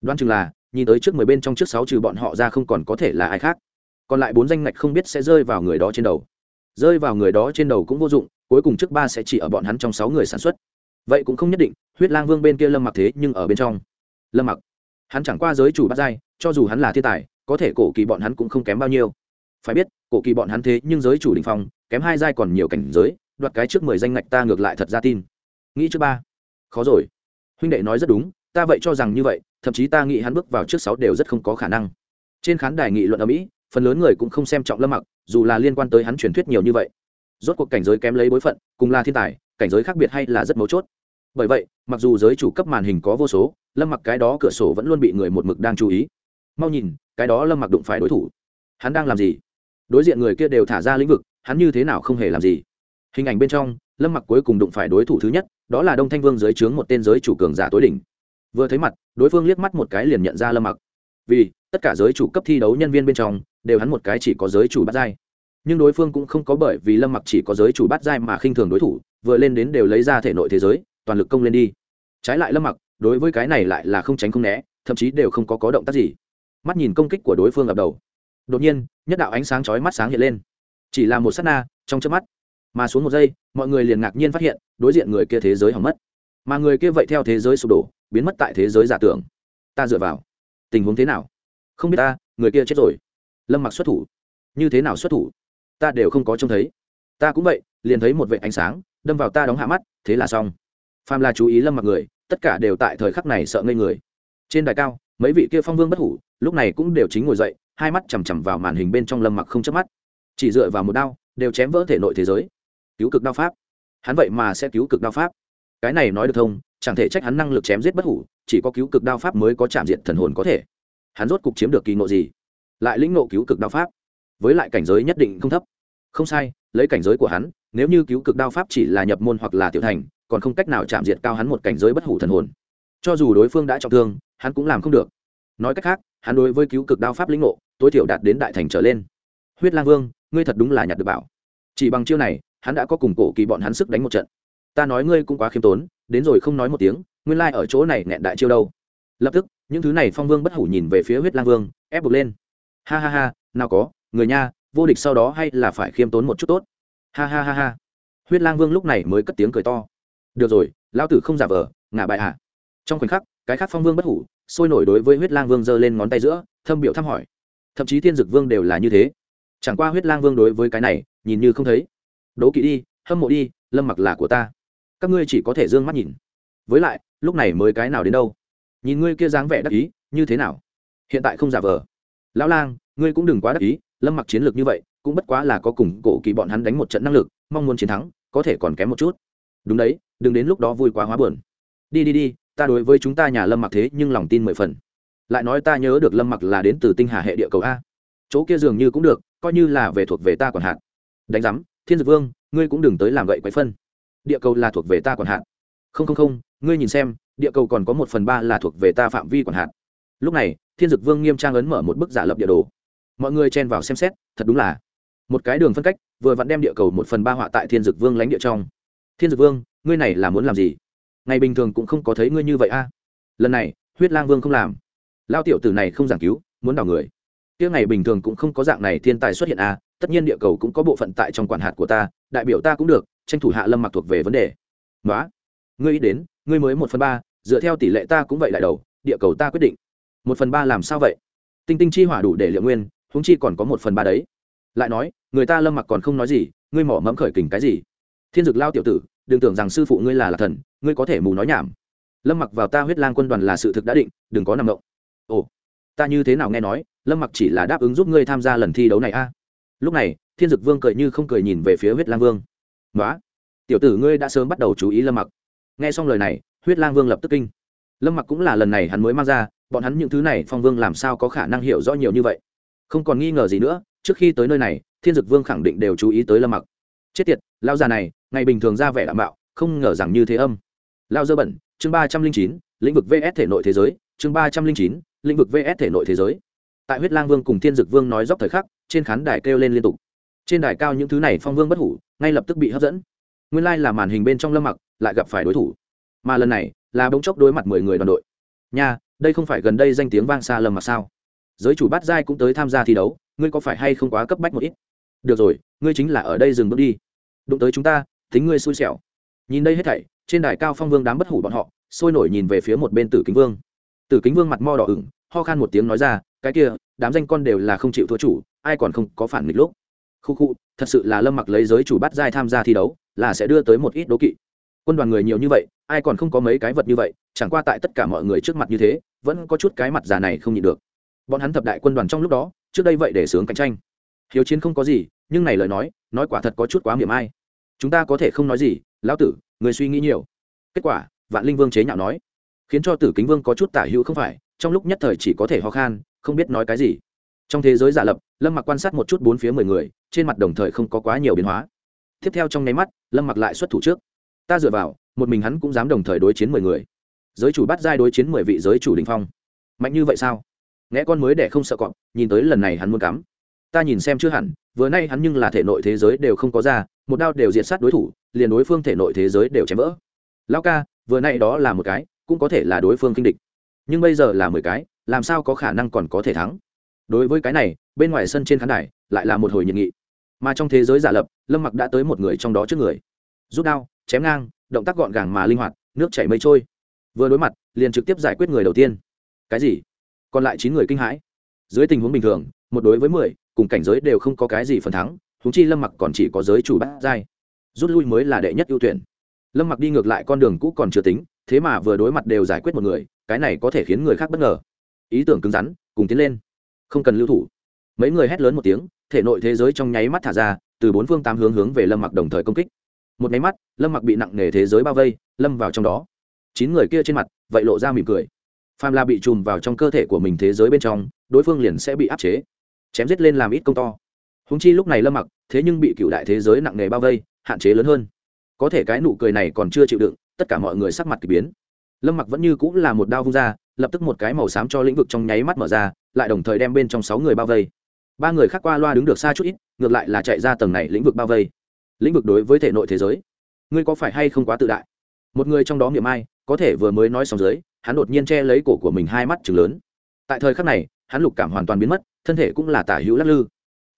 Đoán chừng là, nhìn tới trước mười bên trong trước sáu trừ bọn họ ra không còn có thể là ai khác. Còn lại bốn danh ngạch không biết sẽ rơi vào người đó trên đầu. Rơi vào người đó trên đầu cũng vô dụng, cuối cùng trước ba sẽ chỉ ở bọn hắn trong sáu người sản xuất. Vậy cũng không nhất định, huyết lang vương bên kia lâm mặc thế nhưng ở bên trong. Lâm mặc, hắn chẳng qua giới chủ bắt giai, cho dù hắn là thiên tài, có thể cổ kỳ bọn hắn cũng không kém bao nhiêu. Phải biết, cổ kỳ bọn hắn thế nhưng giới chủ đình phong kém hai giai còn nhiều cảnh giới, đoạt cái trước mười danh ngạch ta ngược lại thật ra tin. Nghĩ trước ba. Khó rồi. Huynh đệ nói rất đúng, ta vậy cho rằng như vậy, thậm chí ta nghĩ hắn bước vào trước sáu đều rất không có khả năng. Trên khán đài nghị luận ở mỹ, phần lớn người cũng không xem trọng lâm mặc, dù là liên quan tới hắn truyền thuyết nhiều như vậy. Rốt cuộc cảnh giới kém lấy bối phận, cùng là thiên tài, cảnh giới khác biệt hay là rất mấu chốt. Bởi vậy, mặc dù giới chủ cấp màn hình có vô số, lâm mặc cái đó cửa sổ vẫn luôn bị người một mực đang chú ý. Mau nhìn, cái đó lâm mặc đụng phải đối thủ. Hắn đang làm gì? Đối diện người kia đều thả ra lĩnh vực hắn như thế nào không hề làm gì. Hình ảnh bên trong, lâm mặc cuối cùng đụng phải đối thủ thứ nhất, đó là đông thanh vương dưới trướng một tên giới chủ cường giả tối đỉnh. Vừa thấy mặt, đối phương liếc mắt một cái liền nhận ra lâm mặc. Vì, tất cả giới chủ cấp thi đấu nhân viên bên trong, đều hắn một cái chỉ có giới chủ bắt giai. Nhưng đối phương cũng không có bởi vì lâm mặc chỉ có giới chủ bắt giai mà khinh thường đối thủ, vừa lên đến đều lấy ra thể nội thế giới, toàn lực công lên đi. Trái lại lâm mặc, đối với cái này lại là không tránh không né, thậm chí đều không có có động tác gì. Mắt nhìn công kích của đối phương ập đầu. Đột nhiên, nhất đạo ánh sáng chói mắt sáng hiện lên chỉ là một s á t na trong chớp mắt. Mà xuống một giây, mọi người liền ngạc nhiên phát hiện, đối diện người kia thế giới hỏng mất. Mà người kia vậy theo thế giới sụp đổ, biến mất tại thế giới giả tưởng. Ta dựa vào. Tình huống thế nào? Không biết ta, người kia chết rồi. Lâm mặc xuất thủ. Như thế nào xuất thủ? Ta đều không có trông thấy. Ta cũng vậy, liền thấy một vệ ánh sáng, đâm vào ta đóng hạ mắt, thế là xong. Phàm là chú ý lâm mặc người, tất cả đều tại thời khắc này sợ ngây người. Trên đài cao, mấy vị kia phong vương bất hủ, lúc này cũng đều chính ngồi dậy, hai mắt chằm chằm vào màn hình bên trong lâm mặc không chớp mắt chỉ dựa vào một đao, đều chém vỡ thể nội thế giới. Cứu cực đao pháp. Hắn vậy mà sẽ cứu cực đao pháp. Cái này nói được thông, chẳng thể trách hắn năng lực chém giết bất hủ, chỉ có cứu cực đao pháp mới có chạm diện thần hồn có thể. Hắn rốt cục chiếm được kỳ ngộ gì? Lại lĩnh ngộ cứu cực đao pháp. Với lại cảnh giới nhất định không thấp. Không sai, lấy cảnh giới của hắn, nếu như cứu cực đao pháp chỉ là nhập môn hoặc là tiểu thành, còn không cách nào chạm diệt cao hắn một cảnh giới bất hủ thần hồn. Cho dù đối phương đã trọng thương, hắn cũng làm không được. Nói cách khác, hắn đối với cứu cực đao pháp lĩnh ngộ, tối thiểu đạt đến đại thành trở lên. Huyết lang vương ngươi thật đúng là nhặt được bảo. Chỉ bằng chiêu này, hắn đã có cùng cổ kỳ bọn hắn sức đánh một trận. Ta nói ngươi cũng quá khiêm tốn, đến rồi không nói một tiếng, nguyên lai、like、ở chỗ này nghẹn đại chiêu đâu. Lập tức, những thứ này phong vương bất hủ nhìn về phía huyết lang vương, ép buộc lên. Ha ha ha, nào có, người nha, vô địch sau đó hay là phải khiêm tốn một chút tốt. Ha ha ha ha. Huyết lang vương lúc này mới cất tiếng cười to. Được rồi, lão tử không giả vờ, ngả bại hạ à. trong khoảnh khắc, cái khác phong vương bất hủ sôi nổi đối với huyết lang vương giơ lên ngón tay giữa, thâm biểu thăm hỏi. Thậm chí thiên dực vương đều là như thế chẳng qua huyết lang vương đối với cái này, nhìn như không thấy. Đố kỵ đi, hâm mộ đi, lâm mặc là của ta. Các ngươi chỉ có thể d ư ơ n g mắt nhìn. Với lại, lúc này mới cái nào đến đâu? Nhìn ngươi kia dáng vẻ đắc ý, như thế nào? Hiện tại không giả vờ. Lão lang, ngươi cũng đừng quá đắc ý, lâm mặc chiến lược như vậy, cũng bất quá là có cùng cổ kỳ bọn hắn đánh một trận năng lực, mong muốn chiến thắng, có thể còn kém một chút. Đúng đấy, đừng đến lúc đó vui quá hóa buồn. Đi đi đi, ta đối với chúng ta nhà lâm mặc thế nhưng lòng tin mười phần. Lại nói ta nhớ được lâm mặc là đến từ tinh hà hệ địa cầu a. Chỗ kia dường như cũng được coi như là về thuộc về ta còn hạn. Đánh giám, thiên dược vương, ngươi cũng đừng tới làm gậy quấy phân. Địa cầu là thuộc về ta còn hạn. Không không không, ngươi nhìn xem, địa cầu còn có một phần ba là thuộc về ta phạm vi còn hạn. Lúc này, thiên dực vương nghiêm trang ấn mở một bức giả lập địa đồ. Mọi người chen vào xem xét, thật đúng là một cái đường phân cách, vừa vặn đem địa cầu một phần ba họa tại thiên dực vương lánh địa trong. Thiên dực vương, ngươi này là muốn làm gì? Ngày bình thường cũng không có thấy ngươi như vậy a. Lần này, huyết lang vương không làm. Lao tiểu tử này không giảng cứu, muốn đào người tiếng ngày bình thường cũng không có dạng này thiên tài xuất hiện à tất nhiên địa cầu cũng có bộ phận tại trong quản hạt của ta, đại biểu ta cũng được, tranh thủ hạ lâm mặc thuộc về vấn đề. Nói ngươi ý đến, ngươi mới một phần ba, dựa theo tỷ lệ ta cũng vậy lại đầu, địa cầu ta quyết định. Một phần ba làm sao vậy? Tinh tinh chi hỏa đủ để liệu nguyên húng chi còn có một phần ba đấy. Lại nói, người ta lâm mặc còn không nói gì, ngươi mỏ mẫm khởi kình cái gì? Thiên dực lao tiểu tử, đừng tưởng rằng sư phụ ngươi là lạc thần, ngươi có thể mù nói nhảm. Lâm mặc vào ta huyết lang quân đoàn là sự thực đã định, đừng có nằm động. Ồ ta như thế nào nghe nói, lâm mặc chỉ là đáp ứng giúp ngươi tham gia lần thi đấu này a. Lúc này, thiên dực vương cười như không cười nhìn về phía huyết lang vương. Nói tiểu tử ngươi đã sớm bắt đầu chú ý lâm mặc. Nghe xong lời này, huyết lang vương lập tức kinh. Lâm mặc cũng là lần này hắn mới mang ra, bọn hắn những thứ này phong vương làm sao có khả năng hiểu rõ nhiều như vậy? Không còn nghi ngờ gì nữa, trước khi tới nơi này, thiên dực vương khẳng định đều chú ý tới lâm mặc. Chết tiệt lao già này, ngày bình thường ra vẻ đảm bảo, không ngờ rằng như thế âm. Lao dơ bẩn, chương ba trăm linh chín, lĩnh vực vs thể nội thế giới, chương ba trăm linh chín lĩnh vực vs thể nội thế giới. Tại huyết lang vương cùng thiên dực vương nói dốc thời khắc, trên khán đài kêu lên liên tục. Trên đài cao những thứ này phong vương bất hủ, ngay lập tức bị hấp dẫn. Nguyên lai là màn hình bên trong lâm mặc, lại gặp phải đối thủ. Mà lần này, là bỗng chốc đối mặt mười người đoàn đội. Nha, đây không phải gần đây danh tiếng vang xa lâm mặc sao? Giới chủ bát giai cũng tới tham gia thi đấu, ngươi có phải hay không quá cấp bách một ít? Được rồi, ngươi chính là ở đây dừng bước đi. Đụng tới chúng ta tính ngươi xui xẻo. Nhìn đây hết thảy, trên đài cao phong vương đám bất hủ bọn họ, sôi nổi nhìn về phía một bên tử kính vương. Tử kính vương mặt mo đỏ ửng ho khan một tiếng nói ra, cái kia, đám danh con đều là không chịu thua chủ, ai còn không có phản nghịch lúc? Khu khu, thật sự là lâm mặc lấy giới chủ bắt giai tham gia thi đấu, là sẽ đưa tới một ít đố kỵ. Quân đoàn người nhiều như vậy, ai còn không có mấy cái vật như vậy, chẳng qua tại tất cả mọi người trước mặt như thế, vẫn có chút cái mặt già này không nhịn được. Bọn hắn thập đại quân đoàn trong lúc đó, trước đây vậy để sướng cạnh tranh. Hiếu chiến không có gì, nhưng này lời nói nói quả thật có chút quá miệng ai. Chúng ta có thể không nói gì, lão tử, người suy nghĩ nhiều. Kết quả, vạn linh vương chế nhạo nói, khiến cho tử kính vương có chút tả hữu không phải trong lúc nhất thời chỉ có thể ho khan, không biết nói cái gì. Trong thế giới giả lập, lâm mặc quan sát một chút bốn phía mười người, trên mặt đồng thời không có quá nhiều biến hóa. Tiếp theo trong nháy mắt, lâm mặc lại xuất thủ trước. Ta dựa vào, một mình hắn cũng dám đồng thời đối chiến mười người. Giới chủ bắt giai đối chiến mười vị giới chủ đình phong. Mạnh như vậy sao? Nghe con mới để không sợ cọp, nhìn tới lần này hắn muốn cắm. Ta nhìn xem chưa hẳn, vừa nay hắn nhưng là thể nội thế giới đều không có ra, một đao đều diệt sát đối thủ, liền đối phương thể nội thế giới đều chém vỡ. Lao ca, vừa nay đó là một cái, cũng có thể là đối phương kinh địch nhưng bây giờ là mười cái, làm sao có khả năng còn có thể thắng? Đối với cái này, bên ngoài sân trên khán đài, lại là một hồi nhiệt nghị. Mà trong thế giới giả lập, lâm mặc đã tới một người trong đó trước người. Rút đao, chém ngang, động tác gọn gàng mà linh hoạt, nước chảy mây trôi. Vừa đối mặt, liền trực tiếp giải quyết người đầu tiên. Cái gì? Còn lại chín người kinh hãi. Dưới tình huống bình thường, một đối với mười, cùng cảnh giới đều không có cái gì phần thắng húng chi lâm mặc còn chỉ có giới chủ bát giai. Rút lui mới là đệ nhất ưu tuyển. Lâm mặc đi ngược lại con đường cũ còn chưa tính, thế mà vừa đối mặt đều giải quyết một người cái này có thể khiến người khác bất ngờ. Ý tưởng cứng rắn, cùng tiến lên. Không cần lưu thủ. Mấy người hét lớn một tiếng, thể nội thế giới trong nháy mắt thả ra, từ bốn phương tám hướng hướng về lâm mặc đồng thời công kích. Một nháy mắt, lâm mặc bị nặng nề thế giới bao vây, lâm vào trong đó. Chín người kia trên mặt, vậy lộ ra mỉm cười. Pham la bị chùm vào trong cơ thể của mình thế giới bên trong, đối phương liền sẽ bị áp chế. Chém giết lên làm ít công to. Húng chi lúc này lâm mặc, thế nhưng bị cựu đại thế giới nặng nề bao vây, hạn chế lớn hơn. Có thể cái nụ cười này còn chưa chịu đựng, tất cả mọi người sắc mặt k ỳ biến lâm mặc vẫn như cũng là một đao vung ra, lập tức một cái màu xám cho lĩnh vực trong nháy mắt mở ra, lại đồng thời đem bên trong sáu người bao vây. Ba người khác qua loa đứng được xa chút ít, ngược lại là chạy ra tầng này lĩnh vực bao vây. Lĩnh vực đối với thể nội thế giới, ngươi có phải hay không quá tự đại? Một người trong đó miệng ai, có thể vừa mới nói xong dưới, hắn đột nhiên che lấy cổ của mình hai mắt chừng lớn. Tại thời khắc này, hắn lục cảm hoàn toàn biến mất, thân thể cũng là tả hữu lắc lư.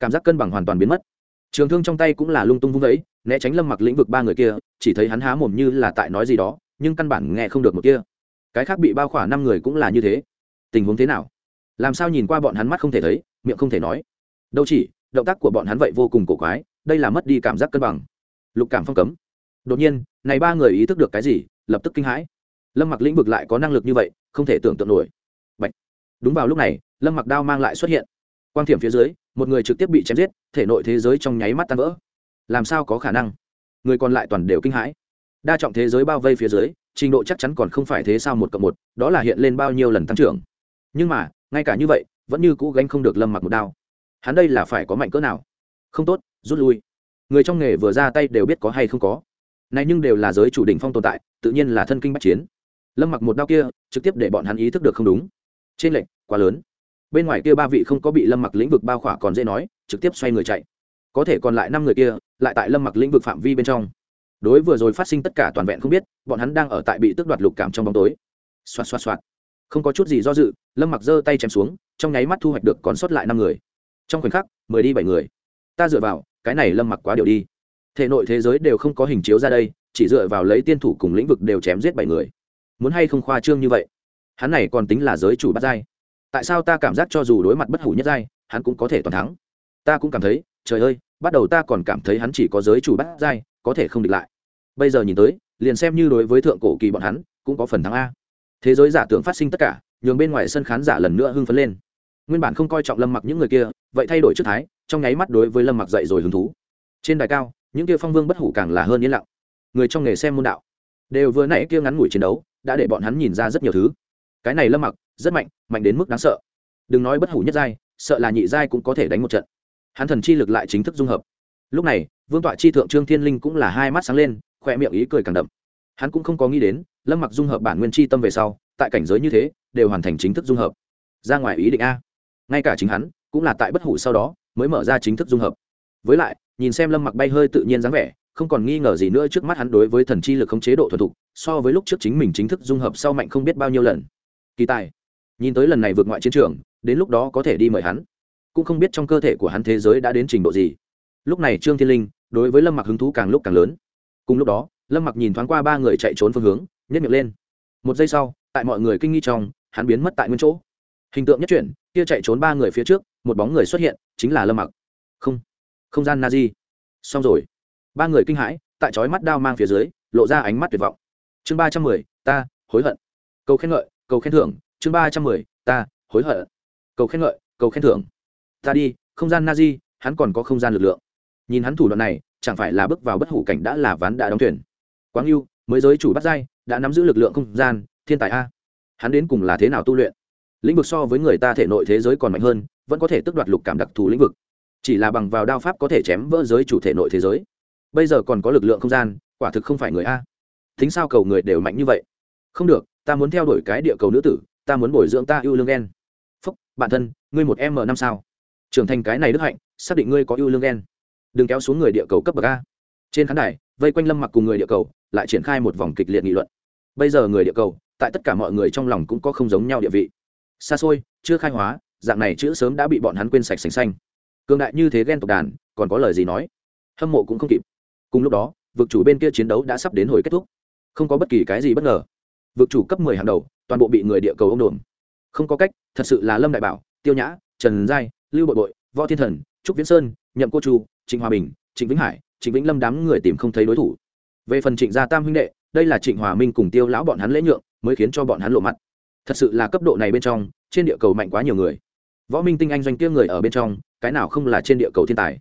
Cảm giác cân bằng hoàn toàn biến mất. Trường thương trong tay cũng là lung tung vung vẫy, né tránh lâm mặc lĩnh vực ba người kia, chỉ thấy hắn há mồm như là tại nói gì đó nhưng căn bản nghe không được một kia. Cái khác bị bao khỏa năm người cũng là như thế. Tình huống thế nào? Làm sao nhìn qua bọn hắn mắt không thể thấy, miệng không thể nói? Đâu chỉ, động tác của bọn hắn vậy vô cùng cổ quái, đây là mất đi cảm giác cân bằng. Lục cảm phong cấm. Đột nhiên, này ba người ý thức được cái gì, lập tức kinh hãi. Lâm mặc lĩnh vực lại có năng lực như vậy, không thể tưởng tượng nổi. Bạch. đúng vào lúc này, lâm mặc đao mang lại xuất hiện. Quang thiểm phía dưới, một người trực tiếp bị chém giết, thể nội thế giới trong nháy mắt tan vỡ. Làm sao có khả năng? Người còn lại toàn đều kinh hãi đa trọng thế giới bao vây phía dưới, trình độ chắc chắn còn không phải thế sao một cộng một, đó là hiện lên bao nhiêu lần tăng trưởng. Nhưng mà, ngay cả như vậy, vẫn như cũ gánh không được lâm mặc một đao. Hắn đây là phải có mạnh cỡ nào? Không tốt, rút lui. Người trong nghề vừa ra tay đều biết có hay không có. Này nhưng đều là giới chủ đỉnh phong tồn tại, tự nhiên là thân kinh bách chiến. Lâm mặc một đao kia, trực tiếp để bọn hắn ý thức được không đúng. Trên lệnh quá lớn. Bên ngoài kia ba vị không có bị lâm mặc lĩnh vực bao khỏa còn dễ nói, trực tiếp xoay người chạy. Có thể còn lại năm người kia, lại tại lâm mặc lĩnh vực phạm vi bên trong đối vừa rồi phát sinh tất cả toàn vẹn không biết, bọn hắn đang ở tại bị tước đoạt lục cảm trong bóng tối. Xoạt xoạt xoạt. Không có chút gì do dự, lâm mặc giơ tay chém xuống, trong nháy mắt thu hoạch được còn sót lại năm người. Trong khoảnh khắc, mười đi bảy người. Ta dựa vào, cái này lâm mặc quá điều đi. Thể nội thế giới đều không có hình chiếu ra đây, chỉ dựa vào lấy tiên thủ cùng lĩnh vực đều chém giết bảy người. Muốn hay không khoa trương như vậy? Hắn này còn tính là giới chủ bắt giai. Tại sao ta cảm giác cho dù đối mặt bất hủ nhất giai, hắn cũng có thể toàn thắng? Ta cũng cảm thấy, trời ơi, bắt đầu ta còn cảm thấy hắn chỉ có giới chủ bắt giai có thể không địch lại. Bây giờ nhìn tới, liền xem như đối với thượng cổ kỳ bọn hắn, cũng có phần thắng a. Thế giới giả tưởng phát sinh tất cả, nhường bên ngoài sân khán giả lần nữa hưng phấn lên. Nguyên bản không coi trọng lâm mặc những người kia, vậy thay đổi trước thái, trong nháy mắt đối với lâm mặc dậy rồi hứng thú. Trên đài cao, những kia phong vương bất hủ càng là hơn yên lặng. Người trong nghề xem môn đạo, đều vừa nãy kia ngắn ngủi chiến đấu, đã để bọn hắn nhìn ra rất nhiều thứ. Cái này lâm mặc, rất mạnh mạnh đến mức đáng sợ. Đừng nói bất hủ nhất giai, sợ là nhị giai cũng có thể đánh một trận. Hắn thần chi lực lại chính thức dung hợp. Lúc này vương tọa chi thượng trương thiên linh cũng là hai mắt sáng lên khoe miệng ý cười càng đậm. Hắn cũng không có nghĩ đến, lâm mặc dung hợp bản nguyên chi tâm về sau, tại cảnh giới như thế, đều hoàn thành chính thức dung hợp. Ra ngoài ý định a. Ngay cả chính hắn, cũng là tại bất hủ sau đó, mới mở ra chính thức dung hợp. Với lại, nhìn xem lâm mặc bay hơi tự nhiên dáng vẻ, không còn nghi ngờ gì nữa trước mắt hắn đối với thần chi lực không chế độ thuần thục, so với lúc trước chính mình chính thức dung hợp sau mạnh không biết bao nhiêu lần. Kỳ tài. Nhìn tới lần này vượt ngoại chiến trường, đến lúc đó có thể đi mời hắn. Cũng không biết trong cơ thể của hắn thế giới đã đến trình độ gì. Lúc này trương thiên linh đối với lâm mặc hứng thú càng lúc càng lớn cùng lúc đó lâm mặc nhìn thoáng qua ba người chạy trốn phương hướng nhất miệng lên một giây sau tại mọi người kinh nghi trong hắn biến mất tại nguyên chỗ hình tượng nhất chuyển kia chạy trốn ba người phía trước một bóng người xuất hiện chính là lâm mặc không không gian na di xong rồi ba người kinh hãi tại chói mắt đao mang phía dưới lộ ra ánh mắt tuyệt vọng chương ba trăm mười ta hối hận cầu khen ngợi cầu khen thưởng chương ba trăm mười ta hối hận cầu khen ngợi cầu khen thưởng ta đi không gian na di hắn còn có không gian lực lượng nhìn hắn thủ đoạn này, chẳng phải là bước vào bất hủ cảnh đã là ván đã đóng thuyền. Quáng yêu mới giới chủ bắt dai đã nắm giữ lực lượng không gian, thiên tài a. Hắn đến cùng là thế nào tu luyện? Lĩnh vực so với người ta thể nội thế giới còn mạnh hơn, vẫn có thể tước đoạt lục cảm đặc thù lĩnh vực. Chỉ là bằng vào đao pháp có thể chém vỡ giới chủ thể nội thế giới. Bây giờ còn có lực lượng không gian, quả thực không phải người a. Thính sao cầu người đều mạnh như vậy. Không được, ta muốn theo đuổi cái địa cầu nữ tử, ta muốn bồi dưỡng ta yêu lương ghen phúc bản thân, ngươi một m năm sao? Trưởng thành cái này đức hạnh, xác định ngươi có yêu lương ghen đừng kéo xuống người địa cầu cấp bậc a. Trên khán đài, vây quanh lâm mặc cùng người địa cầu, lại triển khai một vòng kịch liệt nghị luận. Bây giờ người địa cầu, tại tất cả mọi người trong lòng cũng có không giống nhau địa vị. Xa xôi, chưa khai hóa, dạng này chữ sớm đã bị bọn hắn quên sạch sành xanh. Cường đại như thế ghen tộc đàn, còn có lời gì nói? Hâm mộ cũng không kịp. Cùng lúc đó, vực chủ bên kia chiến đấu đã sắp đến hồi kết thúc. Không có bất kỳ cái gì bất ngờ. Vực chủ cấp mười hàng đầu, toàn bộ bị người địa cầu ông đồn không có cách, thật sự là lâm đại bảo, tiêu nhã, trần giai, lưu bội bội, võ thiên thần, trúc viễn sơn, nhậm cô chu trịnh hòa bình, trịnh vĩnh hải, trịnh vĩnh lâm đám người tìm không thấy đối thủ. Về phần trịnh gia tam huynh đệ, đây là trịnh hòa minh cùng tiêu lão bọn hắn lễ nhượng, mới khiến cho bọn hắn lộ mặt. Thật sự là cấp độ này bên trong, trên địa cầu mạnh quá nhiều người. Võ minh tinh anh doanh kia người ở bên trong, cái nào không là trên địa cầu thiên tài.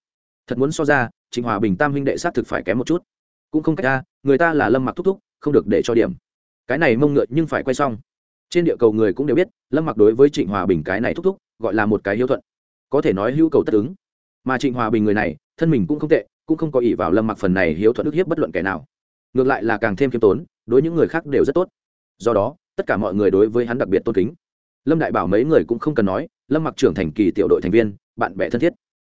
Thật muốn so ra, trịnh hòa bình tam huynh đệ xác thực phải kém một chút. Cũng không cách ra người ta là lâm mặc thúc thúc, không được để cho điểm. Cái này mông ngựa nhưng phải quay xong. Trên địa cầu người cũng đều biết, lâm mặc đối với trịnh hòa bình cái này thúc thúc, gọi là một cái hiếu thuận. Có thể nói hữu cầu tất ứng. Mà trịnh hòa bình người này thân mình cũng không tệ, cũng không có ỷ vào lâm mặc phần này hiếu thuận ức hiếp bất luận kẻ nào. Ngược lại là càng thêm khiêm tốn, đối những người khác đều rất tốt. Do đó, tất cả mọi người đối với hắn đặc biệt tôn kính. Lâm đại bảo mấy người cũng không cần nói, lâm mặc trưởng thành kỳ tiểu đội thành viên, bạn bè thân thiết.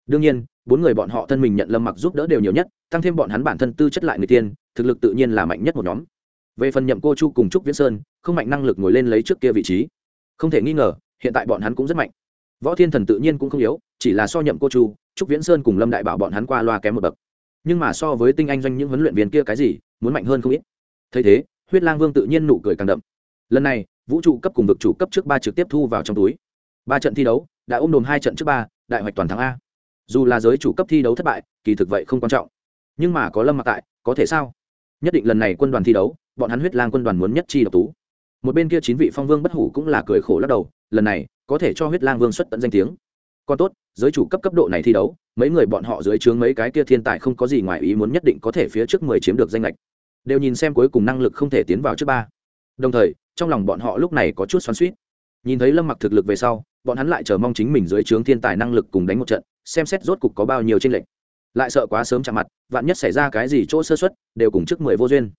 Đương nhiên, bốn người bọn họ thân mình nhận lâm mặc giúp đỡ đều nhiều nhất, tăng thêm bọn hắn bản thân tư chất lại người tiên, thực lực tự nhiên là mạnh nhất một nhóm. Về phần nhậm cô chu cùng trúc viễn sơn, không mạnh năng lực ngồi lên lấy trước kia vị trí. Không thể nghi ngờ, hiện tại bọn hắn cũng rất mạnh. Võ thiên thần tự nhiên cũng không yếu, chỉ là so nhậm cô chu trúc viễn sơn cùng lâm đại bảo bọn hắn qua loa kém một bậc. Nhưng mà so với tinh anh doanh những huấn luyện viên kia cái gì, muốn mạnh hơn không ít. Thấy thế, huyết lang vương tự nhiên nụ cười càng đậm. Lần này, vũ trụ cấp cùng vực chủ cấp trước ba trực tiếp thu vào trong túi. Ba trận thi đấu, đã ôm đồm hai trận trước ba, đại hoạch toàn thắng a. Dù là giới chủ cấp thi đấu thất bại, kỳ thực vậy không quan trọng. Nhưng mà có lâm mặc tại, có thể sao? Nhất định lần này quân đoàn thi đấu, bọn hắn huyết lang quân đoàn muốn nhất chi độc tú. Một bên kia chín vị phong vương bất hủ cũng là cười khổ lắc đầu, lần này, có thể cho huyết lang vương xuất tận danh tiếng còn tốt, giới chủ cấp cấp độ này thi đấu, mấy người bọn họ dưới trướng mấy cái kia thiên tài không có gì ngoài ý muốn nhất định có thể phía trước mười chiếm được danh lệch. Đều nhìn xem cuối cùng năng lực không thể tiến vào trước ba. Đồng thời, trong lòng bọn họ lúc này có chút xoắn suýt nhìn thấy lâm mặc thực lực về sau, bọn hắn lại chờ mong chính mình dưới trướng thiên tài năng lực cùng đánh một trận, xem xét rốt cục có bao nhiêu tranh lệch. Lại sợ quá sớm chạm mặt, vạn nhất xảy ra cái gì chỗ sơ xuất đều cùng trước mười vô duyên.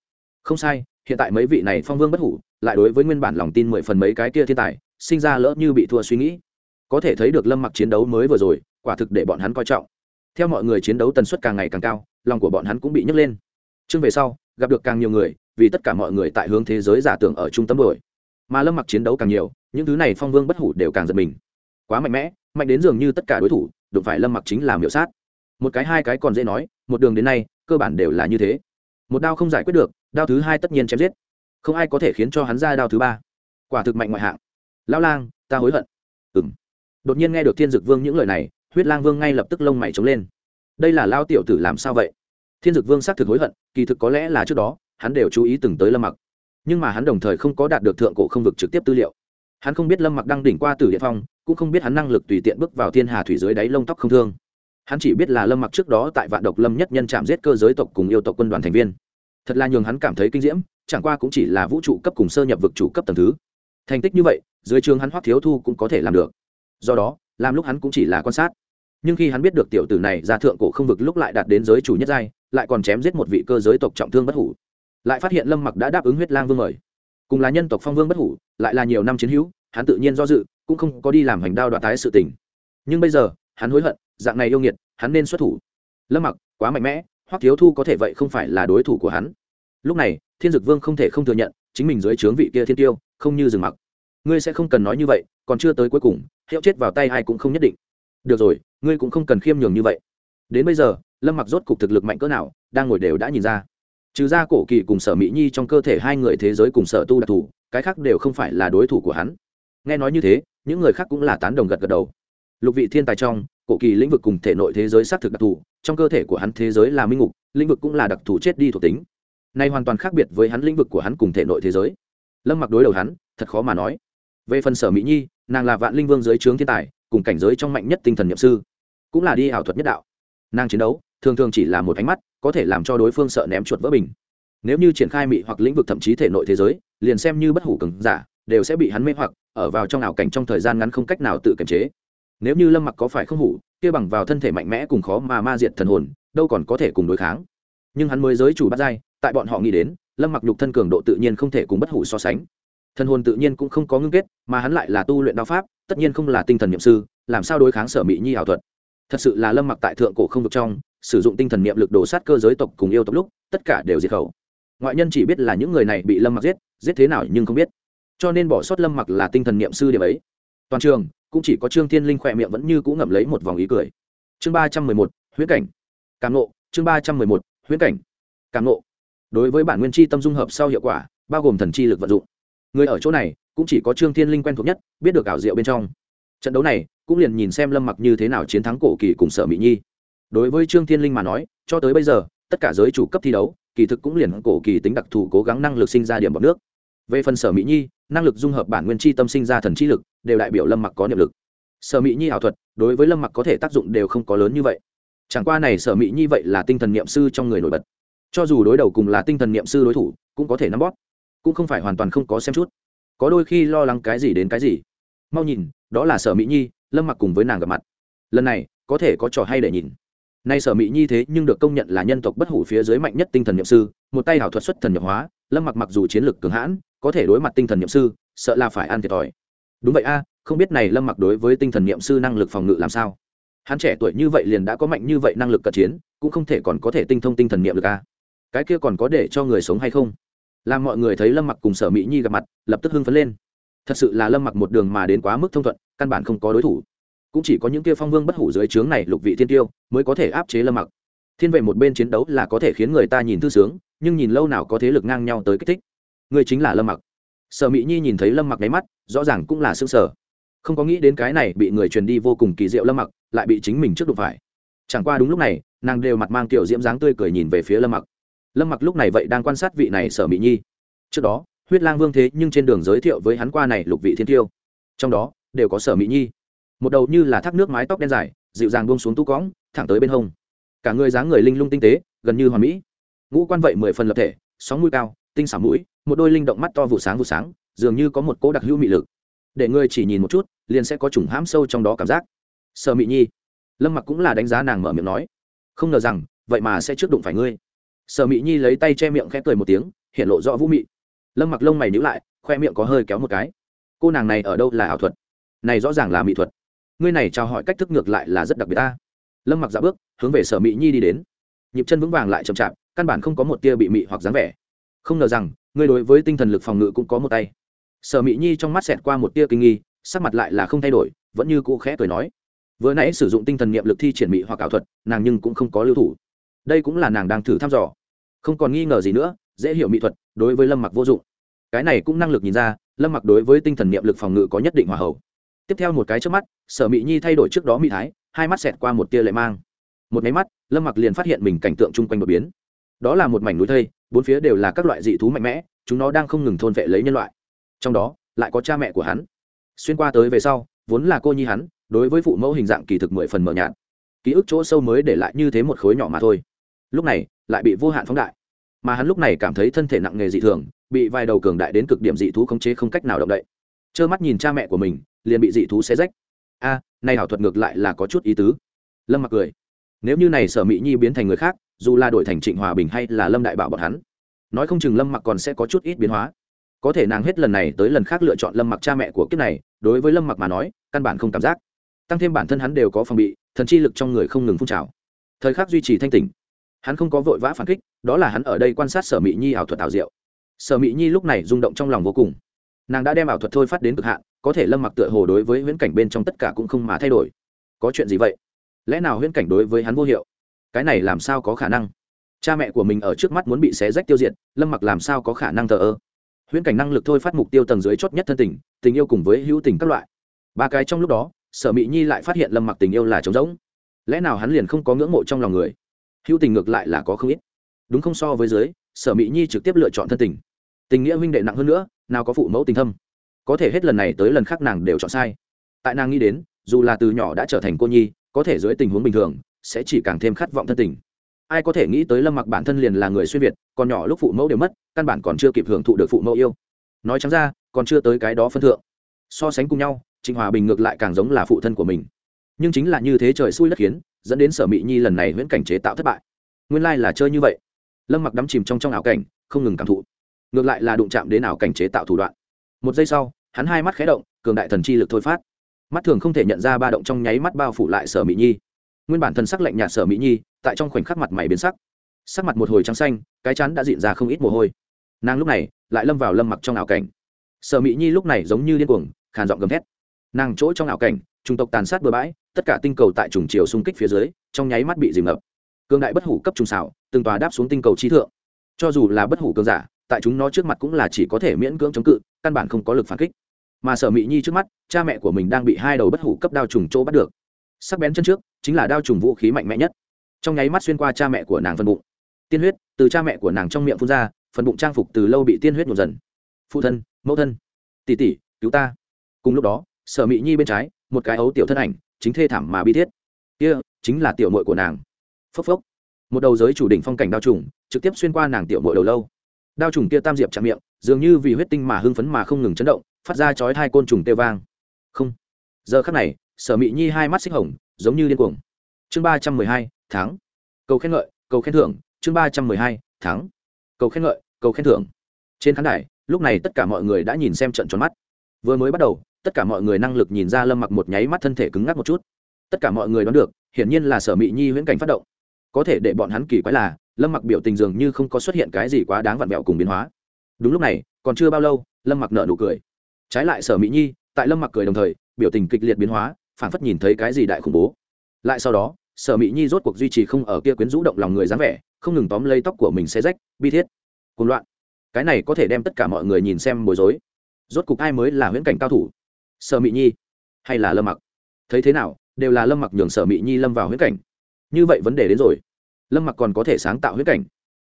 Không sai, hiện tại mấy vị này phong vương bất hủ, lại đối với nguyên bản lòng tin mười phần mấy cái kia thiên tài, sinh ra lỡ như bị thua suy nghĩ có thể thấy được lâm mặc chiến đấu mới vừa rồi, quả thực để bọn hắn coi trọng. Theo mọi người chiến đấu tần suất càng ngày càng cao, lòng của bọn hắn cũng bị nhấc lên. Chương về sau, gặp được càng nhiều người, vì tất cả mọi người tại hướng thế giới giả tưởng ở trung tâm đổi mà lâm mặc chiến đấu càng nhiều, những thứ này phong vương bất hủ đều càng giật mình. Quá mạnh mẽ, mạnh đến dường như tất cả đối thủ, đụng phải lâm mặc chính là miểu sát. Một cái hai cái còn dễ nói, một đường đến nay, cơ bản đều là như thế. Một đao không giải quyết được, đao thứ hai tất nhiên chém giết. Không ai có thể khiến cho hắn ra đao thứ ba. Quả thực mạnh ngoại hạng. Lão lang, ta hối hận đột nhiên nghe được thiên dực vương những lời này, huyết lang vương ngay lập tức lông mày trống lên. Đây là lao tiểu tử làm sao vậy? Thiên dực vương xác thực hối hận, kỳ thực có lẽ là trước đó, hắn đều chú ý từng tới lâm mặc. Nhưng mà hắn đồng thời không có đạt được thượng cổ không vực trực tiếp tư liệu. Hắn không biết lâm mặc đang đỉnh qua tử địa phong, cũng không biết hắn năng lực tùy tiện bước vào thiên hà thủy dưới đáy lông tóc không thương. Hắn chỉ biết là lâm mặc trước đó tại vạn độc lâm nhất nhân chạm giết cơ giới tộc cùng yêu tộc quân đoàn thành viên. Thật là nhường hắn cảm thấy kinh diễm, chẳng qua cũng chỉ là vũ trụ cấp cùng sơ nhập vực chủ cấp tầng thứ. Thành tích như vậy, dưới trường hắn hoắc thiếu thu cũng có thể làm được do đó, làm lúc hắn cũng chỉ là quan sát. Nhưng khi hắn biết được tiểu tử này ra thượng cổ không vực lúc lại đạt đến giới chủ nhất giai, lại còn chém giết một vị cơ giới tộc trọng thương bất hủ. Lại phát hiện lâm mặc đã đáp ứng huyết lang vương mời. Cùng là nhân tộc phong vương bất hủ, lại là nhiều năm chiến hữu, hắn tự nhiên do dự, cũng không có đi làm hành đao đoạn tái sự tình. Nhưng bây giờ, hắn hối hận, dạng này yêu nghiệt, hắn nên xuất thủ. Lâm mặc, quá mạnh mẽ hoặc thiếu thu có thể vậy không phải là đối thủ của hắn. Lúc này, thiên dực vương không thể không thừa nhận, chính mình dưới trướng vị kia thiên tiêu, không như rừng mặc. Ngươi sẽ không cần nói như vậy, còn chưa tới cuối cùng hiệu chết vào tay ai cũng không nhất định. Được rồi, ngươi cũng không cần khiêm nhường như vậy. Đến bây giờ, lâm mặc rốt cục thực lực mạnh cỡ nào, đang ngồi đều đã nhìn ra. Trừ ra cổ kỳ cùng sở mỹ nhi trong cơ thể hai người thế giới cùng sở tu đặc thù, cái khác đều không phải là đối thủ của hắn. Nghe nói như thế, những người khác cũng là tán đồng gật gật đầu. Lục vị thiên tài trong, cổ kỳ lĩnh vực cùng thể nội thế giới xác thực đặc thù, trong cơ thể của hắn thế giới là minh ngục, lĩnh vực cũng là đặc thù chết đi thuộc tính. Nay hoàn toàn khác biệt với hắn lĩnh vực của hắn cùng thể nội thế giới. Lâm mặc đối đầu hắn, thật khó mà nói. Về phần sở mỹ nhi nàng là vạn linh vương dưới trướng thiên tài, cùng cảnh giới trong mạnh nhất tinh thần nhậm sư, cũng là đi ảo thuật nhất đạo. Nàng chiến đấu, thường thường chỉ là một ánh mắt, có thể làm cho đối phương sợ ném chuột vỡ bình. Nếu như triển khai mị hoặc lĩnh vực thậm chí thể nội thế giới, liền xem như bất hủ cứng giả, đều sẽ bị hắn mê hoặc, ở vào trong ảo cảnh trong thời gian ngắn không cách nào tự kiềm chế. Nếu như lâm mặc có phải không hủ, kia bằng vào thân thể mạnh mẽ cùng khó mà ma diệt thần hồn, đâu còn có thể cùng đối kháng. Nhưng hắn mới giới chủ bắt dai tại bọn họ nghĩ đến, lâm mặc nhục thân cường độ tự nhiên không thể cùng bất hủ so sánh thần hồn tự nhiên cũng không có ngưng kết, mà hắn lại là tu luyện đao pháp, tất nhiên không là tinh thần n i ệ m sư, làm sao đối kháng sở mỹ nhi ảo thuật? Thật sự là lâm mặc tại thượng cổ không vực trong, sử dụng tinh thần niệm lực đổ sát cơ giới tộc cùng yêu tộc lúc, tất cả đều diệt khẩu. Ngoại nhân chỉ biết là những người này bị lâm mặc giết giết thế nào nhưng không biết. Cho nên bỏ sót lâm mặc là tinh thần niệm sư điểm ấy. Toàn trường, cũng chỉ có trương thiên linh khỏe miệng vẫn như cũng ngậm lấy một vòng ý cười. Chương ba trăm mười một, huyễn cảnh. Càng nộ chương ba trăm mười một, huyễn cảnh. Càng nộ đối với bản nguyên chi tâm dung hợp sau hiệu quả, bao gồm thần chi lực vận dụng người ở chỗ này cũng chỉ có trương thiên linh quen thuộc nhất, biết được ảo diệu bên trong. Trận đấu này cũng liền nhìn xem lâm mặc như thế nào chiến thắng cổ kỳ cùng sở mỹ nhi. Đối với trương thiên linh mà nói, cho tới bây giờ, tất cả giới chủ cấp thi đấu, kỳ thực cũng liền cổ kỳ tính đặc thù cố gắng năng lực sinh ra điểm bọc nước. Về phần sở mỹ nhi, năng lực dung hợp bản nguyên chi tâm sinh ra thần chi lực, đều đại biểu lâm mặc có niệm lực. Sở mỹ nhi ảo thuật, đối với lâm mặc có thể tác dụng đều không có lớn như vậy. Chẳng qua này sở mỹ nhi vậy là tinh thần niệm sư trong người nổi bật. Cho dù đối đầu cùng là tinh thần niệm sư đối thủ, cũng có thể nắm bóp cũng không phải hoàn toàn không có xem chút. Có đôi khi lo lắng cái gì đến cái gì. Mau nhìn, đó là sở mỹ nhi, lâm mặc cùng với nàng gặp mặt. Lần này, có thể có trò hay để nhìn. Nay sở mỹ nhi thế nhưng được công nhận là nhân tộc bất hủ phía dưới mạnh nhất tinh thần nhậm sư, một tay hảo thuật xuất thần nhập hóa, lâm mặc mặc dù chiến lược cường hãn, có thể đối mặt tinh thần nhậm sư, sợ là phải ăn thiệt thòi. Đúng vậy a, không biết này lâm mặc đối với tinh thần nhậm sư năng lực phòng ngự làm sao? Hắn trẻ tuổi như vậy liền đã có mạnh như vậy năng lực cận chiến, cũng không thể còn có thể tinh thông tinh thần niệm được a. Cái kia còn có để cho người sống hay không? Làm mọi người thấy lâm mặc cùng sở mỹ nhi gặp mặt, lập tức hưng phấn lên. Thật sự là lâm mặc một đường mà đến quá mức thông thuận, căn bản không có đối thủ. Cũng chỉ có những kia phong vương bất hủ dưới trướng này lục vị thiên tiêu mới có thể áp chế lâm mặc. Thiên vệ một bên chiến đấu là có thể khiến người ta nhìn thư sướng, nhưng nhìn lâu nào có thế lực ngang nhau tới kích thích. Người chính là lâm mặc. Sở mỹ nhi nhìn thấy lâm mặc nháy mắt, rõ ràng cũng là s ư ơ n g sở không có nghĩ đến cái này bị người truyền đi vô cùng kỳ diệu lâm mặc, lại bị chính mình trước đụng phải. Chẳng qua đúng lúc này, nàng đều mặt mang kiểu diễm dáng tươi cười nhìn về phía lâm mặc lâm mặc lúc này vậy đang quan sát vị này sở mỹ nhi. Trước đó, huyết lang vương thế nhưng trên đường giới thiệu với hắn qua này lục vị thiên tiêu. Trong đó, đều có sở mỹ nhi. Một đầu như là thác nước mái tóc đen dài, dịu dàng buông xuống tú cõng, thẳng tới bên hông. Cả người dáng người linh lung tinh tế, gần như hoàn mỹ. Ngũ quan vậy mười phần lập thể, sóng mũi cao, tinh xảo mũi, một đôi linh động mắt to vụ sáng vụ sáng, dường như có một cỗ đặc hữu mị lực. Để người chỉ nhìn một chút, liền sẽ có chủng hãm sâu trong đó cảm giác. Sở mị nhi. Lâm mặc cũng là đánh giá nàng mở miệng nói. Không ngờ rằng, vậy mà sẽ trước đụng phải ngươi. Sở mị nhi lấy tay che miệng khẽ cười một tiếng, hiện lộ rõ vũ mị. Lâm mặc lông mày nhữ lại, khoe miệng có hơi kéo một cái. Cô nàng này ở đâu là ảo thuật? Này rõ ràng là mỹ thuật. Ngươi này chào hỏi cách thức ngược lại là rất đặc biệt ta. Lâm mặc dạ bước, hướng về sở mỹ nhi đi đến. Nhịp chân vững vàng lại chậm chạp, căn bản không có một tia bị mị hoặc dáng vẻ. Không ngờ rằng, ngươi đối với tinh thần lực phòng ngự cũng có một tay. Sở mỹ nhi trong mắt xẹt qua một tia kinh nghi, sắc mặt lại là không thay đổi, vẫn như cũ khẽ cười nói. Vừa nãy sử dụng tinh thần niệm lực thi triển mị hoặc ảo thuật, nàng nhưng cũng không có lưu thủ. Đây cũng là nàng đang thử thăm dò không còn nghi ngờ gì nữa, dễ hiểu mỹ thuật, đối với lâm mặc vô dụng. Cái này cũng năng lực nhìn ra, lâm mặc đối với tinh thần niệm lực phòng ngự có nhất định hòa hậu. Tiếp theo một cái trước mắt, sở mỹ nhi thay đổi trước đó mỹ thái, hai mắt xẹt qua một tia lệ mang. Một máy mắt, lâm mặc liền phát hiện mình cảnh tượng chung quanh đột biến. Đó là một mảnh núi thây, bốn phía đều là các loại dị thú mạnh mẽ, chúng nó đang không ngừng thôn vệ lấy nhân loại. Trong đó, lại có cha mẹ của hắn. Xuyên qua tới về sau, vốn là cô nhi hắn, đối với phụ mẫu hình dạng kỳ thực mười phần mờ nhạt. Ký ức chỗ sâu mới để lại như thế một khối nhỏ mà thôi. Lúc này lại bị vô hạn phóng đại. Mà hắn lúc này cảm thấy thân thể nặng nề dị thường bị vài đầu cường đại đến cực điểm dị thú khống chế không cách nào động đậy. Trơ mắt nhìn cha mẹ của mình liền bị dị thú xé rách. A à, này ảo thuật ngược lại là có chút ý tứ. Lâm mặc cười. Nếu như này sở mỹ nhi biến thành người khác dù là đổi thành trịnh hòa bình hay là lâm đại bảo bọn hắn nói không chừng lâm mặc còn sẽ có chút ít biến hóa. Có thể nàng hết lần này tới lần khác lựa chọn lâm mặc cha mẹ của kiếp này đối với lâm mặc mà nói căn bản không cảm giác. Tăng thêm bản thân hắn đều có phòng bị thần chi lực trong người không ngừng phun trào. Thời khắc duy trì thanh tỉnh hắn không có vội vã phản kích, đó là hắn ở đây quan sát sở mỹ nhi ảo thuật ảo diệu. Sở mỹ nhi lúc này rung động trong lòng vô cùng. Nàng đã đem ảo thuật thôi phát đến cực hạn, có thể lâm mặc tựa hồ đối với huyễn cảnh bên trong tất cả cũng không mà thay đổi. Có chuyện gì vậy? Lẽ nào huyễn cảnh đối với hắn vô hiệu? Cái này làm sao có khả năng? Cha mẹ của mình ở trước mắt muốn bị xé rách tiêu diệt, lâm mặc làm sao có khả năng thờ ơ? Huyễn cảnh năng lực thôi phát mục tiêu tầng dưới chót nhất thân tình tình yêu cùng với hữu tình các loại. Ba cái trong lúc đó, sở mỹ nhi lại phát hiện lâm mặc tình yêu là trống rỗng. Lẽ nào hắn liền không có ngưỡng mộ trong lòng người? Hữu tình ngược lại là có không ít. Đúng không so với dưới, sở mỹ nhi trực tiếp lựa chọn thân tình. Tình nghĩa huynh đệ nặng hơn nữa, nào có phụ mẫu tình thâm. Có thể hết lần này tới lần khác nàng đều chọn sai. Tại nàng nghĩ đến, dù là từ nhỏ đã trở thành cô nhi, có thể dưới tình huống bình thường, sẽ chỉ càng thêm khát vọng thân tình. Ai có thể nghĩ tới lâm mặc bản thân liền là người xuyên việt, còn nhỏ lúc phụ mẫu đều mất, căn bản còn chưa kịp hưởng thụ được phụ mẫu yêu. Nói chẳng ra, còn chưa tới cái đó phân thượng. So sánh cùng nhau, trịnh hòa bình ngược lại càng giống là phụ thân của mình nhưng chính là như thế trời xui đất khiến, dẫn đến sở mỹ nhi lần này huyễn cảnh chế tạo thất bại. Nguyên lai là chơi như vậy. Lâm mặc đắm chìm trong trong ảo cảnh, không ngừng cảm thụ. Ngược lại là đụng chạm đến ảo cảnh chế tạo thủ đoạn. Một giây sau, hắn hai mắt khé động, cường đại thần chi lực thôi phát. Mắt thường không thể nhận ra ba động trong nháy mắt bao phủ lại sở mỹ nhi. Nguyên bản thần sắc lạnh nhạt sở mỹ nhi, tại trong khoảnh khắc mặt mày biến sắc. Sắc mặt một hồi trắng xanh, cái chắn đã diện ra không ít mồ hôi. Nàng lúc này lại lâm vào lâm mặc trong ảo cảnh. Sở mỹ nhi lúc này giống như điên cuồng, khàn giọng gầm thét. Nàng chỗ trong ảo cảnh trung tộc tàn sát bừa bãi, tất cả tinh cầu tại trùng chiều xung kích phía dưới, trong nháy mắt bị dìm ngập. Cương đại bất hủ cấp trùng xảo, từng tòa đáp xuống tinh cầu trí thượng. Cho dù là bất hủ cường giả, tại chúng nó trước mặt cũng là chỉ có thể miễn cưỡng chống cự, căn bản không có lực phản kích. Mà sở mỹ nhi trước mắt, cha mẹ của mình đang bị hai đầu bất hủ cấp đao trùng chỗ bắt được. Sắc bén chân trước, chính là đao trùng vũ khí mạnh mẽ nhất. Trong nháy mắt xuyên qua cha mẹ của nàng phân bụng. Tiên huyết, từ cha mẹ của nàng trong miệng phun ra, phần bụng trang phục từ lâu bị tiên huyết nhuộm dần. Phụ thân, mẫu thân, tỷ tỷ, cứu ta. Cùng lúc đó sở Mị nhi bên trái, một cái ấu tiểu thân ảnh, chính thê thảm mà bi thiết. Kia, chính là tiểu mội của nàng. Phốc phốc. Một đầu giới chủ đỉnh phong cảnh đao trùng, trực tiếp xuyên qua nàng tiểu mội đầu lâu. Đao trùng kia tam diệp chạm miệng, dường như vì huyết tinh mà hưng phấn mà không ngừng chấn động, phát ra chói hai côn trùng tê vang. Không. Giờ khắc này, sở mị nhi hai mắt xích hồng, giống như điên cuồng. Chương ba trăm mười hai tháng cầu khen ngợi, cầu khen thưởng. Chương ba trăm mười hai tháng cầu khen ngợi, cầu khen thưởng. Trên khán đài, lúc này tất cả mọi người đã nhìn xem trận tròn mắt. Vừa mới bắt đầu tất cả mọi người năng lực nhìn ra lâm mặc một nháy mắt thân thể cứng ngắc một chút. Tất cả mọi người đoán được, hiển nhiên là sở mị nhi huyễn cảnh phát động. Có thể để bọn hắn kỳ quái là, lâm mặc biểu tình dường như không có xuất hiện cái gì quá đáng vặn vẹo cùng biến hóa. Đúng lúc này, còn chưa bao lâu, lâm mặc nợ nụ cười. Trái lại sở mỹ nhi, tại lâm mặc cười đồng thời, biểu tình kịch liệt biến hóa phản phất nhìn thấy cái gì đại khủng bố. Lại sau đó, sở mỹ nhi rốt cuộc duy trì không ở kia quyến rũ động lòng người dáng vẻ, không ngừng tóm lấy tóc của mình xe rách, bi thiết. Cùng loạn. Cái này có thể đem tất cả mọi người nhìn xem bối rối. Rốt cuộc ai mới là huyễn cảnh cao thủ? Sở Mị nhi hay là lâm mặc? Thấy thế nào, đều là lâm mặc nhường sở Mị nhi lâm vào huyễn cảnh. Như vậy vấn đề đến rồi. Lâm mặc còn có thể sáng tạo huyễn cảnh.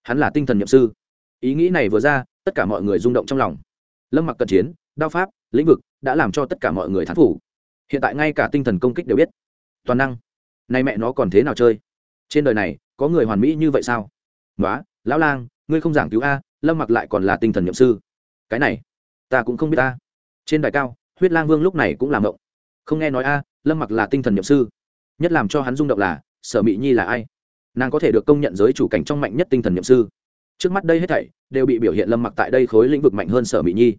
Hắn là tinh thần nhậm sư. Ý nghĩ này vừa ra, tất cả mọi người rung động trong lòng. Lâm mặc cận chiến, đao pháp, lĩnh vực đã làm cho tất cả mọi người thán phủ. Hiện tại ngay cả tinh thần công kích đều biết. Toàn năng. Nay mẹ nó còn thế nào chơi? Trên đời này, có người hoàn mỹ như vậy sao? Nói lão lang, ngươi không giảng cứu a, lâm mặc lại còn là tinh thần nhậm sư. Cái này, ta cũng không biết ta trên đài cao huyết lang vương lúc này cũng làm động không nghe nói a, lâm mặc là tinh thần nhậm sư. Nhất làm cho hắn rung động là, sở Mị nhi là ai? Nàng có thể được công nhận giới chủ cảnh trong mạnh nhất tinh thần nhậm sư. Trước mắt đây hết thảy đều bị biểu hiện lâm mặc tại đây khối lĩnh vực mạnh hơn sở Mị nhi.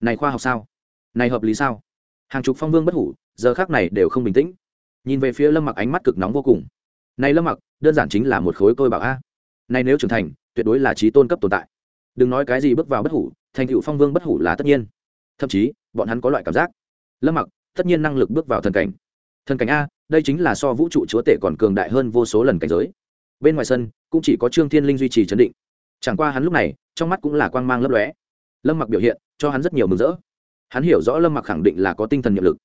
Này khoa học sao? Này hợp lý sao? Hàng chục phong vương bất hủ, giờ khác này đều không bình tĩnh. Nhìn về phía lâm mặc ánh mắt cực nóng vô cùng. Này lâm mặc, đơn giản chính là một khối tôi bảo a. Này nếu trưởng thành, tuyệt đối là trí tôn cấp tồn tại. Đừng nói cái gì bước vào bất hủ, thành cựu phong vương bất hủ là tất nhiên. Thậm chí bọn hắn có loại cảm giác. Lâm mặc, tất nhiên năng lực bước vào thần cảnh. Thần cảnh a, đây chính là so vũ trụ chúa tể còn cường đại hơn vô số lần cảnh giới. Bên ngoài sân, cũng chỉ có trương thiên linh duy trì chấn định. Chẳng qua hắn lúc này, trong mắt cũng là quang mang lấp lóe. Lâm mặc biểu hiện, cho hắn rất nhiều mừng rỡ. Hắn hiểu rõ lâm mặc khẳng định là có tinh thần nhiệm lực.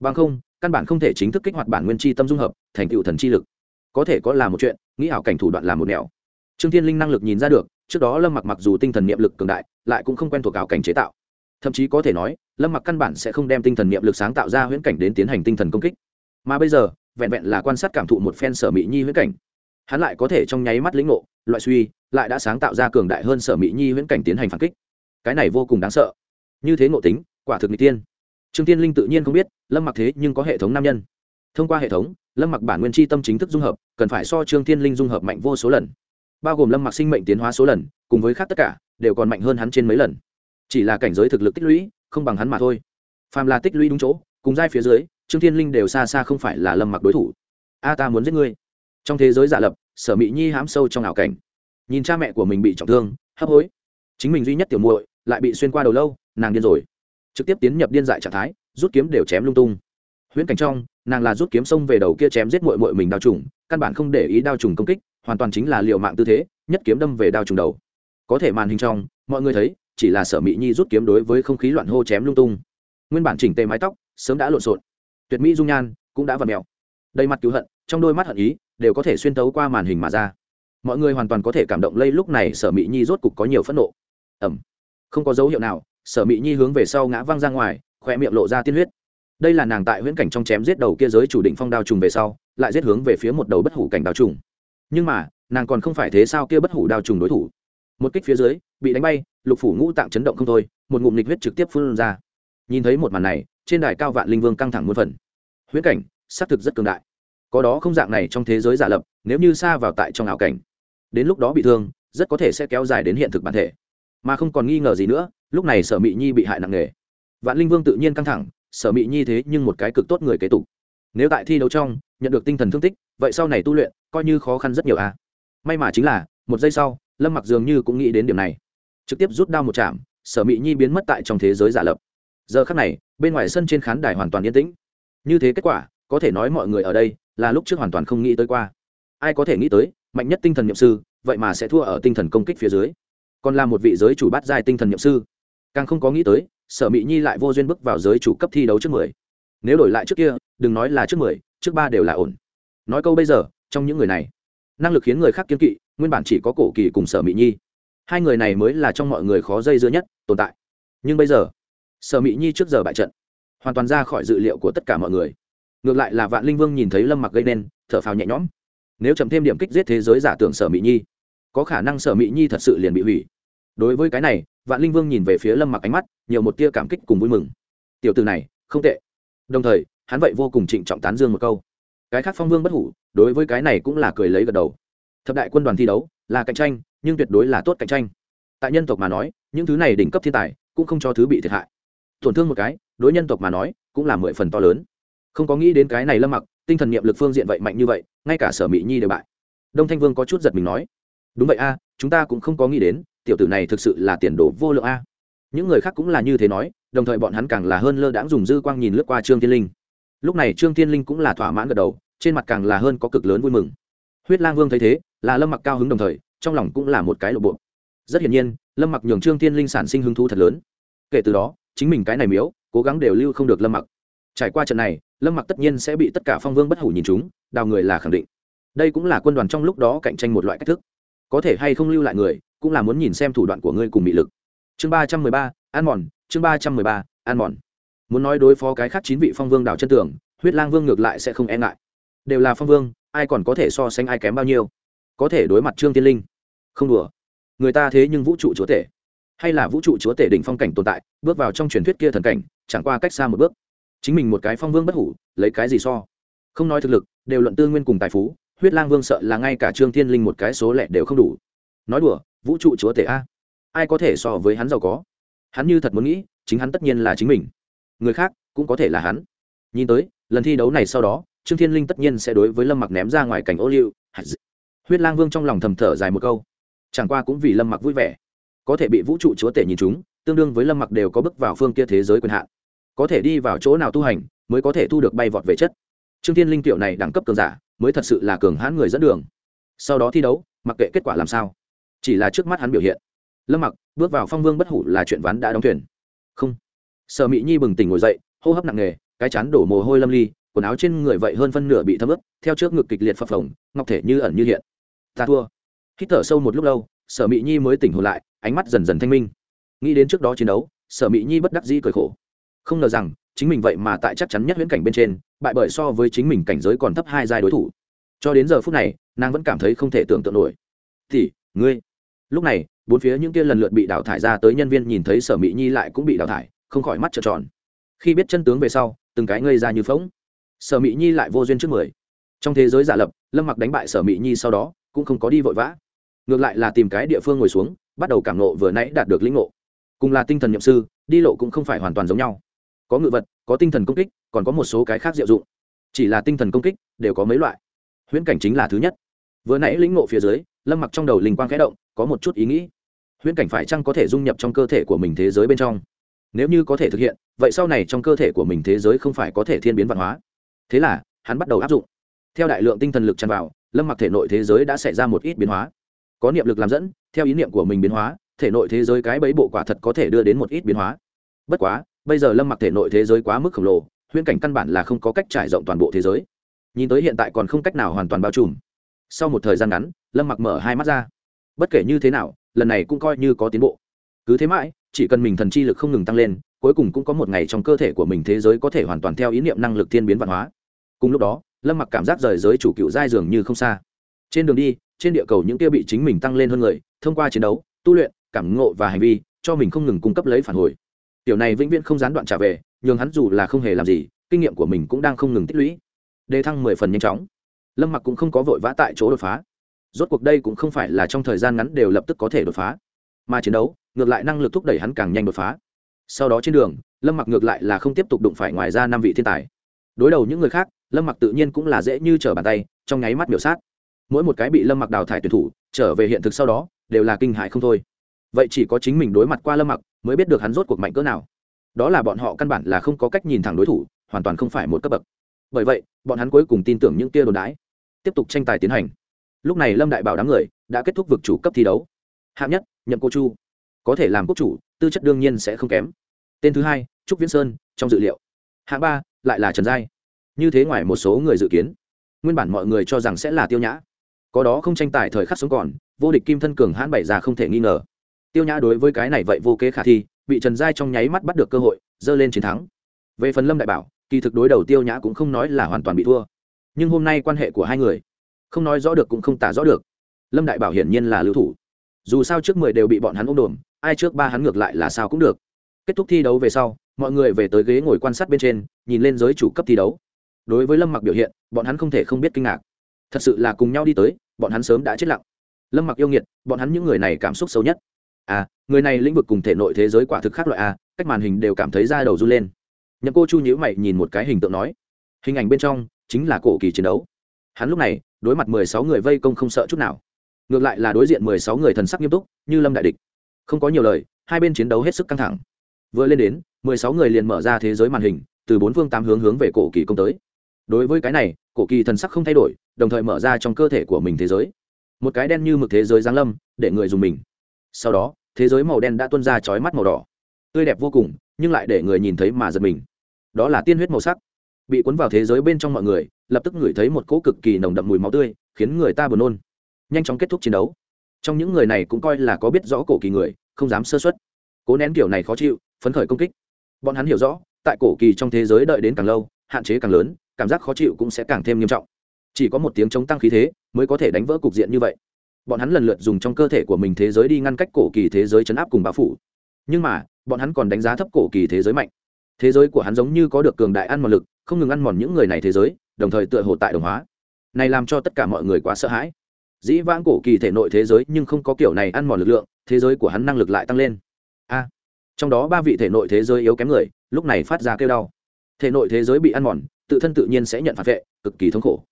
Bằng không, căn bản không thể chính thức kích hoạt bản nguyên chi tâm dung hợp, thành tựu thần chi lực. Có thể có là một chuyện, nghĩ ảo cảnh thủ đoạn là một nẻo. Trương thiên linh năng lực nhìn ra được, trước đó lâm mặc mặc dù tinh thần niệm lực cường đại, lại cũng không quen thuộc ảo cảnh chế tạo. Thậm chí có thể nói lâm mặc căn bản sẽ không đem tinh thần niệm lực sáng tạo ra huyễn cảnh đến tiến hành tinh thần công kích mà bây giờ vẹn vẹn là quan sát cảm thụ một phen sở mỹ nhi huyễn cảnh hắn lại có thể trong nháy mắt lĩnh ngộ loại suy lại đã sáng tạo ra cường đại hơn sở mỹ nhi huyễn cảnh tiến hành phản kích cái này vô cùng đáng sợ như thế ngộ tính quả thực n tiên trương tiên linh tự nhiên không biết lâm mặc thế nhưng có hệ thống nam nhân thông qua hệ thống lâm mặc bản nguyên chi tâm chính thức dung hợp cần phải so trương tiên linh dung hợp mạnh vô số lần bao gồm lâm mặc sinh mệnh tiến hóa số lần cùng với khác tất cả đều còn mạnh hơn hắn trên mấy lần chỉ là cảnh giới thực lực tích lũy không bằng hắn mà thôi. Phàm là tích lũy đúng chỗ, cùng giai phía dưới, trương thiên linh đều xa xa không phải là lâm mặc đối thủ. A, ta muốn giết ngươi. Trong thế giới giả lập, sở mỹ nhi hám sâu trong ảo cảnh. Nhìn cha mẹ của mình bị trọng thương, hấp hối. Chính mình duy nhất tiểu muội, lại bị xuyên qua đầu lâu, nàng điên rồi. Trực tiếp tiến nhập điên dại trạng thái, rút kiếm đều chém lung tung. Huyễn cảnh trong, nàng là rút kiếm xông về đầu kia chém giết muội muội mình đao trùng, căn bản không để ý đao trùng công kích, hoàn toàn chính là liều mạng tư thế, nhất kiếm đâm về đao trùng đầu. Có thể màn hình trong, mọi người thấy chỉ là sở mỹ nhi rút kiếm đối với không khí loạn hô chém lung tung. Nguyên bản chỉnh tề mái tóc, sớm đã lộn xộn. Tuyệt mỹ dung nhan, cũng đã vặt mèo. Đầy mặt cứu hận, trong đôi mắt hận ý, đều có thể xuyên tấu qua màn hình mà ra. Mọi người hoàn toàn có thể cảm động lây lúc này sở mỹ nhi rốt cục có nhiều phẫn nộ. Ẩm không có dấu hiệu nào, sở mỹ nhi hướng về sau ngã văng ra ngoài khoe miệng lộ ra tiên huyết. Đây là nàng tại huyễn cảnh trong chém giết đầu kia giới chủ định phong đao trùng về sau, lại giết hướng về phía một đầu bất hủ cảnh đao trùng. Nhưng mà, nàng còn không phải thế sao kia bất hủ đao trùng đối thủ? Một kích phía dưới, bị đánh bay, lục phủ ngũ tạng chấn động không thôi, một ngụm lịch huyết trực tiếp phun ra. Nhìn thấy một màn này, trên đài cao vạn linh vương căng thẳng muôn phần. Huyễn cảnh, xác thực rất cường đại. Có đó không dạng này trong thế giới giả lập, nếu như xa vào tại trong ảo cảnh, đến lúc đó bị thương, rất có thể sẽ kéo dài đến hiện thực bản thể. Mà không còn nghi ngờ gì nữa, lúc này sở mị nhi bị hại nặng nề. Vạn linh vương tự nhiên căng thẳng, sở mị nhi thế nhưng một cái cực tốt người kế tục. Nếu tại thi đấu trong, nhận được tinh thần thương tích, vậy sau này tu luyện, coi như khó khăn rất nhiều a à. may mà chính là, một giây sau lâm mặc dường như cũng nghĩ đến điểm này. Trực tiếp rút đao một chạm, sở mị nhi biến mất tại trong thế giới giả lập. Giờ khắc này, bên ngoài sân trên khán đài hoàn toàn yên tĩnh. Như thế kết quả, có thể nói mọi người ở đây là lúc trước hoàn toàn không nghĩ tới qua. Ai có thể nghĩ tới, mạnh nhất tinh thần nhậm sư, vậy mà sẽ thua ở tinh thần công kích phía dưới. Còn là một vị giới chủ bát giai tinh thần nhậm sư. Càng không có nghĩ tới, sở mỹ nhi lại vô duyên bước vào giới chủ cấp thi đấu trước mười. Nếu đổi lại trước kia, đừng nói là trước mười, trước ba đều là ổn. Nói câu bây giờ, trong những người này, năng lực khiến người khác kiên kỵ nguyên bản chỉ có cổ kỳ cùng sở mỹ nhi. Hai người này mới là trong mọi người khó dây dưa nhất, tồn tại. Nhưng bây giờ, sở mỹ nhi trước giờ bại trận, hoàn toàn ra khỏi dự liệu của tất cả mọi người. Ngược lại là vạn linh vương nhìn thấy lâm mặc gây nên, thở phào nhẹ nhõm. Nếu chậm thêm điểm kích giết thế giới giả tưởng sở mỹ nhi, có khả năng sở mỹ nhi thật sự liền bị hủy. Đối với cái này, vạn linh vương nhìn về phía lâm mặc ánh mắt, nhiều một tia cảm kích cùng vui mừng. Tiểu từ này, không tệ. Đồng thời, hắn vậy vô cùng trịnh trọng tán dương một câu. Cái khác phong vương bất hủ, đối với cái này cũng là cười lấy gật đầu thập đại quân đoàn thi đấu là cạnh tranh, nhưng tuyệt đối là tốt cạnh tranh. Tại nhân tộc mà nói, những thứ này đỉnh cấp thiên tài cũng không cho thứ bị thiệt hại. Tổn thương một cái, đối nhân tộc mà nói, cũng là mười phần to lớn. Không có nghĩ đến cái này lâm mặc, tinh thần niệm lực phương diện vậy mạnh như vậy, ngay cả sở mỹ nhi đều bại. Đông thanh vương có chút giật mình nói, đúng vậy a, chúng ta cũng không có nghĩ đến, tiểu tử này thực sự là tiền đồ vô lượng a. Những người khác cũng là như thế nói, đồng thời bọn hắn càng là hơn lơ đãng dùng dư quang nhìn lướt qua trương thiên linh. Lúc này trương thiên linh cũng là thỏa mãn gật đầu, trên mặt càng là hơn có cực lớn vui mừng huyết lang vương thấy thế, là lâm mặc cao hứng đồng thời, trong lòng cũng là một cái lộ bộ. Rất hiển nhiên, lâm mặc nhường trương thiên linh sản sinh hứng thú thật lớn. Kể từ đó, chính mình cái này miếu, cố gắng đều lưu không được lâm mặc. Trải qua trận này, lâm mặc tất nhiên sẽ bị tất cả phong vương bất hủ nhìn chúng, đào người là khẳng định. Đây cũng là quân đoàn trong lúc đó cạnh tranh một loại cách thức. Có thể hay không lưu lại người, cũng là muốn nhìn xem thủ đoạn của ngươi cùng bị lực. Chương ba trăm mười ba, an mòn, chương ba trăm mười ba, an mòn. Muốn nói đối phó cái khác chín vị phong vương đào chân tưởng huyết lang vương ngược lại sẽ không e ngại. Đều là phong vương ai còn có thể so sánh ai kém bao nhiêu. Có thể đối mặt trương tiên linh. Không đùa. Người ta thế nhưng vũ trụ chúa tể. Hay là vũ trụ chúa tể đỉnh phong cảnh tồn tại, bước vào trong truyền thuyết kia thần cảnh, chẳng qua cách xa một bước. Chính mình một cái phong vương bất hủ, lấy cái gì so? Không nói thực lực, đều luận tư nguyên cùng tài phú, huyết lang vương sợ là ngay cả trương thiên linh một cái số lẻ đều không đủ. Nói đùa, vũ trụ chúa tể a? Ai có thể so với hắn giàu có? Hắn như thật muốn nghĩ, chính hắn tất nhiên là chính mình. Người khác cũng có thể là hắn. Nhìn tới, lần thi đấu này sau đó trương thiên linh tất nhiên sẽ đối với lâm mặc ném ra ngoài cảnh ô liu. Huyết lang vương trong lòng thầm thở dài một câu. Chẳng qua cũng vì lâm mặc vui vẻ. Có thể bị vũ trụ chúa tể nhìn chúng, tương đương với lâm mặc đều có bước vào phương kia thế giới quyền hạn. Có thể đi vào chỗ nào tu hành, mới có thể thu được bay vọt về chất. Trương thiên linh tiểu này đẳng cấp cường giả, mới thật sự là cường hãn người dẫn đường. Sau đó thi đấu, mặc kệ kết quả làm sao. Chỉ là trước mắt hắn biểu hiện. Lâm mặc, bước vào phong vương bất hủ là chuyện ván đã đóng thuyền. Không. Sở mỹ nhi bừng tỉnh ngồi dậy, hô hấp nặng nề, cái chán đổ mồ hôi lâm ly quần áo trên người vậy hơn phân nửa bị thấm ướt, theo trước ngực kịch liệt phập phồng, ngọc thể như ẩn như hiện. Ta thua. Hít thở sâu một lúc lâu, sở mỹ nhi mới tỉnh hồn lại, ánh mắt dần dần thanh minh. Nghĩ đến trước đó chiến đấu, sở mỹ nhi bất đắc dĩ cười khổ. Không ngờ rằng, chính mình vậy mà tại chắc chắn nhất viễn cảnh bên trên, bại bởi so với chính mình cảnh giới còn thấp hai giai đối thủ. Cho đến giờ phút này, nàng vẫn cảm thấy không thể tưởng tượng nổi. Thì, ngươi. Lúc này, bốn phía những kia lần lượt bị đào thải ra tới nhân viên nhìn thấy sở mỹ nhi lại cũng bị đào thải, không khỏi mắt trợn tròn. Khi biết chân tướng về sau, từng cái ngây ra như phóng sở mỹ nhi lại vô duyên trước mười. Trong thế giới giả lập, lâm mặc đánh bại sở mỹ nhi sau đó, cũng không có đi vội vã. Ngược lại là tìm cái địa phương ngồi xuống, bắt đầu cảm nộ vừa nãy đạt được lĩnh ngộ. Cùng là tinh thần nhậm sư, đi lộ cũng không phải hoàn toàn giống nhau. Có ngự vật, có tinh thần công kích, còn có một số cái khác diệu dụng. Chỉ là tinh thần công kích, đều có mấy loại. Huyễn cảnh chính là thứ nhất. Vừa nãy lĩnh ngộ phía dưới, lâm mặc trong đầu linh quang khẽ động, có một chút ý nghĩ. Huyễn cảnh phải chăng có thể dung nhập trong cơ thể của mình thế giới bên trong? Nếu như có thể thực hiện, vậy sau này trong cơ thể của mình thế giới không phải có thể thiên biến văn hóa thế là, hắn bắt đầu áp dụng. Theo đại lượng tinh thần lực tràn vào, lâm mặc thể nội thế giới đã xảy ra một ít biến hóa. Có niệm lực làm dẫn, theo ý niệm của mình biến hóa, thể nội thế giới cái bấy bộ quả thật có thể đưa đến một ít biến hóa. Bất quá, bây giờ lâm mặc thể nội thế giới quá mức khổng lồ, huyễn cảnh căn bản là không có cách trải rộng toàn bộ thế giới. Nhìn tới hiện tại còn không cách nào hoàn toàn bao trùm. Sau một thời gian ngắn, lâm mặc mở hai mắt ra. Bất kể như thế nào, lần này cũng coi như có tiến bộ. Cứ thế mãi chỉ cần mình thần chi lực không ngừng tăng lên, cuối cùng cũng có một ngày trong cơ thể của mình thế giới có thể hoàn toàn theo ý niệm năng lực thiên biến văn hóa. Cùng lúc đó, lâm mặc cảm giác rời giới chủ cựu giai dường như không xa. Trên đường đi, trên địa cầu những kia bị chính mình tăng lên hơn người, thông qua chiến đấu, tu luyện, cảm ngộ và hành vi, cho mình không ngừng cung cấp lấy phản hồi. Tiểu này vĩnh viễn không gián đoạn trả về, nhường hắn dù là không hề làm gì, kinh nghiệm của mình cũng đang không ngừng tích lũy. Đề thăng mười phần nhanh chóng. Lâm mặc cũng không có vội vã tại chỗ đột phá. Rốt cuộc đây cũng không phải là trong thời gian ngắn đều lập tức có thể đột phá. Mà chiến đấu ngược lại năng lực thúc đẩy hắn càng nhanh đột phá. Sau đó trên đường, lâm mặc ngược lại là không tiếp tục đụng phải ngoài ra năm vị thiên tài. Đối đầu những người khác, lâm mặc tự nhiên cũng là dễ như trở bàn tay, trong nháy mắt biểu sát. Mỗi một cái bị lâm mặc đào thải tuyển thủ, trở về hiện thực sau đó, đều là kinh hại không thôi. Vậy chỉ có chính mình đối mặt qua lâm mặc mới biết được hắn rốt cuộc mạnh cỡ nào. Đó là bọn họ căn bản là không có cách nhìn thẳng đối thủ, hoàn toàn không phải một cấp bậc. Bởi vậy, bọn hắn cuối cùng tin tưởng những tia đồn đái tiếp tục tranh tài tiến hành. Lúc này lâm đại bảo đám người đã kết thúc vực chủ cấp thi đấu. Hạng nhất, nhậm cô chu có thể làm quốc chủ, tư chất đương nhiên sẽ không kém. Tên thứ hai, trúc viễn sơn, trong dự liệu. Hạng ba, lại là trần giai. Như thế ngoài một số người dự kiến. Nguyên bản mọi người cho rằng sẽ là tiêu nhã. Có đó không tranh tài thời khắc sống còn, vô địch kim thân cường hãn bảy già không thể nghi ngờ. Tiêu nhã đối với cái này vậy vô kế khả thi, bị trần giai trong nháy mắt bắt được cơ hội, dơ lên chiến thắng. Về phần lâm đại bảo, kỳ thực đối đầu tiêu nhã cũng không nói là hoàn toàn bị thua. Nhưng hôm nay quan hệ của hai người, không nói rõ được cũng không tả rõ được. Lâm đại bảo hiển nhiên là lưu thủ. Dù sao trước mười đều bị bọn hắn ôm đồm ai trước ba hắn ngược lại là sao cũng được. Kết thúc thi đấu về sau, mọi người về tới ghế ngồi quan sát bên trên, nhìn lên giới chủ cấp thi đấu. Đối với lâm mặc biểu hiện, bọn hắn không thể không biết kinh ngạc. Thật sự là cùng nhau đi tới, bọn hắn sớm đã chết lặng. Lâm mặc yêu nghiệt, bọn hắn những người này cảm xúc xấu nhất. À người này lĩnh vực cùng thể nội thế giới quả thực khác loại a cách màn hình đều cảm thấy da đầu run lên. Nhậm cô chu nhữ mày nhìn một cái hình tượng nói, hình ảnh bên trong chính là cổ kỳ chiến đấu. Hắn lúc này, đối mặt mười sáu người vây công không sợ chút nào. Ngược lại là đối diện mười sáu người thần sắc nghiêm túc, như lâm đại địch không có nhiều lời, hai bên chiến đấu hết sức căng thẳng. Vừa lên đến, mười sáu người liền mở ra thế giới màn hình, từ bốn phương tám hướng hướng về cổ kỳ công tới. Đối với cái này, cổ kỳ thần sắc không thay đổi, đồng thời mở ra trong cơ thể của mình thế giới. Một cái đen như mực thế giới giáng lâm, để người dùng mình. Sau đó, thế giới màu đen đã tuôn ra chói mắt màu đỏ. Tươi đẹp vô cùng, nhưng lại để người nhìn thấy mà giật mình. Đó là tiên huyết màu sắc. Bị cuốn vào thế giới bên trong mọi người, lập tức ngửi thấy một cỗ cực kỳ nồng đậm mùi máu tươi, khiến người ta buồn nôn. Nhanh chóng kết thúc chiến đấu trong những người này cũng coi là có biết rõ cổ kỳ người, không dám sơ xuất cố nén kiểu này khó chịu, phấn khởi công kích. Bọn hắn hiểu rõ, tại cổ kỳ trong thế giới đợi đến càng lâu, hạn chế càng lớn, cảm giác khó chịu cũng sẽ càng thêm nghiêm trọng. Chỉ có một tiếng chống tăng khí thế mới có thể đánh vỡ cục diện như vậy. Bọn hắn lần lượt dùng trong cơ thể của mình thế giới đi ngăn cách cổ kỳ thế giới chấn áp cùng bao phủ. Nhưng mà, bọn hắn còn đánh giá thấp cổ kỳ thế giới mạnh. Thế giới của hắn giống như có được cường đại ăn mòn lực, không ngừng ăn mòn những người này thế giới, đồng thời tựa hồ tại đồng hóa. Này làm cho tất cả mọi người quá sợ hãi dĩ vãng cổ kỳ thể nội thế giới nhưng không có kiểu này ăn mòn lực lượng, thế giới của hắn năng lực lại tăng lên. A, trong đó ba vị thể nội thế giới yếu kém người, lúc này phát ra kêu đau. Thể nội thế giới bị ăn mòn, tự thân tự nhiên sẽ nhận phản vệ, cực kỳ thống khổ.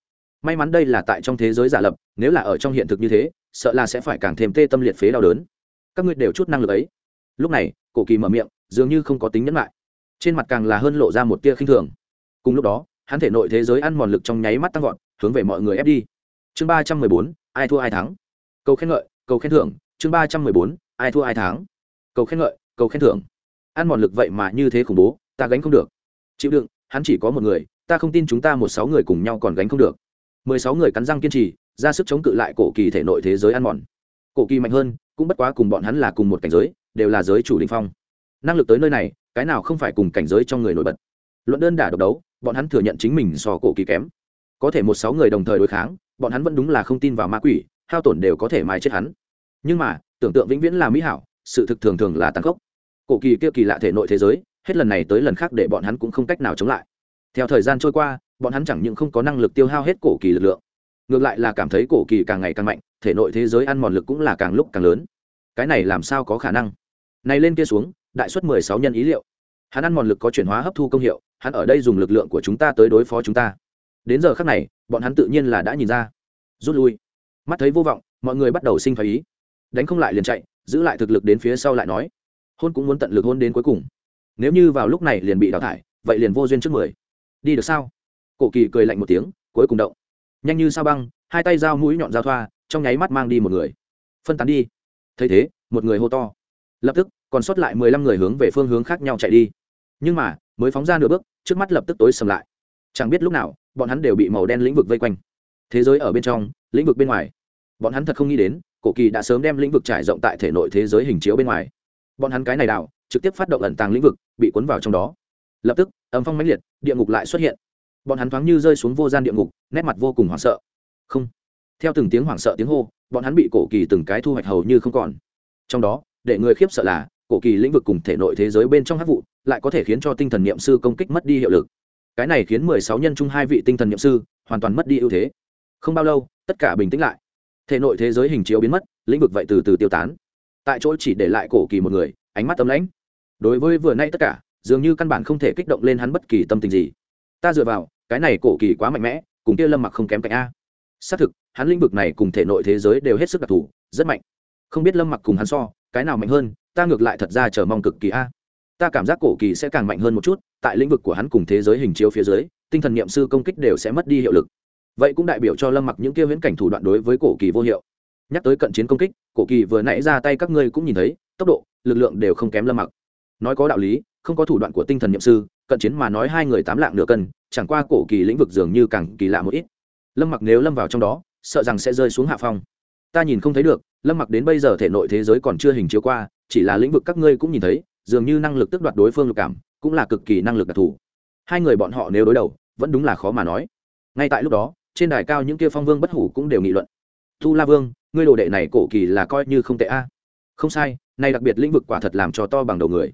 May mắn đây là tại trong thế giới giả lập, nếu là ở trong hiện thực như thế, sợ là sẽ phải càng thêm tê tâm liệt phế đau đớn. Các ngươi đều chút năng lực ấy. Lúc này, cổ kỳ mở miệng, dường như không có tính nhẫn lại. Trên mặt càng là hơn lộ ra một tia khinh thường. Cùng lúc đó, hắn thể nội thế giới ăn mòn lực trong nháy mắt tăng vọt, hướng về mọi người ép đi chương ba trăm mười bốn, ai thua ai thắng? Cầu khen ngợi, cầu khen thưởng. Chương ba trăm mười bốn, ai thua ai thắng? Cầu khen ngợi, cầu khen thưởng. Ăn mòn lực vậy mà như thế khủng bố, ta gánh không được. Chịu đựng, hắn chỉ có một người, ta không tin chúng ta một sáu người cùng nhau còn gánh không được. Mười sáu người cắn răng kiên trì, ra sức chống cự lại cổ kỳ thể nội thế giới ăn mòn. Cổ kỳ mạnh hơn, cũng bất quá cùng bọn hắn là cùng một cảnh giới, đều là giới chủ đình phong. Năng lực tới nơi này, cái nào không phải cùng cảnh giới trong người nổi bật. Luận đơn đả độc đấu, bọn hắn thừa nhận chính mình so cổ kỳ kém. Có thể một sáu người đồng thời đối kháng bọn hắn vẫn đúng là không tin vào ma quỷ, hao tổn đều có thể mai chết hắn. Nhưng mà, tưởng tượng vĩnh viễn là mỹ hảo, sự thực thường thường là tàn khốc. Cổ kỳ kia kỳ lạ thể nội thế giới, hết lần này tới lần khác để bọn hắn cũng không cách nào chống lại. Theo thời gian trôi qua, bọn hắn chẳng những không có năng lực tiêu hao hết cổ kỳ lực lượng, ngược lại là cảm thấy cổ kỳ càng ngày càng mạnh, thể nội thế giới ăn mòn lực cũng là càng lúc càng lớn. Cái này làm sao có khả năng? Này lên kia xuống, đại suất mười sáu nhân ý liệu. Hắn ăn mòn lực có chuyển hóa hấp thu công hiệu, hắn ở đây dùng lực lượng của chúng ta tới đối phó chúng ta đến giờ khác này, bọn hắn tự nhiên là đã nhìn ra. Rút lui. Mắt thấy vô vọng, mọi người bắt đầu sinh thái ý. Đánh không lại liền chạy, giữ lại thực lực đến phía sau lại nói. Hôn cũng muốn tận lực hôn đến cuối cùng. Nếu như vào lúc này liền bị đào thải, vậy liền vô duyên trước mười. Đi được sao? Cổ kỳ cười lạnh một tiếng, cuối cùng động. Nhanh như sao băng, hai tay dao mũi nhọn dao thoa, trong nháy mắt mang đi một người. Phân tán đi. Thấy thế, một người hô to. Lập tức, còn sót lại mười lăm người hướng về phương hướng khác nhau chạy đi. Nhưng mà, mới phóng ra nửa bước, trước mắt lập tức tối sầm lại. Chẳng biết lúc nào bọn hắn đều bị màu đen lĩnh vực vây quanh. Thế giới ở bên trong, lĩnh vực bên ngoài. Bọn hắn thật không nghĩ đến, cổ kỳ đã sớm đem lĩnh vực trải rộng tại thể nội thế giới hình chiếu bên ngoài. Bọn hắn cái này đảo, trực tiếp phát động ẩn tàng lĩnh vực, bị cuốn vào trong đó. Lập tức, âm phong mãnh liệt, địa ngục lại xuất hiện. Bọn hắn thoáng như rơi xuống vô gian địa ngục, nét mặt vô cùng hoảng sợ. Không. Theo từng tiếng hoảng sợ tiếng hô, bọn hắn bị cổ kỳ từng cái thu hoạch hầu như không còn. Trong đó, để người khiếp sợ là, cổ kỳ lĩnh vực cùng thể nội thế giới bên trong hát vụ, lại có thể khiến cho tinh thần n i ệ m sư công kích mất đi hiệu lực cái này khiến mười sáu nhân chung hai vị tinh thần nhậm sư hoàn toàn mất đi ưu thế. Không bao lâu, tất cả bình tĩnh lại. Thể nội thế giới hình chiếu biến mất, lĩnh vực vậy từ từ tiêu tán. Tại chỗ chỉ để lại cổ kỳ một người, ánh mắt tấm lãnh. Đối với vừa nay tất cả, dường như căn bản không thể kích động lên hắn bất kỳ tâm tình gì. Ta dựa vào, cái này cổ kỳ quá mạnh mẽ, cùng kia lâm mặc không kém cạnh a. Xác thực, hắn lĩnh vực này cùng thể nội thế giới đều hết sức đặc thù, rất mạnh. Không biết lâm mặc cùng hắn so, cái nào mạnh hơn, ta ngược lại thật ra chờ mong cực kỳ a ta cảm giác cổ kỳ sẽ càng mạnh hơn một chút, tại lĩnh vực của hắn cùng thế giới hình chiếu phía dưới, tinh thần n i ệ m sư công kích đều sẽ mất đi hiệu lực. Vậy cũng đại biểu cho lâm mặc những kia viễn cảnh thủ đoạn đối với cổ kỳ vô hiệu. Nhắc tới cận chiến công kích, cổ kỳ vừa nãy ra tay các ngươi cũng nhìn thấy, tốc độ, lực lượng đều không kém lâm mặc. Nói có đạo lý, không có thủ đoạn của tinh thần n i ệ m sư, cận chiến mà nói hai người tám lạng nửa cân, chẳng qua cổ kỳ lĩnh vực dường như càng kỳ lạ một ít. Lâm mặc nếu lâm vào trong đó, sợ rằng sẽ rơi xuống hạ phong. Ta nhìn không thấy được, lâm mặc đến bây giờ thể nội thế giới còn chưa hình chiếu qua, chỉ là lĩnh vực các ngươi cũng nhìn thấy dường như năng lực tức đoạt đối phương lục cảm, cũng là cực kỳ năng lực đặc thù. Hai người bọn họ nếu đối đầu, vẫn đúng là khó mà nói. Ngay tại lúc đó, trên đài cao những kia phong vương bất hủ cũng đều nghị luận. Thu la vương, ngươi đồ đệ này cổ kỳ là coi như không tệ a. Không sai nay đặc biệt lĩnh vực quả thật làm cho to bằng đầu người.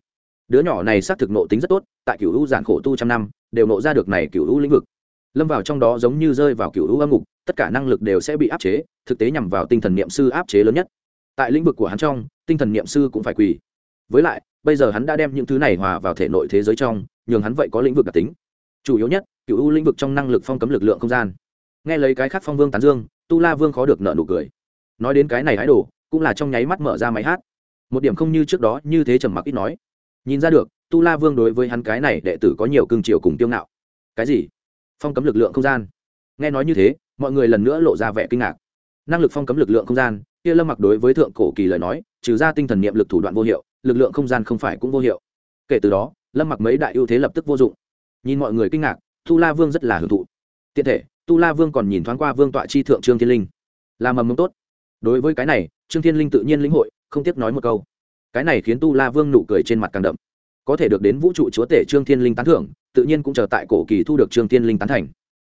Đứa nhỏ này xác thực nộ tính rất tốt, tại cựu hữu giản khổ tu trăm năm, đều nộ ra được này cựu hữu lĩnh vực. Lâm vào trong đó giống như rơi vào cựu hữu âm ngục, tất cả năng lực đều sẽ bị áp chế, thực tế nhằm vào tinh thần niệm sư áp chế lớn nhất. Tại lĩnh vực của hắn trong, tinh thần niệm sư cũng phải quỳ với lại, bây giờ hắn đã đem những thứ này hòa vào thể nội thế giới trong, nhường hắn vậy có lĩnh vực đặc tính. Chủ yếu nhất, cựu u lĩnh vực trong năng lực phong cấm lực lượng không gian. Nghe lấy cái khác phong vương tán dương, tu la vương khó được nợ nụ cười. Nói đến cái này hái đổ cũng là trong nháy mắt mở ra máy hát. Một điểm không như trước đó, như thế trầm mặc ít nói. Nhìn ra được, tu la vương đối với hắn cái này đệ tử có nhiều cương triều cùng tiêu ngạo. Cái gì? Phong cấm lực lượng không gian. Nghe nói như thế, mọi người lần nữa lộ ra vẻ kinh ngạc. Năng lực phong cấm lực lượng không gian, kia lâm mặc đối với thượng cổ kỳ lời nói, trừ ra tinh thần niệm lực thủ đoạn vô hiệu lực lượng không gian không phải cũng vô hiệu. Kể từ đó, lâm mặc mấy đại ưu thế lập tức vô dụng. Nhìn mọi người kinh ngạc, tu la vương rất là hưởng thụ. Tiện thể, tu la vương còn nhìn thoáng qua vương tọa chi thượng trương thiên linh. Là mầm mống tốt. Đối với cái này, trương thiên linh tự nhiên lĩnh hội, không tiếc nói một câu. Cái này khiến tu la vương nụ cười trên mặt càng đậm. Có thể được đến vũ trụ chúa tể trương thiên linh tán thưởng, tự nhiên cũng chờ tại cổ kỳ thu được trương thiên linh tán thành.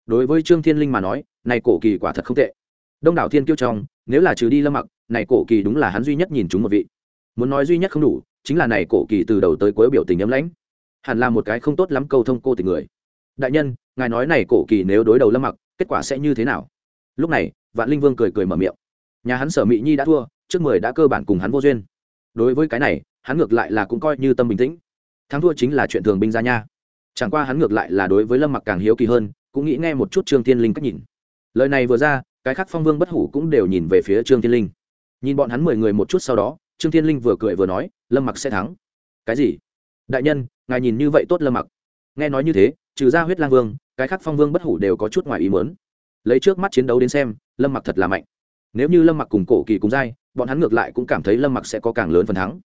Đối với trương thiên linh mà nói, này cổ kỳ quả thật không tệ. Đông đảo thiên kiêu trong, nếu là trừ đi lâm mặc, này cổ kỳ đúng là hắn duy nhất nhìn chúng một vị muốn nói duy nhất không đủ, chính là này cổ kỳ từ đầu tới cuối biểu tình ấm lãnh. Hẳn là một cái không tốt lắm câu thông cô tình người. Đại nhân, ngài nói này cổ kỳ nếu đối đầu lâm mặc, kết quả sẽ như thế nào? Lúc này, vạn linh vương cười cười mở miệng. Nhà hắn sở mỹ nhi đã thua, trước mười đã cơ bản cùng hắn vô duyên. Đối với cái này, hắn ngược lại là cũng coi như tâm bình tĩnh. Thắng thua chính là chuyện thường binh ra nha. Chẳng qua hắn ngược lại là đối với lâm mặc càng hiếu kỳ hơn, cũng nghĩ nghe một chút trương thiên linh cách nhìn. Lời này vừa ra, cái khác phong vương bất hủ cũng đều nhìn về phía trương thiên linh. Nhìn bọn hắn mười người một chút sau đó trương thiên linh vừa cười vừa nói, lâm mặc sẽ thắng. Cái gì? Đại nhân, ngài nhìn như vậy tốt lâm mặc. Nghe nói như thế, trừ ra huyết lang vương, cái khác phong vương bất hủ đều có chút ngoài ý mớn lấy trước mắt chiến đấu đến xem, lâm mặc thật là mạnh. Nếu như lâm mặc cùng cổ kỳ cùng dai bọn hắn ngược lại cũng cảm thấy lâm mặc sẽ có càng lớn phần thắng.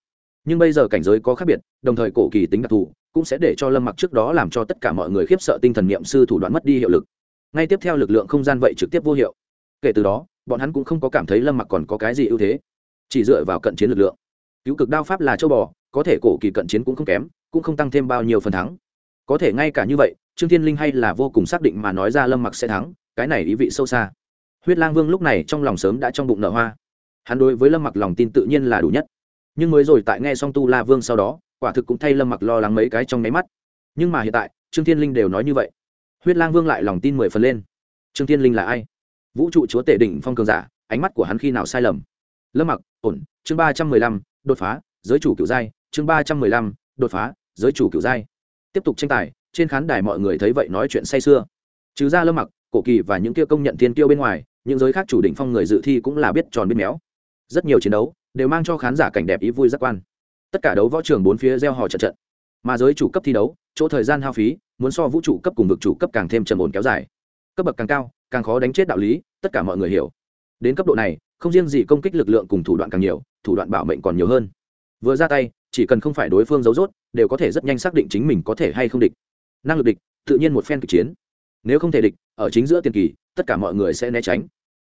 Nhưng bây giờ cảnh giới có khác biệt, đồng thời cổ kỳ tính đặc thù, cũng sẽ để cho lâm mặc trước đó làm cho tất cả mọi người khiếp sợ tinh thần niệm sư thủ đoạn mất đi hiệu lực. Ngay tiếp theo lực lượng không gian vậy trực tiếp vô hiệu. Kể từ đó, bọn hắn cũng không có cảm thấy lâm mặc còn có cái gì ưu thế chỉ dựa vào cận chiến lực lượng. Cứu cực đao pháp là châu bò, có thể cổ kỳ cận chiến cũng không kém, cũng không tăng thêm bao nhiêu phần thắng. Có thể ngay cả như vậy, trương thiên linh hay là vô cùng xác định mà nói ra lâm mặc sẽ thắng, cái này ý vị sâu xa. Huyết lang vương lúc này trong lòng sớm đã trong bụng nở hoa. Hắn đối với lâm mặc lòng tin tự nhiên là đủ nhất. Nhưng mới rồi tại nghe xong tu la vương sau đó, quả thực cũng thay lâm mặc lo lắng mấy cái trong máy mắt. Nhưng mà hiện tại, trương thiên linh đều nói như vậy. Huyết lang vương lại lòng tin mười phần lên. Trương thiên linh là ai? Vũ trụ chúa tể đỉnh phong cường giả, ánh mắt của hắn khi nào sai lầm? Lâm mặc, ổn, chương ba trăm mười lăm, đột phá, giới chủ cựu giai, chương ba trăm mười lăm, đột phá, giới chủ cựu giai. Tiếp tục tranh tài, trên khán đài mọi người thấy vậy nói chuyện say sưa. Trừ ra lâm mặc, cổ kỳ và những kia công nhận thiên tiêu bên ngoài, những giới khác chủ đỉnh phong người dự thi cũng là biết tròn biết méo. Rất nhiều chiến đấu đều mang cho khán giả cảnh đẹp ý vui giác quan. Tất cả đấu võ trường bốn phía gieo hò trận trận. Mà giới chủ cấp thi đấu, chỗ thời gian hao phí, muốn so vũ trụ cấp cùng vực chủ cấp càng thêm trầm ổn kéo dài. Cấp bậc càng cao, càng khó đánh chết đạo lý, tất cả mọi người hiểu. Đến cấp độ này không riêng gì công kích lực lượng cùng thủ đoạn càng nhiều, thủ đoạn bảo mệnh còn nhiều hơn. Vừa ra tay, chỉ cần không phải đối phương giấu rốt, đều có thể rất nhanh xác định chính mình có thể hay không địch. Năng lực địch, tự nhiên một phen kịch chiến. Nếu không thể địch, ở chính giữa tiền kỳ, tất cả mọi người sẽ né tránh.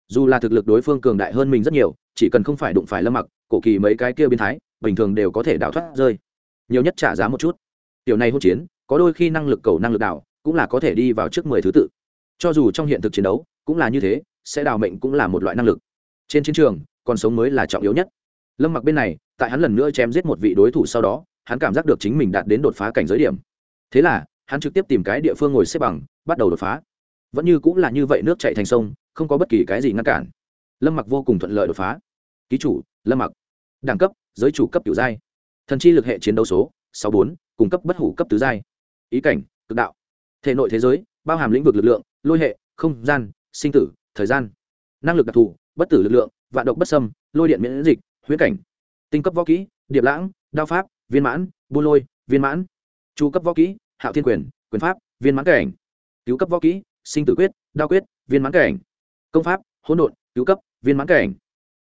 Dù là thực lực đối phương cường đại hơn mình rất nhiều, chỉ cần không phải đụng phải lâm mặc, cổ kỳ mấy cái kia biến thái, bình thường đều có thể đào thoát rơi. Nhiều nhất trả giá một chút. Tiểu này hỗn chiến, có đôi khi năng lực cầu năng lực đảo, cũng là có thể đi vào trước mười thứ tự. Cho dù trong hiện thực chiến đấu, cũng là như thế, sẽ đào mệnh cũng là một loại năng lực trên chiến trường, còn sống mới là trọng yếu nhất. Lâm mặc bên này, tại hắn lần nữa chém giết một vị đối thủ sau đó, hắn cảm giác được chính mình đạt đến đột phá cảnh giới điểm. Thế là, hắn trực tiếp tìm cái địa phương ngồi xếp bằng, bắt đầu đột phá. Vẫn như cũng là như vậy nước chạy thành sông, không có bất kỳ cái gì ngăn cản. Lâm mặc vô cùng thuận lợi đột phá. Ký chủ, lâm mặc. Đẳng cấp, giới chủ cấp kiểu giai. Thần chi lực hệ chiến đấu số, sáu bốn, cung cấp bất hủ cấp tứ giai. Ý cảnh, cực đạo. Thể nội thế giới, bao hàm lĩnh vực lực lượng, lôi hệ, không gian, sinh tử, thời gian. Năng lực đặc thù bất tử lực lượng, vạn độc bất sâm lôi điện miễn dịch huyết cảnh. Tinh cấp võ kỹ, điệp lãng, đao pháp, viên mãn buôn lôi, viên mãn. Chu cấp võ kỹ, hạo thiên quyền quyền pháp, viên mãn cảnh. Cứu cấp võ kỹ, sinh tử quyết, đao quyết, viên mãn cảnh. Công pháp, hỗn độn, cứu cấp, viên mãn cảnh.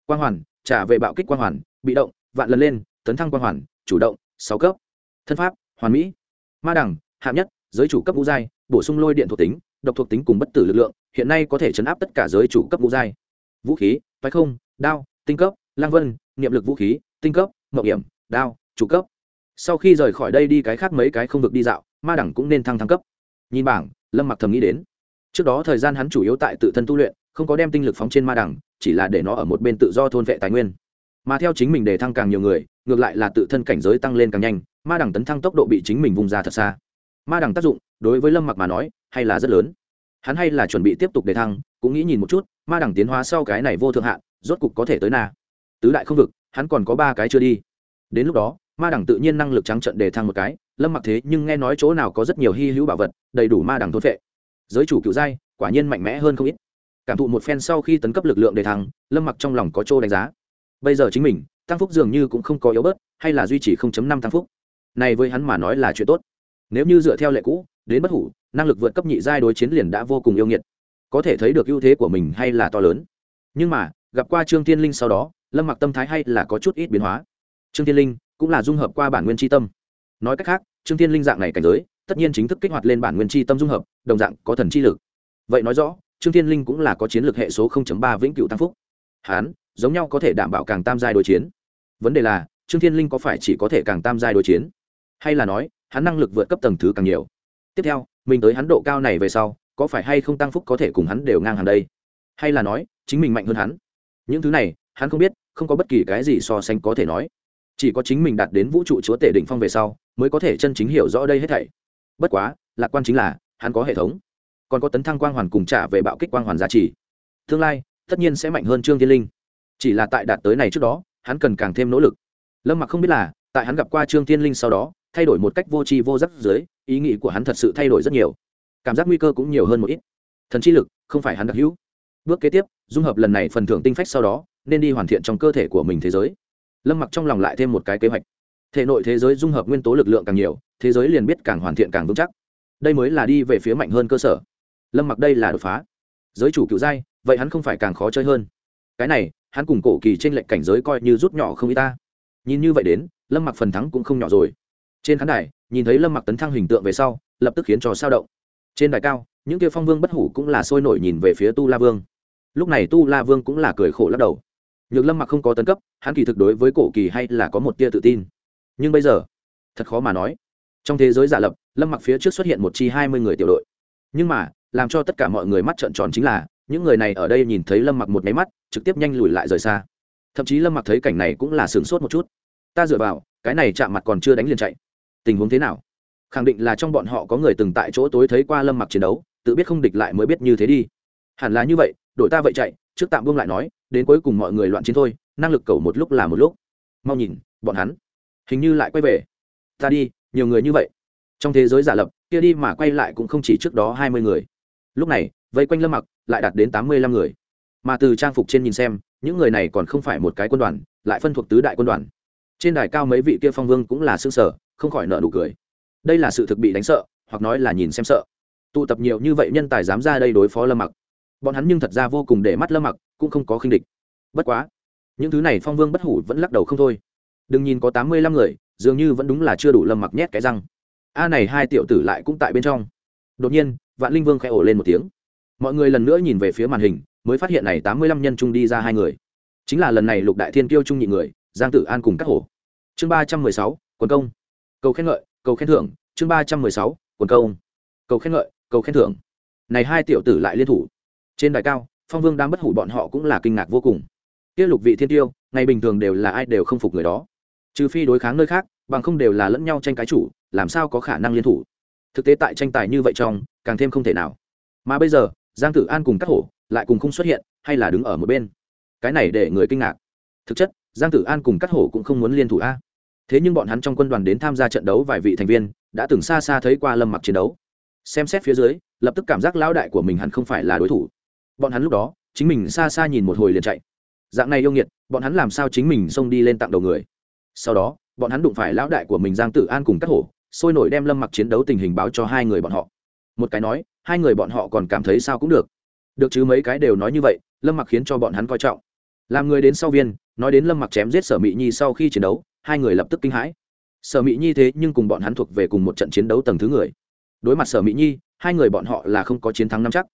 Quang hoàn, trả về bạo kích quang hoàn, bị động, vạn lần lên, tấn thăng quang hoàn, chủ động, sáu cấp. Thân pháp, hoàn mỹ. Ma đẳng, hạng nhất, giới chủ cấp ngũ giai, bổ sung lôi điện thuộc tính, độc thuộc tính cùng bất tử lực lượng, hiện nay có thể chấn áp tất cả giới chủ cấp ngũ giai vũ khí, phái không, đao, tinh cấp, lang vân, niệm lực vũ khí, tinh cấp mậu hiểm, đao, chủ cấp. Sau khi rời khỏi đây đi cái khác mấy cái không vực đi dạo, ma đẳng cũng nên thăng thăng cấp. Nhìn bảng, lâm mặc thầm nghĩ đến. Trước đó thời gian hắn chủ yếu tại tự thân tu luyện, không có đem tinh lực phóng trên ma đẳng, chỉ là để nó ở một bên tự do thôn vệ tài nguyên. Mà theo chính mình để thăng càng nhiều người, ngược lại là tự thân cảnh giới tăng lên càng nhanh, ma đẳng tấn thăng tốc độ bị chính mình vùng ra thật xa. Ma đẳng tác dụng, đối với lâm mặc mà nói, hay là rất lớn hắn hay là chuẩn bị tiếp tục đề thăng, cũng nghĩ nhìn một chút, ma đẳng tiến hóa sau cái này vô thượng hạn, rốt cục có thể tới na. Tứ đại không vực, hắn còn có ba cái chưa đi. Đến lúc đó, ma đẳng tự nhiên năng lực trắng trận đề thăng một cái, lâm mặc thế nhưng nghe nói chỗ nào có rất nhiều hy hữu bảo vật, đầy đủ ma đẳng thôn vệ giới chủ cựu giai, quả nhiên mạnh mẽ hơn không ít. Cảm thụ một phen sau khi tấn cấp lực lượng đề thăng, lâm mặc trong lòng có chỗ đánh giá. Bây giờ chính mình, tăng phúc dường như cũng không có yếu bớt, hay là duy trì 0.5 tăng phúc. Này với hắn mà nói là chuyện tốt. Nếu như dựa theo lệ cũ, đến bất hủ năng lực vượt cấp nhị giai đối chiến liền đã vô cùng yêu nghiệt. Có thể thấy được ưu thế của mình hay là to lớn. Nhưng mà, gặp qua trương tiên linh sau đó, lâm mặc tâm thái hay là có chút ít biến hóa. Trương tiên linh cũng là dung hợp qua bản nguyên tri tâm. Nói cách khác, trương tiên linh dạng này cảnh giới, tất nhiên chính thức kích hoạt lên bản nguyên tri tâm dung hợp, đồng dạng có thần chi lực. Vậy nói rõ, trương tiên linh cũng là có chiến lược hệ số 0.3 vĩnh cửu tăng phúc. Hán, giống nhau có thể đảm bảo càng tam giai đối chiến. Vấn đề là, trương thiên linh có phải chỉ có thể càng tam giai đối chiến? Hay là nói, hắn năng lực vượt cấp tầng thứ càng nhiều? Tiếp theo mình tới hắn độ cao này về sau, có phải hay không tăng phúc có thể cùng hắn đều ngang hàng đây? Hay là nói, chính mình mạnh hơn hắn? Những thứ này, hắn không biết, không có bất kỳ cái gì so sánh có thể nói. Chỉ có chính mình đạt đến vũ trụ chúa tể đỉnh phong về sau, mới có thể chân chính hiểu rõ đây hết thảy. Bất quá, lạc quan chính là, hắn có hệ thống. Còn có tấn thăng quang hoàn cùng trả về bạo kích quang hoàn giá trị. Tương lai, tất nhiên sẽ mạnh hơn trương thiên linh. Chỉ là tại đạt tới này trước đó, hắn cần càng thêm nỗ lực. Lâm mặc không biết là, tại hắn gặp qua trương thiên linh sau đó, thay đổi một cách vô tri vô giác dưới ý nghĩ của hắn thật sự thay đổi rất nhiều. Cảm giác nguy cơ cũng nhiều hơn một ít. Thần chi lực, không phải hắn đặc hữu. Bước kế tiếp, dung hợp lần này phần thưởng tinh phách sau đó, nên đi hoàn thiện trong cơ thể của mình thế giới. Lâm mặc trong lòng lại thêm một cái kế hoạch. Thể nội thế giới dung hợp nguyên tố lực lượng càng nhiều, thế giới liền biết càng hoàn thiện càng vững chắc. Đây mới là đi về phía mạnh hơn cơ sở. Lâm mặc đây là đột phá. Giới chủ cựu giai, vậy hắn không phải càng khó chơi hơn? Cái này, hắn cùng cổ kỳ trên lệnh cảnh giới coi như rút nhỏ không y ta. Nhìn như vậy đến, lâm mặc phần thắng cũng không nhỏ rồi. Trên khán đài nhìn thấy lâm mặc tấn thăng hình tượng về sau, lập tức khiến trò sao động. Trên đài cao, những kia phong vương bất hủ cũng là sôi nổi nhìn về phía tu la vương. Lúc này tu la vương cũng là cười khổ lắc đầu. Nhược lâm mặc không có tấn cấp, hắn kỳ thực đối với cổ kỳ hay là có một tia tự tin. Nhưng bây giờ, thật khó mà nói. Trong thế giới giả lập, lâm mặc phía trước xuất hiện một chi hai mươi người tiểu đội. Nhưng mà, làm cho tất cả mọi người mắt trợn tròn chính là, những người này ở đây nhìn thấy lâm mặc một máy mắt, trực tiếp nhanh lùi lại rời xa. Thậm chí lâm mặc thấy cảnh này cũng là sửng sốt một chút. Ta dựa vào, cái này chạm mặt còn chưa đánh liền chạy tình huống thế nào? Khẳng định là trong bọn họ có người từng tại chỗ tối thấy qua lâm mặc chiến đấu, tự biết không địch lại mới biết như thế đi. Hẳn là như vậy, đội ta vậy chạy, trước tạm buông lại nói, đến cuối cùng mọi người loạn chiến thôi, năng lực cầu một lúc là một lúc. Mau nhìn, bọn hắn, hình như lại quay về. Ta đi, nhiều người như vậy. Trong thế giới giả lập, kia đi mà quay lại cũng không chỉ trước đó hai mươi người. Lúc này, vây quanh lâm mặc, lại đạt đến tám mươi lăm người. Mà từ trang phục trên nhìn xem, những người này còn không phải một cái quân đoàn, lại phân thuộc tứ đại quân đoàn. Trên đài cao mấy vị kia phong vương cũng là xương sở không khỏi nợ nụ cười. Đây là sự thực bị đánh sợ, hoặc nói là nhìn xem sợ. Tụ tập nhiều như vậy nhân tài dám ra đây đối phó lâm mặc. Bọn hắn nhưng thật ra vô cùng để mắt lâm mặc, cũng không có khinh địch. Bất quá, những thứ này phong vương bất hủ vẫn lắc đầu không thôi. Đừng nhìn có tám mươi lăm người, dường như vẫn đúng là chưa đủ lâm mặc nhét cái răng. A này hai tiểu tử lại cũng tại bên trong. Đột nhiên, vạn linh vương khẽ ổ lên một tiếng. Mọi người lần nữa nhìn về phía màn hình, mới phát hiện này tám mươi lăm nhân trung đi ra hai người. Chính là lần này lục đại thiên kiêu trung nhị người, giang tử an cùng các hổ. Chương ba trăm mười sáu, quần công cầu khen ngợi, cầu khen thưởng, chương ba trăm mười sáu, quần câu. Cầu khen ngợi, cầu khen thưởng. Này hai tiểu tử lại liên thủ. Trên đài cao, phong vương đang bất hủ bọn họ cũng là kinh ngạc vô cùng. Kia lục vị thiên tiêu, ngày bình thường đều là ai đều không phục người đó. Trừ phi đối kháng nơi khác, bằng không đều là lẫn nhau tranh cái chủ, làm sao có khả năng liên thủ? Thực tế tại tranh tài như vậy trong, càng thêm không thể nào. Mà bây giờ, giang tử an cùng các hổ lại cùng không xuất hiện, hay là đứng ở một bên? Cái này để người kinh ngạc. Thực chất, giang tử an cùng các hổ cũng không muốn liên thủ a thế nhưng bọn hắn trong quân đoàn đến tham gia trận đấu vài vị thành viên, đã từng xa xa thấy qua lâm mặc chiến đấu. Xem xét phía dưới, lập tức cảm giác lão đại của mình hẳn không phải là đối thủ. Bọn hắn lúc đó, chính mình xa xa nhìn một hồi liền chạy. Dạng này yêu nghiệt, bọn hắn làm sao chính mình xông đi lên tặng đầu người? Sau đó, bọn hắn đụng phải lão đại của mình giang tử an cùng các hổ, sôi nổi đem lâm mặc chiến đấu tình hình báo cho hai người bọn họ. Một cái nói, hai người bọn họ còn cảm thấy sao cũng được. Được chứ mấy cái đều nói như vậy, lâm mặc khiến cho bọn hắn coi trọng. Làm người đến sau viên, nói đến lâm mặc chém giết sở mỹ nhi sau khi chiến đấu hai người lập tức kinh hãi. Sở mỹ nhi thế nhưng cùng bọn hắn thuộc về cùng một trận chiến đấu tầng thứ người. Đối mặt sở mỹ nhi, hai người bọn họ là không có chiến thắng năm chắc.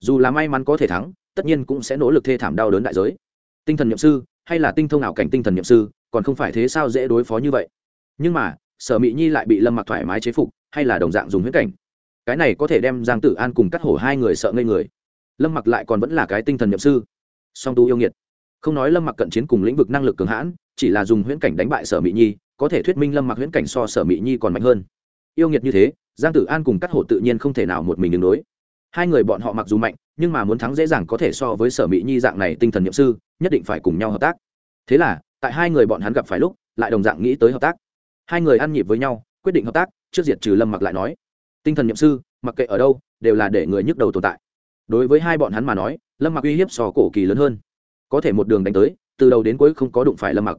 Dù là may mắn có thể thắng, tất nhiên cũng sẽ nỗ lực thê thảm đau đớn đại giới. Tinh thần nhậm sư, hay là tinh thông ảo cảnh tinh thần nhậm sư, còn không phải thế sao dễ đối phó như vậy. Nhưng mà, sở mỹ nhi lại bị lâm mặc thoải mái chế phục, hay là đồng dạng dùng huyết cảnh. Cái này có thể đem giang tử an cùng cắt hổ hai người sợ ngây người. Lâm mặc lại còn vẫn là cái tinh thần nhậm sư. Song tu yêu nghiệt không nói lâm mặc cận chiến cùng lĩnh vực năng lực cường hãn, chỉ là dùng huyễn cảnh đánh bại sở mỹ nhi, có thể thuyết minh lâm mặc huyễn cảnh so sở mỹ nhi còn mạnh hơn. Yêu nghiệt như thế, giang tử an cùng các hổ tự nhiên không thể nào một mình đứng đối. Hai người bọn họ mặc dù mạnh, nhưng mà muốn thắng dễ dàng có thể so với sở mỹ nhi dạng này tinh thần nhiệm sư, nhất định phải cùng nhau hợp tác. Thế là, tại hai người bọn hắn gặp phải lúc, lại đồng dạng nghĩ tới hợp tác. Hai người ăn nhịp với nhau, quyết định hợp tác, trước diệt trừ lâm mặc lại nói, tinh thần nhiệm sư, mặc kệ ở đâu, đều là để người nhức đầu tồn tại. Đối với hai bọn hắn mà nói, lâm mặc uy hiếp sò cổ kỳ lớn hơn có thể một đường đánh tới, từ đầu đến cuối không có đụng phải lâm mặc.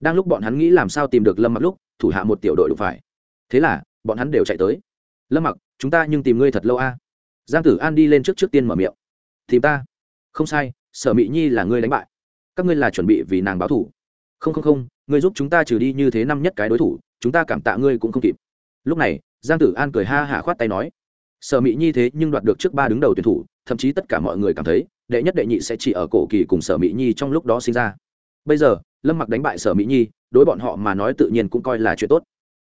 Đang lúc bọn hắn nghĩ làm sao tìm được lâm mặc lúc, thủ hạ một tiểu đội đụng phải. Thế là, bọn hắn đều chạy tới. Lâm mặc, chúng ta nhưng tìm ngươi thật lâu a. Giang tử an đi lên trước trước tiên mở miệng. Tìm ta? Không sai, sở mỹ nhi là ngươi đánh bại. Các ngươi là chuẩn bị vì nàng báo thủ. Không không không, ngươi giúp chúng ta trừ đi như thế năm nhất cái đối thủ, chúng ta cảm tạ ngươi cũng không kịp. Lúc này, giang tử an cười ha hả khoát tay nói. Sở mỹ nhi thế nhưng đoạt được trước ba đứng đầu tuyển thủ, thậm chí tất cả mọi người cảm thấy đệ nhất đệ nhị sẽ chỉ ở cổ kỳ cùng sở mỹ nhi trong lúc đó sinh ra. Bây giờ, lâm mặc đánh bại sở mỹ nhi, đối bọn họ mà nói tự nhiên cũng coi là chuyện tốt.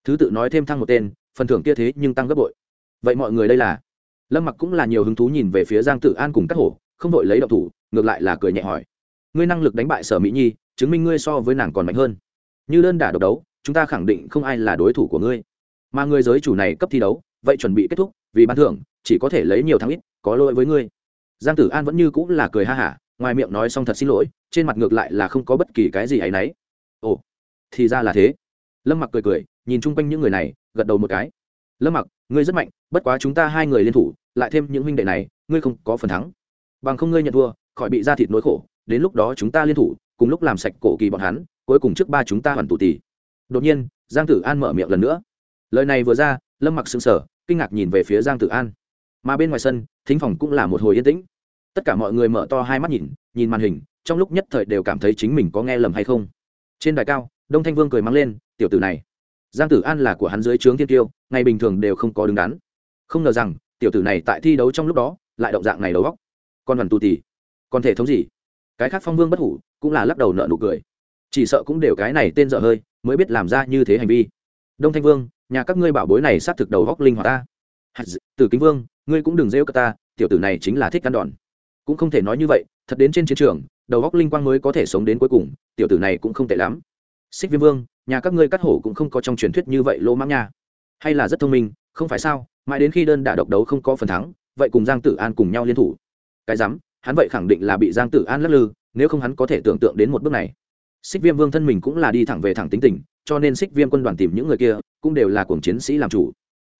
Thứ tự nói thêm thăng một tên, phần thưởng kia thế nhưng tăng gấp bội. Vậy mọi người đây là? Lâm mặc cũng là nhiều hứng thú nhìn về phía giang tử an cùng các hổ, không đội lấy độc thủ, ngược lại là cười nhẹ hỏi. Ngươi năng lực đánh bại sở mỹ nhi, chứng minh ngươi so với nàng còn mạnh hơn. Như đơn đả độc đấu, chúng ta khẳng định không ai là đối thủ của ngươi. Mà người giới chủ này cấp thi đấu, vậy chuẩn bị kết thúc, vì ban thưởng, chỉ có thể lấy nhiều thắng ít, có lỗi với ngươi giang tử an vẫn như cũng là cười ha hả, ngoài miệng nói xong thật xin lỗi, trên mặt ngược lại là không có bất kỳ cái gì ấ nấy. ồ, thì ra là thế. Lâm mặc cười cười, nhìn chung quanh những người này, gật đầu một cái. Lâm mặc, ngươi rất mạnh, bất quá chúng ta hai người liên thủ, lại thêm những huynh đệ này, ngươi không có phần thắng. Bằng không ngươi nhận thua, khỏi bị ra thịt nỗi khổ, đến lúc đó chúng ta liên thủ, cùng lúc làm sạch cổ kỳ bọn hắn, cuối cùng trước ba chúng ta hoàn tù tì. Đột nhiên, giang tử an mở miệng lần nữa. Lời này vừa ra, lâm mặc sững sờ, kinh ngạc nhìn về phía giang tử an mà bên ngoài sân, thính phòng cũng là một hồi yên tĩnh. Tất cả mọi người mở to hai mắt nhìn nhìn màn hình, trong lúc nhất thời đều cảm thấy chính mình có nghe lầm hay không. Trên đài cao, đông thanh vương cười mắng lên, tiểu tử này, giang tử an là của hắn dưới trướng thiên tiêu ngày bình thường đều không có đứng đắn. Không ngờ rằng, tiểu tử này tại thi đấu trong lúc đó, lại động dạng này đầu góc còn hoàn tù tì còn thể thống gì? Cái khác phong vương bất hủ, cũng là lắc đầu nợ nụ cười. Chỉ sợ cũng đều cái này tên dở hơi, mới biết làm ra như thế hành vi. Đông thanh vương, nhà các ngươi bảo bối này sát thực đầu góc linh hoạt ta. Tử kính vương ngươi cũng đừng rêu cả ta, tiểu tử này chính là thích căn đòn. Cũng không thể nói như vậy, thật đến trên chiến trường, đầu góc linh quang mới có thể sống đến cuối cùng, tiểu tử này cũng không tệ lắm. Xích viêm vương, nhà các ngươi cắt hổ cũng không có trong truyền thuyết như vậy lỗ mãng nha. Hay là rất thông minh, không phải sao, mãi đến khi đơn đả độc đấu không có phần thắng, vậy cùng giang tử an cùng nhau liên thủ. Cái rắm, hắn vậy khẳng định là bị giang tử an lắc lư, nếu không hắn có thể tưởng tượng đến một bước này. Xích viêm vương thân mình cũng là đi thẳng về thẳng tính tình, cho nên xích viêm quân đoàn tìm những người kia, cũng đều là cuồng chiến sĩ làm chủ.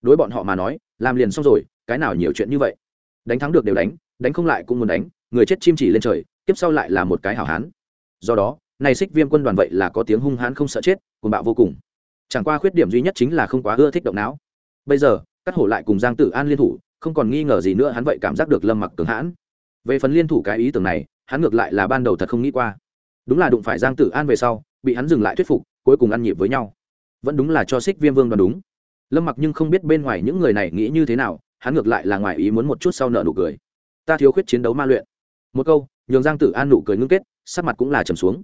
Đối bọn họ mà nói, làm liền xong rồi cái nào nhiều chuyện như vậy? Đánh thắng được đều đánh đánh không lại cũng muốn đánh, người chết chim chỉ lên trời tiếp sau lại là một cái hảo hán. Do đó này xích viêm quân đoàn vậy là có tiếng hung hãn không sợ chết, cuồng bạo vô cùng. Chẳng qua khuyết điểm duy nhất chính là không quá ưa thích động não. Bây giờ, cắt hổ lại cùng giang tử an liên thủ, không còn nghi ngờ gì nữa hắn vậy cảm giác được lâm mặc cường hãn. Về phần liên thủ cái ý tưởng này, hắn ngược lại là ban đầu thật không nghĩ qua. Đúng là đụng phải giang tử an về sau, bị hắn dừng lại thuyết phục, cuối cùng ăn nhịp với nhau. Vẫn đúng là cho xích viêm vương đoàn đúng. Lâm mặc nhưng không biết bên ngoài những người này nghĩ như thế nào hắn ngược lại là ngoài ý muốn một chút sau nợ nụ cười. Ta thiếu khuyết chiến đấu ma luyện. Một câu, nhường giang tử an nụ cười ngưng kết, sắc mặt cũng là trầm xuống.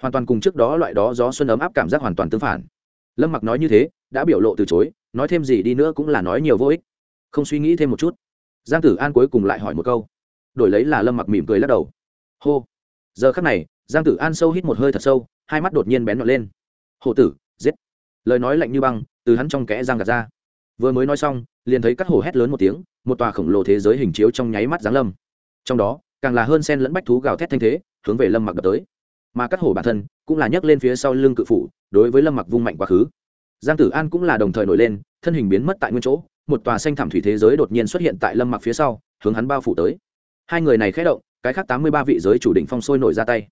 Hoàn toàn cùng trước đó loại đó gió xuân ấm áp cảm giác hoàn toàn tương phản. Lâm mặc nói như thế, đã biểu lộ từ chối, nói thêm gì đi nữa cũng là nói nhiều vô ích. Không suy nghĩ thêm một chút. Giang tử an cuối cùng lại hỏi một câu. Đổi lấy là lâm mặc mỉm cười lắc đầu. Hô. Giờ khắc này, giang tử an sâu hít một hơi thật sâu, hai mắt đột nhiên bén nhọn lên. Hộ tử, giết. Lời nói lạnh như băng, từ hắn trong kẽ giang gạt ra vừa mới nói xong, liền thấy cắt hổ hét lớn một tiếng, một tòa khổng lồ thế giới hình chiếu trong nháy mắt giáng lâm. Trong đó, càng là hơn sen lẫn bách thú gào thét thanh thế, hướng về lâm mặc đập tới. Mà cắt hổ bản thân cũng là nhấc lên phía sau lưng cự phủ, đối với lâm mặc vung mạnh quá khứ. Giang tử an cũng là đồng thời nổi lên, thân hình biến mất tại nguyên chỗ, một tòa xanh thảm thủy thế giới đột nhiên xuất hiện tại lâm mặc phía sau, hướng hắn bao phủ tới. Hai người này khé động, cái khác tám mươi ba vị giới chủ định phong sôi nổi ra tay.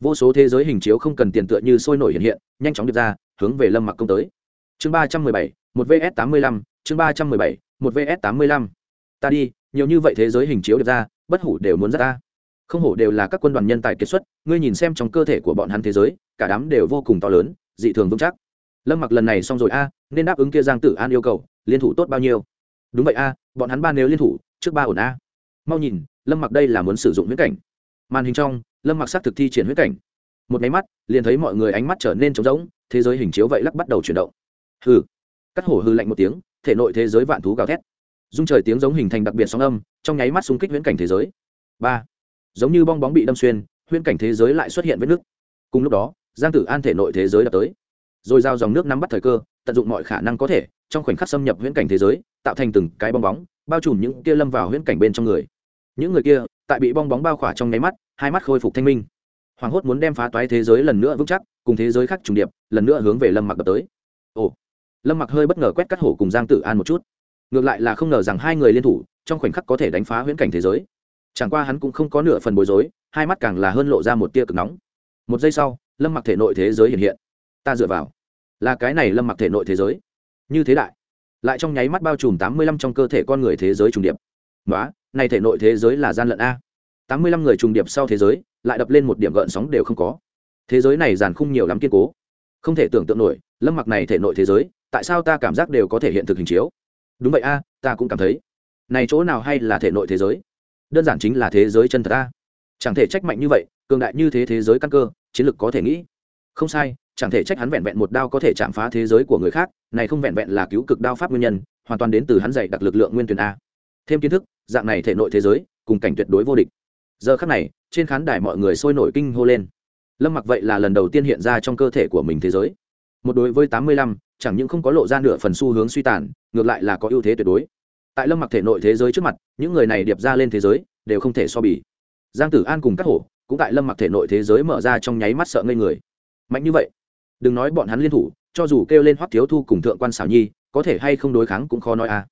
Vô số thế giới hình chiếu không cần tiền tựa như sôi nổi hiện hiện, nhanh chóng được ra, hướng về lâm mặc công tới. Chương ba trăm mười bảy, một vs tám mươi lăm chương ba trăm mười bảy, một vs tám mươi lăm. Ta đi, nhiều như vậy thế giới hình chiếu được ra, bất hủ đều muốn ra ta. Không hổ đều là các quân đoàn nhân tài kiệt xuất, ngươi nhìn xem trong cơ thể của bọn hắn thế giới, cả đám đều vô cùng to lớn, dị thường vững chắc. Lâm mặc lần này xong rồi a, nên đáp ứng kia giang tử an yêu cầu, liên thủ tốt bao nhiêu? Đúng vậy a, bọn hắn ba nếu liên thủ, trước ba ổn a. Mau nhìn, lâm mặc đây là muốn sử dụng huyết cảnh. Màn hình trong, lâm mặc xác thực thi triển huyết cảnh. Một máy mắt, liền thấy mọi người ánh mắt trở nên trống rỗng, thế giới hình chiếu vậy lắc bắt đầu chuyển động. Hừ. Cắt hổ hư lạnh một tiếng thể nội thế giới vạn thú gào thét. Dung trời tiếng giống hình thành đặc biệt sóng âm, trong nháy mắt xung kích huyễn cảnh thế giới. Ba. Giống như bong bóng bị đâm xuyên, huyễn cảnh thế giới lại xuất hiện vết nước cùng lúc đó, giang tử an thể nội thế giới đã tới. Rồi giao dòng nước nắm bắt thời cơ, tận dụng mọi khả năng có thể, trong khoảnh khắc xâm nhập huyễn cảnh thế giới, tạo thành từng cái bong bóng, bao trùm những kia lâm vào huyễn cảnh bên trong người. Những người kia, tại bị bong bóng bao khỏa trong nháy mắt, hai mắt khôi phục thanh minh. Hoàng hốt muốn đem phá toái thế giới lần nữa vững chắc, cùng thế giới khác trùng điệp, lần nữa hướng về lâm mặc đập tới. Ồ lâm mặc hơi bất ngờ quét cắt hổ cùng giang tử an một chút ngược lại là không ngờ rằng hai người liên thủ trong khoảnh khắc có thể đánh phá huyễn cảnh thế giới chẳng qua hắn cũng không có nửa phần bối rối hai mắt càng là hơn lộ ra một tia cực nóng một giây sau lâm mặc thể nội thế giới hiện hiện ta dựa vào là cái này lâm mặc thể nội thế giới như thế đại lại trong nháy mắt bao trùm tám mươi lăm trong cơ thể con người thế giới trùng điệp đó này thể nội thế giới là gian lận a. Tám mươi lăm người trùng điệp sau thế giới, lại đập lên một điểm gợn sóng đều không có. Thế giới này giàn khung nhiều lắm kiên cố không thể tưởng tượng nổi, lâm mặc này thể nội thế giới, tại sao ta cảm giác đều có thể hiện thực hình chiếu? Đúng vậy a, ta cũng cảm thấy. Này chỗ nào hay là thể nội thế giới? Đơn giản chính là thế giới chân thật a. Chẳng thể trách mạnh như vậy, cường đại như thế thế giới căn cơ, chiến lược có thể nghĩ. Không sai, chẳng thể trách hắn vẹn vẹn một đao có thể chạm phá thế giới của người khác, này không vẹn vẹn là cứu cực đao pháp nguyên nhân, hoàn toàn đến từ hắn dạy đặc lực lượng nguyên tuyển a. Thêm kiến thức, dạng này thể nội thế giới, cùng cảnh tuyệt đối vô địch. Giờ khắc này, trên khán đài mọi người sôi nổi kinh hô lên lâm mặc vậy là lần đầu tiên hiện ra trong cơ thể của mình thế giới. Một đối với tám mươi lăm, chẳng những không có lộ ra nửa phần xu hướng suy tàn, ngược lại là có ưu thế tuyệt đối. Tại lâm mặc thể nội thế giới trước mặt, những người này điệp ra lên thế giới, đều không thể so bì. Giang tử an cùng các hổ cũng tại lâm mặc thể nội thế giới mở ra trong nháy mắt sợ ngây người. Mạnh như vậy, đừng nói bọn hắn liên thủ, cho dù kêu lên hoắc thiếu thu cùng thượng quan xảo nhi, có thể hay không đối kháng cũng khó nói à.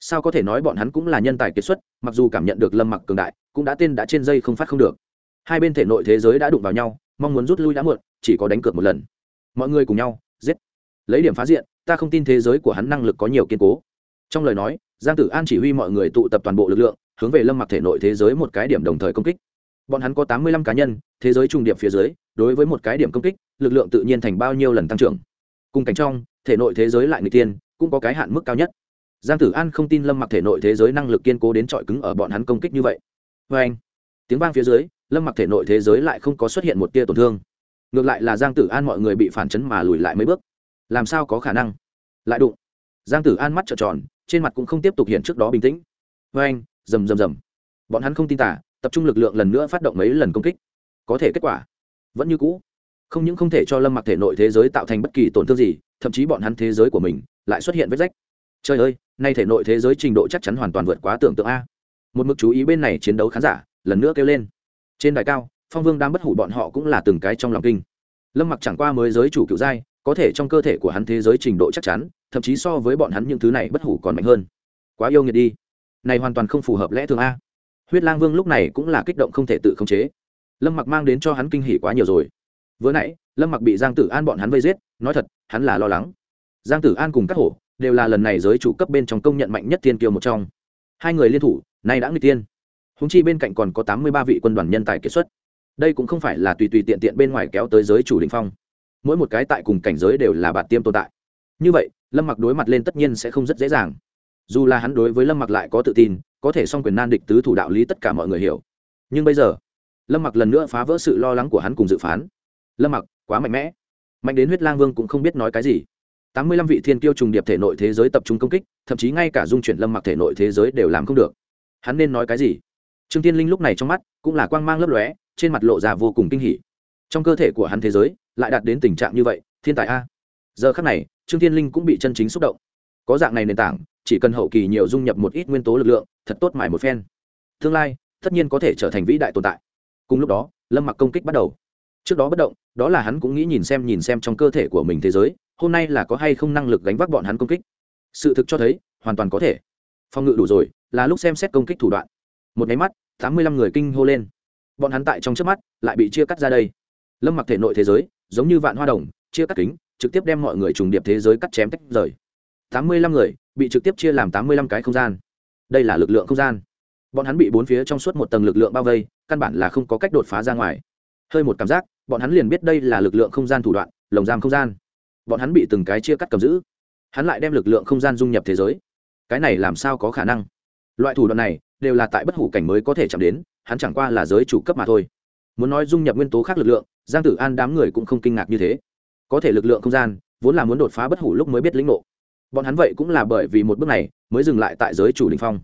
Sao có thể nói bọn hắn cũng là nhân tài kiệt xuất, mặc dù cảm nhận được lâm mặc cường đại, cũng đã tên đã trên dây không phát không được. Hai bên thể nội thế giới đã đụng vào nhau mong muốn rút lui đã muộn, chỉ có đánh cược một lần. Mọi người cùng nhau, giết. Lấy điểm phá diện, ta không tin thế giới của hắn năng lực có nhiều kiên cố. Trong lời nói, giang tử an chỉ huy mọi người tụ tập toàn bộ lực lượng, hướng về lâm mặc thể nội thế giới một cái điểm đồng thời công kích. Bọn hắn có tám mươi lăm cá nhân, thế giới trung điểm phía dưới, đối với một cái điểm công kích, lực lượng tự nhiên thành bao nhiêu lần tăng trưởng. Cùng cảnh trong, thể nội thế giới lại người tiên, cũng có cái hạn mức cao nhất. Giang tử an không tin lâm mặc thể nội thế giới năng lực kiên cố đến trọi cứng ở bọn hắn công kích như vậy. Vê anh tiếng vang phía dưới lâm mặc thể nội thế giới lại không có xuất hiện một tia tổn thương. Ngược lại là giang tử an mọi người bị phản chấn mà lùi lại mấy bước. Làm sao có khả năng? Lại đụng. Giang tử an mắt trợn tròn, trên mặt cũng không tiếp tục hiện trước đó bình tĩnh. Vê anh, rầm rầm rầm. Bọn hắn không tin tả tập trung lực lượng lần nữa phát động mấy lần công kích. Có thể kết quả vẫn như cũ. Không những không thể cho lâm mặc thể nội thế giới tạo thành bất kỳ tổn thương gì, thậm chí bọn hắn thế giới của mình lại xuất hiện vết rách. Trời ơi, nay thể nội thế giới trình độ chắc chắn hoàn toàn vượt quá tưởng tượng a. Một mực chú ý bên này chiến đấu khán giả, lần nữa kêu lên trên đài cao, phong vương đang bất hủ bọn họ cũng là từng cái trong lòng kinh. Lâm mặc chẳng qua mới giới chủ cựu giai, có thể trong cơ thể của hắn thế giới trình độ chắc chắn, thậm chí so với bọn hắn những thứ này bất hủ còn mạnh hơn. Quá yêu nghiệt đi. Này hoàn toàn không phù hợp lẽ thường a. Huyết lang vương lúc này cũng là kích động không thể tự khống chế. Lâm mặc mang đến cho hắn kinh hỉ quá nhiều rồi. Vừa nãy, lâm mặc bị giang tử an bọn hắn vây giết, nói thật, hắn là lo lắng. Giang tử an cùng các hổ đều là lần này giới chủ cấp bên trong công nhận mạnh nhất tiên kiều một trong. Hai người liên thủ, nay đã người tiên húng chi bên cạnh còn có tám mươi ba vị quân đoàn nhân tài kiệt xuất. Đây cũng không phải là tùy tùy tiện tiện bên ngoài kéo tới giới chủ đình phong. Mỗi một cái tại cùng cảnh giới đều là bạt tiêm tồn tại. Như vậy, lâm mặc đối mặt lên tất nhiên sẽ không rất dễ dàng. Dù là hắn đối với lâm mặc lại có tự tin, có thể song quyền nan địch tứ thủ đạo lý tất cả mọi người hiểu. Nhưng bây giờ, lâm mặc lần nữa phá vỡ sự lo lắng của hắn cùng dự phán. Lâm mặc, quá mạnh mẽ. Mạnh đến huyết lang vương cũng không biết nói cái gì. Tám mươi lăm vị thiên kiêu trùng điệp thể nội thế giới tập trung công kích, thậm chí ngay cả dung chuyển lâm mặc thể nội thế giới đều làm không được. Hắn nên nói cái gì? Trương tiên linh lúc này trong mắt cũng là quang mang lấp lóe, trên mặt lộ ra vô cùng kinh hỉ. Trong cơ thể của hắn thế giới lại đạt đến tình trạng như vậy, thiên tài a. Giờ khắc này, trương tiên linh cũng bị chân chính xúc động. Có dạng này nền tảng, chỉ cần hậu kỳ nhiều dung nhập một ít nguyên tố lực lượng, thật tốt mải một phen. Tương lai, tất nhiên có thể trở thành vĩ đại tồn tại. Cùng lúc đó, lâm mặc công kích bắt đầu. Trước đó bất động, đó là hắn cũng nghĩ nhìn xem nhìn xem trong cơ thể của mình thế giới, hôm nay là có hay không năng lực gánh vác bọn hắn công kích. Sự thực cho thấy, hoàn toàn có thể. Phòng ngự đủ rồi, là lúc xem xét công kích thủ đoạn một máy mắt, tám mươi lăm người kinh hô lên. Bọn hắn tại trong trước mắt, lại bị chia cắt ra đây. Lâm mặc thể nội thế giới, giống như vạn hoa đồng, chia cắt kính, trực tiếp đem mọi người trùng điệp thế giới cắt chém tách rời. Tám mươi lăm người, bị trực tiếp chia làm tám mươi lăm cái không gian. Đây là lực lượng không gian. Bọn hắn bị bốn phía trong suốt một tầng lực lượng bao vây, căn bản là không có cách đột phá ra ngoài. Hơi một cảm giác, bọn hắn liền biết đây là lực lượng không gian thủ đoạn, lồng giam không gian. Bọn hắn bị từng cái chia cắt cầm giữ. Hắn lại đem lực lượng không gian dung nhập thế giới. Cái này làm sao có khả năng? Loại thủ đoạn này đều là tại bất hủ cảnh mới có thể chạm đến, hắn chẳng qua là giới chủ cấp mà thôi. Muốn nói dung nhập nguyên tố khác lực lượng, giang tử an đám người cũng không kinh ngạc như thế. Có thể lực lượng không gian, vốn là muốn đột phá bất hủ lúc mới biết lĩnh ngộ. Bọn hắn vậy cũng là bởi vì một bước này, mới dừng lại tại giới chủ đình phong.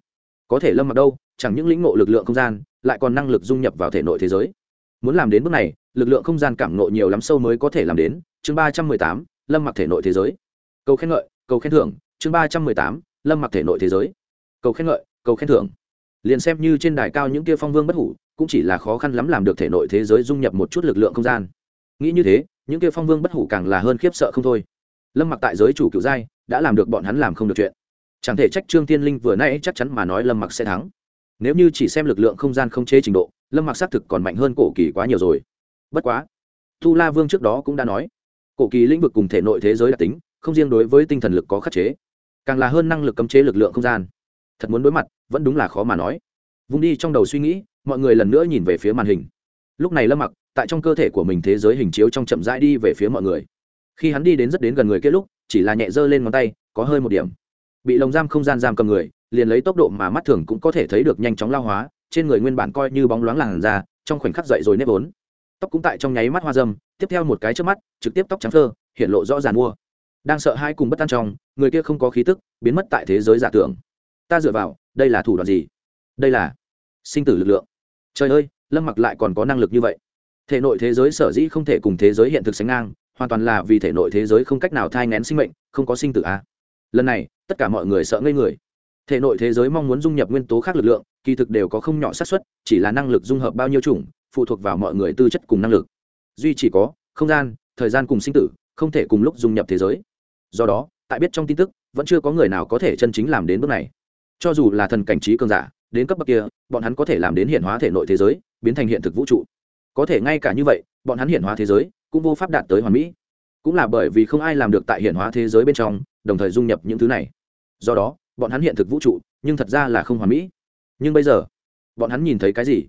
Có thể lâm mặc đâu, chẳng những lĩnh ngộ lực lượng không gian, lại còn năng lực dung nhập vào thể nội thế giới. Muốn làm đến bước này, lực lượng không gian cảm ngộ nhiều lắm sâu mới có thể làm đến, chương ba trăm mười tám, lâm mặc thể nội thế giới. Cầu khen ngợi, cầu khen thưởng, chương ba trăm mười tám, lâm mặc thể nội thế giới. Cầu khen ngợi, cầu khen thưởng liền xem như trên đài cao những kia phong vương bất hủ, cũng chỉ là khó khăn lắm làm được thể nội thế giới dung nhập một chút lực lượng không gian. Nghĩ như thế, những kia phong vương bất hủ càng là hơn khiếp sợ không thôi. Lâm mặc tại giới chủ cựu giai, đã làm được bọn hắn làm không được chuyện. Chẳng thể trách trương tiên linh vừa nãy chắc chắn mà nói lâm mặc sẽ thắng. Nếu như chỉ xem lực lượng không gian không chế trình độ, lâm mặc xác thực còn mạnh hơn cổ kỳ quá nhiều rồi. Bất quá tu la vương trước đó cũng đã nói, cổ kỳ lĩnh vực cùng thể nội thế giới đặc tính, không riêng đối với tinh thần lực có khắc chế, càng là hơn năng lực cấm chế lực lượng không gian. Thật muốn đối mặt vẫn đúng là khó mà nói. Vung đi trong đầu suy nghĩ, mọi người lần nữa nhìn về phía màn hình. Lúc này lâm mặc, tại trong cơ thể của mình thế giới hình chiếu trong chậm rãi đi về phía mọi người. Khi hắn đi đến rất đến gần người kia lúc, chỉ là nhẹ dơ lên ngón tay, có hơi một điểm. Bị lồng giam không gian giam cầm người, liền lấy tốc độ mà mắt thường cũng có thể thấy được nhanh chóng lao hóa, trên người nguyên bản coi như bóng loáng làn ra trong khoảnh khắc dậy rồi nếp vốn. Tóc cũng tại trong nháy mắt hoa dâm, tiếp theo một cái trước mắt, trực tiếp tóc trắng thơ hiện lộ rõ ràng mua. Đang sợ hai cùng bất an trong, người kia không có khí tức, biến mất tại thế giới giả tưởng. Ta dựa vào đây là thủ đoạn gì? Đây là sinh tử lực lượng. Trời ơi, lâm mặc lại còn có năng lực như vậy. Thể nội thế giới sở dĩ không thể cùng thế giới hiện thực sánh ngang, hoàn toàn là vì thể nội thế giới không cách nào thai ngén sinh mệnh, không có sinh tử a. À. lần này, tất cả mọi người sợ ngây người. Thể nội thế giới mong muốn dung nhập nguyên tố khác lực lượng, kỳ thực đều có không nhỏ xác suất, chỉ là năng lực dung hợp bao nhiêu chủng, phụ thuộc vào mọi người tư chất cùng năng lực. Duy chỉ có, không gian, thời gian cùng sinh tử, không thể cùng lúc dung nhập thế giới. Do đó, tại biết trong tin tức, vẫn chưa có người nào có thể chân chính làm đến bước này cho dù là thần cảnh trí cường giả, đến cấp bậc kia, bọn hắn có thể làm đến hiện hóa thể nội thế giới, biến thành hiện thực vũ trụ. Có thể ngay cả như vậy, bọn hắn hiện hóa thế giới cũng vô pháp đạt tới hoàn mỹ. Cũng là bởi vì không ai làm được tại hiện hóa thế giới bên trong, đồng thời dung nhập những thứ này. Do đó, bọn hắn hiện thực vũ trụ, nhưng thật ra là không hoàn mỹ. Nhưng bây giờ, bọn hắn nhìn thấy cái gì?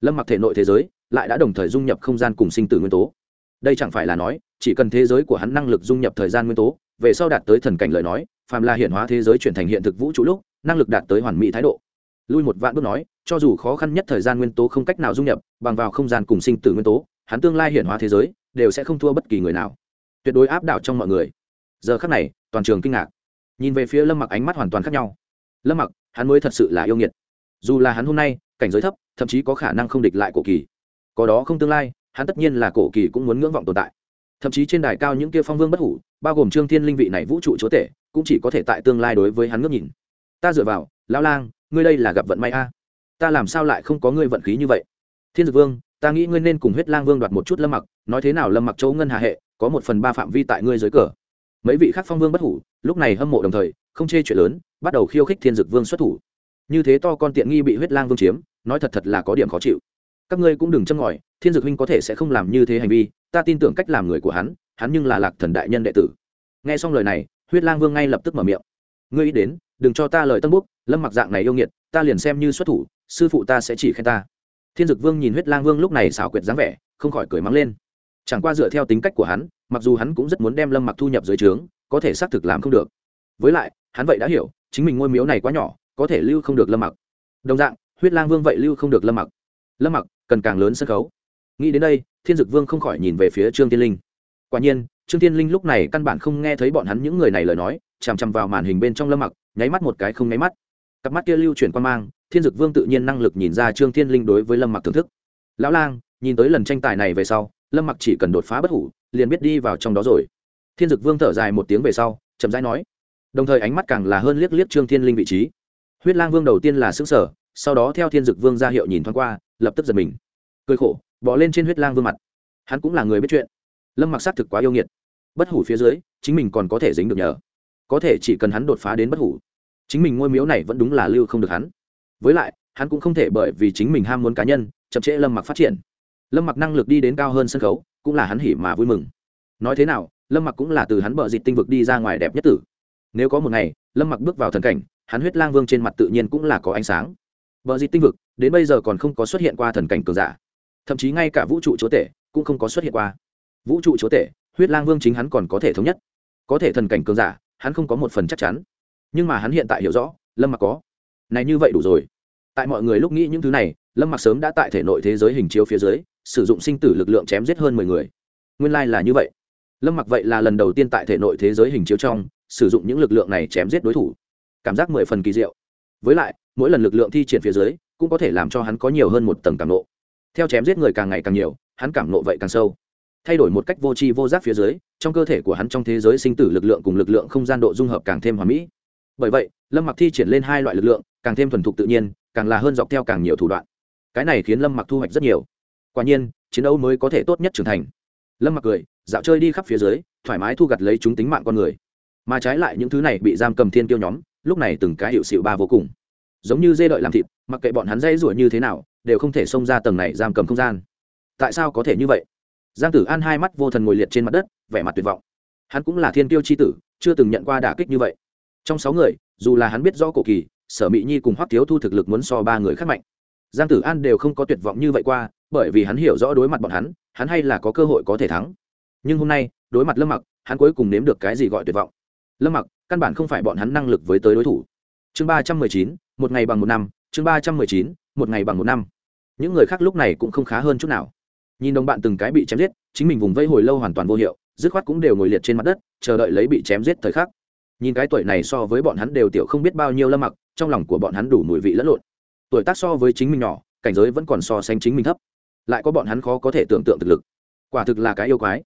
Lâm mặc thể nội thế giới lại đã đồng thời dung nhập không gian cùng sinh tử nguyên tố. Đây chẳng phải là nói, chỉ cần thế giới của hắn năng lực dung nhập thời gian nguyên tố, về sau đạt tới thần cảnh lời nói, phàm là hiện hóa thế giới chuyển thành hiện thực vũ trụ lúc năng lực đạt tới hoàn mỹ thái độ. Lui một vạn bước nói, cho dù khó khăn nhất thời gian nguyên tố không cách nào dung nhập, bằng vào không gian cùng sinh tử nguyên tố, hắn tương lai hiển hóa thế giới, đều sẽ không thua bất kỳ người nào. Tuyệt đối áp đảo trong mọi người. Giờ khắc này, toàn trường kinh ngạc. Nhìn về phía lâm mặc ánh mắt hoàn toàn khác nhau. Lâm mặc, hắn mới thật sự là yêu nghiệt. Dù là hắn hôm nay, cảnh giới thấp, thậm chí có khả năng không địch lại cổ kỳ. Có đó không tương lai, hắn tất nhiên là cổ kỳ cũng muốn ngưỡng vọng tồn tại. Thậm chí trên đài cao những kia phong vương bất hủ, bao gồm trương thiên linh vị này vũ trụ chúa tể, cũng chỉ có thể tại tương lai đối với hắn ngước nhìn ta dựa vào, lão lang, ngươi đây là gặp vận may a. Ta làm sao lại không có ngươi vận khí như vậy? Thiên dược vương, ta nghĩ ngươi nên cùng huyết lang vương đoạt một chút lâm mặc, nói thế nào lâm mặc châu ngân hà hệ, có một phần ba phạm vi tại ngươi dưới cờ. Mấy vị khác phong vương bất hủ, lúc này hâm mộ đồng thời, không chê chuyện lớn, bắt đầu khiêu khích thiên dực vương xuất thủ. Như thế to con tiện nghi bị huyết lang vương chiếm, nói thật thật là có điểm khó chịu. Các ngươi cũng đừng châm ngòi, thiên dực huynh có thể sẽ không làm như thế hành vi, ta tin tưởng cách làm người của hắn hắn nhưng là lạc thần đại nhân đệ tử. Nghe xong lời này, huyết lang vương ngay lập tức mở miệng ngươi ý đến, đừng cho ta lời tân búc lâm mặc dạng này yêu nghiệt, ta liền xem như xuất thủ, sư phụ ta sẽ chỉ khen ta. Thiên dực vương nhìn huyết lang vương lúc này xảo quyệt dáng vẻ, không khỏi cười mắng lên. Chẳng qua dựa theo tính cách của hắn, mặc dù hắn cũng rất muốn đem lâm mặc thu nhập dưới trướng, có thể xác thực làm không được. Với lại, hắn vậy đã hiểu, chính mình ngôi miếu này quá nhỏ, có thể lưu không được lâm mặc. Đồng dạng, huyết lang vương vậy lưu không được lâm mặc. Lâm mặc, cần càng lớn sân khấu. Nghĩ đến đây, thiên dực vương không khỏi nhìn về phía trương tiên linh. Quả nhiên, trương tiên linh lúc này căn bản không nghe thấy bọn hắn những người này lời nói chằm chằm vào màn hình bên trong lâm mặc, nháy mắt một cái không nháy mắt. Cặp mắt kia lưu chuyển qua mang, thiên dực vương tự nhiên năng lực nhìn ra trương thiên linh đối với lâm mặc thưởng thức. Lão lang, nhìn tới lần tranh tài này về sau, lâm mặc chỉ cần đột phá bất hủ, liền biết đi vào trong đó rồi. Thiên dực vương thở dài một tiếng về sau, chậm rãi nói. Đồng thời ánh mắt càng là hơn liếc liếc trương thiên linh vị trí. Huyết lang vương đầu tiên là xứng sở sau đó theo thiên dực vương ra hiệu nhìn thoáng qua, lập tức giật mình. Cười khổ, bỏ lên trên huyết lang vương mặt. Hắn cũng là người biết chuyện. Lâm mặc xác thực quá yêu nghiệt. Bất hủ phía dưới, chính mình còn có thể dính được nhờ có thể chỉ cần hắn đột phá đến bất hủ. Chính mình ngôi miếu này vẫn đúng là lưu không được hắn. Với lại, hắn cũng không thể bởi vì chính mình ham muốn cá nhân, chậm trễ lâm mặc phát triển. Lâm mặc năng lực đi đến cao hơn sân khấu, cũng là hắn hỉ mà vui mừng. Nói thế nào, lâm mặc cũng là từ hắn bờ dịch tinh vực đi ra ngoài đẹp nhất tử. Nếu có một ngày, lâm mặc bước vào thần cảnh, hắn huyết lang vương trên mặt tự nhiên cũng là có ánh sáng. Bờ dịch tinh vực, đến bây giờ còn không có xuất hiện qua thần cảnh cường giả. Thậm chí ngay cả vũ trụ chúa tể cũng không có xuất hiện qua. Vũ trụ chúa tể, huyết lang vương chính hắn còn có thể thống nhất. Có thể thần cảnh cường giả hắn không có một phần chắc chắn. Nhưng mà hắn hiện tại hiểu rõ, lâm mặc có. Này như vậy đủ rồi. Tại mọi người lúc nghĩ những thứ này, lâm mặc sớm đã tại thể nội thế giới hình chiếu phía dưới, sử dụng sinh tử lực lượng chém giết hơn mười người. Nguyên lai、like、là như vậy. Lâm mặc vậy là lần đầu tiên tại thể nội thế giới hình chiếu trong, sử dụng những lực lượng này chém giết đối thủ. Cảm giác mười phần kỳ diệu. Với lại, mỗi lần lực lượng thi triển phía dưới, cũng có thể làm cho hắn có nhiều hơn một tầng cảm nộ. Theo chém giết người càng ngày càng nhiều, hắn cảm nộ vậy càng sâu. Thay đổi một cách vô tri vô giác phía dưới trong cơ thể của hắn trong thế giới sinh tử lực lượng cùng lực lượng không gian độ dung hợp càng thêm hoàn mỹ. Bởi vậy, lâm mặc thi triển lên hai loại lực lượng, càng thêm thuần thục tự nhiên, càng là hơn dọc theo càng nhiều thủ đoạn. Cái này khiến lâm mặc thu hoạch rất nhiều. Quả nhiên, chiến đấu mới có thể tốt nhất trưởng thành. Lâm mặc cười, dạo chơi đi khắp phía dưới, thoải mái thu gặt lấy chúng tính mạng con người. Mà trái lại những thứ này bị giam cầm thiên tiêu nhóm, lúc này từng cái hiệu xịu ba vô cùng. Giống như dê đợi làm thịt, mặc kệ bọn hắn dây rủa như thế nào, đều không thể xông ra tầng này giam cầm không gian. Tại sao có thể như vậy? Giang tử an hai mắt vô thần ngồi liệt trên mặt đất, vẻ mặt tuyệt vọng. Hắn cũng là thiên tiêu c h i tử, chưa từng nhận qua đả kích như vậy. Trong sáu người, dù là hắn biết rõ cổ kỳ, sở mỹ nhi cùng hoắc thiếu thu thực lực muốn so ba người khác mạnh. Giang tử an đều không có tuyệt vọng như vậy qua, bởi vì hắn hiểu rõ đối mặt bọn hắn hắn hay là có cơ hội có thể thắng. Nhưng hôm nay, đối mặt lâm mặc, hắn cuối cùng nếm được cái gì gọi tuyệt vọng. Lâm mặc, căn bản không phải bọn hắn năng lực với tới đối thủ. Chương ba trăm mười chín, một ngày bằng một năm, chương ba trăm mười chín, một ngày bằng một năm. Những người khác lúc này cũng không khá hơn chút nào nhìn đồng bạn từng cái bị chém giết, chính mình vùng vây hồi lâu hoàn toàn vô hiệu, dứt khoát cũng đều ngồi liệt trên mặt đất, chờ đợi lấy bị chém giết thời khắc. Nhìn cái tuổi này so với bọn hắn đều tiểu không biết bao nhiêu lâm mặc, trong lòng của bọn hắn đủ mùi vị lẫn lộn. Tuổi tác so với chính mình nhỏ, cảnh giới vẫn còn so sánh chính mình thấp. Lại có bọn hắn khó có thể tưởng tượng thực lực. Quả thực là cái yêu quái.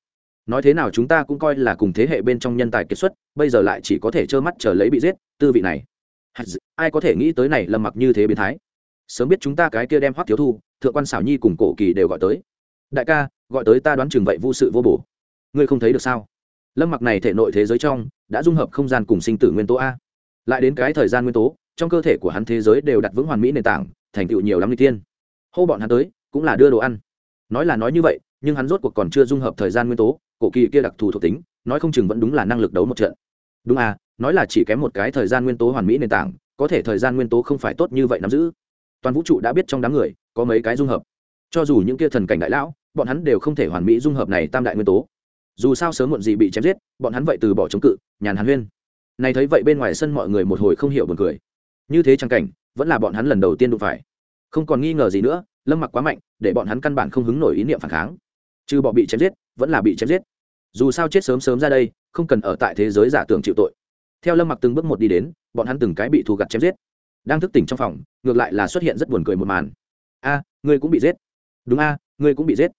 Nói thế nào chúng ta cũng coi là cùng thế hệ bên trong nhân tài kiệt xuất, bây giờ lại chỉ có thể trơ mắt chờ lấy bị giết, tư vị này. Ai có thể nghĩ tới này lâm mặc như thế biến thái? Sớm biết chúng ta cái kia đem hoắc thiếu thu, thượng quan xảo nhi cùng cổ kỳ đều gọi tới đại ca, gọi tới ta đoán chừng vậy vô sự vô bổ. Ngươi không thấy được sao? Lâm mặc này thể nội thế giới trong, đã dung hợp không gian cùng sinh tử nguyên tố a. Lại đến cái thời gian nguyên tố, trong cơ thể của hắn thế giới đều đặt vững hoàn mỹ nền tảng, thành tựu nhiều lắm n tiên hô bọn hắn tới, cũng là đưa đồ ăn. Nói là nói như vậy, nhưng hắn rốt cuộc còn chưa dung hợp thời gian nguyên tố, cổ kỳ kia đặc thù thuộc tính, nói không chừng vẫn đúng là năng lực đấu một trận. Đúng à nói là chỉ kém một cái thời gian nguyên tố hoàn mỹ nền tảng, có thể thời gian nguyên tố không phải tốt như vậy nắm giữ. Toàn vũ trụ đã biết trong đám người, có mấy cái dung hợp. Cho dù những kia thần cảnh đại lão bọn hắn đều không thể hoàn mỹ dung hợp này tam đại nguyên tố. Dù sao sớm muộn gì bị chém giết, bọn hắn vậy từ bỏ chống cự, nhàn hàn huyên. Này thấy vậy bên ngoài sân mọi người một hồi không hiểu buồn cười. Như thế trang cảnh, vẫn là bọn hắn lần đầu tiên đụng phải. Không còn nghi ngờ gì nữa, lâm mặc quá mạnh, để bọn hắn căn bản không hứng nổi ý niệm phản kháng. Trừ bọn bị chém giết, vẫn là bị chém giết. Dù sao chết sớm sớm ra đây, không cần ở tại thế giới giả tưởng chịu tội. Theo lâm mặc từng bước một đi đến, bọn hắn từng cái bị thù gặt chém giết. Đang thức tỉnh trong phòng, ngược lại là xuất hiện rất buồn cười một màn. A, ngươi cũng bị giết. Đúng a, ngươi cũng bị giết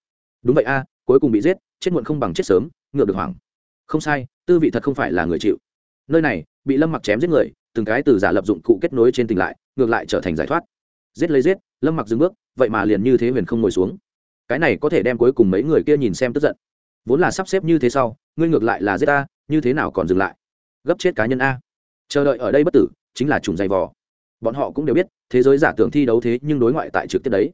đúng vậy a, cuối cùng bị giết, chết muộn không bằng chết sớm, ngược được hoảng. Không sai, tư vị thật không phải là người chịu. Nơi này, bị lâm mặc chém giết người, từng cái từ giả lập dụng cụ kết nối trên tình lại, ngược lại trở thành giải thoát. Giết lấy giết, lâm mặc dừng bước, vậy mà liền như thế huyền không ngồi xuống. Cái này có thể đem cuối cùng mấy người kia nhìn xem tức giận. Vốn là sắp xếp như thế sau, ngươi ngược lại là giết ta, như thế nào còn dừng lại? Gấp chết cá nhân a. Chờ đợi ở đây bất tử, chính là trùng dày vò. Bọn họ cũng đều biết, thế giới giả tưởng thi đấu thế nhưng đối ngoại tại trực tiếp đấy.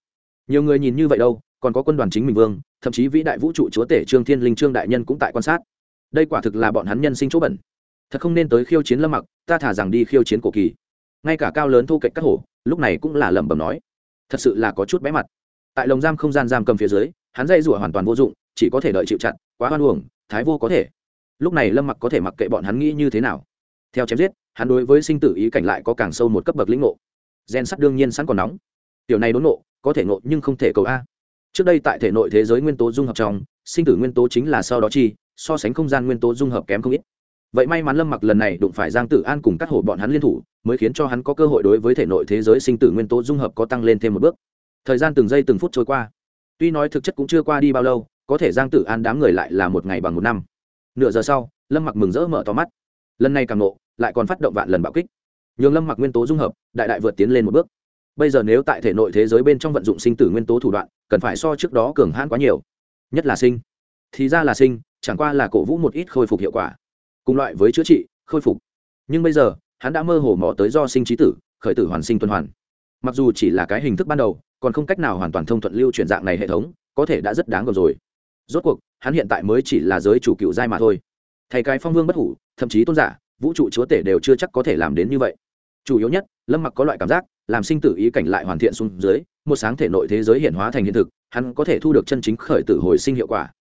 Nhiều người nhìn như vậy đâu còn có quân đoàn chính mình vương, thậm chí vĩ đại vũ trụ chúa tể trương thiên linh, trương đại nhân cũng tại quan sát. Đây quả thực là bọn hắn nhân sinh chỗ bẩn. Thật không nên tới khiêu chiến lâm mặc, ta thả rằng đi khiêu chiến cổ kỳ. Ngay cả cao lớn thu cạnh các hổ, lúc này cũng là lẩm bẩm nói. Thật sự là có chút bé mặt. Tại lồng giam không gian giam cầm phía dưới, hắn dây rủa hoàn toàn vô dụng, chỉ có thể đợi chịu chặn quá hoan uổng, thái vô có thể. Lúc này lâm mặc có thể mặc kệ bọn hắn nghĩ như thế nào. Theo chém giết, hắn đối với sinh tử ý cảnh lại có càng sâu một cấp bậc lĩnh ngộ. Gen sắt đương nhiên sẵn còn nóng. Tiểu này đốn nộ, có thể nộ nhưng không thể cầu a trước đây tại thể nội thế giới nguyên tố dung hợp trong, sinh tử nguyên tố chính là sau đó chi, so sánh không gian nguyên tố dung hợp kém không ít. Vậy may mắn lâm mặc lần này đụng phải giang tử an cùng các hồ bọn hắn liên thủ, mới khiến cho hắn có cơ hội đối với thể nội thế giới sinh tử nguyên tố dung hợp có tăng lên thêm một bước. Thời gian từng giây từng phút trôi qua. Tuy nói thực chất cũng chưa qua đi bao lâu, có thể giang tử an đám người lại là một ngày bằng một năm. Nửa giờ sau, lâm mặc mừng rỡ mở to mắt. Lần này càng nộ, lại còn phát động vạn lần bạo kích. Nhường lâm mặc nguyên tố dung hợp, đại đại vượt tiến lên một bước bây giờ nếu tại thể nội thế giới bên trong vận dụng sinh tử nguyên tố thủ đoạn, cần phải so trước đó cường hãn quá nhiều. Nhất là sinh. Thì ra là sinh, chẳng qua là cổ vũ một ít khôi phục hiệu quả. Cùng loại với chữa trị, khôi phục. Nhưng bây giờ, hắn đã mơ hồ mò tới do sinh trí tử, khởi tử hoàn sinh tuần hoàn. Mặc dù chỉ là cái hình thức ban đầu, còn không cách nào hoàn toàn thông thuận lưu chuyển dạng này hệ thống, có thể đã rất đáng gồm rồi. Rốt cuộc, hắn hiện tại mới chỉ là giới chủ cựu giai mà thôi. Thầy cái phong vương bất hủ, thậm chí tôn giả, vũ trụ chúa tể đều chưa chắc có thể làm đến như vậy. Chủ yếu nhất, lâm mặc có loại cảm giác làm sinh tử ý cảnh lại hoàn thiện xuống dưới, một sáng thể nội thế giới hiện hóa thành hiện thực, hắn có thể thu được chân chính khởi tử hồi sinh hiệu quả.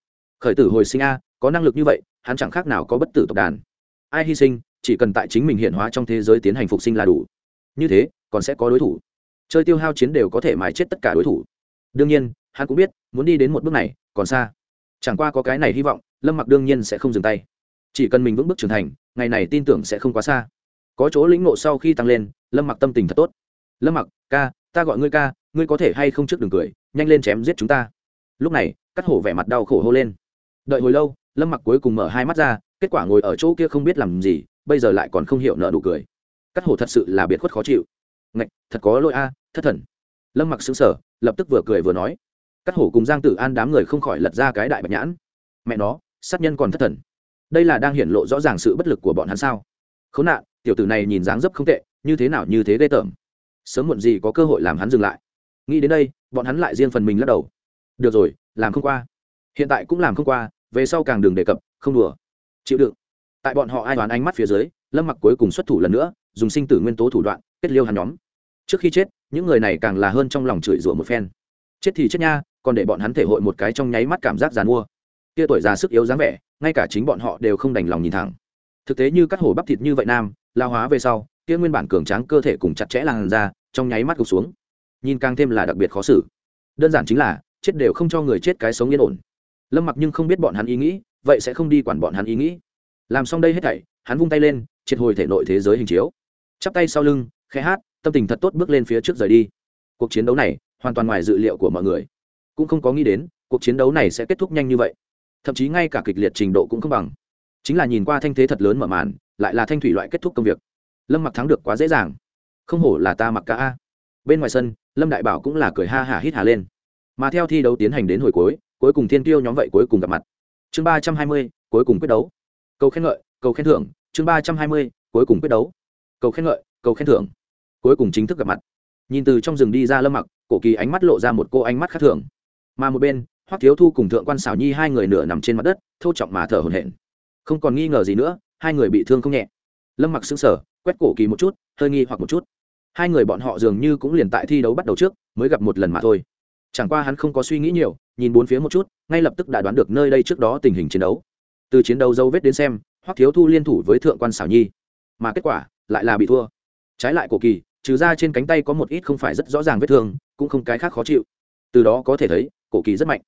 Khởi tử hồi sinh a, có năng lực như vậy, hắn chẳng khác nào có bất tử tộc đàn. Ai hy sinh, chỉ cần tại chính mình hiện hóa trong thế giới tiến hành phục sinh là đủ. Như thế, còn sẽ có đối thủ. Chơi tiêu hao chiến đều có thể mài chết tất cả đối thủ. Đương nhiên, hắn cũng biết, muốn đi đến một bước này, còn xa. Chẳng qua có cái này hy vọng, lâm mặc đương nhiên sẽ không dừng tay. Chỉ cần mình vững bước trưởng thành, ngày này tin tưởng sẽ không quá xa. Có chỗ lĩnh ngộ sau khi tăng lên, lâm mặc tâm tình thật tốt lâm mặc, ca, ta gọi ngươi ca, ngươi có thể hay không trước đường cười, nhanh lên chém giết chúng ta. Lúc này, cắt hổ vẻ mặt đau khổ hô lên. Đợi hồi lâu, lâm mặc cuối cùng mở hai mắt ra, kết quả ngồi ở chỗ kia không biết làm gì, bây giờ lại còn không hiểu nợ đủ cười. Cắt hổ thật sự là biệt khuất khó chịu. Ngạch, thật có lỗi a, thất thần. Lâm mặc xứng sở lập tức vừa cười vừa nói. Cắt hổ cùng giang tử an đám người không khỏi lật ra cái đại bạch nhãn. Mẹ nó, sát nhân còn thất thần. Đây là đang hiển lộ rõ ràng sự bất lực của bọn hắn sao? Khốn nạn, tiểu tử này nhìn dáng dấp không tệ, như thế nào như thế ghê tởm sớm muộn gì có cơ hội làm hắn dừng lại. Nghĩ đến đây, bọn hắn lại riêng phần mình lắc đầu. Được rồi, làm không qua. Hiện tại cũng làm không qua, về sau càng đừng đề cập, không đùa. Chịu đựng. Tại bọn họ ai đoán ánh mắt phía dưới, lâm mặc cuối cùng xuất thủ lần nữa, dùng sinh tử nguyên tố thủ đoạn, kết liêu hắn nhóm. Trước khi chết, những người này càng là hơn trong lòng chửi rủa một phen. Chết thì chết nha, còn để bọn hắn thể hội một cái trong nháy mắt cảm giác g mua kia tuổi già sức yếu dáng vẻ, ngay cả chính bọn họ đều không đành lòng nhìn thẳng. Thực tế như cắt hồ bắp thịt như vậy nam, lao hóa về sau, kia nguyên bản cường tráng cơ thể cùng chặt chẽ làn ra trong nháy mắt gục xuống. Nhìn càng thêm là đặc biệt khó xử. Đơn giản chính là, chết đều không cho người chết cái sống yên ổn. Lâm mặc nhưng không biết bọn hắn ý nghĩ, vậy sẽ không đi quản bọn hắn ý nghĩ. Làm xong đây hết thảy, hắn vung tay lên, triệt hồi thể nội thế giới hình chiếu. Chắp tay sau lưng, khẽ hát, tâm tình thật tốt bước lên phía trước rời đi. Cuộc chiến đấu này, hoàn toàn ngoài dự liệu của mọi người. Cũng không có nghĩ đến, cuộc chiến đấu này sẽ kết thúc nhanh như vậy. Thậm chí ngay cả kịch liệt trình độ cũng không bằng. Chính là nhìn qua thanh thế thật lớn mở màn, lại là thanh thủy loại kết thúc công việc. Lâm mặc thắng được quá dễ dàng không hổ là ta mặc cả a. Bên ngoài sân, lâm đại bảo cũng là cười ha hả hít hà lên. Mà theo thi đấu tiến hành đến hồi cuối cuối cùng thiên tiêu nhóm vậy cuối cùng gặp mặt. Chương ba trăm hai mươi, cuối cùng quyết đấu. Cầu khen ngợi, cầu khen thưởng. Chương ba trăm hai mươi, cuối cùng quyết đấu. Cầu khen ngợi, cầu khen thưởng. Cuối cùng chính thức gặp mặt. Nhìn từ trong rừng đi ra lâm mặc, cổ kỳ ánh mắt lộ ra một cô ánh mắt khác thường. Mà một bên, hoắc thiếu thu cùng thượng quan xảo nhi hai người nửa nằm trên mặt đất thâu trọng mà thở hổn hển. Không còn nghi ngờ gì nữa, hai người bị thương không nhẹ. Lâm mặc xứng sở quét cổ kỳ một chút, hơi nghi hoặc một chút hai người bọn họ dường như cũng liền tại thi đấu bắt đầu trước, mới gặp một lần mà thôi. Chẳng qua hắn không có suy nghĩ nhiều, nhìn bốn phía một chút, ngay lập tức đã đoán được nơi đây trước đó tình hình chiến đấu. Từ chiến đấu dấu vết đến xem, hoắc thiếu thu liên thủ với thượng quan xảo nhi. Mà kết quả, lại là bị thua. Trái lại cổ kỳ, trừ ra trên cánh tay có một ít không phải rất rõ ràng vết thương, cũng không cái khác khó chịu. Từ đó có thể thấy, cổ kỳ rất mạnh.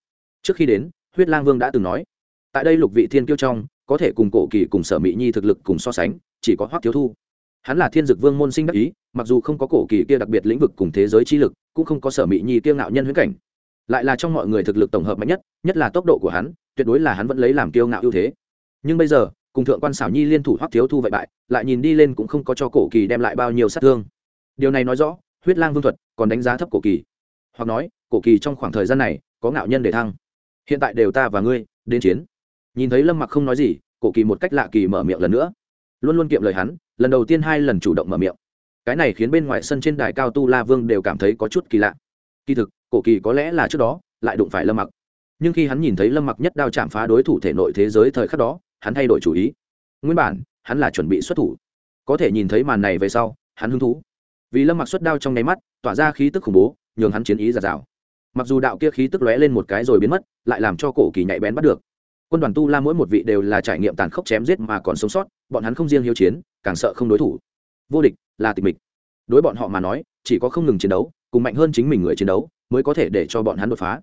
Trước khi đến, huyết lang vương đã từng nói, tại đây lục vị thiên kiêu trong, có thể cùng cổ kỳ cùng sở mỹ nhi thực lực cùng so sánh, chỉ có hoắc thiếu thu hắn là thiên dực vương môn sinh đắc ý, mặc dù không có cổ kỳ kia đặc biệt lĩnh vực cùng thế giới chi lực, cũng không có sở mị nhi kiêu ngạo nhân huyễn cảnh. Lại là trong mọi người thực lực tổng hợp mạnh nhất nhất là tốc độ của hắn, tuyệt đối là hắn vẫn lấy làm kiêu ngạo ưu thế. Nhưng bây giờ, cùng thượng quan xảo nhi liên thủ hoắc thiếu thu vậy bại, lại nhìn đi lên cũng không có cho cổ kỳ đem lại bao nhiêu sát thương. Điều này nói rõ, huyết lang vương thuật còn đánh giá thấp cổ kỳ. Hoặc nói, cổ kỳ trong khoảng thời gian này, có ngạo nhân để thăng. Hiện tại đều ta và ngươi, đến chiến. Nhìn thấy lâm mặc không nói gì, cổ kỳ một cách lạ kỳ mở miệng lần nữa luôn luôn kiệm lời hắn, lần đầu tiên hai lần chủ động mở miệng. Cái này khiến bên ngoài sân trên đài cao tu la vương đều cảm thấy có chút kỳ lạ. Kỳ thực, cổ kỳ có lẽ là trước đó, lại đụng phải lâm mặc. Nhưng khi hắn nhìn thấy lâm mặc nhất đao chạm phá đối thủ thể nội thế giới thời khắc đó, hắn thay đổi chủ ý. Nguyên bản, hắn là chuẩn bị xuất thủ. Có thể nhìn thấy màn này về sau, hắn hứng thú. Vì lâm mặc xuất đao trong nháy mắt, tỏa ra khí tức khủng bố, nhường hắn chiến ý giạt rào. Mặc dù đạo kia khí tức lóe lên một cái rồi biến mất, lại làm cho cổ kỳ nhạy bén bắt được quân đoàn tu la mỗi một vị đều là trải nghiệm tàn khốc chém giết mà còn sống sót, bọn hắn không riêng hiếu chiến, càng sợ không đối thủ. Vô địch là tịch mịch. Đối bọn họ mà nói, chỉ có không ngừng chiến đấu, cùng mạnh hơn chính mình người chiến đấu mới có thể để cho bọn hắn đột phá.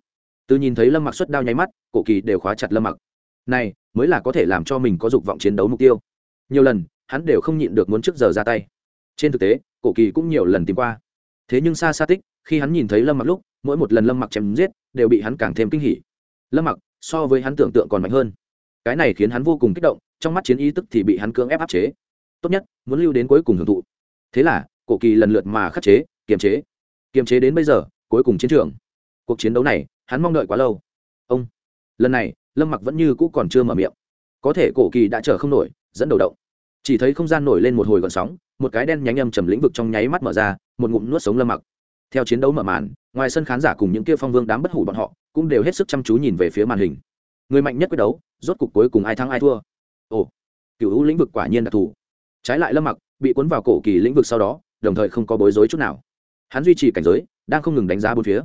Từ nhìn thấy lâm mặc xuất đao nháy mắt, cổ kỳ đều khóa chặt lâm mặc. Này, mới là có thể làm cho mình có dục vọng chiến đấu mục tiêu. Nhiều lần, hắn đều không nhịn được muốn trước giờ ra tay. Trên thực tế, cổ kỳ cũng nhiều lần tìm qua. Thế nhưng xa xa tích, khi hắn nhìn thấy lâm mặc lúc, mỗi một lần lâm mặc chém giết, đều bị hắn càng thêm kinh hỉ. Lâm mặc so với hắn tưởng tượng còn mạnh hơn. Cái này khiến hắn vô cùng kích động, trong mắt chiến ý tức thì bị hắn cưỡng ép áp chế. Tốt nhất, muốn lưu đến cuối cùng hưởng thụ. Thế là, cổ kỳ lần lượt mà khắc chế, kiềm chế. Kiềm chế đến bây giờ, cuối cùng chiến trường. Cuộc chiến đấu này, hắn mong đợi quá lâu. Ông. Lần này, lâm mặc vẫn như cũ còn chưa mở miệng. Có thể cổ kỳ đã chờ không nổi, dẫn đầu động. Chỉ thấy không gian nổi lên một hồi gọn sóng, một cái đen nhánh âm trầm lĩnh vực trong nháy mắt mở ra, một ngụm nuốt sống lâm mặc. Theo chiến đấu mở màn, ngoài sân khán giả cùng những kia phong vương đám bất hủ bọn họ cũng đều hết sức chăm chú nhìn về phía màn hình. Người mạnh nhất quyết đấu, rốt cục cuối cùng ai thắng ai thua. Ồ, cựu hữu lĩnh vực quả nhiên đặc thù. Trái lại lâm mặc bị cuốn vào cổ kỳ lĩnh vực sau đó, đồng thời không có bối rối chút nào. Hắn duy trì cảnh giới, đang không ngừng đánh giá bốn phía.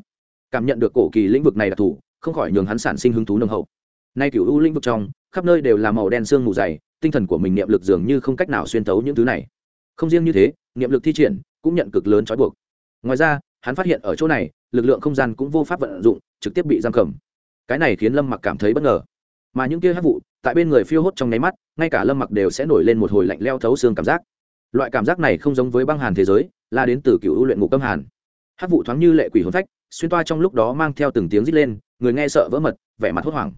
Cảm nhận được cổ kỳ lĩnh vực này đặc thù, không khỏi nhường hắn sản sinh hứng thú nồng hậu. Nay cựu hữu lĩnh vực trong, khắp nơi đều là màu đen sương mù dày, tinh thần của mình niệm lực dường như không cách nào xuyên tấu những thứ này. Không riêng như thế, niệm lực thi triển cũng nhận cực lớn trói buộc. Ngoài ra hắn phát hiện ở chỗ này, lực lượng không gian cũng vô pháp vận dụng, trực tiếp bị giam cầm. Cái này khiến lâm mặc cảm thấy bất ngờ. Mà những kia hát vụ, tại bên người phiêu hốt trong nháy mắt, ngay cả lâm mặc đều sẽ nổi lên một hồi lạnh leo thấu xương cảm giác. Loại cảm giác này không giống với băng hàn thế giới, là đến từ cựu luyện ngục âm hàn. Hát vụ thoáng như lệ quỷ hôn phách, xuyên toa trong lúc đó mang theo từng tiếng rít lên, người nghe sợ vỡ mật, vẻ mặt hốt hoảng.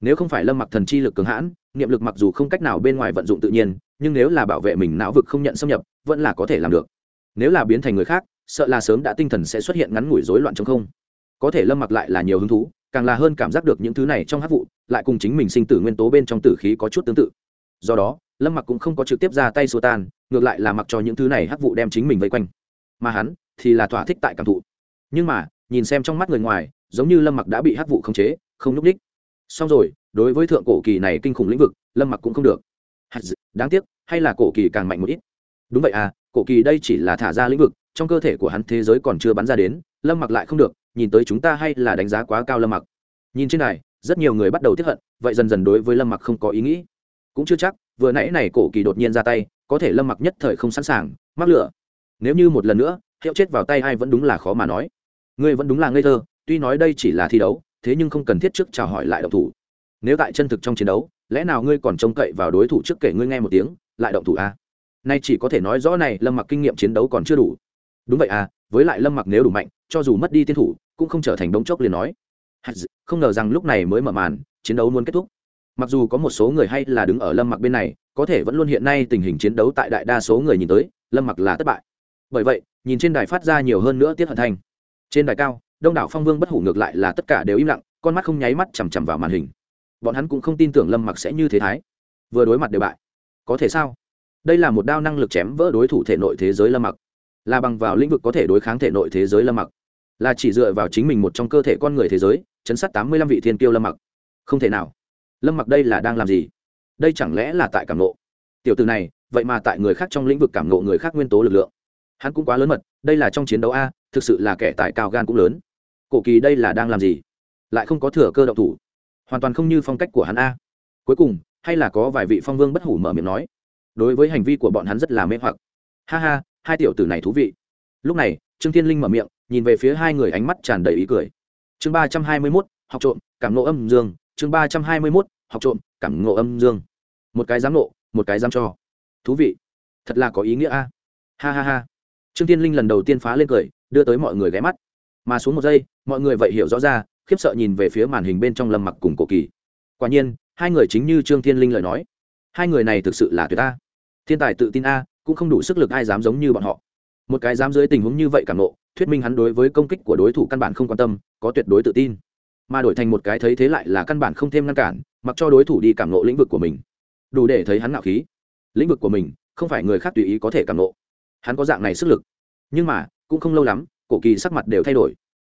Nếu không phải lâm mặc thần chi lực cường hãn, niệm lực mặc dù không cách nào bên ngoài vận dụng tự nhiên, nhưng nếu là bảo vệ mình não vực không nhận xâm nhập, vẫn là có thể làm được. Nếu là biến thành người khác sợ là sớm đã tinh thần sẽ xuất hiện ngắn ngủi rối loạn trong không. Có thể lâm mặc lại là nhiều hứng thú, càng là hơn cảm giác được những thứ này trong hát vụ, lại cùng chính mình sinh tử nguyên tố bên trong tử khí có chút tương tự. Do đó, lâm mặc cũng không có trực tiếp ra tay xô tan, ngược lại là mặc cho những thứ này hát vụ đem chính mình vây quanh. Mà hắn thì là thỏa thích tại cảm thụ. Nhưng mà, nhìn xem trong mắt người ngoài, giống như lâm mặc đã bị hát vụ khống chế, không n ú c đích. Xong rồi, đối với thượng cổ kỳ này kinh khủng lĩnh vực, lâm mặc cũng không được. Đáng tiếc, hay là cổ kỳ càng mạnh một ít? Đúng vậy à cổ kỳ đây chỉ là thả ra lĩnh vực trong cơ thể của hắn thế giới còn chưa bắn ra đến, lâm mặc lại không được, nhìn tới chúng ta hay là đánh giá quá cao lâm mặc. Nhìn trên này, rất nhiều người bắt đầu tiếp hận, vậy dần dần đối với lâm mặc không có ý nghĩ. Cũng chưa chắc, vừa nãy này cổ kỳ đột nhiên ra tay, có thể lâm mặc nhất thời không sẵn sàng, mắc lửa. Nếu như một lần nữa, hiệu chết vào tay ai vẫn đúng là khó mà nói. Ngươi vẫn đúng là ngây thơ, tuy nói đây chỉ là thi đấu, thế nhưng không cần thiết trước chào hỏi lại động thủ. Nếu tại chân thực trong chiến đấu, lẽ nào ngươi còn trông cậy vào đối thủ trước kể ngươi nghe một tiếng, lại động thủ a à? nay chỉ có thể nói rõ này, lâm mặc kinh nghiệm chiến đấu còn chưa đủ đúng vậy à với lại lâm mặc nếu đủ mạnh, cho dù mất đi tiên thủ, cũng không trở thành đống chốc liền nói. Không ngờ rằng lúc này mới mở màn, chiến đấu muốn kết thúc. Mặc dù có một số người hay là đứng ở lâm mặc bên này, có thể vẫn luôn hiện nay tình hình chiến đấu tại đại đa số người nhìn tới, lâm mặc là thất bại. Bởi vậy, nhìn trên đài phát ra nhiều hơn nữa tiết hận thanh. Trên đài cao, đông đảo phong vương bất hủ ngược lại là tất cả đều im lặng, con mắt không nháy mắt chằm chằm vào màn hình. Bọn hắn cũng không tin tưởng lâm mặc sẽ như thế thái. Vừa đối mặt đều bại. Có thể sao? Đây là một đao năng lực chém vỡ đối thủ thể nội thế giới lâm mặc là bằng vào lĩnh vực có thể đối kháng thể nội thế giới lâm mặc. Là chỉ dựa vào chính mình một trong cơ thể con người thế giới, chấn sát tám mươi lăm vị thiên kiêu lâm mặc. Không thể nào. Lâm mặc đây là đang làm gì? Đây chẳng lẽ là tại cảm nộ tiểu từ này, vậy mà tại người khác trong lĩnh vực cảm nộ người khác nguyên tố lực lượng. Hắn cũng quá lớn mật, đây là trong chiến đấu a, thực sự là kẻ tài cao gan cũng lớn. Cổ kỳ đây là đang làm gì? Lại không có thừa cơ động thủ. Hoàn toàn không như phong cách của hắn a. Cuối cùng, hay là có vài vị phong vương bất hủ mở miệng nói, đối với hành vi của bọn hắn rất là mê hoặc. Ha ha hai tiểu tử này thú vị. Lúc này, trương thiên linh mở miệng, nhìn về phía hai người ánh mắt tràn đầy ý cười. Chương ba trăm hai mươi mốt, học trộm, cảm nộ âm dương. Chương ba trăm hai mươi mốt, học trộm, cảm ngộ âm dương. Một cái dám nộ, một cái dám cho. Thú vị. Thật là có ý nghĩa a. Ha ha ha. Trương tiên linh lần đầu tiên phá lên cười, đưa tới mọi người ghé mắt. Mà xuống một giây, mọi người vậy hiểu rõ ra, khiếp sợ nhìn về phía màn hình bên trong lâm mặc cùng cổ kỳ. Quả nhiên, hai người chính như trương tiên linh lời nói. Hai người này thực sự là tuyệt a. Thiên tài tự tin a cũng không đủ sức lực ai dám giống như bọn họ. Một cái dám dưới tình huống như vậy cảm nộ thuyết minh hắn đối với công kích của đối thủ căn bản không quan tâm, có tuyệt đối tự tin. Mà đổi thành một cái thấy thế lại là căn bản không thêm ngăn cản, mặc cho đối thủ đi cảm nộ lĩnh vực của mình. Đủ để thấy hắn ngạo khí. Lĩnh vực của mình, không phải người khác tùy ý có thể cảm nộ hắn có dạng này sức lực. Nhưng mà, cũng không lâu lắm, cổ kỳ sắc mặt đều thay đổi.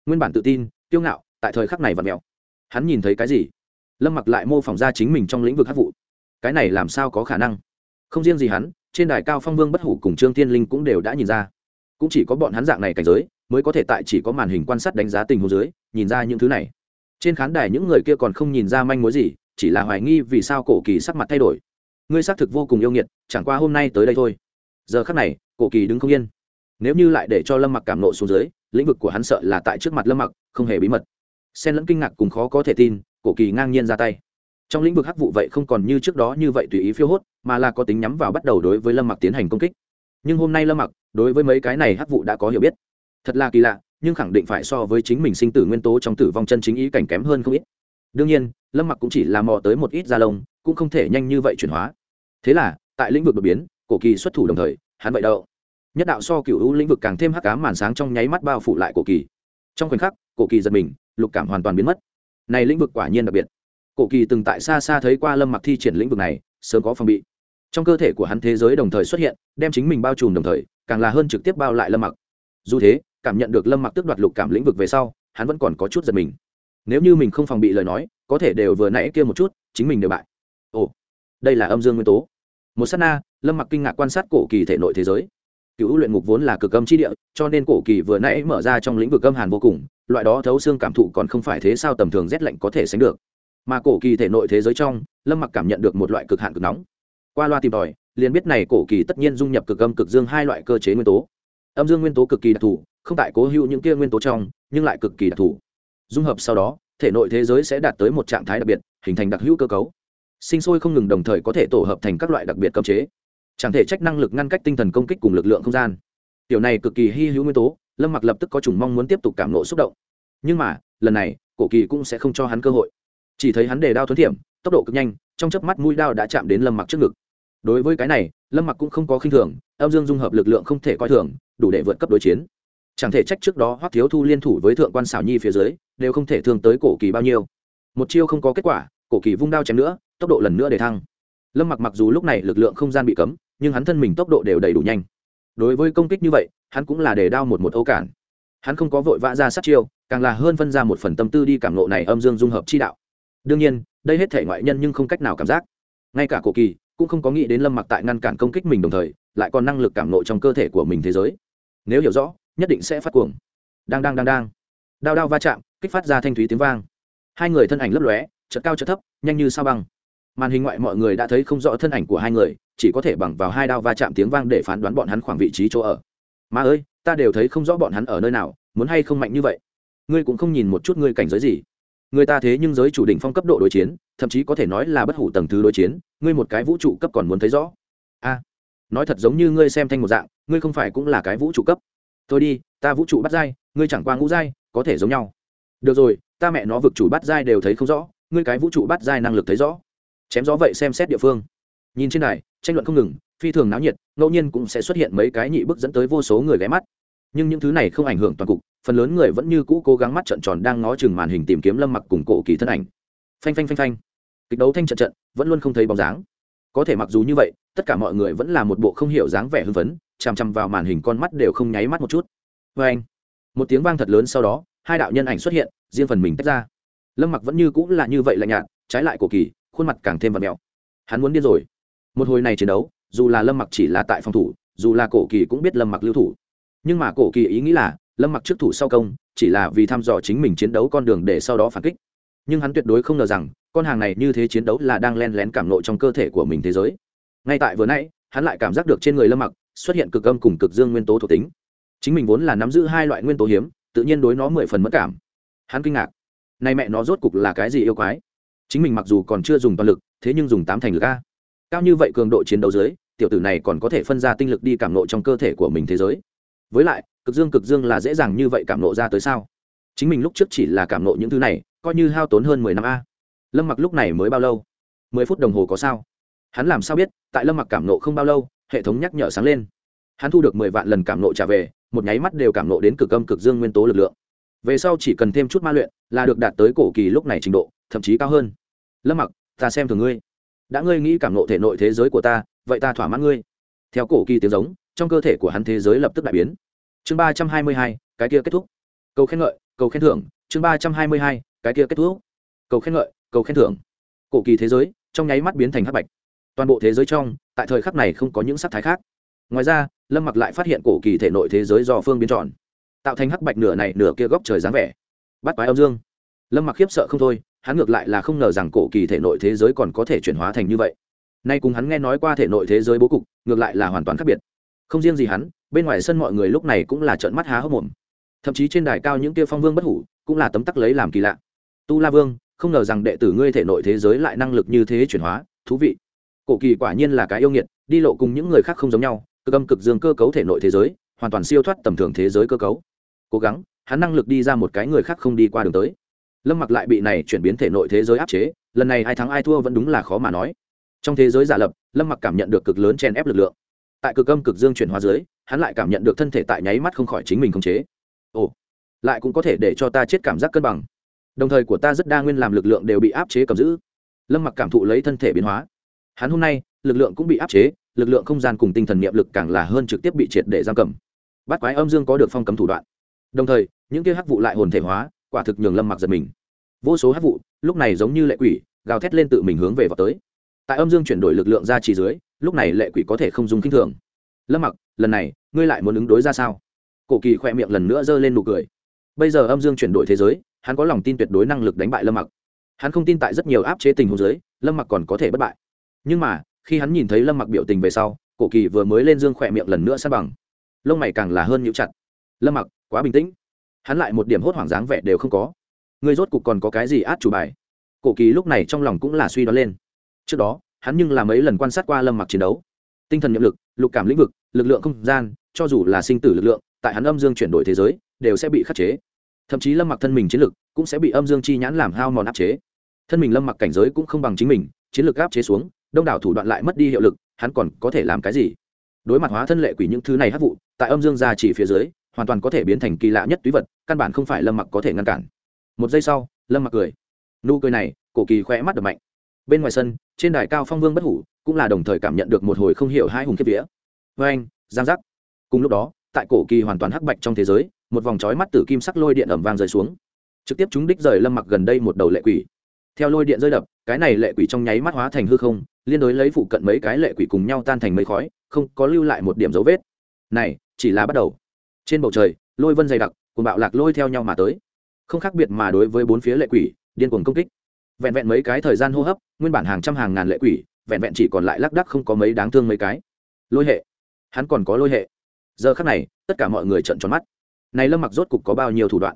Nguyên bản tự tin, kiêu ngạo, tại thời khắc này và mẹo hắn nhìn thấy cái gì? Lâm mặc lại mô phỏng ra chính mình trong lĩnh vực hát vụ. Cái này làm sao có khả năng? Không riêng gì hắn trên đài cao phong vương bất hủ cùng trương thiên linh cũng đều đã nhìn ra. Cũng chỉ có bọn hắn dạng này cảnh giới, mới có thể tại chỉ có màn hình quan sát đánh giá tình huống dưới, nhìn ra những thứ này. Trên khán đài những người kia còn không nhìn ra manh mối gì, chỉ là hoài nghi vì sao cổ kỳ sắc mặt thay đổi. Ngươi xác thực vô cùng yêu nghiệt, chẳng qua hôm nay tới đây thôi. Giờ khắc này, cổ kỳ đứng không yên. Nếu như lại để cho lâm mặc cảm nộ xuống dưới, lĩnh vực của hắn sợ là tại trước mặt lâm mặc, không hề bí mật. Xen lẫn kinh ngạc cùng khó có thể tin, cổ kỳ ngang nhiên ra tay trong lĩnh vực hắc vụ vậy không còn như trước đó như vậy tùy ý phiêu hốt, mà là có tính nhắm vào bắt đầu đối với lâm mặc tiến hành công kích. Nhưng hôm nay lâm mặc, đối với mấy cái này hắc vụ đã có hiểu biết. Thật là kỳ lạ, nhưng khẳng định phải so với chính mình sinh tử nguyên tố trong tử vong chân chính ý cảnh kém hơn không ít. Đương nhiên, lâm mặc cũng chỉ là mò tới một ít da lông, cũng không thể nhanh như vậy chuyển hóa. Thế là, tại lĩnh vực đột biến, cổ kỳ xuất thủ đồng thời, hắn vậy đậu nhất đạo so cựu hữu lĩnh vực càng thêm hắc cám màn sáng trong nháy mắt bao phủ lại cổ kỳ. Trong khoảnh khắc, cổ kỳ giật mình, lục cảm hoàn toàn biến mất. Này lĩnh vực quả nhiên đặc biệt cổ kỳ từng tại xa xa thấy qua lâm mặc thi triển lĩnh vực này, sớm có phòng bị. Trong cơ thể của hắn thế giới đồng thời xuất hiện, đem chính mình bao trùm đồng thời, càng là hơn trực tiếp bao lại lâm mặc. Dù thế, cảm nhận được lâm mặc tước đoạt lục cảm lĩnh vực về sau, hắn vẫn còn có chút giật mình. Nếu như mình không phòng bị lời nói, có thể đều vừa nãy kia một chút, chính mình đều bại. Ồ, đây là âm dương nguyên tố. Một s á t na, lâm mặc kinh ngạc quan sát cổ kỳ thể nội thế giới. Cựu luyện ngục vốn là cực âm chi địa, cho nên cổ kỳ vừa nãy mở ra trong lĩnh vực âm hàn vô cùng, loại đó thấu xương cảm thụ còn không phải thế sao tầm thường rét lạnh có thể sánh được mà cổ kỳ thể nội thế giới trong, lâm mặc cảm nhận được một loại cực hạn cực nóng. Qua loa tìm tòi, liền biết này cổ kỳ tất nhiên dung nhập cực âm cực dương hai loại cơ chế nguyên tố. Âm dương nguyên tố cực kỳ đặc thù, không tại cố hữu những kia nguyên tố trong, nhưng lại cực kỳ đặc thù. Dung hợp sau đó, thể nội thế giới sẽ đạt tới một trạng thái đặc biệt, hình thành đặc hữu cơ cấu. Sinh sôi không ngừng đồng thời có thể tổ hợp thành các loại đặc biệt cấm chế. Chẳng thể trách năng lực ngăn cách tinh thần công kích cùng lực lượng không gian. Tiểu này cực kỳ hy hữu nguyên tố, lâm mặc lập tức có chủng mong muốn tiếp tục cảm nộ xúc động. Nhưng mà, lần này, cổ kỳ cũng sẽ không cho hắn cơ hội chỉ thấy hắn đề đao thuấn thiểm, tốc độ cực nhanh, trong chớp mắt mũi đao đã chạm đến lâm mặc trước ngực. Đối với cái này, lâm mặc cũng không có khinh thường, âm dương dung hợp lực lượng không thể coi thường, đủ để vượt cấp đối chiến. Chẳng thể trách trước đó hoắc thiếu thu liên thủ với thượng quan xảo nhi phía dưới, đều không thể thương tới cổ kỳ bao nhiêu. Một chiêu không có kết quả, cổ kỳ vung đao chém nữa, tốc độ lần nữa để thăng. Lâm mặc mặc dù lúc này lực lượng không gian bị cấm, nhưng hắn thân mình tốc độ đều đầy đủ nhanh. Đối với công kích như vậy, hắn cũng là để đao một một ấu cản. Hắn không có vội vã ra sát chiêu, càng là hơn phân ra một phần tâm tư đi cảm lộ này âm dương dung hợp chi đạo đương nhiên, đây hết thể ngoại nhân nhưng không cách nào cảm giác. Ngay cả cổ kỳ, cũng không có nghĩ đến lâm mặc tại ngăn cản công kích mình đồng thời, lại còn năng lực cảm nộ trong cơ thể của mình thế giới. Nếu hiểu rõ, nhất định sẽ phát cuồng. Đang đang đang đang. Đao đao va chạm, kích phát ra thanh thúy tiếng vang. Hai người thân ảnh lấp lóe chật cao chật thấp, nhanh như sao băng. Màn hình ngoại mọi người đã thấy không rõ thân ảnh của hai người, chỉ có thể bằng vào hai đao va chạm tiếng vang để phán đoán bọn hắn khoảng vị trí chỗ ở. Mà ơi, ta đều thấy không rõ bọn hắn ở nơi nào, muốn hay không mạnh như vậy. Ngươi cũng không nhìn một chút ngươi cảnh giới gì người ta thế nhưng giới chủ đỉnh phong cấp độ đối chiến, thậm chí có thể nói là bất hủ tầng thứ đối chiến, ngươi một cái vũ trụ cấp còn muốn thấy rõ. A, nói thật giống như ngươi xem thanh một dạng, ngươi không phải cũng là cái vũ trụ cấp. Thôi đi, ta vũ trụ bắt dai ngươi chẳng qua ngũ dai có thể giống nhau. Được rồi, ta mẹ nó vực chủ bắt dai đều thấy không rõ, ngươi cái vũ trụ bắt dai năng lực thấy rõ. Chém gió vậy xem xét địa phương. Nhìn trên này tranh luận không ngừng, phi thường náo nhiệt, ngẫu nhiên cũng sẽ xuất hiện mấy cái nhị bức dẫn tới vô số người ghé mắt nhưng những thứ này không ảnh hưởng toàn cục, phần lớn người vẫn như cũ cố gắng mắt trận tròn đang ngó chừng màn hình tìm kiếm lâm mặc cùng cổ kỳ thân ảnh. Phanh phanh phanh phanh. Kịch đấu thanh trận trận, vẫn luôn không thấy bóng dáng. Có thể mặc dù như vậy, tất cả mọi người vẫn là một bộ không hiểu dáng vẻ hưng phấn, chằm chằm vào màn hình con mắt đều không nháy mắt một chút. Vê anh, một tiếng vang thật lớn sau đó, hai đạo nhân ảnh xuất hiện, riêng phần mình tách ra. Lâm mặc vẫn như cũng là như vậy lạnh nhạt, trái lại cổ kỳ, khuôn mặt càng thêm vật mèo hắn muốn điên rồi. Một hồi này chiến đấu, dù là lâm mặc chỉ là tại phòng thủ, dù là cổ kỳ cũng biết lâm mặc lưu thủ nhưng mà cổ kỳ ý nghĩ là, lâm mặc trước thủ sau công, chỉ là vì thăm dò chính mình chiến đấu con đường để sau đó phản kích. Nhưng hắn tuyệt đối không ngờ rằng, con hàng này như thế chiến đấu là đang len lén cảm nộ trong cơ thể của mình thế giới. Ngay tại vừa nãy, hắn lại cảm giác được trên người lâm mặc xuất hiện cực âm cùng cực dương nguyên tố thuộc tính. Chính mình vốn là nắm giữ hai loại nguyên tố hiếm, tự nhiên đối nó mười phần mất cảm. Hắn kinh ngạc. Nay mẹ nó rốt cục là cái gì yêu quái? Chính mình mặc dù còn chưa dùng toàn lực, thế nhưng dùng tám thành lực a. Cao như vậy cường độ chiến đấu dưới, tiểu tử này còn có thể phân ra tinh lực đi cảm nộ trong cơ thể của mình thế giới với lại, cực dương cực dương là dễ dàng như vậy cảm nộ ra tới sao? Chính mình lúc trước chỉ là cảm nộ những thứ này, coi như hao tốn hơn mười năm a. Lâm mặc lúc này mới bao lâu? Mười phút đồng hồ có sao? Hắn làm sao biết, tại lâm mặc cảm nộ không bao lâu, hệ thống nhắc nhở sáng lên. Hắn thu được mười vạn lần cảm nộ trả về, một nháy mắt đều cảm nộ đến cực âm cực dương nguyên tố lực lượng. Về sau chỉ cần thêm chút ma luyện, là được đạt tới cổ kỳ lúc này trình độ, thậm chí cao hơn. Lâm mặc, ta xem thường ngươi. Đã ngươi nghĩ cảm nộ thể nội thế giới của ta, vậy ta thỏa mãn ngươi. Theo cổ kỳ tiếng giống trong cơ thể của hắn thế giới lập tức đại biến. Chương ba trăm hai mươi hai, cái kia kết thúc. Cầu khen ngợi, cầu khen thưởng, chương ba trăm hai mươi hai, cái kia kết thúc. Cầu khen ngợi, cầu khen thưởng. Cổ kỳ thế giới, trong nháy mắt biến thành hắc bạch. Toàn bộ thế giới trong, tại thời khắc này không có những sắc thái khác. Ngoài ra, lâm mặc lại phát hiện cổ kỳ thể nội thế giới do phương biến tròn, tạo thành hắc bạch nửa này nửa kia góc trời dáng vẻ. Bắt quái âm dương. Lâm mặc khiếp sợ không thôi, hắn ngược lại là không ngờ rằng cổ kỳ thể nội thế giới còn có thể chuyển hóa thành như vậy. Nay cùng hắn nghe nói qua thể nội thế giới bố cục, ngược lại là hoàn toàn khác biệt không riêng gì hắn, bên ngoài sân mọi người lúc này cũng là trợn mắt há hốc mồm. Thậm chí trên đài cao những kia phong vương bất hủ cũng là tấm tắc lấy làm kỳ lạ. Tu la vương, không ngờ rằng đệ tử ngươi thể nội thế giới lại năng lực như thế chuyển hóa, thú vị. Cổ kỳ quả nhiên là cái yêu nghiệt, đi lộ cùng những người khác không giống nhau, cực âm cực dương cơ cấu thể nội thế giới, hoàn toàn siêu thoát tầm thường thế giới cơ cấu. Cố gắng, hắn năng lực đi ra một cái người khác không đi qua đường tới. Lâm mặc lại bị này chuyển biến thể nội thế giới áp chế, lần này ai thắng ai thua vẫn đúng là khó mà nói. Trong thế giới giả lập, lâm mặc cảm nhận được cực lớn chen ép lực lượng tại cực âm cực dương chuyển hóa dưới, hắn lại cảm nhận được thân thể tại nháy mắt không khỏi chính mình khống chế. Ồ, lại cũng có thể để cho ta chết cảm giác cân bằng. Đồng thời của ta rất đa nguyên làm lực lượng đều bị áp chế cầm giữ. Lâm mặc cảm thụ lấy thân thể biến hóa. Hắn hôm nay, lực lượng cũng bị áp chế, lực lượng không gian cùng tinh thần niệm lực càng là hơn trực tiếp bị triệt để giam cầm. Bắt quái âm dương có được phong cấm thủ đoạn. Đồng thời, những kia hắc vụ lại hồn thể hóa, quả thực nhường lâm mặc giật mình. Vô số hắc vụ, lúc này giống như lệ quỷ, gào thét lên tự mình hướng về vào tới. Tại âm dương chuyển đổi lực lượng ra chỉ dưới lúc này lệ quỷ có thể không dùng kinh thường. Lâm mặc, lần này, ngươi lại muốn ứng đối ra sao? Cổ kỳ khoe miệng lần nữa giơ lên nụ cười. Bây giờ âm dương chuyển đổi thế giới, hắn có lòng tin tuyệt đối năng lực đánh bại lâm mặc. Hắn không tin tại rất nhiều áp chế tình huống giới lâm mặc còn có thể bất bại. Nhưng mà, khi hắn nhìn thấy lâm mặc biểu tình về sau, cổ kỳ vừa mới lên dương khỏe miệng lần nữa sát bằng. Lông mày càng là hơn nhũ chặt. Lâm mặc, quá bình tĩnh. Hắn lại một điểm hốt hoảng dáng vẻ đều không có. Người rốt cục còn có cái gì át chủ bài? Cổ kỳ lúc này trong lòng cũng là suy đoán lên. Trước đó hắn nhưng là mấy lần quan sát qua lâm mặc chiến đấu. Tinh thần nhiệm lực, lục cảm lĩnh vực, lực lượng không gian, cho dù là sinh tử lực lượng, tại hắn âm dương chuyển đổi thế giới, đều sẽ bị khắc chế. Thậm chí lâm mặc thân mình chiến lực cũng sẽ bị âm dương chi nhãn làm hao mòn áp chế. Thân mình lâm mặc cảnh giới cũng không bằng chính mình, chiến lược áp chế xuống, đông đảo thủ đoạn lại mất đi hiệu lực, hắn còn có thể làm cái gì? Đối mặt hóa thân lệ quỷ những thứ này hấp vụ, tại âm dương gia chỉ phía dưới, hoàn toàn có thể biến thành kỳ lạ nhất túy vật, căn bản không phải lâm mặc có thể ngăn cản. Một giây sau, lâm mặc cười. Nụ cười này, cổ kỳ khỏe mắt đập mạnh bên ngoài sân, trên đài cao phong vương bất hủ cũng là đồng thời cảm nhận được một hồi không hiểu hai hùng kiếp vía. Vê anh, giang giác. Cùng lúc đó, tại cổ kỳ hoàn toàn hắc bạch trong thế giới, một vòng trói mắt tử kim sắc lôi điện ẩm vang rơi xuống. Trực tiếp chúng đích rời lâm mặc gần đây một đầu lệ quỷ. Theo lôi điện rơi đập, cái này lệ quỷ trong nháy mắt hóa thành hư không, liên đối lấy phụ cận mấy cái lệ quỷ cùng nhau tan thành mấy khói, không có lưu lại một điểm dấu vết. Này, chỉ là bắt đầu. Trên bầu trời, lôi vân dày đặc cùng bạo lạc lôi theo nhau mà tới. Không khác biệt mà đối với bốn phía lệ quỷ, điên cuồng công kích vẹn vẹn mấy cái thời gian hô hấp, nguyên bản hàng trăm hàng ngàn lệ quỷ, vẹn vẹn chỉ còn lại lác đắc không có mấy đáng thương mấy cái. Lôi hệ. Hắn còn có lôi hệ. Giờ khắc này, tất cả mọi người trợn tròn mắt. Này lâm mặc rốt cục có bao nhiêu thủ đoạn?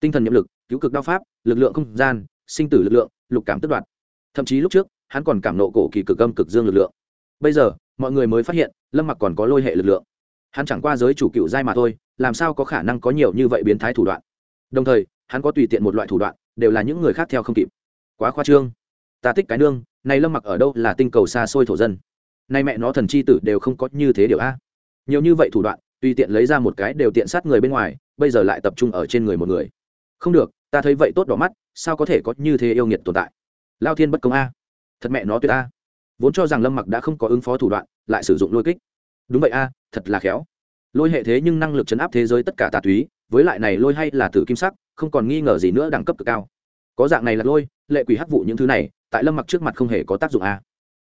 Tinh thần nhiệm lực, cứu cực đao pháp, lực lượng không gian, sinh tử lực lượng, lục cảm tức đoạn. Thậm chí lúc trước, hắn còn cảm nộ cổ kỳ cực âm cực dương lực lượng. Bây giờ, mọi người mới phát hiện, lâm mặc còn có lôi hệ lực lượng. Hắn chẳng qua giới chủ cựu giai mà thôi, làm sao có khả năng có nhiều như vậy biến thái thủ đoạn? Đồng thời, hắn có tùy tiện một loại thủ đoạn, đều là những người khác theo không kịp quá khoa trương. Ta thích cái nương, này lâm mặc ở đâu là tinh cầu xa xôi thổ dân. Nay mẹ nó thần chi tử đều không có như thế điều a. Nhiều như vậy thủ đoạn, tùy tiện lấy ra một cái đều tiện sát người bên ngoài, bây giờ lại tập trung ở trên người một người. Không được, ta thấy vậy tốt đỏ mắt, sao có thể có như thế yêu nghiệt tồn tại? Lao thiên bất công a. Thật mẹ nó tuyệt a. Vốn cho rằng lâm mặc đã không có ứng phó thủ đoạn, lại sử dụng lôi kích. Đúng vậy a, thật là khéo. Lôi hệ thế nhưng năng lực chấn áp thế giới tất cả tà túy, với lại này lôi hay là tử kim sắc, không còn nghi ngờ gì nữa đẳng cấp cực cao. Có dạng này là lôi lệ quỷ hắc vụ những thứ này, tại lâm mặc trước mặt không hề có tác dụng a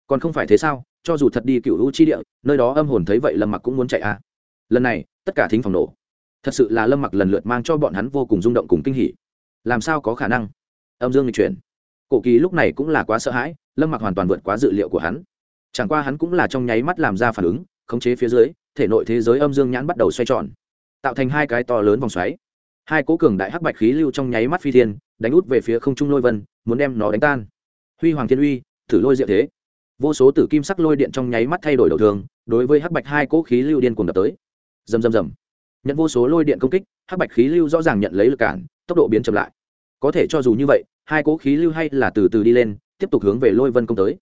còn không phải thế sao? Cho dù thật đi cựu u chi địa, nơi đó âm hồn thấy vậy lâm mặc cũng muốn chạy a lần này, tất cả thính phòng nổ. Thật sự là lâm mặc lần lượt mang cho bọn hắn vô cùng rung động cùng kinh hỉ. Làm sao có khả năng? Âm dương lịch chuyển. Cổ kỳ lúc này cũng là quá sợ hãi, lâm mặc hoàn toàn vượt quá dự liệu của hắn. Chẳng qua hắn cũng là trong nháy mắt làm ra phản ứng, khống chế phía dưới, thể nội thế giới âm dương nhãn bắt đầu xoay tròn, tạo thành hai cái to lớn vòng xoáy hai cố cường đại hắc bạch khí lưu trong nháy mắt phi thiên, đánh út về phía không trung lôi vân, muốn đem nó đánh tan. Huy hoàng thiên uy, thử lôi diệu thế. Vô số tử kim sắc lôi điện trong nháy mắt thay đổi đầu thường, đối với hắc bạch hai cố khí lưu điên cuồng đập tới. Rầm rầm rầm. Nhận vô số lôi điện công kích, hắc bạch khí lưu rõ ràng nhận lấy lực cản, tốc độ biến chậm lại. Có thể cho dù như vậy, hai cố khí lưu hay là từ từ đi lên, tiếp tục hướng về lôi vân công tới.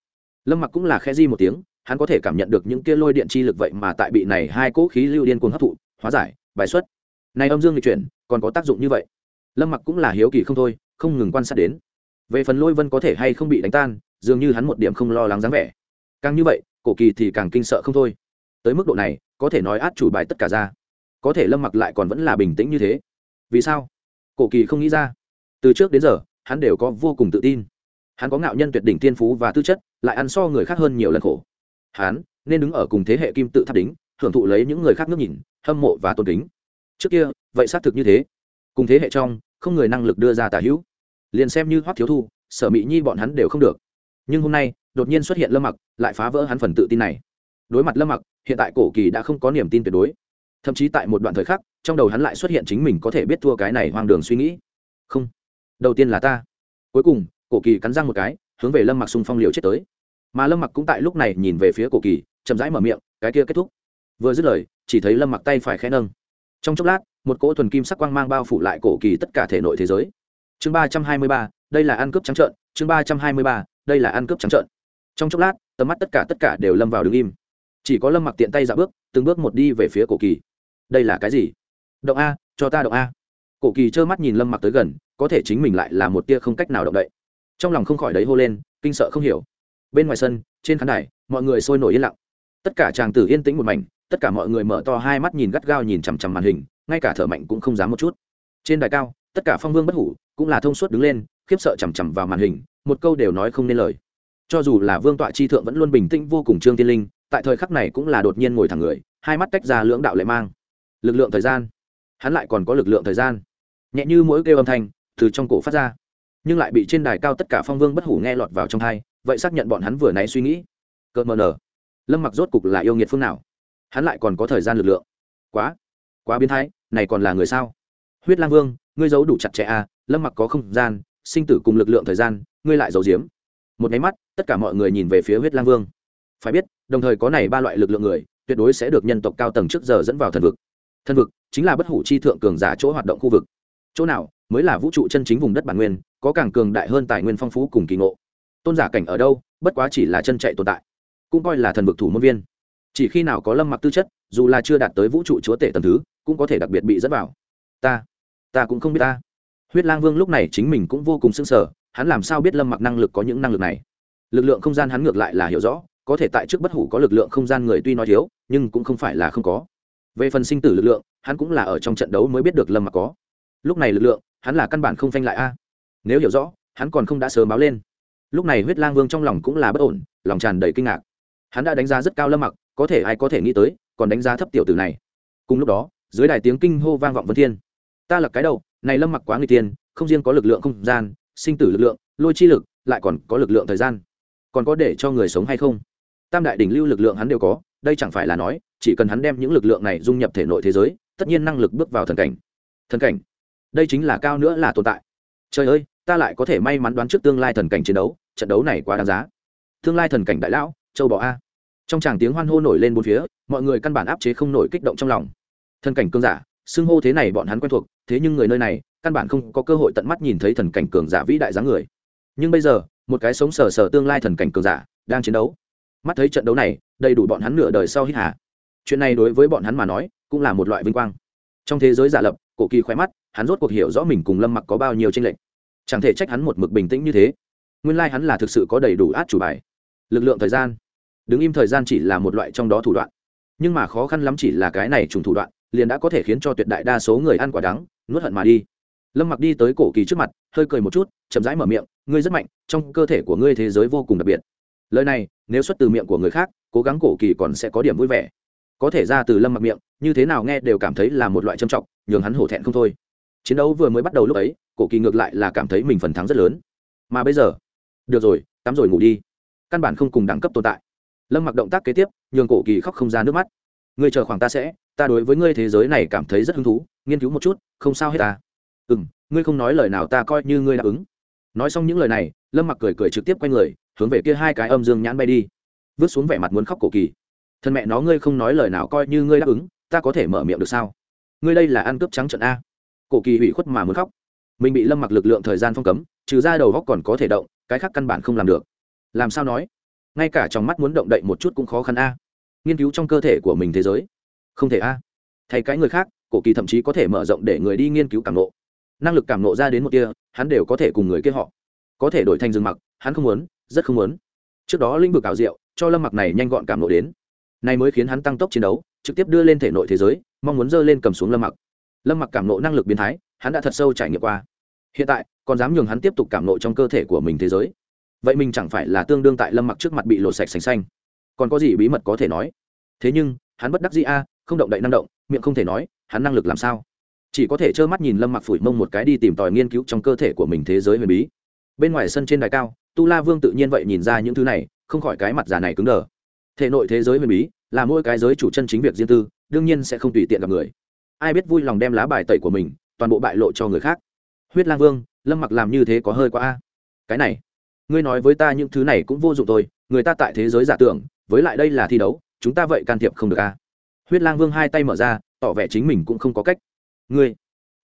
Lâm mặc cũng là khe di một tiếng, hắn có thể cảm nhận được những kia lôi điện chi lực vậy mà tại bị này hai cố khí lưu điên cuồng hấp thụ, hóa giải, bài xuất này âm dương lịch chuyển, còn có tác dụng như vậy. Lâm mặc cũng là hiếu kỳ không thôi, không ngừng quan sát đến. Về phần lôi vân có thể hay không bị đánh tan, dường như hắn một điểm không lo lắng dáng vẻ. Càng như vậy, cổ kỳ thì càng kinh sợ không thôi. Tới mức độ này, có thể nói át chủ bài tất cả ra. Có thể lâm mặc lại còn vẫn là bình tĩnh như thế. Vì sao? Cổ kỳ không nghĩ ra. Từ trước đến giờ, hắn đều có vô cùng tự tin. Hắn có ngạo nhân tuyệt đỉnh tiên phú và tư chất, lại ăn so người khác hơn nhiều lần khổ. Hắn nên đứng ở cùng thế hệ kim tự tháp đính, hưởng thụ lấy những người khác ngước nhìn, hâm mộ và tôn kính trước kia, vậy xác thực như thế. Cùng thế hệ trong, không người năng lực đưa ra tả hữu. Liền xem như hoắc thiếu thu, sở mỹ nhi bọn hắn đều không được. Nhưng hôm nay, đột nhiên xuất hiện lâm mặc, lại phá vỡ hắn phần tự tin này. Đối mặt lâm mặc, hiện tại cổ kỳ đã không có niềm tin tuyệt đối. Thậm chí tại một đoạn thời khắc, trong đầu hắn lại xuất hiện chính mình có thể biết thua cái này hoang đường suy nghĩ. Không. Đầu tiên là ta. Cuối cùng, cổ kỳ cắn răng một cái, hướng về lâm mặc xung phong liều chết tới. Mà lâm mặc cũng tại lúc này nhìn về phía cổ kỳ, chậm rãi mở miệng, cái kia kết thúc. Vừa dứt lời, chỉ thấy lâm mặc tay phải khẽ nâng trong chốc lát, một cỗ thuần kim sắc quang mang bao phủ lại cổ kỳ tất cả thể nội thế giới. Chương ba trăm hai mươi ba, đây là ăn cướp trắng trợn. Chương ba trăm hai mươi ba, đây là ăn cướp trắng trợn. Trong chốc lát, tầm mắt tất cả tất cả đều lâm vào đứng im. Chỉ có lâm mặc tiện tay dạo bước, từng bước một đi về phía cổ kỳ. Đây là cái gì? Động a, cho ta động a. Cổ kỳ trơ mắt nhìn lâm mặc tới gần, có thể chính mình lại là một tia không cách nào động đậy. Trong lòng không khỏi đấy hô lên, kinh sợ không hiểu. Bên ngoài sân, trên khán đài, mọi người sôi nổi yên lặng. Tất cả chàng tử yên tĩnh một mảnh tất cả mọi người mở to hai mắt nhìn gắt gao nhìn chằm chằm màn hình, ngay cả thở mạnh cũng không dám một chút. Trên đài cao, tất cả phong vương bất hủ cũng là thông suốt đứng lên, khiếp sợ chằm chằm vào màn hình, một câu đều nói không nên lời. Cho dù là vương tọa chi thượng vẫn luôn bình tĩnh vô cùng trương tiên linh, tại thời khắc này cũng là đột nhiên ngồi thẳng người, hai mắt tách ra lưỡng đạo lệ mang. Lực lượng thời gian. Hắn lại còn có lực lượng thời gian. Nhẹ như mỗi kêu âm thanh, từ trong cổ phát ra. Nhưng lại bị trên đài cao tất cả phong vương bất hủ nghe lọt vào trong thai vậy xác nhận bọn hắn vừa nãy suy nghĩ. Cợt mờ nở. Lâm mặc rốt cục là yêu nghiệt phương nào? Hắn lại còn có thời gian lực lượng. Quá quá biến thái, này còn là người sao? Huyết lang vương, ngươi giấu đủ chặt chẽ à lâm mặc có không gian, sinh tử cùng lực lượng thời gian, ngươi lại giấu giếm. Một máy mắt, tất cả mọi người nhìn về phía huyết lang vương. Phải biết, đồng thời có này ba loại lực lượng người, tuyệt đối sẽ được nhân tộc cao tầng trước giờ dẫn vào thần vực. Thần vực chính là bất hủ chi thượng cường giả chỗ hoạt động khu vực. Chỗ nào mới là vũ trụ chân chính vùng đất bản nguyên, có càng cường đại hơn tài nguyên phong phú cùng kỳ ngộ. Tôn giả cảnh ở đâu, bất quá chỉ là chân chạy tồn tại, cũng coi là thần vực thủ môn viên chỉ khi nào có lâm mặc tư chất, dù là chưa đạt tới vũ trụ chúa tể tầm thứ, cũng có thể đặc biệt bị dẫn vào. Ta ta cũng không biết ta. Huyết lang vương lúc này chính mình cũng vô cùng sưng sở hắn làm sao biết lâm mặc năng lực có những năng lực này? Lực lượng không gian hắn ngược lại là hiểu rõ, có thể tại trước bất hủ có lực lượng không gian người tuy nói thiếu, nhưng cũng không phải là không có. Về phần sinh tử lực lượng, hắn cũng là ở trong trận đấu mới biết được lâm mặc có. Lúc này lực lượng, hắn là căn bản không phanh lại a. Nếu hiểu rõ, hắn còn không đã sớm báo lên. Lúc này huyết lang vương trong lòng cũng là bất ổn, lòng tràn đầy kinh ngạc. Hắn đã đánh giá rất cao lâm mặc có thể ai có thể nghĩ tới, còn đánh giá thấp tiểu tử này. Cùng lúc đó, dưới đài tiếng kinh hô vang vọng vân thiên. Ta là cái đầu, này lâm mặc quá người tiên, không riêng có lực lượng không gian, sinh tử lực lượng, lôi chi lực, lại còn có lực lượng thời gian. Còn có để cho người sống hay không? Tam đại đỉnh lưu lực lượng hắn đều có, đây chẳng phải là nói, chỉ cần hắn đem những lực lượng này dung nhập thể nội thế giới, tất nhiên năng lực bước vào thần cảnh. Thần cảnh? Đây chính là cao nữa là tồn tại. Trời ơi, ta lại có thể may mắn đoán trước tương lai thần cảnh chiến đấu, trận đấu này quá đáng giá. Tương lai thần cảnh đại lão, châu bò a trong tràng tiếng hoan hô nổi lên bốn phía, mọi người căn bản áp chế không nổi kích động trong lòng. Thần cảnh cường giả, xưng hô thế này bọn hắn quen thuộc, thế nhưng người nơi này, căn bản không có cơ hội tận mắt nhìn thấy thần cảnh cường giả vĩ đại dáng người. Nhưng bây giờ, một cái sống sờ sờ tương lai thần cảnh cường giả đang chiến đấu. Mắt thấy trận đấu này, đầy đủ bọn hắn nửa đời sau hít hà. Chuyện này đối với bọn hắn mà nói, cũng là một loại vinh quang. Trong thế giới giả lập, cổ kỳ khoe mắt, hắn rốt cuộc hiểu rõ mình cùng lâm mặc có bao nhiêu tranh lệch. Chẳng thể trách hắn một mực bình tĩnh như thế. Nguyên lai hắn là thực sự có đầy đủ át chủ bài. Lực lượng thời gian đứng im thời gian chỉ là một loại trong đó thủ đoạn. Nhưng mà khó khăn lắm chỉ là cái này trùng thủ đoạn, liền đã có thể khiến cho tuyệt đại đa số người ăn quả đắng, nuốt hận mà đi. Lâm mặc đi tới cổ kỳ trước mặt, hơi cười một chút, chậm rãi mở miệng, ngươi rất mạnh, trong cơ thể của ngươi thế giới vô cùng đặc biệt. Lời này, nếu xuất từ miệng của người khác, cố gắng cổ kỳ còn sẽ có điểm vui vẻ. Có thể ra từ lâm mặc miệng, như thế nào nghe đều cảm thấy là một loại trầm trọng, nhường hắn hổ thẹn không thôi. Chiến đấu vừa mới bắt đầu lúc ấy, cổ kỳ ngược lại là cảm thấy mình phần thắng rất lớn. Mà bây giờ, được rồi, tắm rồi ngủ đi. Căn bản không cùng đẳng cấp tồn tại lâm mặc động tác kế tiếp, nhường cổ kỳ khóc không ra nước mắt. Ngươi chờ khoảng ta sẽ, ta đối với ngươi thế giới này cảm thấy rất hứng thú, nghiên cứu một chút, không sao hết à. ta ừ m ngươi không nói lời nào ta coi như ngươi đáp ứng. Nói xong những lời này, lâm mặc cười cười trực tiếp quay người, hướng về kia hai cái âm dương nhãn bay đi. Vứt xuống vẻ mặt muốn khóc cổ kỳ. Thân mẹ nó, ngươi không nói lời nào coi như ngươi đáp ứng, ta có thể mở miệng được sao? Ngươi đây là ăn cướp trắng trận a. Cổ kỳ hủy khuất mà muốn khóc. Mình bị lâm mặc lực lượng thời gian phong cấm, trừ ra đầu góc còn có thể động, cái khác căn bản không làm được. Làm sao nói? Ngay cả trong mắt muốn động đậy một chút cũng khó khăn a. Nghiên cứu trong cơ thể của mình thế giới. Không thể a. Thay cái người khác, cổ kỳ thậm chí có thể mở rộng để người đi nghiên cứu cảm nộ. Năng lực cảm nộ ra đến một kia hắn đều có thể cùng người kia họ. Có thể đổi thành rừng mặc, hắn không muốn, rất không muốn. Trước đó lĩnh vực ảo diệu, cho lâm mặc này nhanh gọn cảm nộ đến. Này mới khiến hắn tăng tốc chiến đấu, trực tiếp đưa lên thể nội thế giới, mong muốn dơ lên cầm xuống lâm mặc. Lâm mặc cảm nộ năng lực biến thái, hắn đã thật sâu trải nghiệm qua. Hiện tại, còn dám nhường hắn tiếp tục cảm nộ trong cơ thể của mình thế giới vậy mình chẳng phải là tương đương tại lâm mặc trước mặt bị lột sạch sành xanh. Còn có gì bí mật có thể nói? Thế nhưng, hắn bất đắc dĩ a, không động đậy năng động, miệng không thể nói, hắn năng lực làm sao? Chỉ có thể trơ mắt nhìn lâm mặc phủi mông một cái đi tìm tòi nghiên cứu trong cơ thể của mình thế giới huyền bí. Bên ngoài sân trên đài cao, tu la vương tự nhiên vậy nhìn ra những thứ này, không khỏi cái mặt già này cứng đờ. Thể nội thế giới huyền bí, là mỗi cái giới chủ chân chính việc riêng tư, đương nhiên sẽ không tùy tiện gặp người. Ai biết vui lòng đem lá bài tẩy của mình, toàn bộ bại lộ cho người khác. Huyết lang vương, lâm mặc làm như thế có hơi quá a. Cái này ngươi nói với ta những thứ này cũng vô dụng thôi, người ta tại thế giới giả tưởng, với lại đây là thi đấu, chúng ta vậy can thiệp không được a huyết lang vương hai tay mở ra, tỏ vẻ chính mình cũng không có cách. Ngươi,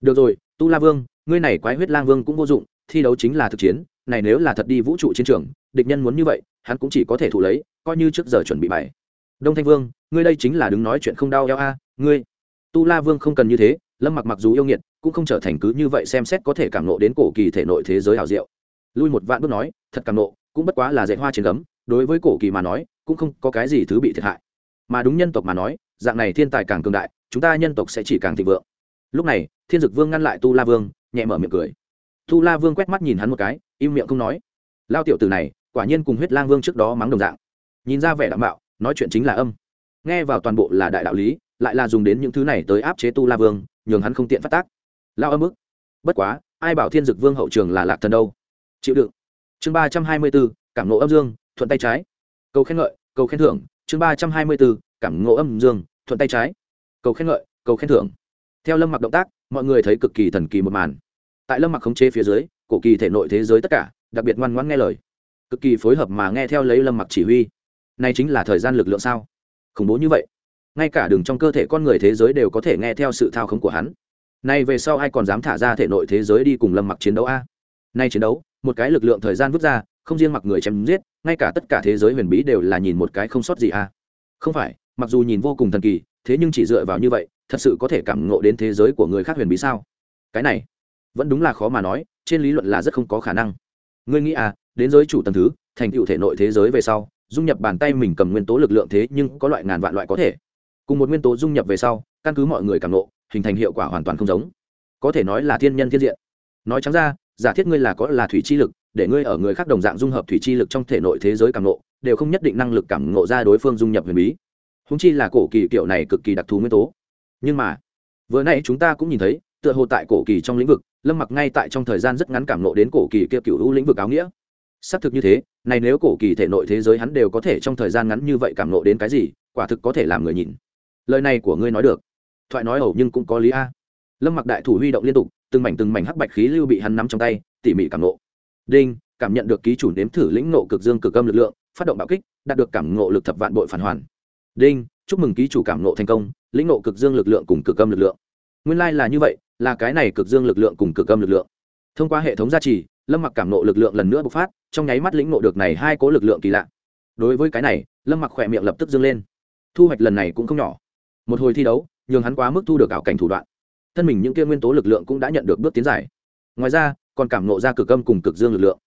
được rồi, tu la vương, ngươi này quái huyết lang vương cũng vô dụng, thi đấu chính là thực chiến, này nếu là thật đi vũ trụ chiến trường, địch nhân muốn như vậy, hắn cũng chỉ có thể thủ lấy, coi như trước giờ chuẩn bị bài. Đông thanh vương, ngươi đây chính là đứng nói chuyện không đau eo a, ngươi. Tu la vương không cần như thế, lâm mặc mặc dù yêu nghiệt, cũng không trở thành cứ như vậy xem xét có thể cảm nộ đến cổ kỳ thể nội thế giới hào diệu lui một vạn bước nói, thật càng nộ, cũng bất quá là dạy hoa trên gấm, đối với cổ kỳ mà nói, cũng không có cái gì thứ bị thiệt hại. Mà đúng nhân tộc mà nói, dạng này thiên tài càng cường đại, chúng ta nhân tộc sẽ chỉ càng thịnh vượng. Lúc này, thiên dực vương ngăn lại tu la vương, nhẹ mở miệng cười. Tu la vương quét mắt nhìn hắn một cái, im miệng không nói. Lao tiểu tử này, quả nhiên cùng huyết lang vương trước đó mắng đồng dạng. Nhìn ra vẻ đảm bảo nói chuyện chính là âm. Nghe vào toàn bộ là đại đạo lý, lại là dùng đến những thứ này tới áp chế tu la vương, nhường hắn không tiện phát tác. Lao âm ức. Bất quá, ai bảo thiên dực vương hậu trường là lạc thần đâu? Chịu đựng. Chương ba trăm hai mươi bốn cảm nộ âm dương, thuận tay trái. Cầu khen ngợi, cầu khen thưởng. Chương ba trăm hai mươi bốn cảm ngộ âm dương, thuận tay trái. Cầu khen ngợi, cầu khen thưởng. Theo lâm mặc động tác, mọi người thấy cực kỳ thần kỳ một màn. Tại lâm mặc khống chế phía dưới, cổ kỳ thể nội thế giới tất cả, đặc biệt ngoan ngoãn nghe lời. Cực kỳ phối hợp mà nghe theo lấy lâm mặc chỉ huy. Này chính là thời gian lực lượng sao? Khủng bố như vậy. Ngay cả đường trong cơ thể con người thế giới đều có thể nghe theo sự thao khống của hắn. Nay về sau ai còn dám thả ra thể nội thế giới đi cùng lâm mặc chiến đấu a? Nay chiến đấu một cái lực lượng thời gian vứt ra, không riêng mặc người chém giết, ngay cả tất cả thế giới huyền bí đều là nhìn một cái không sót gì à. Không phải, mặc dù nhìn vô cùng thần kỳ, thế nhưng chỉ dựa vào như vậy, thật sự có thể cảm ngộ đến thế giới của người khác huyền bí sao? Cái này, vẫn đúng là khó mà nói, trên lý luận là rất không có khả năng. Ngươi nghĩ à đến giới chủ tầng thứ, thành tựu thể nội thế giới về sau, dung nhập bàn tay mình cầm nguyên tố lực lượng thế nhưng có loại ngàn vạn loại có thể. Cùng một nguyên tố dung nhập về sau, căn cứ mọi người cảm nộ hình thành hiệu quả hoàn toàn không giống. Có thể nói là thiên nhân thiên diện. Nói trắng ra giả thiết ngươi là có là thủy chi lực, để ngươi ở người khác đồng dạng dung hợp thủy chi lực trong thể nội thế giới cảm nộ đều không nhất định năng lực cảm nộ ra đối phương dung nhập huyền bí. Húng chi là cổ kỳ kiểu này cực kỳ đặc thù nguyên tố. Nhưng mà, vừa nay chúng ta cũng nhìn thấy, tựa hồ tại cổ kỳ trong lĩnh vực, lâm mặc ngay tại trong thời gian rất ngắn cảm nộ đến cổ kỳ kia cựu hữu lĩnh vực áo nghĩa. Xác thực như thế, này nếu cổ kỳ thể nội thế giới hắn đều có thể trong thời gian ngắn như vậy cảm nộ đến cái gì, quả thực có thể làm người nhìn. Lời này của ngươi nói được. Thoại nói ẩu nhưng cũng có lý a. Lâm mặc đại thủ huy động liên tục từng mảnh từng mảnh hắc bạch khí lưu bị hắn nắm trong tay, tỉ mỉ cảm nộ đinh, cảm nhận được ký chủ nếm thử lĩnh nộ cực dương cực âm lực lượng, phát động bạo kích, đạt được cảm ngộ lực thập vạn bội phản hoàn. Đinh, chúc mừng ký chủ cảm nộ thành công, lĩnh nộ cực dương lực lượng cùng cực âm lực lượng. Nguyên lai、like、là như vậy, là cái này cực dương lực lượng cùng cực âm lực lượng. Thông qua hệ thống gia trì, lâm mặc cảm nộ lực lượng lần nữa bộc phát, trong nháy mắt lĩnh nộ được này hai cố lực lượng kỳ lạ. Đối với cái này, lâm mặc khỏe miệng lập tức dâng lên. Thu hoạch lần này cũng không nhỏ. Một hồi thi đấu, nhường hắn quá mức thu được ảo cảnh thủ đoạn thân mình những kia nguyên tố lực lượng cũng đã nhận được bước tiến giải ngoài ra, còn cảm nộ ra cực âm cùng cực dương lực lượng.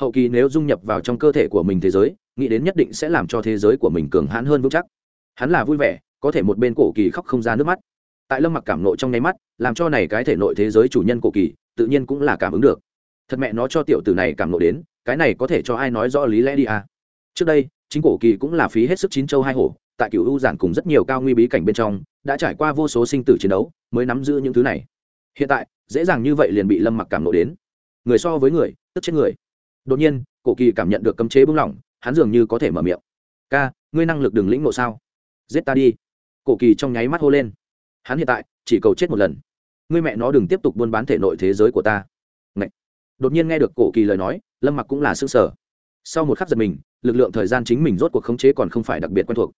Hậu kỳ nếu dung nhập vào trong cơ thể của mình thế giới, nghĩ đến nhất định sẽ làm cho thế giới của mình cường hãn hơn vững chắc. Hắn là vui vẻ, có thể một bên cổ kỳ khóc không ra nước mắt. Tại lâm mặc cảm nộ trong nháy mắt, làm cho này cái thể nội thế giới chủ nhân cổ kỳ, tự nhiên cũng là cảm ứng được. Thật mẹ nó cho tiểu tử này cảm nộ đến, cái này có thể cho ai nói rõ lý lẽ đi à? Trước đây, chính cổ kỳ cũng là phí hết sức chín châu hai hổ tại cựu ưu giản cùng rất nhiều cao nguy bí cảnh bên trong, đã trải qua vô số sinh tử chiến đấu mới nắm giữ những thứ này. Hiện tại, dễ dàng như vậy liền bị lâm mặc cảm nộ đến. Người so với người, tức chết người. Đột nhiên, cổ kỳ cảm nhận được cấm chế bưng lỏng, hắn dường như có thể mở miệng. Ca, ngươi năng lực đường lĩnh nộ sao? Giết ta đi. Cổ kỳ trong nháy mắt hô lên. Hắn hiện tại, chỉ cầu chết một lần. Ngươi mẹ nó đừng tiếp tục buôn bán thể nội thế giới của ta. Ngậy. đột nhiên nghe được cổ kỳ lời nói, lâm mặc cũng là s ư ơ n g sở sau một khắc giật mình, lực lượng thời gian chính mình rốt cuộc khống chế còn không phải đặc biệt quen thuộc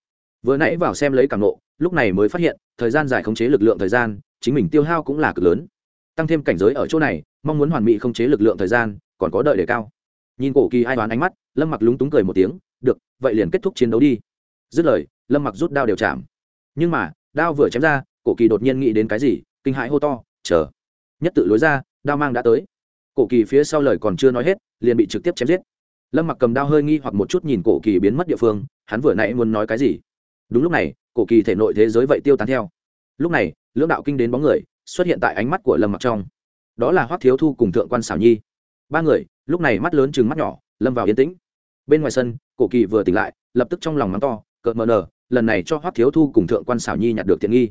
vừa nãy vào xem lấy cảm nộ lúc này mới phát hiện, thời gian dài khống chế lực lượng thời gian, chính mình tiêu hao cũng là cực lớn. Tăng thêm cảnh giới ở chỗ này, mong muốn hoàn mỹ khống chế lực lượng thời gian, còn có đợi đề cao. Nhìn cổ kỳ ai đoán ánh mắt, lâm mặc lúng túng cười một tiếng, được, vậy liền kết thúc chiến đấu đi. Dứt lời, lâm mặc rút đao đều chạm. Nhưng mà, đao vừa chém ra, cổ kỳ đột nhiên nghĩ đến cái gì, kinh hãi hô to, chờ, nhất tự lối ra, đao mang đã tới. Cổ kỳ phía sau lời còn chưa nói hết, liền bị trực tiếp chém giết. Lâm mặc cầm đao hơi nghi hoặc một chút nhìn cổ kỳ biến mất địa phương, hắn vừa nãy muốn nói cái gì? Đúng lúc này, cổ kỳ thể nội thế giới vậy tiêu tán theo. Lúc này, lưỡng đạo kinh đến bóng người, xuất hiện tại ánh mắt của lâm mặc trong. Đó là hoắc thiếu thu cùng thượng quan xảo nhi. Ba người, lúc này mắt lớn chừng mắt nhỏ, lâm vào yên tĩnh. Bên ngoài sân, cổ kỳ vừa tỉnh lại, lập tức trong lòng mắng to, cợt mờ nờ, lần này cho hoắc thiếu thu cùng thượng quan xảo nhi nhặt được tiện nghi.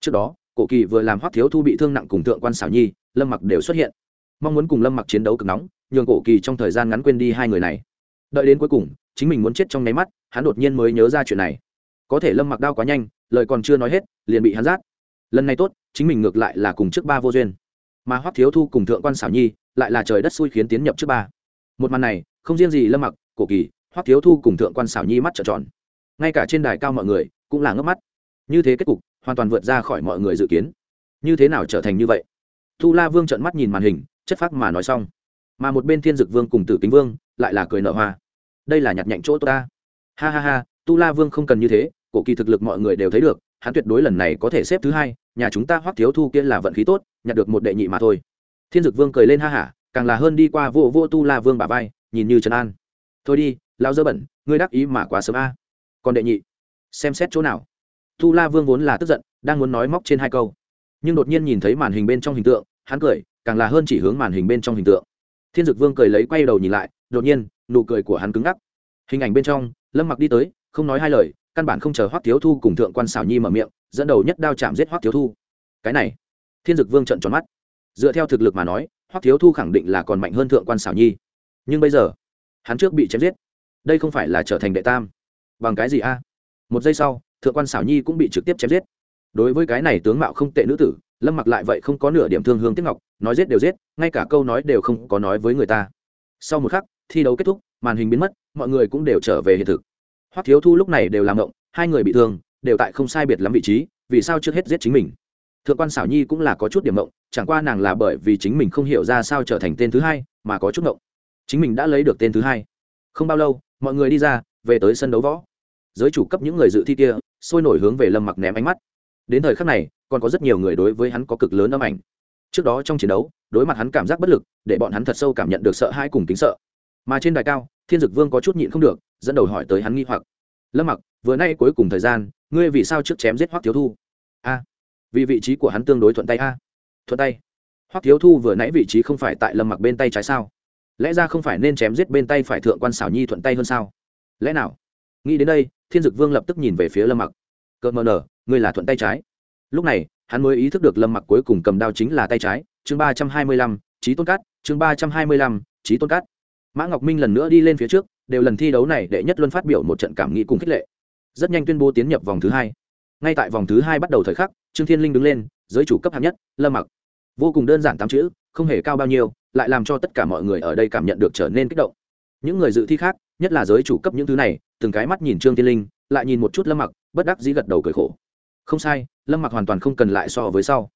Trước đó, cổ kỳ vừa làm hoắc thiếu thu bị thương nặng cùng thượng quan xảo nhi, lâm mặc đều xuất hiện. Mong muốn cùng lâm mặc chiến đấu cực nóng, nhường cổ kỳ trong thời gian ngắn quên đi hai người này. Đợi đến cuối cùng, chính mình muốn chết trong nháy mắt, hắn đột nhiên mới nhớ ra chuyện này có thể lâm mặc đao quá nhanh, lời còn chưa nói hết, liền bị hắn rát lần này tốt, chính mình ngược lại là cùng trước ba vô duyên. Mà hoắc thiếu thu cùng thượng quan xảo nhi, lại là trời đất xui khiến tiến nhập trước ba. Một màn này, không riêng gì lâm mặc, cổ kỳ, hoắc thiếu thu cùng thượng quan xảo nhi mắt trợn tròn. Ngay cả trên đài cao mọi người, cũng là ngấp mắt. Như thế kết cục, hoàn toàn vượt ra khỏi mọi người dự kiến. Như thế nào trở thành như vậy? Thu la vương trợn mắt nhìn màn hình, chất phác mà nói xong. Mà một bên thiên dực vương cùng tử kính vương, lại là cười nở hoa. Đây là nhặt nhạnh chỗ tôi ta. Ha ha ha tu la vương không cần như thế cổ kỳ thực lực mọi người đều thấy được, hắn tuyệt đối lần này có thể xếp thứ hai, nhà chúng ta hoắc thiếu thu kia là vận khí tốt, nhặt được một đệ nhị mà thôi. Thiên dực vương cười lên ha hả, càng là hơn đi qua vô vô tu la vương bà vai, nhìn như trấn an. Thôi đi lao dơ bẩn, ngươi đắc ý mà quá sớm a. Còn đệ nhị, xem xét chỗ nào. Tu la vương vốn là tức giận, đang muốn nói móc trên hai câu. Nhưng đột nhiên nhìn thấy màn hình bên trong hình tượng, hắn cười, càng là hơn chỉ hướng màn hình bên trong hình tượng. Thiên dực vương cười lấy quay đầu nhìn lại, đột nhiên, nụ cười của hắn cứng ngắc. Hình ảnh bên trong, lâm mặc đi tới, không nói hai lời căn bản không chờ hoắc thiếu thu cùng thượng quan xảo nhi mở miệng, dẫn đầu nhất đao chạm giết hoắc thiếu thu. Cái này, thiên dực vương trận tròn mắt. Dựa theo thực lực mà nói, hoắc thiếu thu khẳng định là còn mạnh hơn thượng quan xảo nhi. Nhưng bây giờ, hắn trước bị chém giết, đây không phải là trở thành đệ tam. Bằng cái gì a? Một giây sau, thượng quan xảo nhi cũng bị trực tiếp chém giết. Đối với cái này tướng mạo không tệ nữ tử, lâm mặc lại vậy không có nửa điểm thương hương tiếc ngọc, nói giết đều giết, ngay cả câu nói đều không có nói với người ta. Sau một khắc, thi đấu kết thúc, màn hình biến mất, mọi người cũng đều trở về hiện thực hoắc thiếu thu lúc này đều làm ngộng, hai người bị thương, đều tại không sai biệt lắm vị trí, vì sao trước hết giết chính mình? Thượng quan xảo nhi cũng là có chút điểm ngộng, chẳng qua nàng là bởi vì chính mình không hiểu ra sao trở thành tên thứ hai, mà có chút ngộng. Chính mình đã lấy được tên thứ hai. Không bao lâu, mọi người đi ra, về tới sân đấu võ. Giới chủ cấp những người dự thi kia, sôi nổi hướng về lâm mặc ném ánh mắt. Đến thời khắc này, còn có rất nhiều người đối với hắn có cực lớn âm ảnh. Trước đó trong chiến đấu, đối mặt hắn cảm giác bất lực, để bọn hắn thật sâu cảm nhận được sợ hãi cùng kính sợ. Mà trên đài cao thiên dực vương có chút nhịn không được, dẫn đầu hỏi tới hắn nghi hoặc. Lâm mặc, vừa nay cuối cùng thời gian, ngươi vì sao trước chém giết hoắc thiếu thu? A, vì vị trí của hắn tương đối thuận tay a. Thuận tay? Hoắc thiếu thu vừa nãy vị trí không phải tại lâm mặc bên tay trái sao? Lẽ ra không phải nên chém giết bên tay phải thượng quan xảo nhi thuận tay hơn sao? Lẽ nào? Nghĩ đến đây, thiên dực vương lập tức nhìn về phía lâm mặc. Cợt mờ nở, ngươi là thuận tay trái. Lúc này, hắn mới ý thức được lâm mặc cuối cùng cầm đao chính là tay trái. Chương ba trăm hai mươi lăm trí tôn cát, chương ba trăm hai mươi lăm trí tôn cát mã ngọc minh lần nữa đi lên phía trước, đều lần thi đấu này đệ nhất luân phát biểu một trận cảm nghĩ cùng khích lệ. Rất nhanh tuyên bố tiến nhập vòng thứ hai. Ngay tại vòng thứ hai bắt đầu thời khắc, trương thiên linh đứng lên, giới chủ cấp hạng nhất, lâm mặc. Vô cùng đơn giản tám chữ, không hề cao bao nhiêu, lại làm cho tất cả mọi người ở đây cảm nhận được trở nên kích động. Những người dự thi khác, nhất là giới chủ cấp những thứ này, từng cái mắt nhìn trương thiên linh, lại nhìn một chút lâm mặc, bất đắc dĩ gật đầu cười khổ. Không sai, lâm mặc hoàn toàn không cần lại so với sau.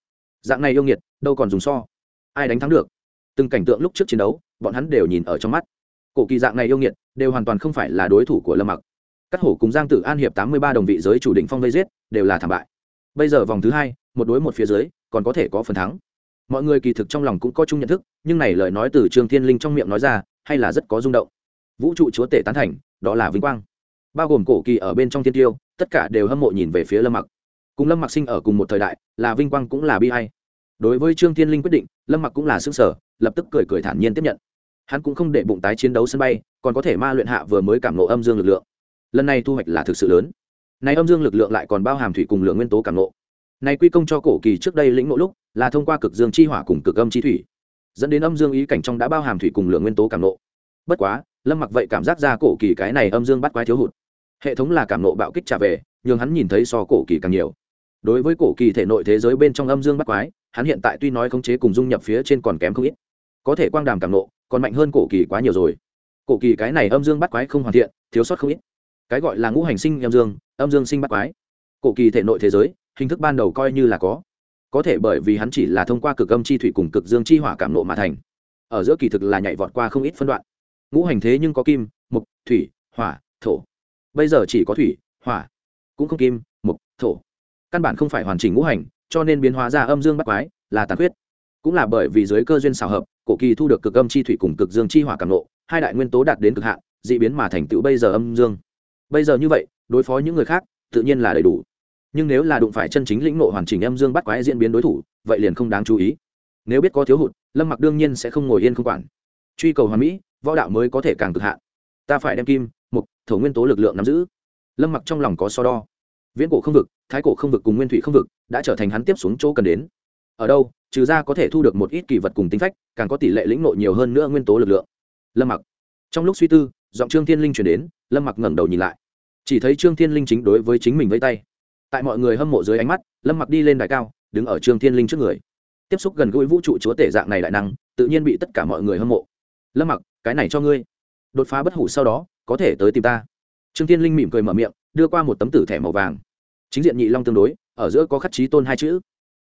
Dạng này yêu nghiệt, đâu còn dùng so. Ai đánh thắng được? Từng cảnh tượng lúc trước chiến đấu bọn hắn đều nhìn ở trong mắt. Cổ kỳ dạng này yêu nghiệt, đều hoàn toàn không phải là đối thủ của lâm mặc. Cắt hổ cùng giang tử an hiệp tám mươi ba đồng vị giới chủ định phong vây giết, đều là thảm bại. Bây giờ vòng thứ hai, một đối một phía dưới, còn có thể có phần thắng. Mọi người kỳ thực trong lòng cũng có chung nhận thức, nhưng này lời nói từ trương thiên linh trong miệng nói ra, hay là rất có rung động. Vũ trụ chúa tể tán thành, đó là vinh quang. Bao gồm cổ kỳ ở bên trong thiên tiêu, tất cả đều hâm mộ nhìn về phía lâm mặc. Cùng lâm mặc sinh ở cùng một thời đại, là vinh quang cũng là bi hay đối với trương thiên linh quyết định, lâm mặc cũng là xương sở lập tức cười cười thản nhiên tiếp nhận hắn cũng không để bụng tái chiến đấu sân bay, còn có thể ma luyện hạ vừa mới cảm nộ âm dương lực lượng. Lần này thu hoạch là thực sự lớn. Này âm dương lực lượng lại còn bao hàm thủy cùng lượng nguyên tố cảm nộ này quy công cho cổ kỳ trước đây lĩnh ngộ lúc, là thông qua cực dương chi hỏa cùng cực âm chi thủy, dẫn đến âm dương ý cảnh trong đã bao hàm thủy cùng lượng nguyên tố cảm nộ bất quá, lâm mặc vậy cảm giác ra cổ kỳ cái này âm dương bắt quái thiếu hụt. Hệ thống là cảm nộ bạo kích trả về nhưng hắn nhìn thấy so cổ kỳ càng nhiều. Đối với cổ kỳ thể nội thế giới bên trong âm dương bắt quái, hắn hiện tại tuy nói khống chế cùng dung nhập phía trên còn kém không ít có thể quang đàm cảm nộ, còn mạnh hơn cổ kỳ quá nhiều rồi. Cổ kỳ cái này âm dương bắt quái không hoàn thiện, thiếu sót không ít. Cái gọi là ngũ hành sinh âm dương âm dương sinh bắt quái. Cổ kỳ thể nội thế giới, hình thức ban đầu coi như là có. Có thể bởi vì hắn chỉ là thông qua cực âm chi thủy cùng cực dương chi hỏa cảm nộ mà thành. Ở giữa kỳ thực là nhảy vọt qua không ít phân đoạn. Ngũ hành thế nhưng có kim, mục, thủy, hỏa, thổ. Bây giờ chỉ có thủy, hỏa, cũng không kim, mục, thổ. Căn bản không phải hoàn chỉnh ngũ hành, cho nên biến hóa ra âm dương bắt quái là tàn khuyết cũng là bởi vì dưới cơ duyên xào hợp, cổ kỳ thu được cực âm chi thủy cùng cực dương chi hỏa càng nộ, hai đại nguyên tố đạt đến cực hạn, dị biến mà thành tựu bây giờ âm dương. Bây giờ như vậy, đối phó những người khác, tự nhiên là đầy đủ. Nhưng nếu là đụng phải chân chính lĩnh nộ hoàn chỉnh âm dương bắt quái diễn biến đối thủ, vậy liền không đáng chú ý. Nếu biết có thiếu hụt, lâm mặc đương nhiên sẽ không ngồi yên không quản. Truy cầu hoàn mỹ, võ đạo mới có thể càng cực hạn. Ta phải đem kim, mục, thổ nguyên tố lực lượng nắm giữ. Lâm mặc trong lòng có so đo. Viễn cổ không vực, thái cổ không vực cùng nguyên thủy không vực đã trở thành hắn tiếp xuống chỗ cần đến ở đâu, trừ ra có thể thu được một ít kỳ vật cùng tính phách, càng có tỷ lệ lĩnh nội nhiều hơn nữa nguyên tố lực lượng. Lâm mặc. Trong lúc suy tư, giọng trương thiên linh chuyển đến, lâm mặc ngẩng đầu nhìn lại. Chỉ thấy trương thiên linh chính đối với chính mình vẫy tay. Tại mọi người hâm mộ dưới ánh mắt, lâm mặc đi lên đài cao, đứng ở trương thiên linh trước người. Tiếp xúc gần gũi vũ trụ chúa tể dạng này đại năng, tự nhiên bị tất cả mọi người hâm mộ. Lâm mặc, cái này cho ngươi. Đột phá bất hủ sau đó, có thể tới tìm ta. Trương thiên linh mỉm cười mở miệng, đưa qua một tấm tử thẻ màu vàng. Chính diện nhị long tương đối, ở giữa có khắc trí tôn hai chữ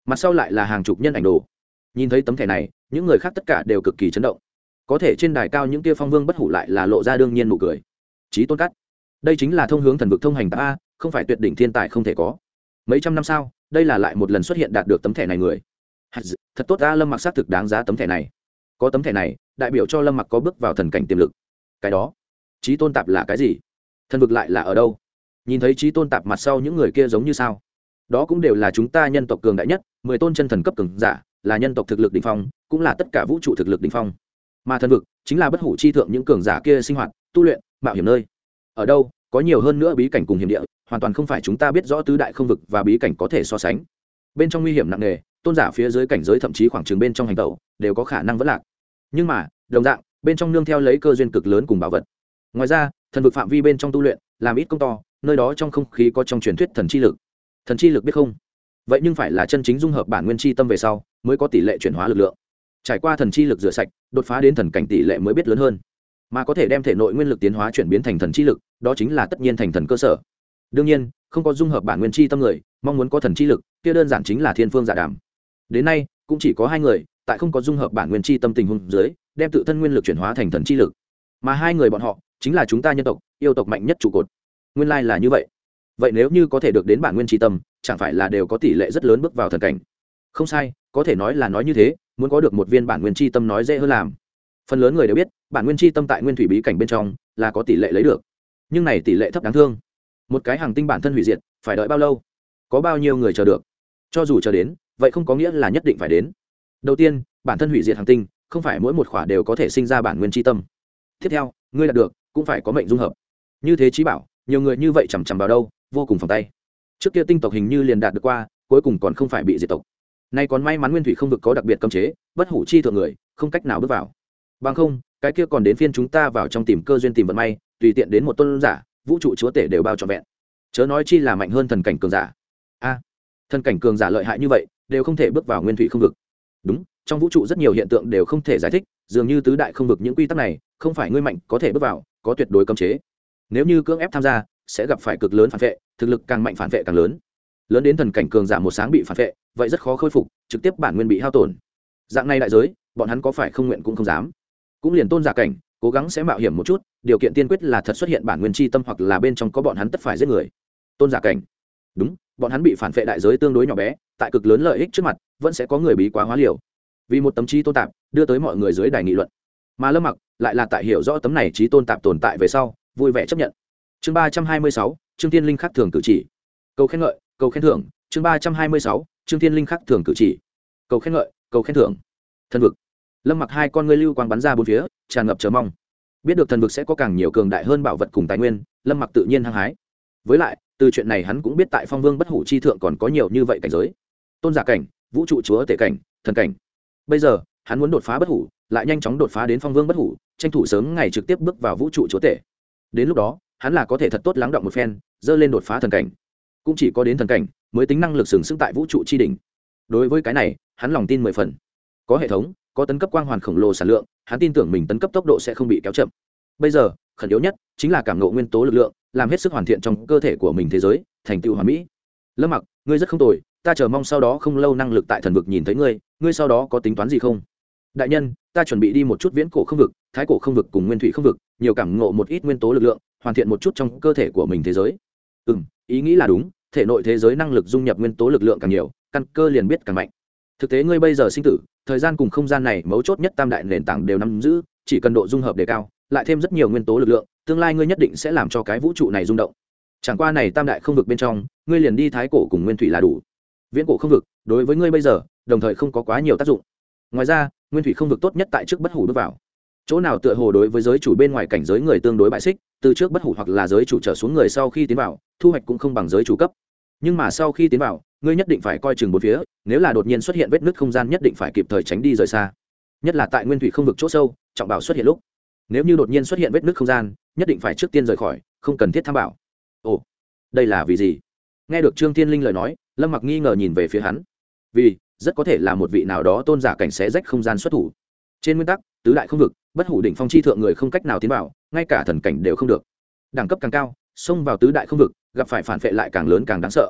mặt sau lại là hàng chục nhân ảnh đồ. Nhìn thấy tấm thẻ này, những người khác tất cả đều cực kỳ chấn động. Có thể trên đài cao những tia phong vương bất hủ lại là lộ ra đương nhiên nụ cười. Trí tôn cắt. Đây chính là thông hướng thần vực thông hành ta không phải tuyệt đỉnh thiên tài không thể có. Mấy trăm năm sau, đây là lại một lần xuất hiện đạt được tấm thẻ này người. Thật tốt ta lâm mặc xác thực đáng giá tấm thẻ này. Có tấm thẻ này, đại biểu cho lâm mặc có bước vào thần cảnh tiềm lực. Cái đó trí tôn tạp là cái gì? Thần vực lại là ở đâu? Nhìn thấy trí tôn tạp mặt sau những người kia giống như sao? Đó cũng đều là chúng ta nhân tộc cường đại nhất, mười tôn chân thần cấp cường giả, là nhân tộc thực lực đ ỉ n h phong, cũng là tất cả vũ trụ thực lực đ ỉ n h phong. Mà thần vực chính là bất hủ chi thượng những cường giả kia sinh hoạt, tu luyện, mạo hiểm nơi. Ở đâu, có nhiều hơn nữa bí cảnh cùng hiểm địa, hoàn toàn không phải chúng ta biết rõ tứ đại không vực và bí cảnh có thể so sánh. Bên trong nguy hiểm nặng nề, tôn giả phía dưới cảnh giới thậm chí khoảng trường bên trong hành tẩu, đều có khả năng vẫn lạc. Nhưng mà, đồng dạng, bên trong nương theo lấy cơ duyên cực lớn cùng bảo vật. Ngoài ra, thần vực phạm vi bên trong tu luyện, làm ít công to, nơi đó trong không khí có trong truyền thuyết thần chi lực thần chi lực biết không? Vậy nhưng phải là chân chính dung hợp bản nguyên chi tâm về sau, mới có tỷ lệ chuyển hóa lực lượng. Trải qua thần chi lực rửa sạch, đột phá đến thần cảnh tỷ lệ mới biết lớn hơn. Mà có thể đem thể nội nguyên lực tiến hóa chuyển biến thành thần chi lực, đó chính là tất nhiên thành thần cơ sở. Đương nhiên, không có dung hợp bản nguyên chi tâm người, mong muốn có thần chi lực, kia đơn giản chính là thiên phương giả đàm. Đến nay, cũng chỉ có hai người, tại không có dung hợp bản nguyên chi tâm tình huống dưới, đem tự thân nguyên lực chuyển hóa thành thần chi lực. Mà hai người bọn họ, chính là chúng ta nhân tộc, yêu tộc mạnh nhất trụ cột. Nguyên lai là như vậy vậy nếu như có thể được đến bản nguyên tri tâm, chẳng phải là đều có tỷ lệ rất lớn bước vào thần cảnh? Không sai, có thể nói là nói như thế, muốn có được một viên bản nguyên tri tâm nói dễ hơn làm. Phần lớn người đều biết, bản nguyên tri tâm tại nguyên thủy bí cảnh bên trong là có tỷ lệ lấy được. Nhưng này tỷ lệ thấp đáng thương. Một cái hàng tinh bản thân hủy diệt, phải đợi bao lâu? Có bao nhiêu người chờ được? Cho dù chờ đến, vậy không có nghĩa là nhất định phải đến. Đầu tiên, bản thân hủy diệt hàng tinh, không phải mỗi một khỏa đều có thể sinh ra bản nguyên tri tâm. Tiếp theo, ngươi đạt được, cũng phải có mệnh dung hợp. Như thế trí bảo, nhiều người như vậy chằm chằm vào đâu? Vô cùng phòng tay. Trước kia tinh tộc hình như liền đạt được qua, cuối cùng còn không phải bị diệt tộc. Nay còn may mắn nguyên thủy không vực có đặc biệt cấm chế, bất hủ chi thượng người, không cách nào bước vào. Bằng không, cái kia còn đến phiên chúng ta vào trong tìm cơ duyên tìm vận may, tùy tiện đến một tôn giả, vũ trụ chúa tể đều bao trọn vẹn. Chớ nói chi là mạnh hơn thần cảnh cường giả. A, thần cảnh cường giả lợi hại như vậy, đều không thể bước vào nguyên thủy không vực. Đúng, trong vũ trụ rất nhiều hiện tượng đều không thể giải thích, dường như tứ đại không vực những quy tắc này, không phải ngươi mạnh có thể bước vào, có tuyệt đối cấm chế. Nếu như cưỡng ép tham gia sẽ gặp phải cực lớn phản vệ, thực lực càng mạnh phản vệ càng lớn. Lớn đến thần cảnh cường giả một sáng bị phản vệ, vậy rất khó khôi phục, trực tiếp bản nguyên bị hao tổn. Dạng này đại giới, bọn hắn có phải không nguyện cũng không dám. Cũng liền tôn giả cảnh, cố gắng sẽ mạo hiểm một chút, điều kiện tiên quyết là thật xuất hiện bản nguyên tri tâm hoặc là bên trong có bọn hắn tất phải giết người. Tôn giả cảnh. Đúng, bọn hắn bị phản vệ đại giới tương đối nhỏ bé, tại cực lớn lợi ích trước mặt, vẫn sẽ có người bí quá hóa liều. Vì một tấm trí tôn tạp, đưa tới mọi người dưới đài nghị luận. Mà lâm mặc lại là tại hiểu rõ tấm này trí tôn tạp tồn tại về sau, vui vẻ chấp nhận chương ba trăm hai mươi sáu, trương tiên linh khắc thường cử chỉ. Cầu khen ngợi, cầu khen thưởng. Chương ba trăm hai mươi sáu, trương tiên linh khắc thường cử chỉ. Cầu khen ngợi, cầu khen thưởng. Thần vực. Lâm mặc hai con ngươi lưu quang bắn ra bốn phía, tràn ngập chờ mong. Biết được thần vực sẽ có càng nhiều cường đại hơn bảo vật cùng tài nguyên, lâm mặc tự nhiên hăng hái. Với lại, từ chuyện này hắn cũng biết tại phong vương bất hủ chi thượng còn có nhiều như vậy cảnh giới. Tôn giả cảnh, vũ trụ chúa tể cảnh, thần cảnh. Bây giờ, hắn muốn đột phá bất hủ, lại nhanh chóng đột phá đến phong vương bất hủ, tranh thủ sớm ngày trực tiếp bước vào vũ trụ chúa tể. Đến lúc đó hắn là có thể thật tốt lắng động một phen, dơ lên đột phá thần cảnh. Cũng chỉ có đến thần cảnh mới tính năng lực sừng sững tại vũ trụ tri đình đối với cái này, hắn lòng tin mười phần. Có hệ thống, có tấn cấp quang hoàn khổng lồ sản lượng, hắn tin tưởng mình tấn cấp tốc độ sẽ không bị kéo chậm. Bây giờ, khẩn yếu nhất chính là cảm ngộ nguyên tố lực lượng, làm hết sức hoàn thiện trong cơ thể của mình thế giới, thành tựu hoàn mỹ. Lâm mặc, ngươi rất không tồi, ta chờ mong sau đó không lâu năng lực tại thần vực nhìn thấy ngươi ngươi sau đó có tính toán gì không? Đại nhân, ta chuẩn bị đi một chút viễn cổ không vực, thái cổ không vực cùng nguyên thủy không vực, nhiều cảm ngộ một ít nguyên tố lực lượng hoàn thiện một chút trong cơ thể của mình thế giới. Ừ m ý nghĩ là đúng, thể nội thế giới năng lực dung nhập nguyên tố lực lượng càng nhiều, căn cơ liền biết càng mạnh. Thực tế ngươi bây giờ sinh tử, thời gian cùng không gian này mấu chốt nhất tam đại nền tảng đều nắm giữ, chỉ cần độ dung hợp đề cao, lại thêm rất nhiều nguyên tố lực lượng, tương lai ngươi nhất định sẽ làm cho cái vũ trụ này rung động. Chẳng qua này tam đại không vực bên trong, ngươi liền đi thái cổ cùng nguyên thủy là đủ. Viễn cổ không vực, đối với ngươi bây giờ, đồng thời không có quá nhiều tác dụng. Ngoài ra, nguyên thủy không vực tốt nhất tại trước bất hủ bước vào. Chỗ nào tựa hồ đối với giới chủ bên ngoài cảnh giới người tương đối bại xích từ trước bất hủ hoặc là giới chủ trở xuống người sau khi tiến vào, thu hoạch cũng không bằng giới chủ cấp. Nhưng mà sau khi tiến vào, ngươi nhất định phải coi chừng bốn phía, nếu là đột nhiên xuất hiện vết nứt không gian nhất định phải kịp thời tránh đi rời xa. Nhất là tại nguyên thủy không vực chỗ sâu, trọng bảo xuất hiện lúc. Nếu như đột nhiên xuất hiện vết nứt không gian, nhất định phải trước tiên rời khỏi, không cần thiết tham bảo. Ồ, đây là vì gì? Nghe được trương thiên linh lời nói, lâm mặc nghi ngờ nhìn về phía hắn. Vì, rất có thể là một vị nào đó tôn giả cảnh xé rách không gian xuất thủ trên nguyên tắc, tứ đại không vực, bất hủ đỉnh phong chi thượng người không cách nào tiến vào, ngay cả thần cảnh đều không được. Đẳng cấp càng cao, xông vào tứ đại không vực, gặp phải phản vệ lại càng lớn càng đáng sợ.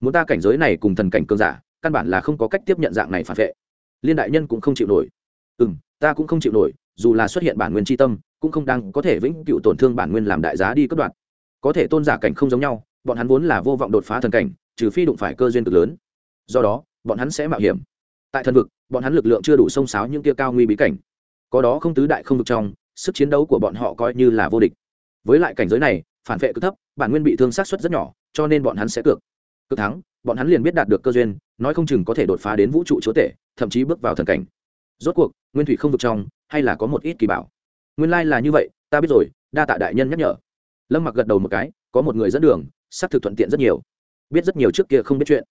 Muốn ta cảnh giới này cùng thần cảnh cường giả, căn bản là không có cách tiếp nhận dạng này phản vệ. Liên đại nhân cũng không chịu nổi. Ừ m ta cũng không chịu nổi, dù là xuất hiện bản nguyên tri tâm, cũng không đang có thể vĩnh cựu tổn thương bản nguyên làm đại giá đi cất đoạt có thể tôn giả cảnh không giống nhau, bọn hắn vốn là vô vọng đột phá thần cảnh, trừ phi đụng phải cơ duyên cực lớn. Do đó, bọn hắn sẽ mạo hiểm. Tại thần vực bọn hắn lực lượng chưa đủ sông sáo những kia cao nguy bí cảnh. Có đó không tứ đại không vực trong, sức chiến đấu của bọn họ coi như là vô địch. Với lại cảnh giới này, phản vệ cứ thấp, bản nguyên bị thương sát xuất rất nhỏ, cho nên bọn hắn sẽ cược. Cực thắng, bọn hắn liền biết đạt được cơ duyên, nói không chừng có thể đột phá đến vũ trụ chúa tể, thậm chí bước vào thần cảnh. Rốt cuộc, nguyên thủy không vực trong, hay là có một ít kỳ bảo? Nguyên lai、like、là như vậy, ta biết rồi, đa tạ đại nhân nhắc nhở. Lâm mặc gật đầu một cái, có một người dẫn đường, xác thực thuận tiện rất nhiều. Biết rất nhiều trước kia không biết chuyện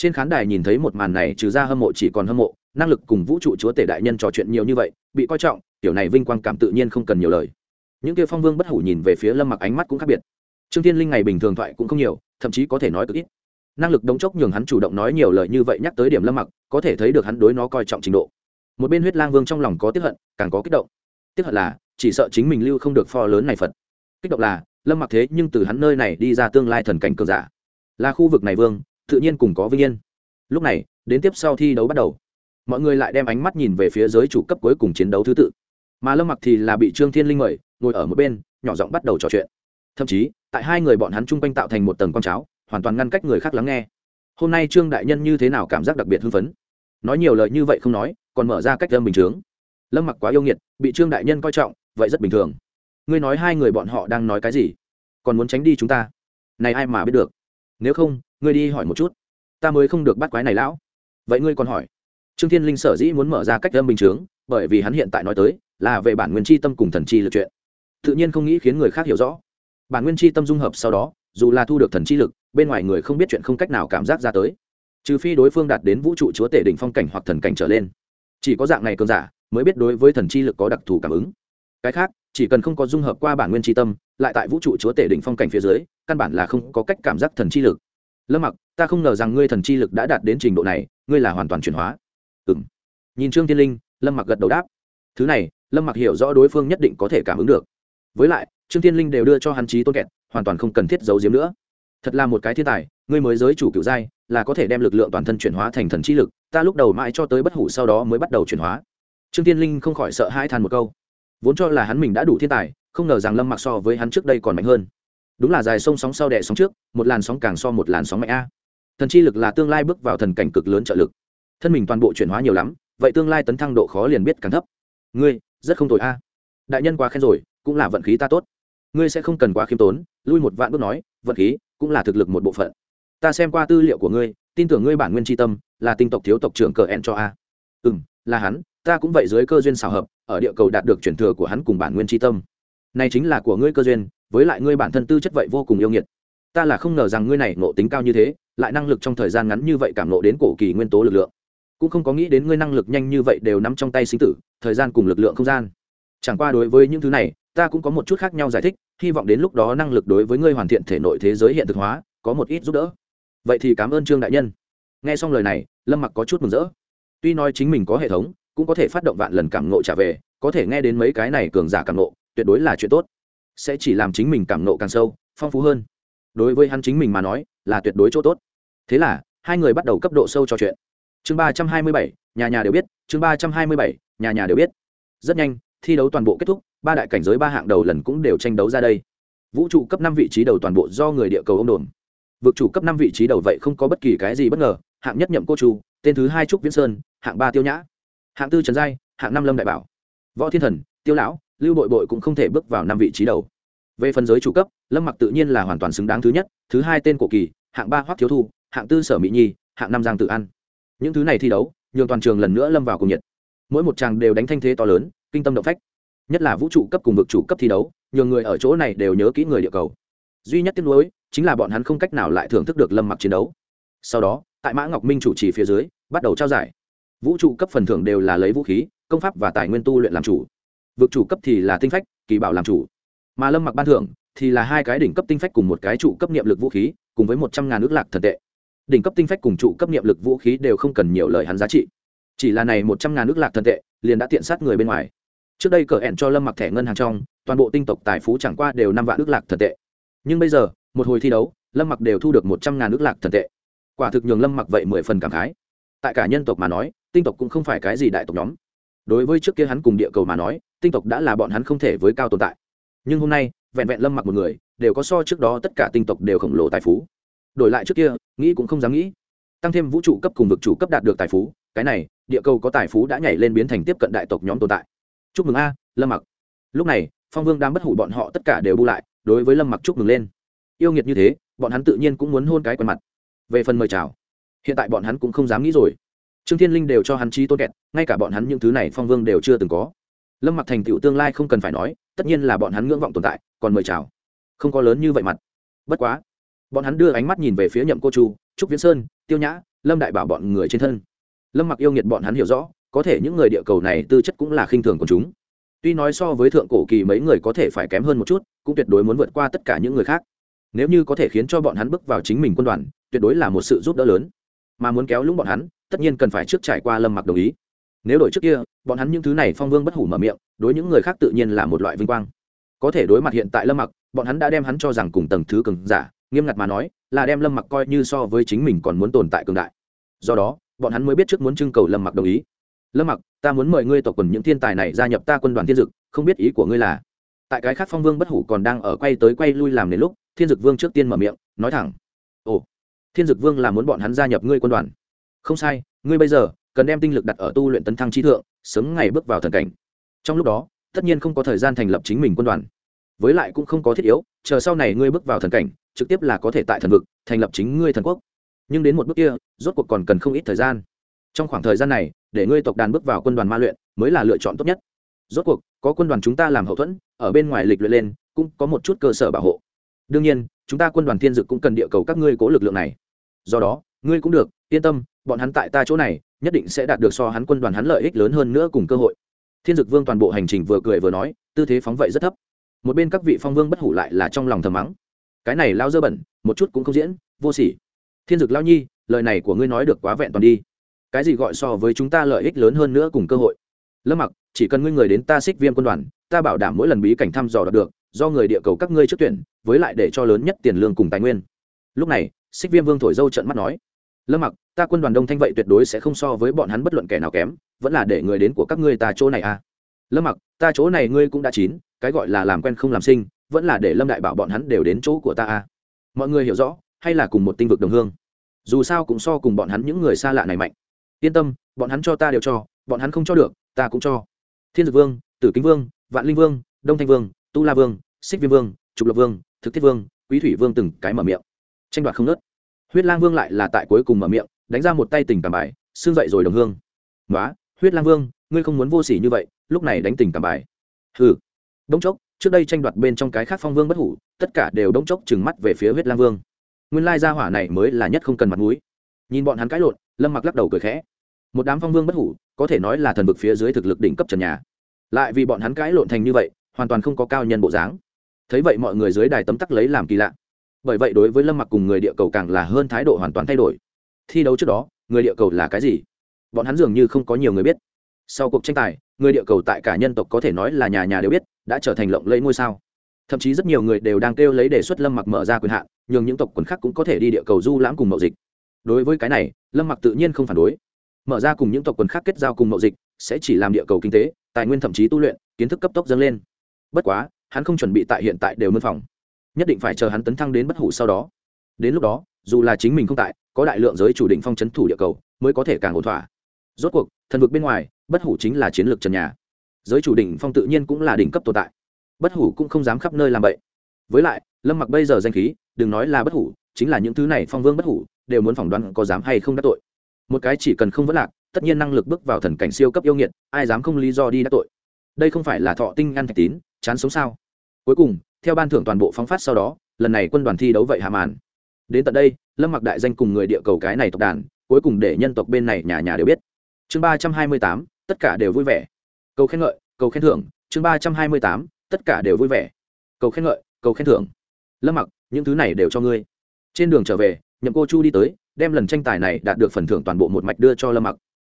trên khán đài nhìn thấy một màn này, trừ ra hâm mộ chỉ còn hâm mộ, năng lực cùng vũ trụ chúa tể đại nhân trò chuyện nhiều như vậy, bị coi trọng kiểu này vinh quang cảm tự nhiên không cần nhiều lời. Những kia phong vương bất hủ nhìn về phía lâm mặc ánh mắt cũng khác biệt. Trương thiên linh ngày bình thường thoại cũng không nhiều, thậm chí có thể nói cực ít. Năng lực đống chốc nhường hắn chủ động nói nhiều lời như vậy nhắc tới điểm lâm mặc, có thể thấy được hắn đối nó coi trọng trình độ. Một bên huyết lang vương trong lòng có tiếp hận, càng có kích động. Tiếp hận là, chỉ sợ chính mình lưu không được pho lớn này phật. Kích động là, lâm mặc thế nhưng từ hắn nơi này đi ra tương lai thần cảnh cường giả. Là khu vực này vương tự nhiên cùng có vinh yên. Lúc này, đến tiếp sau thi đấu bắt đầu. Mọi người lại đem ánh mắt nhìn về phía giới chủ cấp cuối cùng chiến đấu thứ tự. Mà lâm mặc thì là bị trương thiên linh mời, ngồi ở một bên, nhỏ giọng bắt đầu trò chuyện. Thậm chí, tại hai người bọn hắn chung quanh tạo thành một tầng con cháo, hoàn toàn ngăn cách người khác lắng nghe. Hôm nay trương đại nhân như thế nào cảm giác đặc biệt hưng phấn? Nói nhiều lời như vậy không nói, còn mở ra cách lâm bình thường. lâm mặc quá yêu nghiệt, bị trương đại nhân coi trọng, vậy rất bình thường. Ngươi nói hai người bọn họ đang nói cái gì? Còn muốn tránh đi chúng ta? Này ai mà biết được? Nếu không ngươi đi hỏi một chút. Ta mới không được bắt quái này lão. Vậy ngươi còn hỏi. Trương thiên linh sở dĩ muốn mở ra cách âm bình chướng, bởi vì hắn hiện tại nói tới là về bản nguyên chi tâm cùng thần chi lực chuyện. Tự nhiên không nghĩ khiến người khác hiểu rõ. Bản nguyên chi tâm dung hợp sau đó, dù là thu được thần chi lực, bên ngoài người không biết chuyện không cách nào cảm giác ra tới. Trừ phi đối phương đạt đến vũ trụ chúa tể đỉnh phong cảnh hoặc thần cảnh trở lên. Chỉ có dạng này cường giả mới biết đối với thần chi lực có đặc thù cảm ứng. Cái khác, chỉ cần không có dung hợp qua bản nguyên chi tâm, lại tại vũ trụ chúa tể đỉnh phong cảnh phía dưới, căn bản là không có cách cảm giác thần chi lực lâm mặc, ta không ngờ rằng ngươi thần chi lực đã đạt đến trình độ này, ngươi là hoàn toàn chuyển hóa. Ừ m nhìn trương tiên linh, lâm mặc gật đầu đáp. Thứ này, lâm mặc hiểu rõ đối phương nhất định có thể cảm ứng được. Với lại, trương tiên linh đều đưa cho hắn trí tôn kẹt, hoàn toàn không cần thiết giấu giếm nữa. Thật là một cái thiên tài, ngươi mới giới chủ cựu giai, là có thể đem lực lượng toàn thân chuyển hóa thành thần chi lực, ta lúc đầu mãi cho tới bất hủ sau đó mới bắt đầu chuyển hóa. Trương tiên linh không khỏi sợ hai than một câu. Vốn cho là hắn mình đã đủ thiên tài, không ngờ rằng lâm mặc so với hắn trước đây còn mạnh hơn đúng là dài sông sóng sau đẻ sóng trước, một làn sóng càng so một làn sóng mạnh a. Thần chi lực là tương lai bước vào thần cảnh cực lớn trợ lực. Thân mình toàn bộ chuyển hóa nhiều lắm, vậy tương lai tấn thăng độ khó liền biết càng thấp. Ngươi, rất không tồi a. Đại nhân quá khen rồi, cũng là vận khí ta tốt. Ngươi sẽ không cần quá khiêm tốn, lui một vạn bước nói, vận khí cũng là thực lực một bộ phận. Ta xem qua tư liệu của ngươi, tin tưởng ngươi bản nguyên tri tâm, là tinh tộc thiếu tộc trưởng cờ en cho a. Ừ m là hắn, ta cũng vậy dưới cơ duyên xào hợp, ở địa cầu đạt được chuyển thừa của hắn cùng bản nguyên tri tâm. Này chính là của ngươi cơ duyên với lại ngươi bản thân tư chất vậy vô cùng yêu nghiệt. Ta là không ngờ rằng ngươi này ngộ tính cao như thế, lại năng lực trong thời gian ngắn như vậy cảm ngộ đến cổ kỳ nguyên tố lực lượng. Cũng không có nghĩ đến ngươi năng lực nhanh như vậy đều nắm trong tay sinh tử, thời gian cùng lực lượng không gian. Chẳng qua đối với những thứ này, ta cũng có một chút khác nhau giải thích, hy vọng đến lúc đó năng lực đối với ngươi hoàn thiện thể nội thế giới hiện thực hóa, có một ít giúp đỡ. Vậy thì cảm ơn trương đại nhân. Nghe xong lời này, lâm mặc có chút mừng rỡ. Tuy nói chính mình có hệ thống, cũng có thể phát động vạn lần cảm nộ trả về, có thể nghe đến mấy cái này cường giả cảm nộ tuyệt đối là chuyện tốt sẽ chỉ làm chính mình cảm nộ càng sâu, phong phú hơn. Đối với hắn chính mình mà nói, là tuyệt đối chỗ tốt. Thế là, hai người bắt đầu cấp độ sâu trò chuyện. Chương ba trăm hai mươi bảy, nhà nhà đều biết, chương ba trăm hai mươi bảy, nhà nhà đều biết. Rất nhanh, thi đấu toàn bộ kết thúc, ba đại cảnh giới ba hạng đầu lần cũng đều tranh đấu ra đây. Vũ trụ cấp năm vị trí đầu toàn bộ do người địa cầu ông đồn. Vực chủ cấp năm vị trí đầu vậy không có bất kỳ cái gì bất ngờ, hạng nhất nhậm cô chu, tên thứ hai trúc viễn sơn, hạng ba tiêu nhã, hạng tư trần giai, hạng năm lâm đại bảo. Võ thiên thần, tiêu lão lưu bội bội cũng không thể bước vào năm vị trí đầu. Về phần giới chủ cấp, lâm mặc tự nhiên là hoàn toàn xứng đáng thứ nhất, thứ hai tên cổ kỳ, hạng ba hoắc thiếu thu, hạng tư sở mỹ nhi, hạng năm giang tự ăn những thứ này thi đấu, nhường toàn trường lần nữa lâm vào cùng nhiệt. Mỗi một chàng đều đánh thanh thế to lớn, kinh tâm động phách. Nhất là vũ trụ cấp cùng vực chủ cấp thi đấu, nhường người ở chỗ này đều nhớ kỹ người địa cầu. Duy nhất tiếc nuối, chính là bọn hắn không cách nào lại thưởng thức được lâm mặc chiến đấu. Sau đó, tại mã ngọc minh chủ trì phía dưới, bắt đầu trao giải. Vũ trụ cấp phần thưởng đều là lấy vũ khí, công pháp và tài nguyên tu luyện làm chủ vực chủ cấp thì là tinh phách, kỳ bảo làm chủ. Mà lâm mặc ban thưởng thì là hai cái đỉnh cấp tinh phách cùng một cái trụ cấp niệm lực vũ khí, cùng với một trăm ngàn ước lạc thần tệ. Đỉnh cấp tinh phách cùng trụ cấp niệm lực vũ khí đều không cần nhiều lời hắn giá trị. Chỉ là này một trăm ngàn ước lạc thần tệ, liền đã tiện sát người bên ngoài. Trước đây cờ hẹn cho lâm mặc thẻ ngân hàng trong, toàn bộ tinh tộc tài phú chẳng qua đều năm vạn ước lạc thần tệ. Nhưng bây giờ, một hồi thi đấu, lâm mặc đều thu được một trăm ngàn ước lạc thần tệ. Quả thực nhường lâm mặc vậy mười phần cảm khái. Tại cả nhân tộc mà nói, tinh tộc cũng không phải cái gì đại tộc nhóm. Đối với trước kia hắn cùng địa cầu mà nói tinh tộc đã là bọn hắn không thể với cao tồn tại. Nhưng hôm nay, vẹn vẹn lâm mặc một người, đều có so trước đó tất cả tinh tộc đều khổng lồ tài phú. Đổi lại trước kia, nghĩ cũng không dám nghĩ. Tăng thêm vũ trụ cấp cùng vực chủ cấp đạt được tài phú, cái này, địa cầu có tài phú đã nhảy lên biến thành tiếp cận đại tộc nhóm tồn tại. Chúc mừng a, lâm mặc. Lúc này, phong vương đang bất hủ bọn họ tất cả đều bu lại, đối với lâm mặc chúc mừng lên. Yêu nghiệt như thế, bọn hắn tự nhiên cũng muốn hôn cái quần mặt. Về phần mời chào, hiện tại bọn hắn cũng không dám nghĩ rồi. Trương thiên linh đều cho hắn trí tôn kẹt, ngay cả bọn hắn những thứ này phong vương đều chưa từng có lâm mặc thành tựu tương lai không cần phải nói, tất nhiên là bọn hắn ngưỡng vọng tồn tại, còn mời chào. Không có lớn như vậy mặt. Bất quá, bọn hắn đưa ánh mắt nhìn về phía nhậm cô chu, trúc viễn sơn, tiêu nhã, lâm đại bảo bọn người trên thân. Lâm mặc yêu nghiệt bọn hắn hiểu rõ, có thể những người địa cầu này tư chất cũng là khinh thường của chúng. Tuy nói so với thượng cổ kỳ mấy người có thể phải kém hơn một chút, cũng tuyệt đối muốn vượt qua tất cả những người khác. Nếu như có thể khiến cho bọn hắn bước vào chính mình quân đoàn, tuyệt đối là một sự giúp đỡ lớn. Mà muốn kéo lũng bọn hắn, tất nhiên cần phải trước trải qua lâm mặc đồng ý nếu đổi trước kia, bọn hắn những thứ này phong vương bất hủ mở miệng, đối những người khác tự nhiên là một loại vinh quang. Có thể đối mặt hiện tại lâm mặc, bọn hắn đã đem hắn cho rằng cùng tầng thứ cường giả, nghiêm ngặt mà nói, là đem lâm mặc coi như so với chính mình còn muốn tồn tại cường đại. Do đó, bọn hắn mới biết trước muốn trưng cầu lâm mặc đồng ý. Lâm mặc, ta muốn mời ngươi tộc quần những thiên tài này gia nhập ta quân đoàn thiên dực, không biết ý của ngươi là? Tại cái khác phong vương bất hủ còn đang ở quay tới quay lui làm đến lúc, thiên dực vương trước tiên mở miệng, nói thẳng, ồ, thiên dực vương là muốn bọn hắn gia nhập ngươi quân đoàn. Không sai, ngươi bây giờ cần đem tinh lực đặt ở tu luyện tấn thăng trí thượng, sớm ngày bước vào thần cảnh. Trong lúc đó, tất nhiên không có thời gian thành lập chính mình quân đoàn. Với lại cũng không có thiết yếu, chờ sau này ngươi bước vào thần cảnh, trực tiếp là có thể tại thần vực thành lập chính ngươi thần quốc. Nhưng đến một bước kia, rốt cuộc còn cần không ít thời gian. Trong khoảng thời gian này, để ngươi tộc đàn bước vào quân đoàn ma luyện, mới là lựa chọn tốt nhất. Rốt cuộc, có quân đoàn chúng ta làm hậu thuẫn, ở bên ngoài lịch luyện lên, cũng có một chút cơ sở bảo hộ. Đương nhiên, chúng ta quân đoàn thiên dực cũng cần địa cầu các ngươi cố lực lượng này. Do đó ngươi cũng được, yên tâm, bọn hắn tại ta chỗ này, nhất định sẽ đạt được so hắn quân đoàn hắn lợi ích lớn hơn nữa cùng cơ hội. Thiên dực vương toàn bộ hành trình vừa cười vừa nói, tư thế phóng vậy rất thấp. Một bên các vị phong vương bất hủ lại là trong lòng thầm mắng. Cái này lao dơ bẩn, một chút cũng không diễn, vô sỉ. Thiên dực lao nhi, lời này của ngươi nói được quá vẹn toàn đi. Cái gì gọi so với chúng ta lợi ích lớn hơn nữa cùng cơ hội? Lâm mặc, chỉ cần ngươi người đến ta xích viêm quân đoàn, ta bảo đảm mỗi lần bí cảnh thăm dò đạt được, do người địa cầu các ngươi trước tuyển, với lại để cho lớn nhất tiền lương cùng tài nguyên. Lúc này, xích viêm vương thổi dâu trận mắt nói lâm mặc, ta quân đoàn đông thanh vậy tuyệt đối sẽ không so với bọn hắn bất luận kẻ nào kém, vẫn là để người đến của các ngươi ta chỗ này à. Lâm mặc, ta chỗ này ngươi cũng đã chín, cái gọi là làm quen không làm sinh, vẫn là để lâm đại bảo bọn hắn đều đến chỗ của ta à. Mọi người hiểu rõ, hay là cùng một tinh vực đồng hương. Dù sao cũng so cùng bọn hắn những người xa lạ này mạnh. Yên tâm, bọn hắn cho ta đều cho, bọn hắn không cho được, ta cũng cho. Thiên dược vương, tử kính vương, vạn linh vương, đông thanh vương, tu la vương, xích viêm vương, trục lộc vương, thực thiết vương, quý thủy vương từng cái mở miệng. Tranh đoạt không nớt huyết lang vương lại là tại cuối cùng mở miệng, đánh ra một tay tình cảm bài, xương dậy rồi đồng hương. Nói huyết lang vương, ngươi không muốn vô s ỉ như vậy, lúc này đánh tình cảm bài. Ừ đông chốc, trước đây tranh đoạt bên trong cái khác phong vương bất hủ, tất cả đều đông chốc trừng mắt về phía huyết lang vương. Nguyên lai gia hỏa này mới là nhất không cần mặt mũi. Nhìn bọn hắn cãi lộn, lâm mặc lắc đầu cười khẽ. Một đám phong vương bất hủ, có thể nói là thần vực phía dưới thực lực đỉnh cấp trần nhà. Lại vì bọn hắn cãi lộn thành như vậy, hoàn toàn không có cao nhân bộ dáng. Thấy vậy mọi người dưới đài tấm tắc lấy làm kỳ lạ bởi vậy đối với lâm mặc cùng người địa cầu càng là hơn thái độ hoàn toàn thay đổi. Thi đấu trước đó, người địa cầu là cái gì? Bọn hắn dường như không có nhiều người biết. Sau cuộc tranh tài, người địa cầu tại cả nhân tộc có thể nói là nhà nhà đều biết, đã trở thành lộng lẫy ngôi sao. Thậm chí rất nhiều người đều đang kêu lấy đề xuất lâm mặc mở ra quyền hạn, nhường những tộc quần khác cũng có thể đi địa cầu du lãm cùng mậu dịch. Đối với cái này, lâm mặc tự nhiên không phản đối. Mở ra cùng những tộc quần khác kết giao cùng mậu dịch, sẽ chỉ làm địa cầu kinh tế, tài nguyên thậm chí tu luyện, kiến thức cấp tốc dâng lên. Bất quá, hắn không chuẩn bị tại hiện tại đều mân phòng nhất định phải chờ hắn tấn thăng đến bất hủ sau đó. Đến lúc đó, dù là chính mình không tại, có đại lượng giới chủ định phong c h ấ n thủ địa cầu, mới có thể càng ổn thỏa. Rốt cuộc, thần vực bên ngoài, bất hủ chính là chiến lược trần nhà. Giới chủ định phong tự nhiên cũng là đỉnh cấp tồn tại. Bất hủ cũng không dám khắp nơi làm vậy với lại, lâm mặc bây giờ danh khí, đừng nói là bất hủ, chính là những thứ này phong vương bất hủ, đều muốn phỏng đoán có dám hay không đắc tội. Một cái chỉ cần không vất lạc, tất nhiên năng lực bước vào thần cảnh siêu cấp yêu nghiệt, ai dám không lý do đi đắc tội. Đây không phải là thọ tinh ăn thạch tín, chán sống sao? Cuối cùng theo ban thưởng toàn bộ phóng phát sau đó, lần này quân đoàn thi đấu vậy hạ màn. Đến tận đây, lâm mặc đại danh cùng người địa cầu cái này tộc đàn, cuối cùng để nhân tộc bên này nhà nhà đều biết. Chương ba trăm hai mươi tám, tất cả đều vui vẻ. Cầu khen ngợi, cầu khen thưởng. Chương ba trăm hai mươi tám, tất cả đều vui vẻ. Cầu khen ngợi, cầu khen thưởng. Lâm mặc, những thứ này đều cho ngươi. Trên đường trở về, nhậm cô chu đi tới, đem lần tranh tài này đạt được phần thưởng toàn bộ một mạch đưa cho lâm mặc.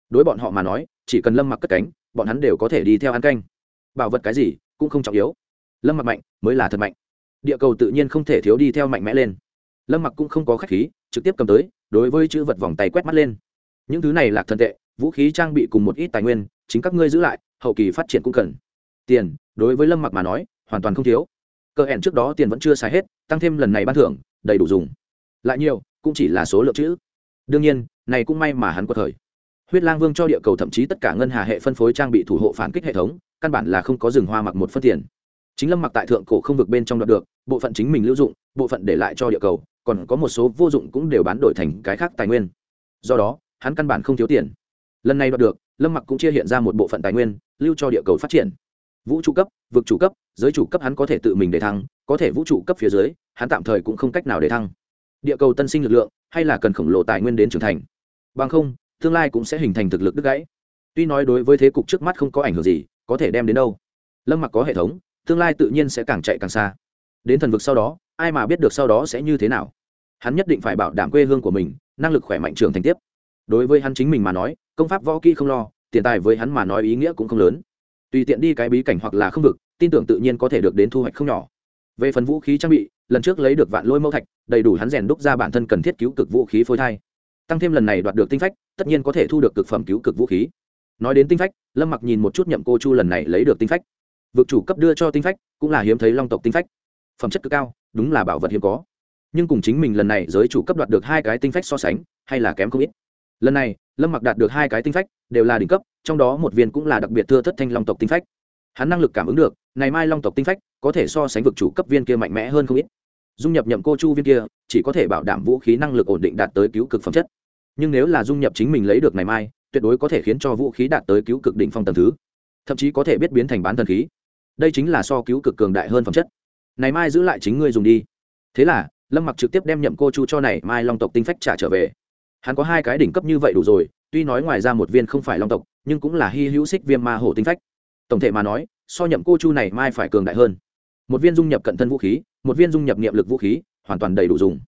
Đối bọn họ mà nói, chỉ cần lâm mặc cất cánh, bọn hắn đều có thể đi theo ăn canh. Bảo vật cái gì, cũng không trọng yếu lâm mặc mạnh mới là thật mạnh địa cầu tự nhiên không thể thiếu đi theo mạnh mẽ lên lâm mặc cũng không có khách khí trực tiếp cầm tới đối với chữ vật vòng tay quét mắt lên những thứ này là thần tệ vũ khí trang bị cùng một ít tài nguyên chính các ngươi giữ lại hậu kỳ phát triển cũng cần tiền đối với lâm mặc mà nói hoàn toàn không thiếu cơ hẹn trước đó tiền vẫn chưa xài hết tăng thêm lần này ban thưởng đầy đủ dùng lại nhiều cũng chỉ là số lượng chữ đương nhiên này cũng may mà hắn có thời huyết lang vương cho địa cầu thậm chí tất cả ngân hà hệ phân phối trang bị thủ hộ phản kích hệ thống căn bản là không có rừng hoa mặc một phân tiền chính lâm mặc tại thượng cổ không vực bên trong đoạt được, bộ phận chính mình lưu dụng, bộ phận để lại cho địa cầu, còn có một số vô dụng cũng đều bán đổi thành cái khác tài nguyên. Do đó, hắn căn bản không thiếu tiền. Lần này đoạt được, lâm mặc cũng chia hiện ra một bộ phận tài nguyên, lưu cho địa cầu phát triển. Vũ trụ cấp, vực chủ cấp, giới chủ cấp hắn có thể tự mình để thăng, có thể vũ trụ cấp phía dưới, hắn tạm thời cũng không cách nào để thăng. Địa cầu tân sinh lực lượng, hay là cần khổng lồ tài nguyên đến trưởng thành. Bằng không, tương lai cũng sẽ hình thành thực lực đứt gãy. Tuy nói đối với thế cục trước mắt không có ảnh hưởng gì, có thể đem đến đâu. Lâm mặc có hệ thống tương lai tự nhiên sẽ càng chạy càng xa. Đến thần vực sau đó, ai mà biết được sau đó sẽ như thế nào? Hắn nhất định phải bảo đảm quê hương của mình, năng lực khỏe mạnh trưởng thành tiếp. Đối với hắn chính mình mà nói, công pháp võ kỹ không lo, tiền tài với hắn mà nói ý nghĩa cũng không lớn. Tùy tiện đi cái bí cảnh hoặc là không vực, tin tưởng tự nhiên có thể được đến thu hoạch không nhỏ. Về phần vũ khí trang bị, lần trước lấy được vạn lôi mẫu thạch, đầy đủ hắn rèn đúc ra bản thân cần thiết cứu cực vũ khí phôi thai. Tăng thêm lần này đoạt được tinh phách, tất nhiên có thể thu được cực phẩm cứu cực vũ khí. Nói đến tinh phách, lâm mặc nhìn một chút nhậm cô chu lần này lấy được tinh phách vực chủ cấp đưa cho tinh phách, cũng là hiếm thấy long tộc tinh phách. Phẩm chất cực cao, đúng là bảo vật hiếm có. Nhưng cùng chính mình lần này giới chủ cấp đoạt được hai cái tinh phách so sánh, hay là kém không ít. Lần này, lâm mặc đạt được hai cái tinh phách, đều là đỉnh cấp, trong đó một viên cũng là đặc biệt thưa thất thanh long tộc tinh phách. Hắn năng lực cảm ứng được, này mai long tộc tinh phách, có thể so sánh vực chủ cấp viên kia mạnh mẽ hơn không ít. Dung nhập nhậm cô chu viên kia, chỉ có thể bảo đảm vũ khí năng lực ổn định đạt tới cứu cực phẩm chất. Nhưng nếu là dung nhập chính mình lấy được này mai, tuyệt đối có thể khiến cho vũ khí đạt tới cứu cực đỉnh phong tầng thứ. Thậm chí có thể biết biến thành bán thần khí đây chính là so cứu cực cường đại hơn phẩm chất. Này mai giữ lại chính ngươi dùng đi. Thế là, lâm mặc trực tiếp đem nhậm cô chu cho này mai long tộc tinh phách trả trở về. Hắn có hai cái đỉnh cấp như vậy đủ rồi, tuy nói ngoài ra một viên không phải long tộc, nhưng cũng là hy hữu xích viêm ma hổ tinh phách. Tổng thể mà nói, so nhậm cô chu này mai phải cường đại hơn. Một viên dung nhập cận thân vũ khí, một viên dung nhập niệm lực vũ khí, hoàn toàn đầy đủ dùng.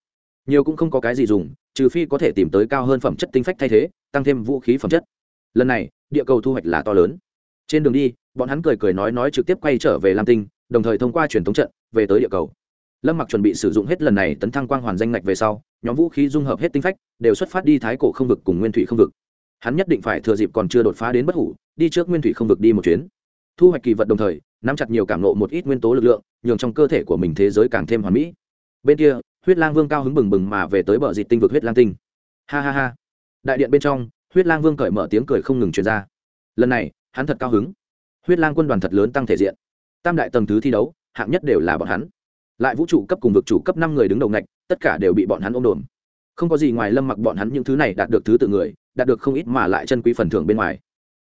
Nhiều cũng không có cái gì dùng, trừ phi có thể tìm tới cao hơn phẩm chất tinh phách thay thế, tăng thêm vũ khí phẩm chất. Lần này, địa cầu thu hoạch là to lớn. Trên đường đi bọn hắn cười cười nói nói trực tiếp quay trở về lam tinh, đồng thời thông qua truyền thống trận, về tới địa cầu. Lâm mặc chuẩn bị sử dụng hết lần này tấn thăng quang hoàn danh ngạch về sau, nhóm vũ khí dung hợp hết tinh phách, đều xuất phát đi thái cổ không vực cùng nguyên thủy không vực. Hắn nhất định phải thừa dịp còn chưa đột phá đến bất hủ, đi trước nguyên thủy không vực đi một chuyến. Thu hoạch kỳ vật đồng thời, nắm chặt nhiều cảm nộ một ít nguyên tố lực lượng, nhường trong cơ thể của mình thế giới càng thêm hoàn mỹ. Bên kia, huyết lang vương cao hứng bừng bừng mà về tới bờ dịt tinh vực huyết lang tinh. Ha ha ha. Đại điện bên trong, huyết lang vương cởi mở tiếng cười không ngừng truyền ra. Lần này, hắn thật cao hứng huyết lang quân đoàn thật lớn tăng thể diện. Tam đại tầng thứ thi đấu, hạng nhất đều là bọn hắn. Lại vũ trụ cấp cùng vực chủ cấp năm người đứng đầu ngạch, tất cả đều bị bọn hắn ôm đồn không có gì ngoài lâm mặc bọn hắn những thứ này đạt được thứ tự người, đạt được không ít mà lại chân quý phần thưởng bên ngoài.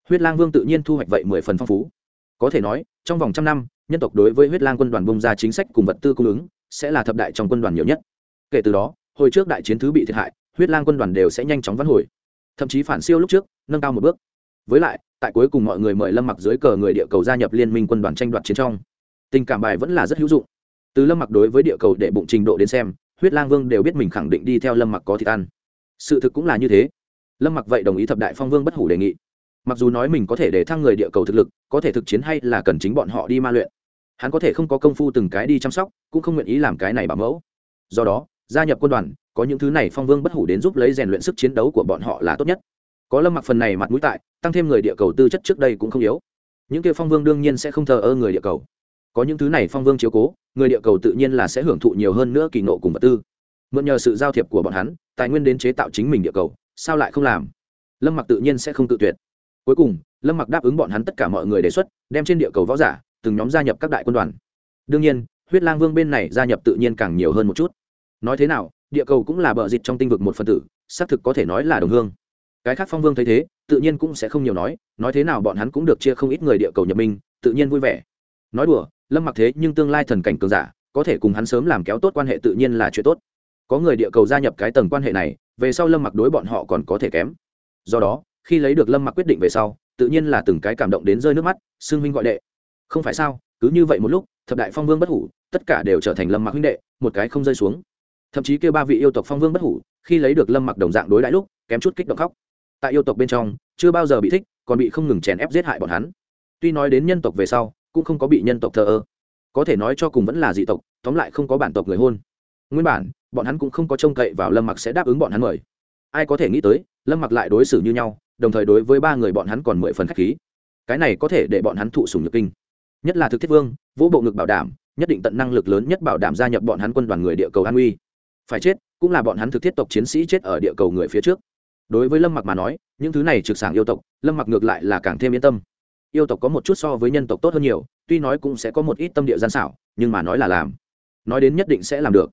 Huyết lang vương tự nhiên thu hoạch vậy mười phần phong phú. Có thể nói, trong vòng trăm năm, nhân tộc đối với huyết lang quân đoàn bông ra chính sách cùng vật tư cung ứng, sẽ là thập đại trong quân đoàn nhiều nhất. Kể từ đó, hồi trước đại chiến thứ bị thiệt hại, huyết lang quân đoàn đều sẽ nhanh chóng vãn hồi. Thậm chí phản siêu lúc trước, nâng cao một bước với lại, tại cuối cùng mọi người mời lâm mặc dưới cờ người địa cầu gia nhập liên minh quân đoàn tranh đoạt chiến trong. Tình cảm bài vẫn là rất hữu dụng. Từ lâm mặc đối với địa cầu để bụng trình độ đến xem, huyết lang vương đều biết mình khẳng định đi theo lâm mặc có thịt ăn. Sự thực cũng là như thế. Lâm mặc vậy đồng ý thập đại phong vương bất hủ đề nghị. Mặc dù nói mình có thể để thăng người địa cầu thực lực, có thể thực chiến hay là cần chính bọn họ đi ma luyện. Hắn có thể không có công phu từng cái đi chăm sóc, cũng không nguyện ý làm cái này bảo mẫu. Do đó, gia nhập quân đoàn, có những thứ này phong vương bất hủ đến giúp lấy rèn luyện sức chiến đấu của bọn họ là tốt nhất có lâm mặc phần này mặt mũi tại, tăng thêm người địa cầu tư chất trước đây cũng không yếu. Những kia phong vương đương nhiên sẽ không thờ ơ người địa cầu. Có những thứ này phong vương chiếu cố, người địa cầu tự nhiên là sẽ hưởng thụ nhiều hơn nữa kỳ nộ cùng vật tư. Mượn nhờ sự giao thiệp của bọn hắn, tài nguyên đến chế tạo chính mình địa cầu, sao lại không làm? Lâm mặc tự nhiên sẽ không tự tuyệt. Cuối cùng, lâm mặc đáp ứng bọn hắn tất cả mọi người đề xuất, đem trên địa cầu võ giả, từng nhóm gia nhập các đại quân đoàn. Đương nhiên, huyết lang vương bên này gia nhập tự nhiên càng nhiều hơn một chút. Nói thế nào, địa cầu cũng là bờ dịch trong tinh vực một phần tử, xác thực có thể nói là đồng hương cái khác phong vương thấy thế, tự nhiên cũng sẽ không nhiều nói nói thế nào bọn hắn cũng được chia không ít người địa cầu nhập minh, tự nhiên vui vẻ. Nói đùa, lâm mặc thế nhưng tương lai thần cảnh cường giả, có thể cùng hắn sớm làm kéo tốt quan hệ tự nhiên là chuyện tốt. Có người địa cầu gia nhập cái tầng quan hệ này, về sau lâm mặc đối bọn họ còn có thể kém. Do đó, khi lấy được lâm mặc quyết định về sau, tự nhiên là từng cái cảm động đến rơi nước mắt xương huynh gọi đệ. Không phải sao, cứ như vậy một lúc, thập đại phong vương bất hủ, tất cả đều trở thành lâm mặc huynh đệ, một cái không rơi xuống. Thậm chí kêu ba vị yêu tộc phong vương bất hủ, khi lấy được lâm mặc đồng dạng đối đãi lúc, kém chút kích động khóc tại yêu tộc bên trong, chưa bao giờ bị thích, còn bị không ngừng chèn ép giết hại bọn hắn. Tuy nói đến nhân tộc về sau, cũng không có bị nhân tộc thờ ơ. Có thể nói cho cùng vẫn là dị tộc, tóm lại không có bản tộc người hôn. Nguyên bản, bọn hắn cũng không có trông cậy vào lâm mặc sẽ đáp ứng bọn hắn mời. Ai có thể nghĩ tới, lâm mặc lại đối xử như nhau, đồng thời đối với ba người bọn hắn còn mười phần k h á c h khí. Cái này có thể để bọn hắn thụ sùng nhược kinh. Nhất là thực thiết vương, vũ bộ ngực bảo đảm, nhất định tận năng lực lớn nhất bảo đảm gia nhập bọn hắn quân đoàn người địa cầu an uy. Phải chết, cũng là bọn hắn thực thiết tộc chiến sĩ chết ở địa cầu người phía trước đối với lâm mặc mà nói, những thứ này trực sảng yêu tộc, lâm mặc ngược lại là càng thêm yên tâm. Yêu tộc có một chút so với nhân tộc tốt hơn nhiều, tuy nói cũng sẽ có một ít tâm địa gian xảo, nhưng mà nói là làm. Nói đến nhất định sẽ làm được.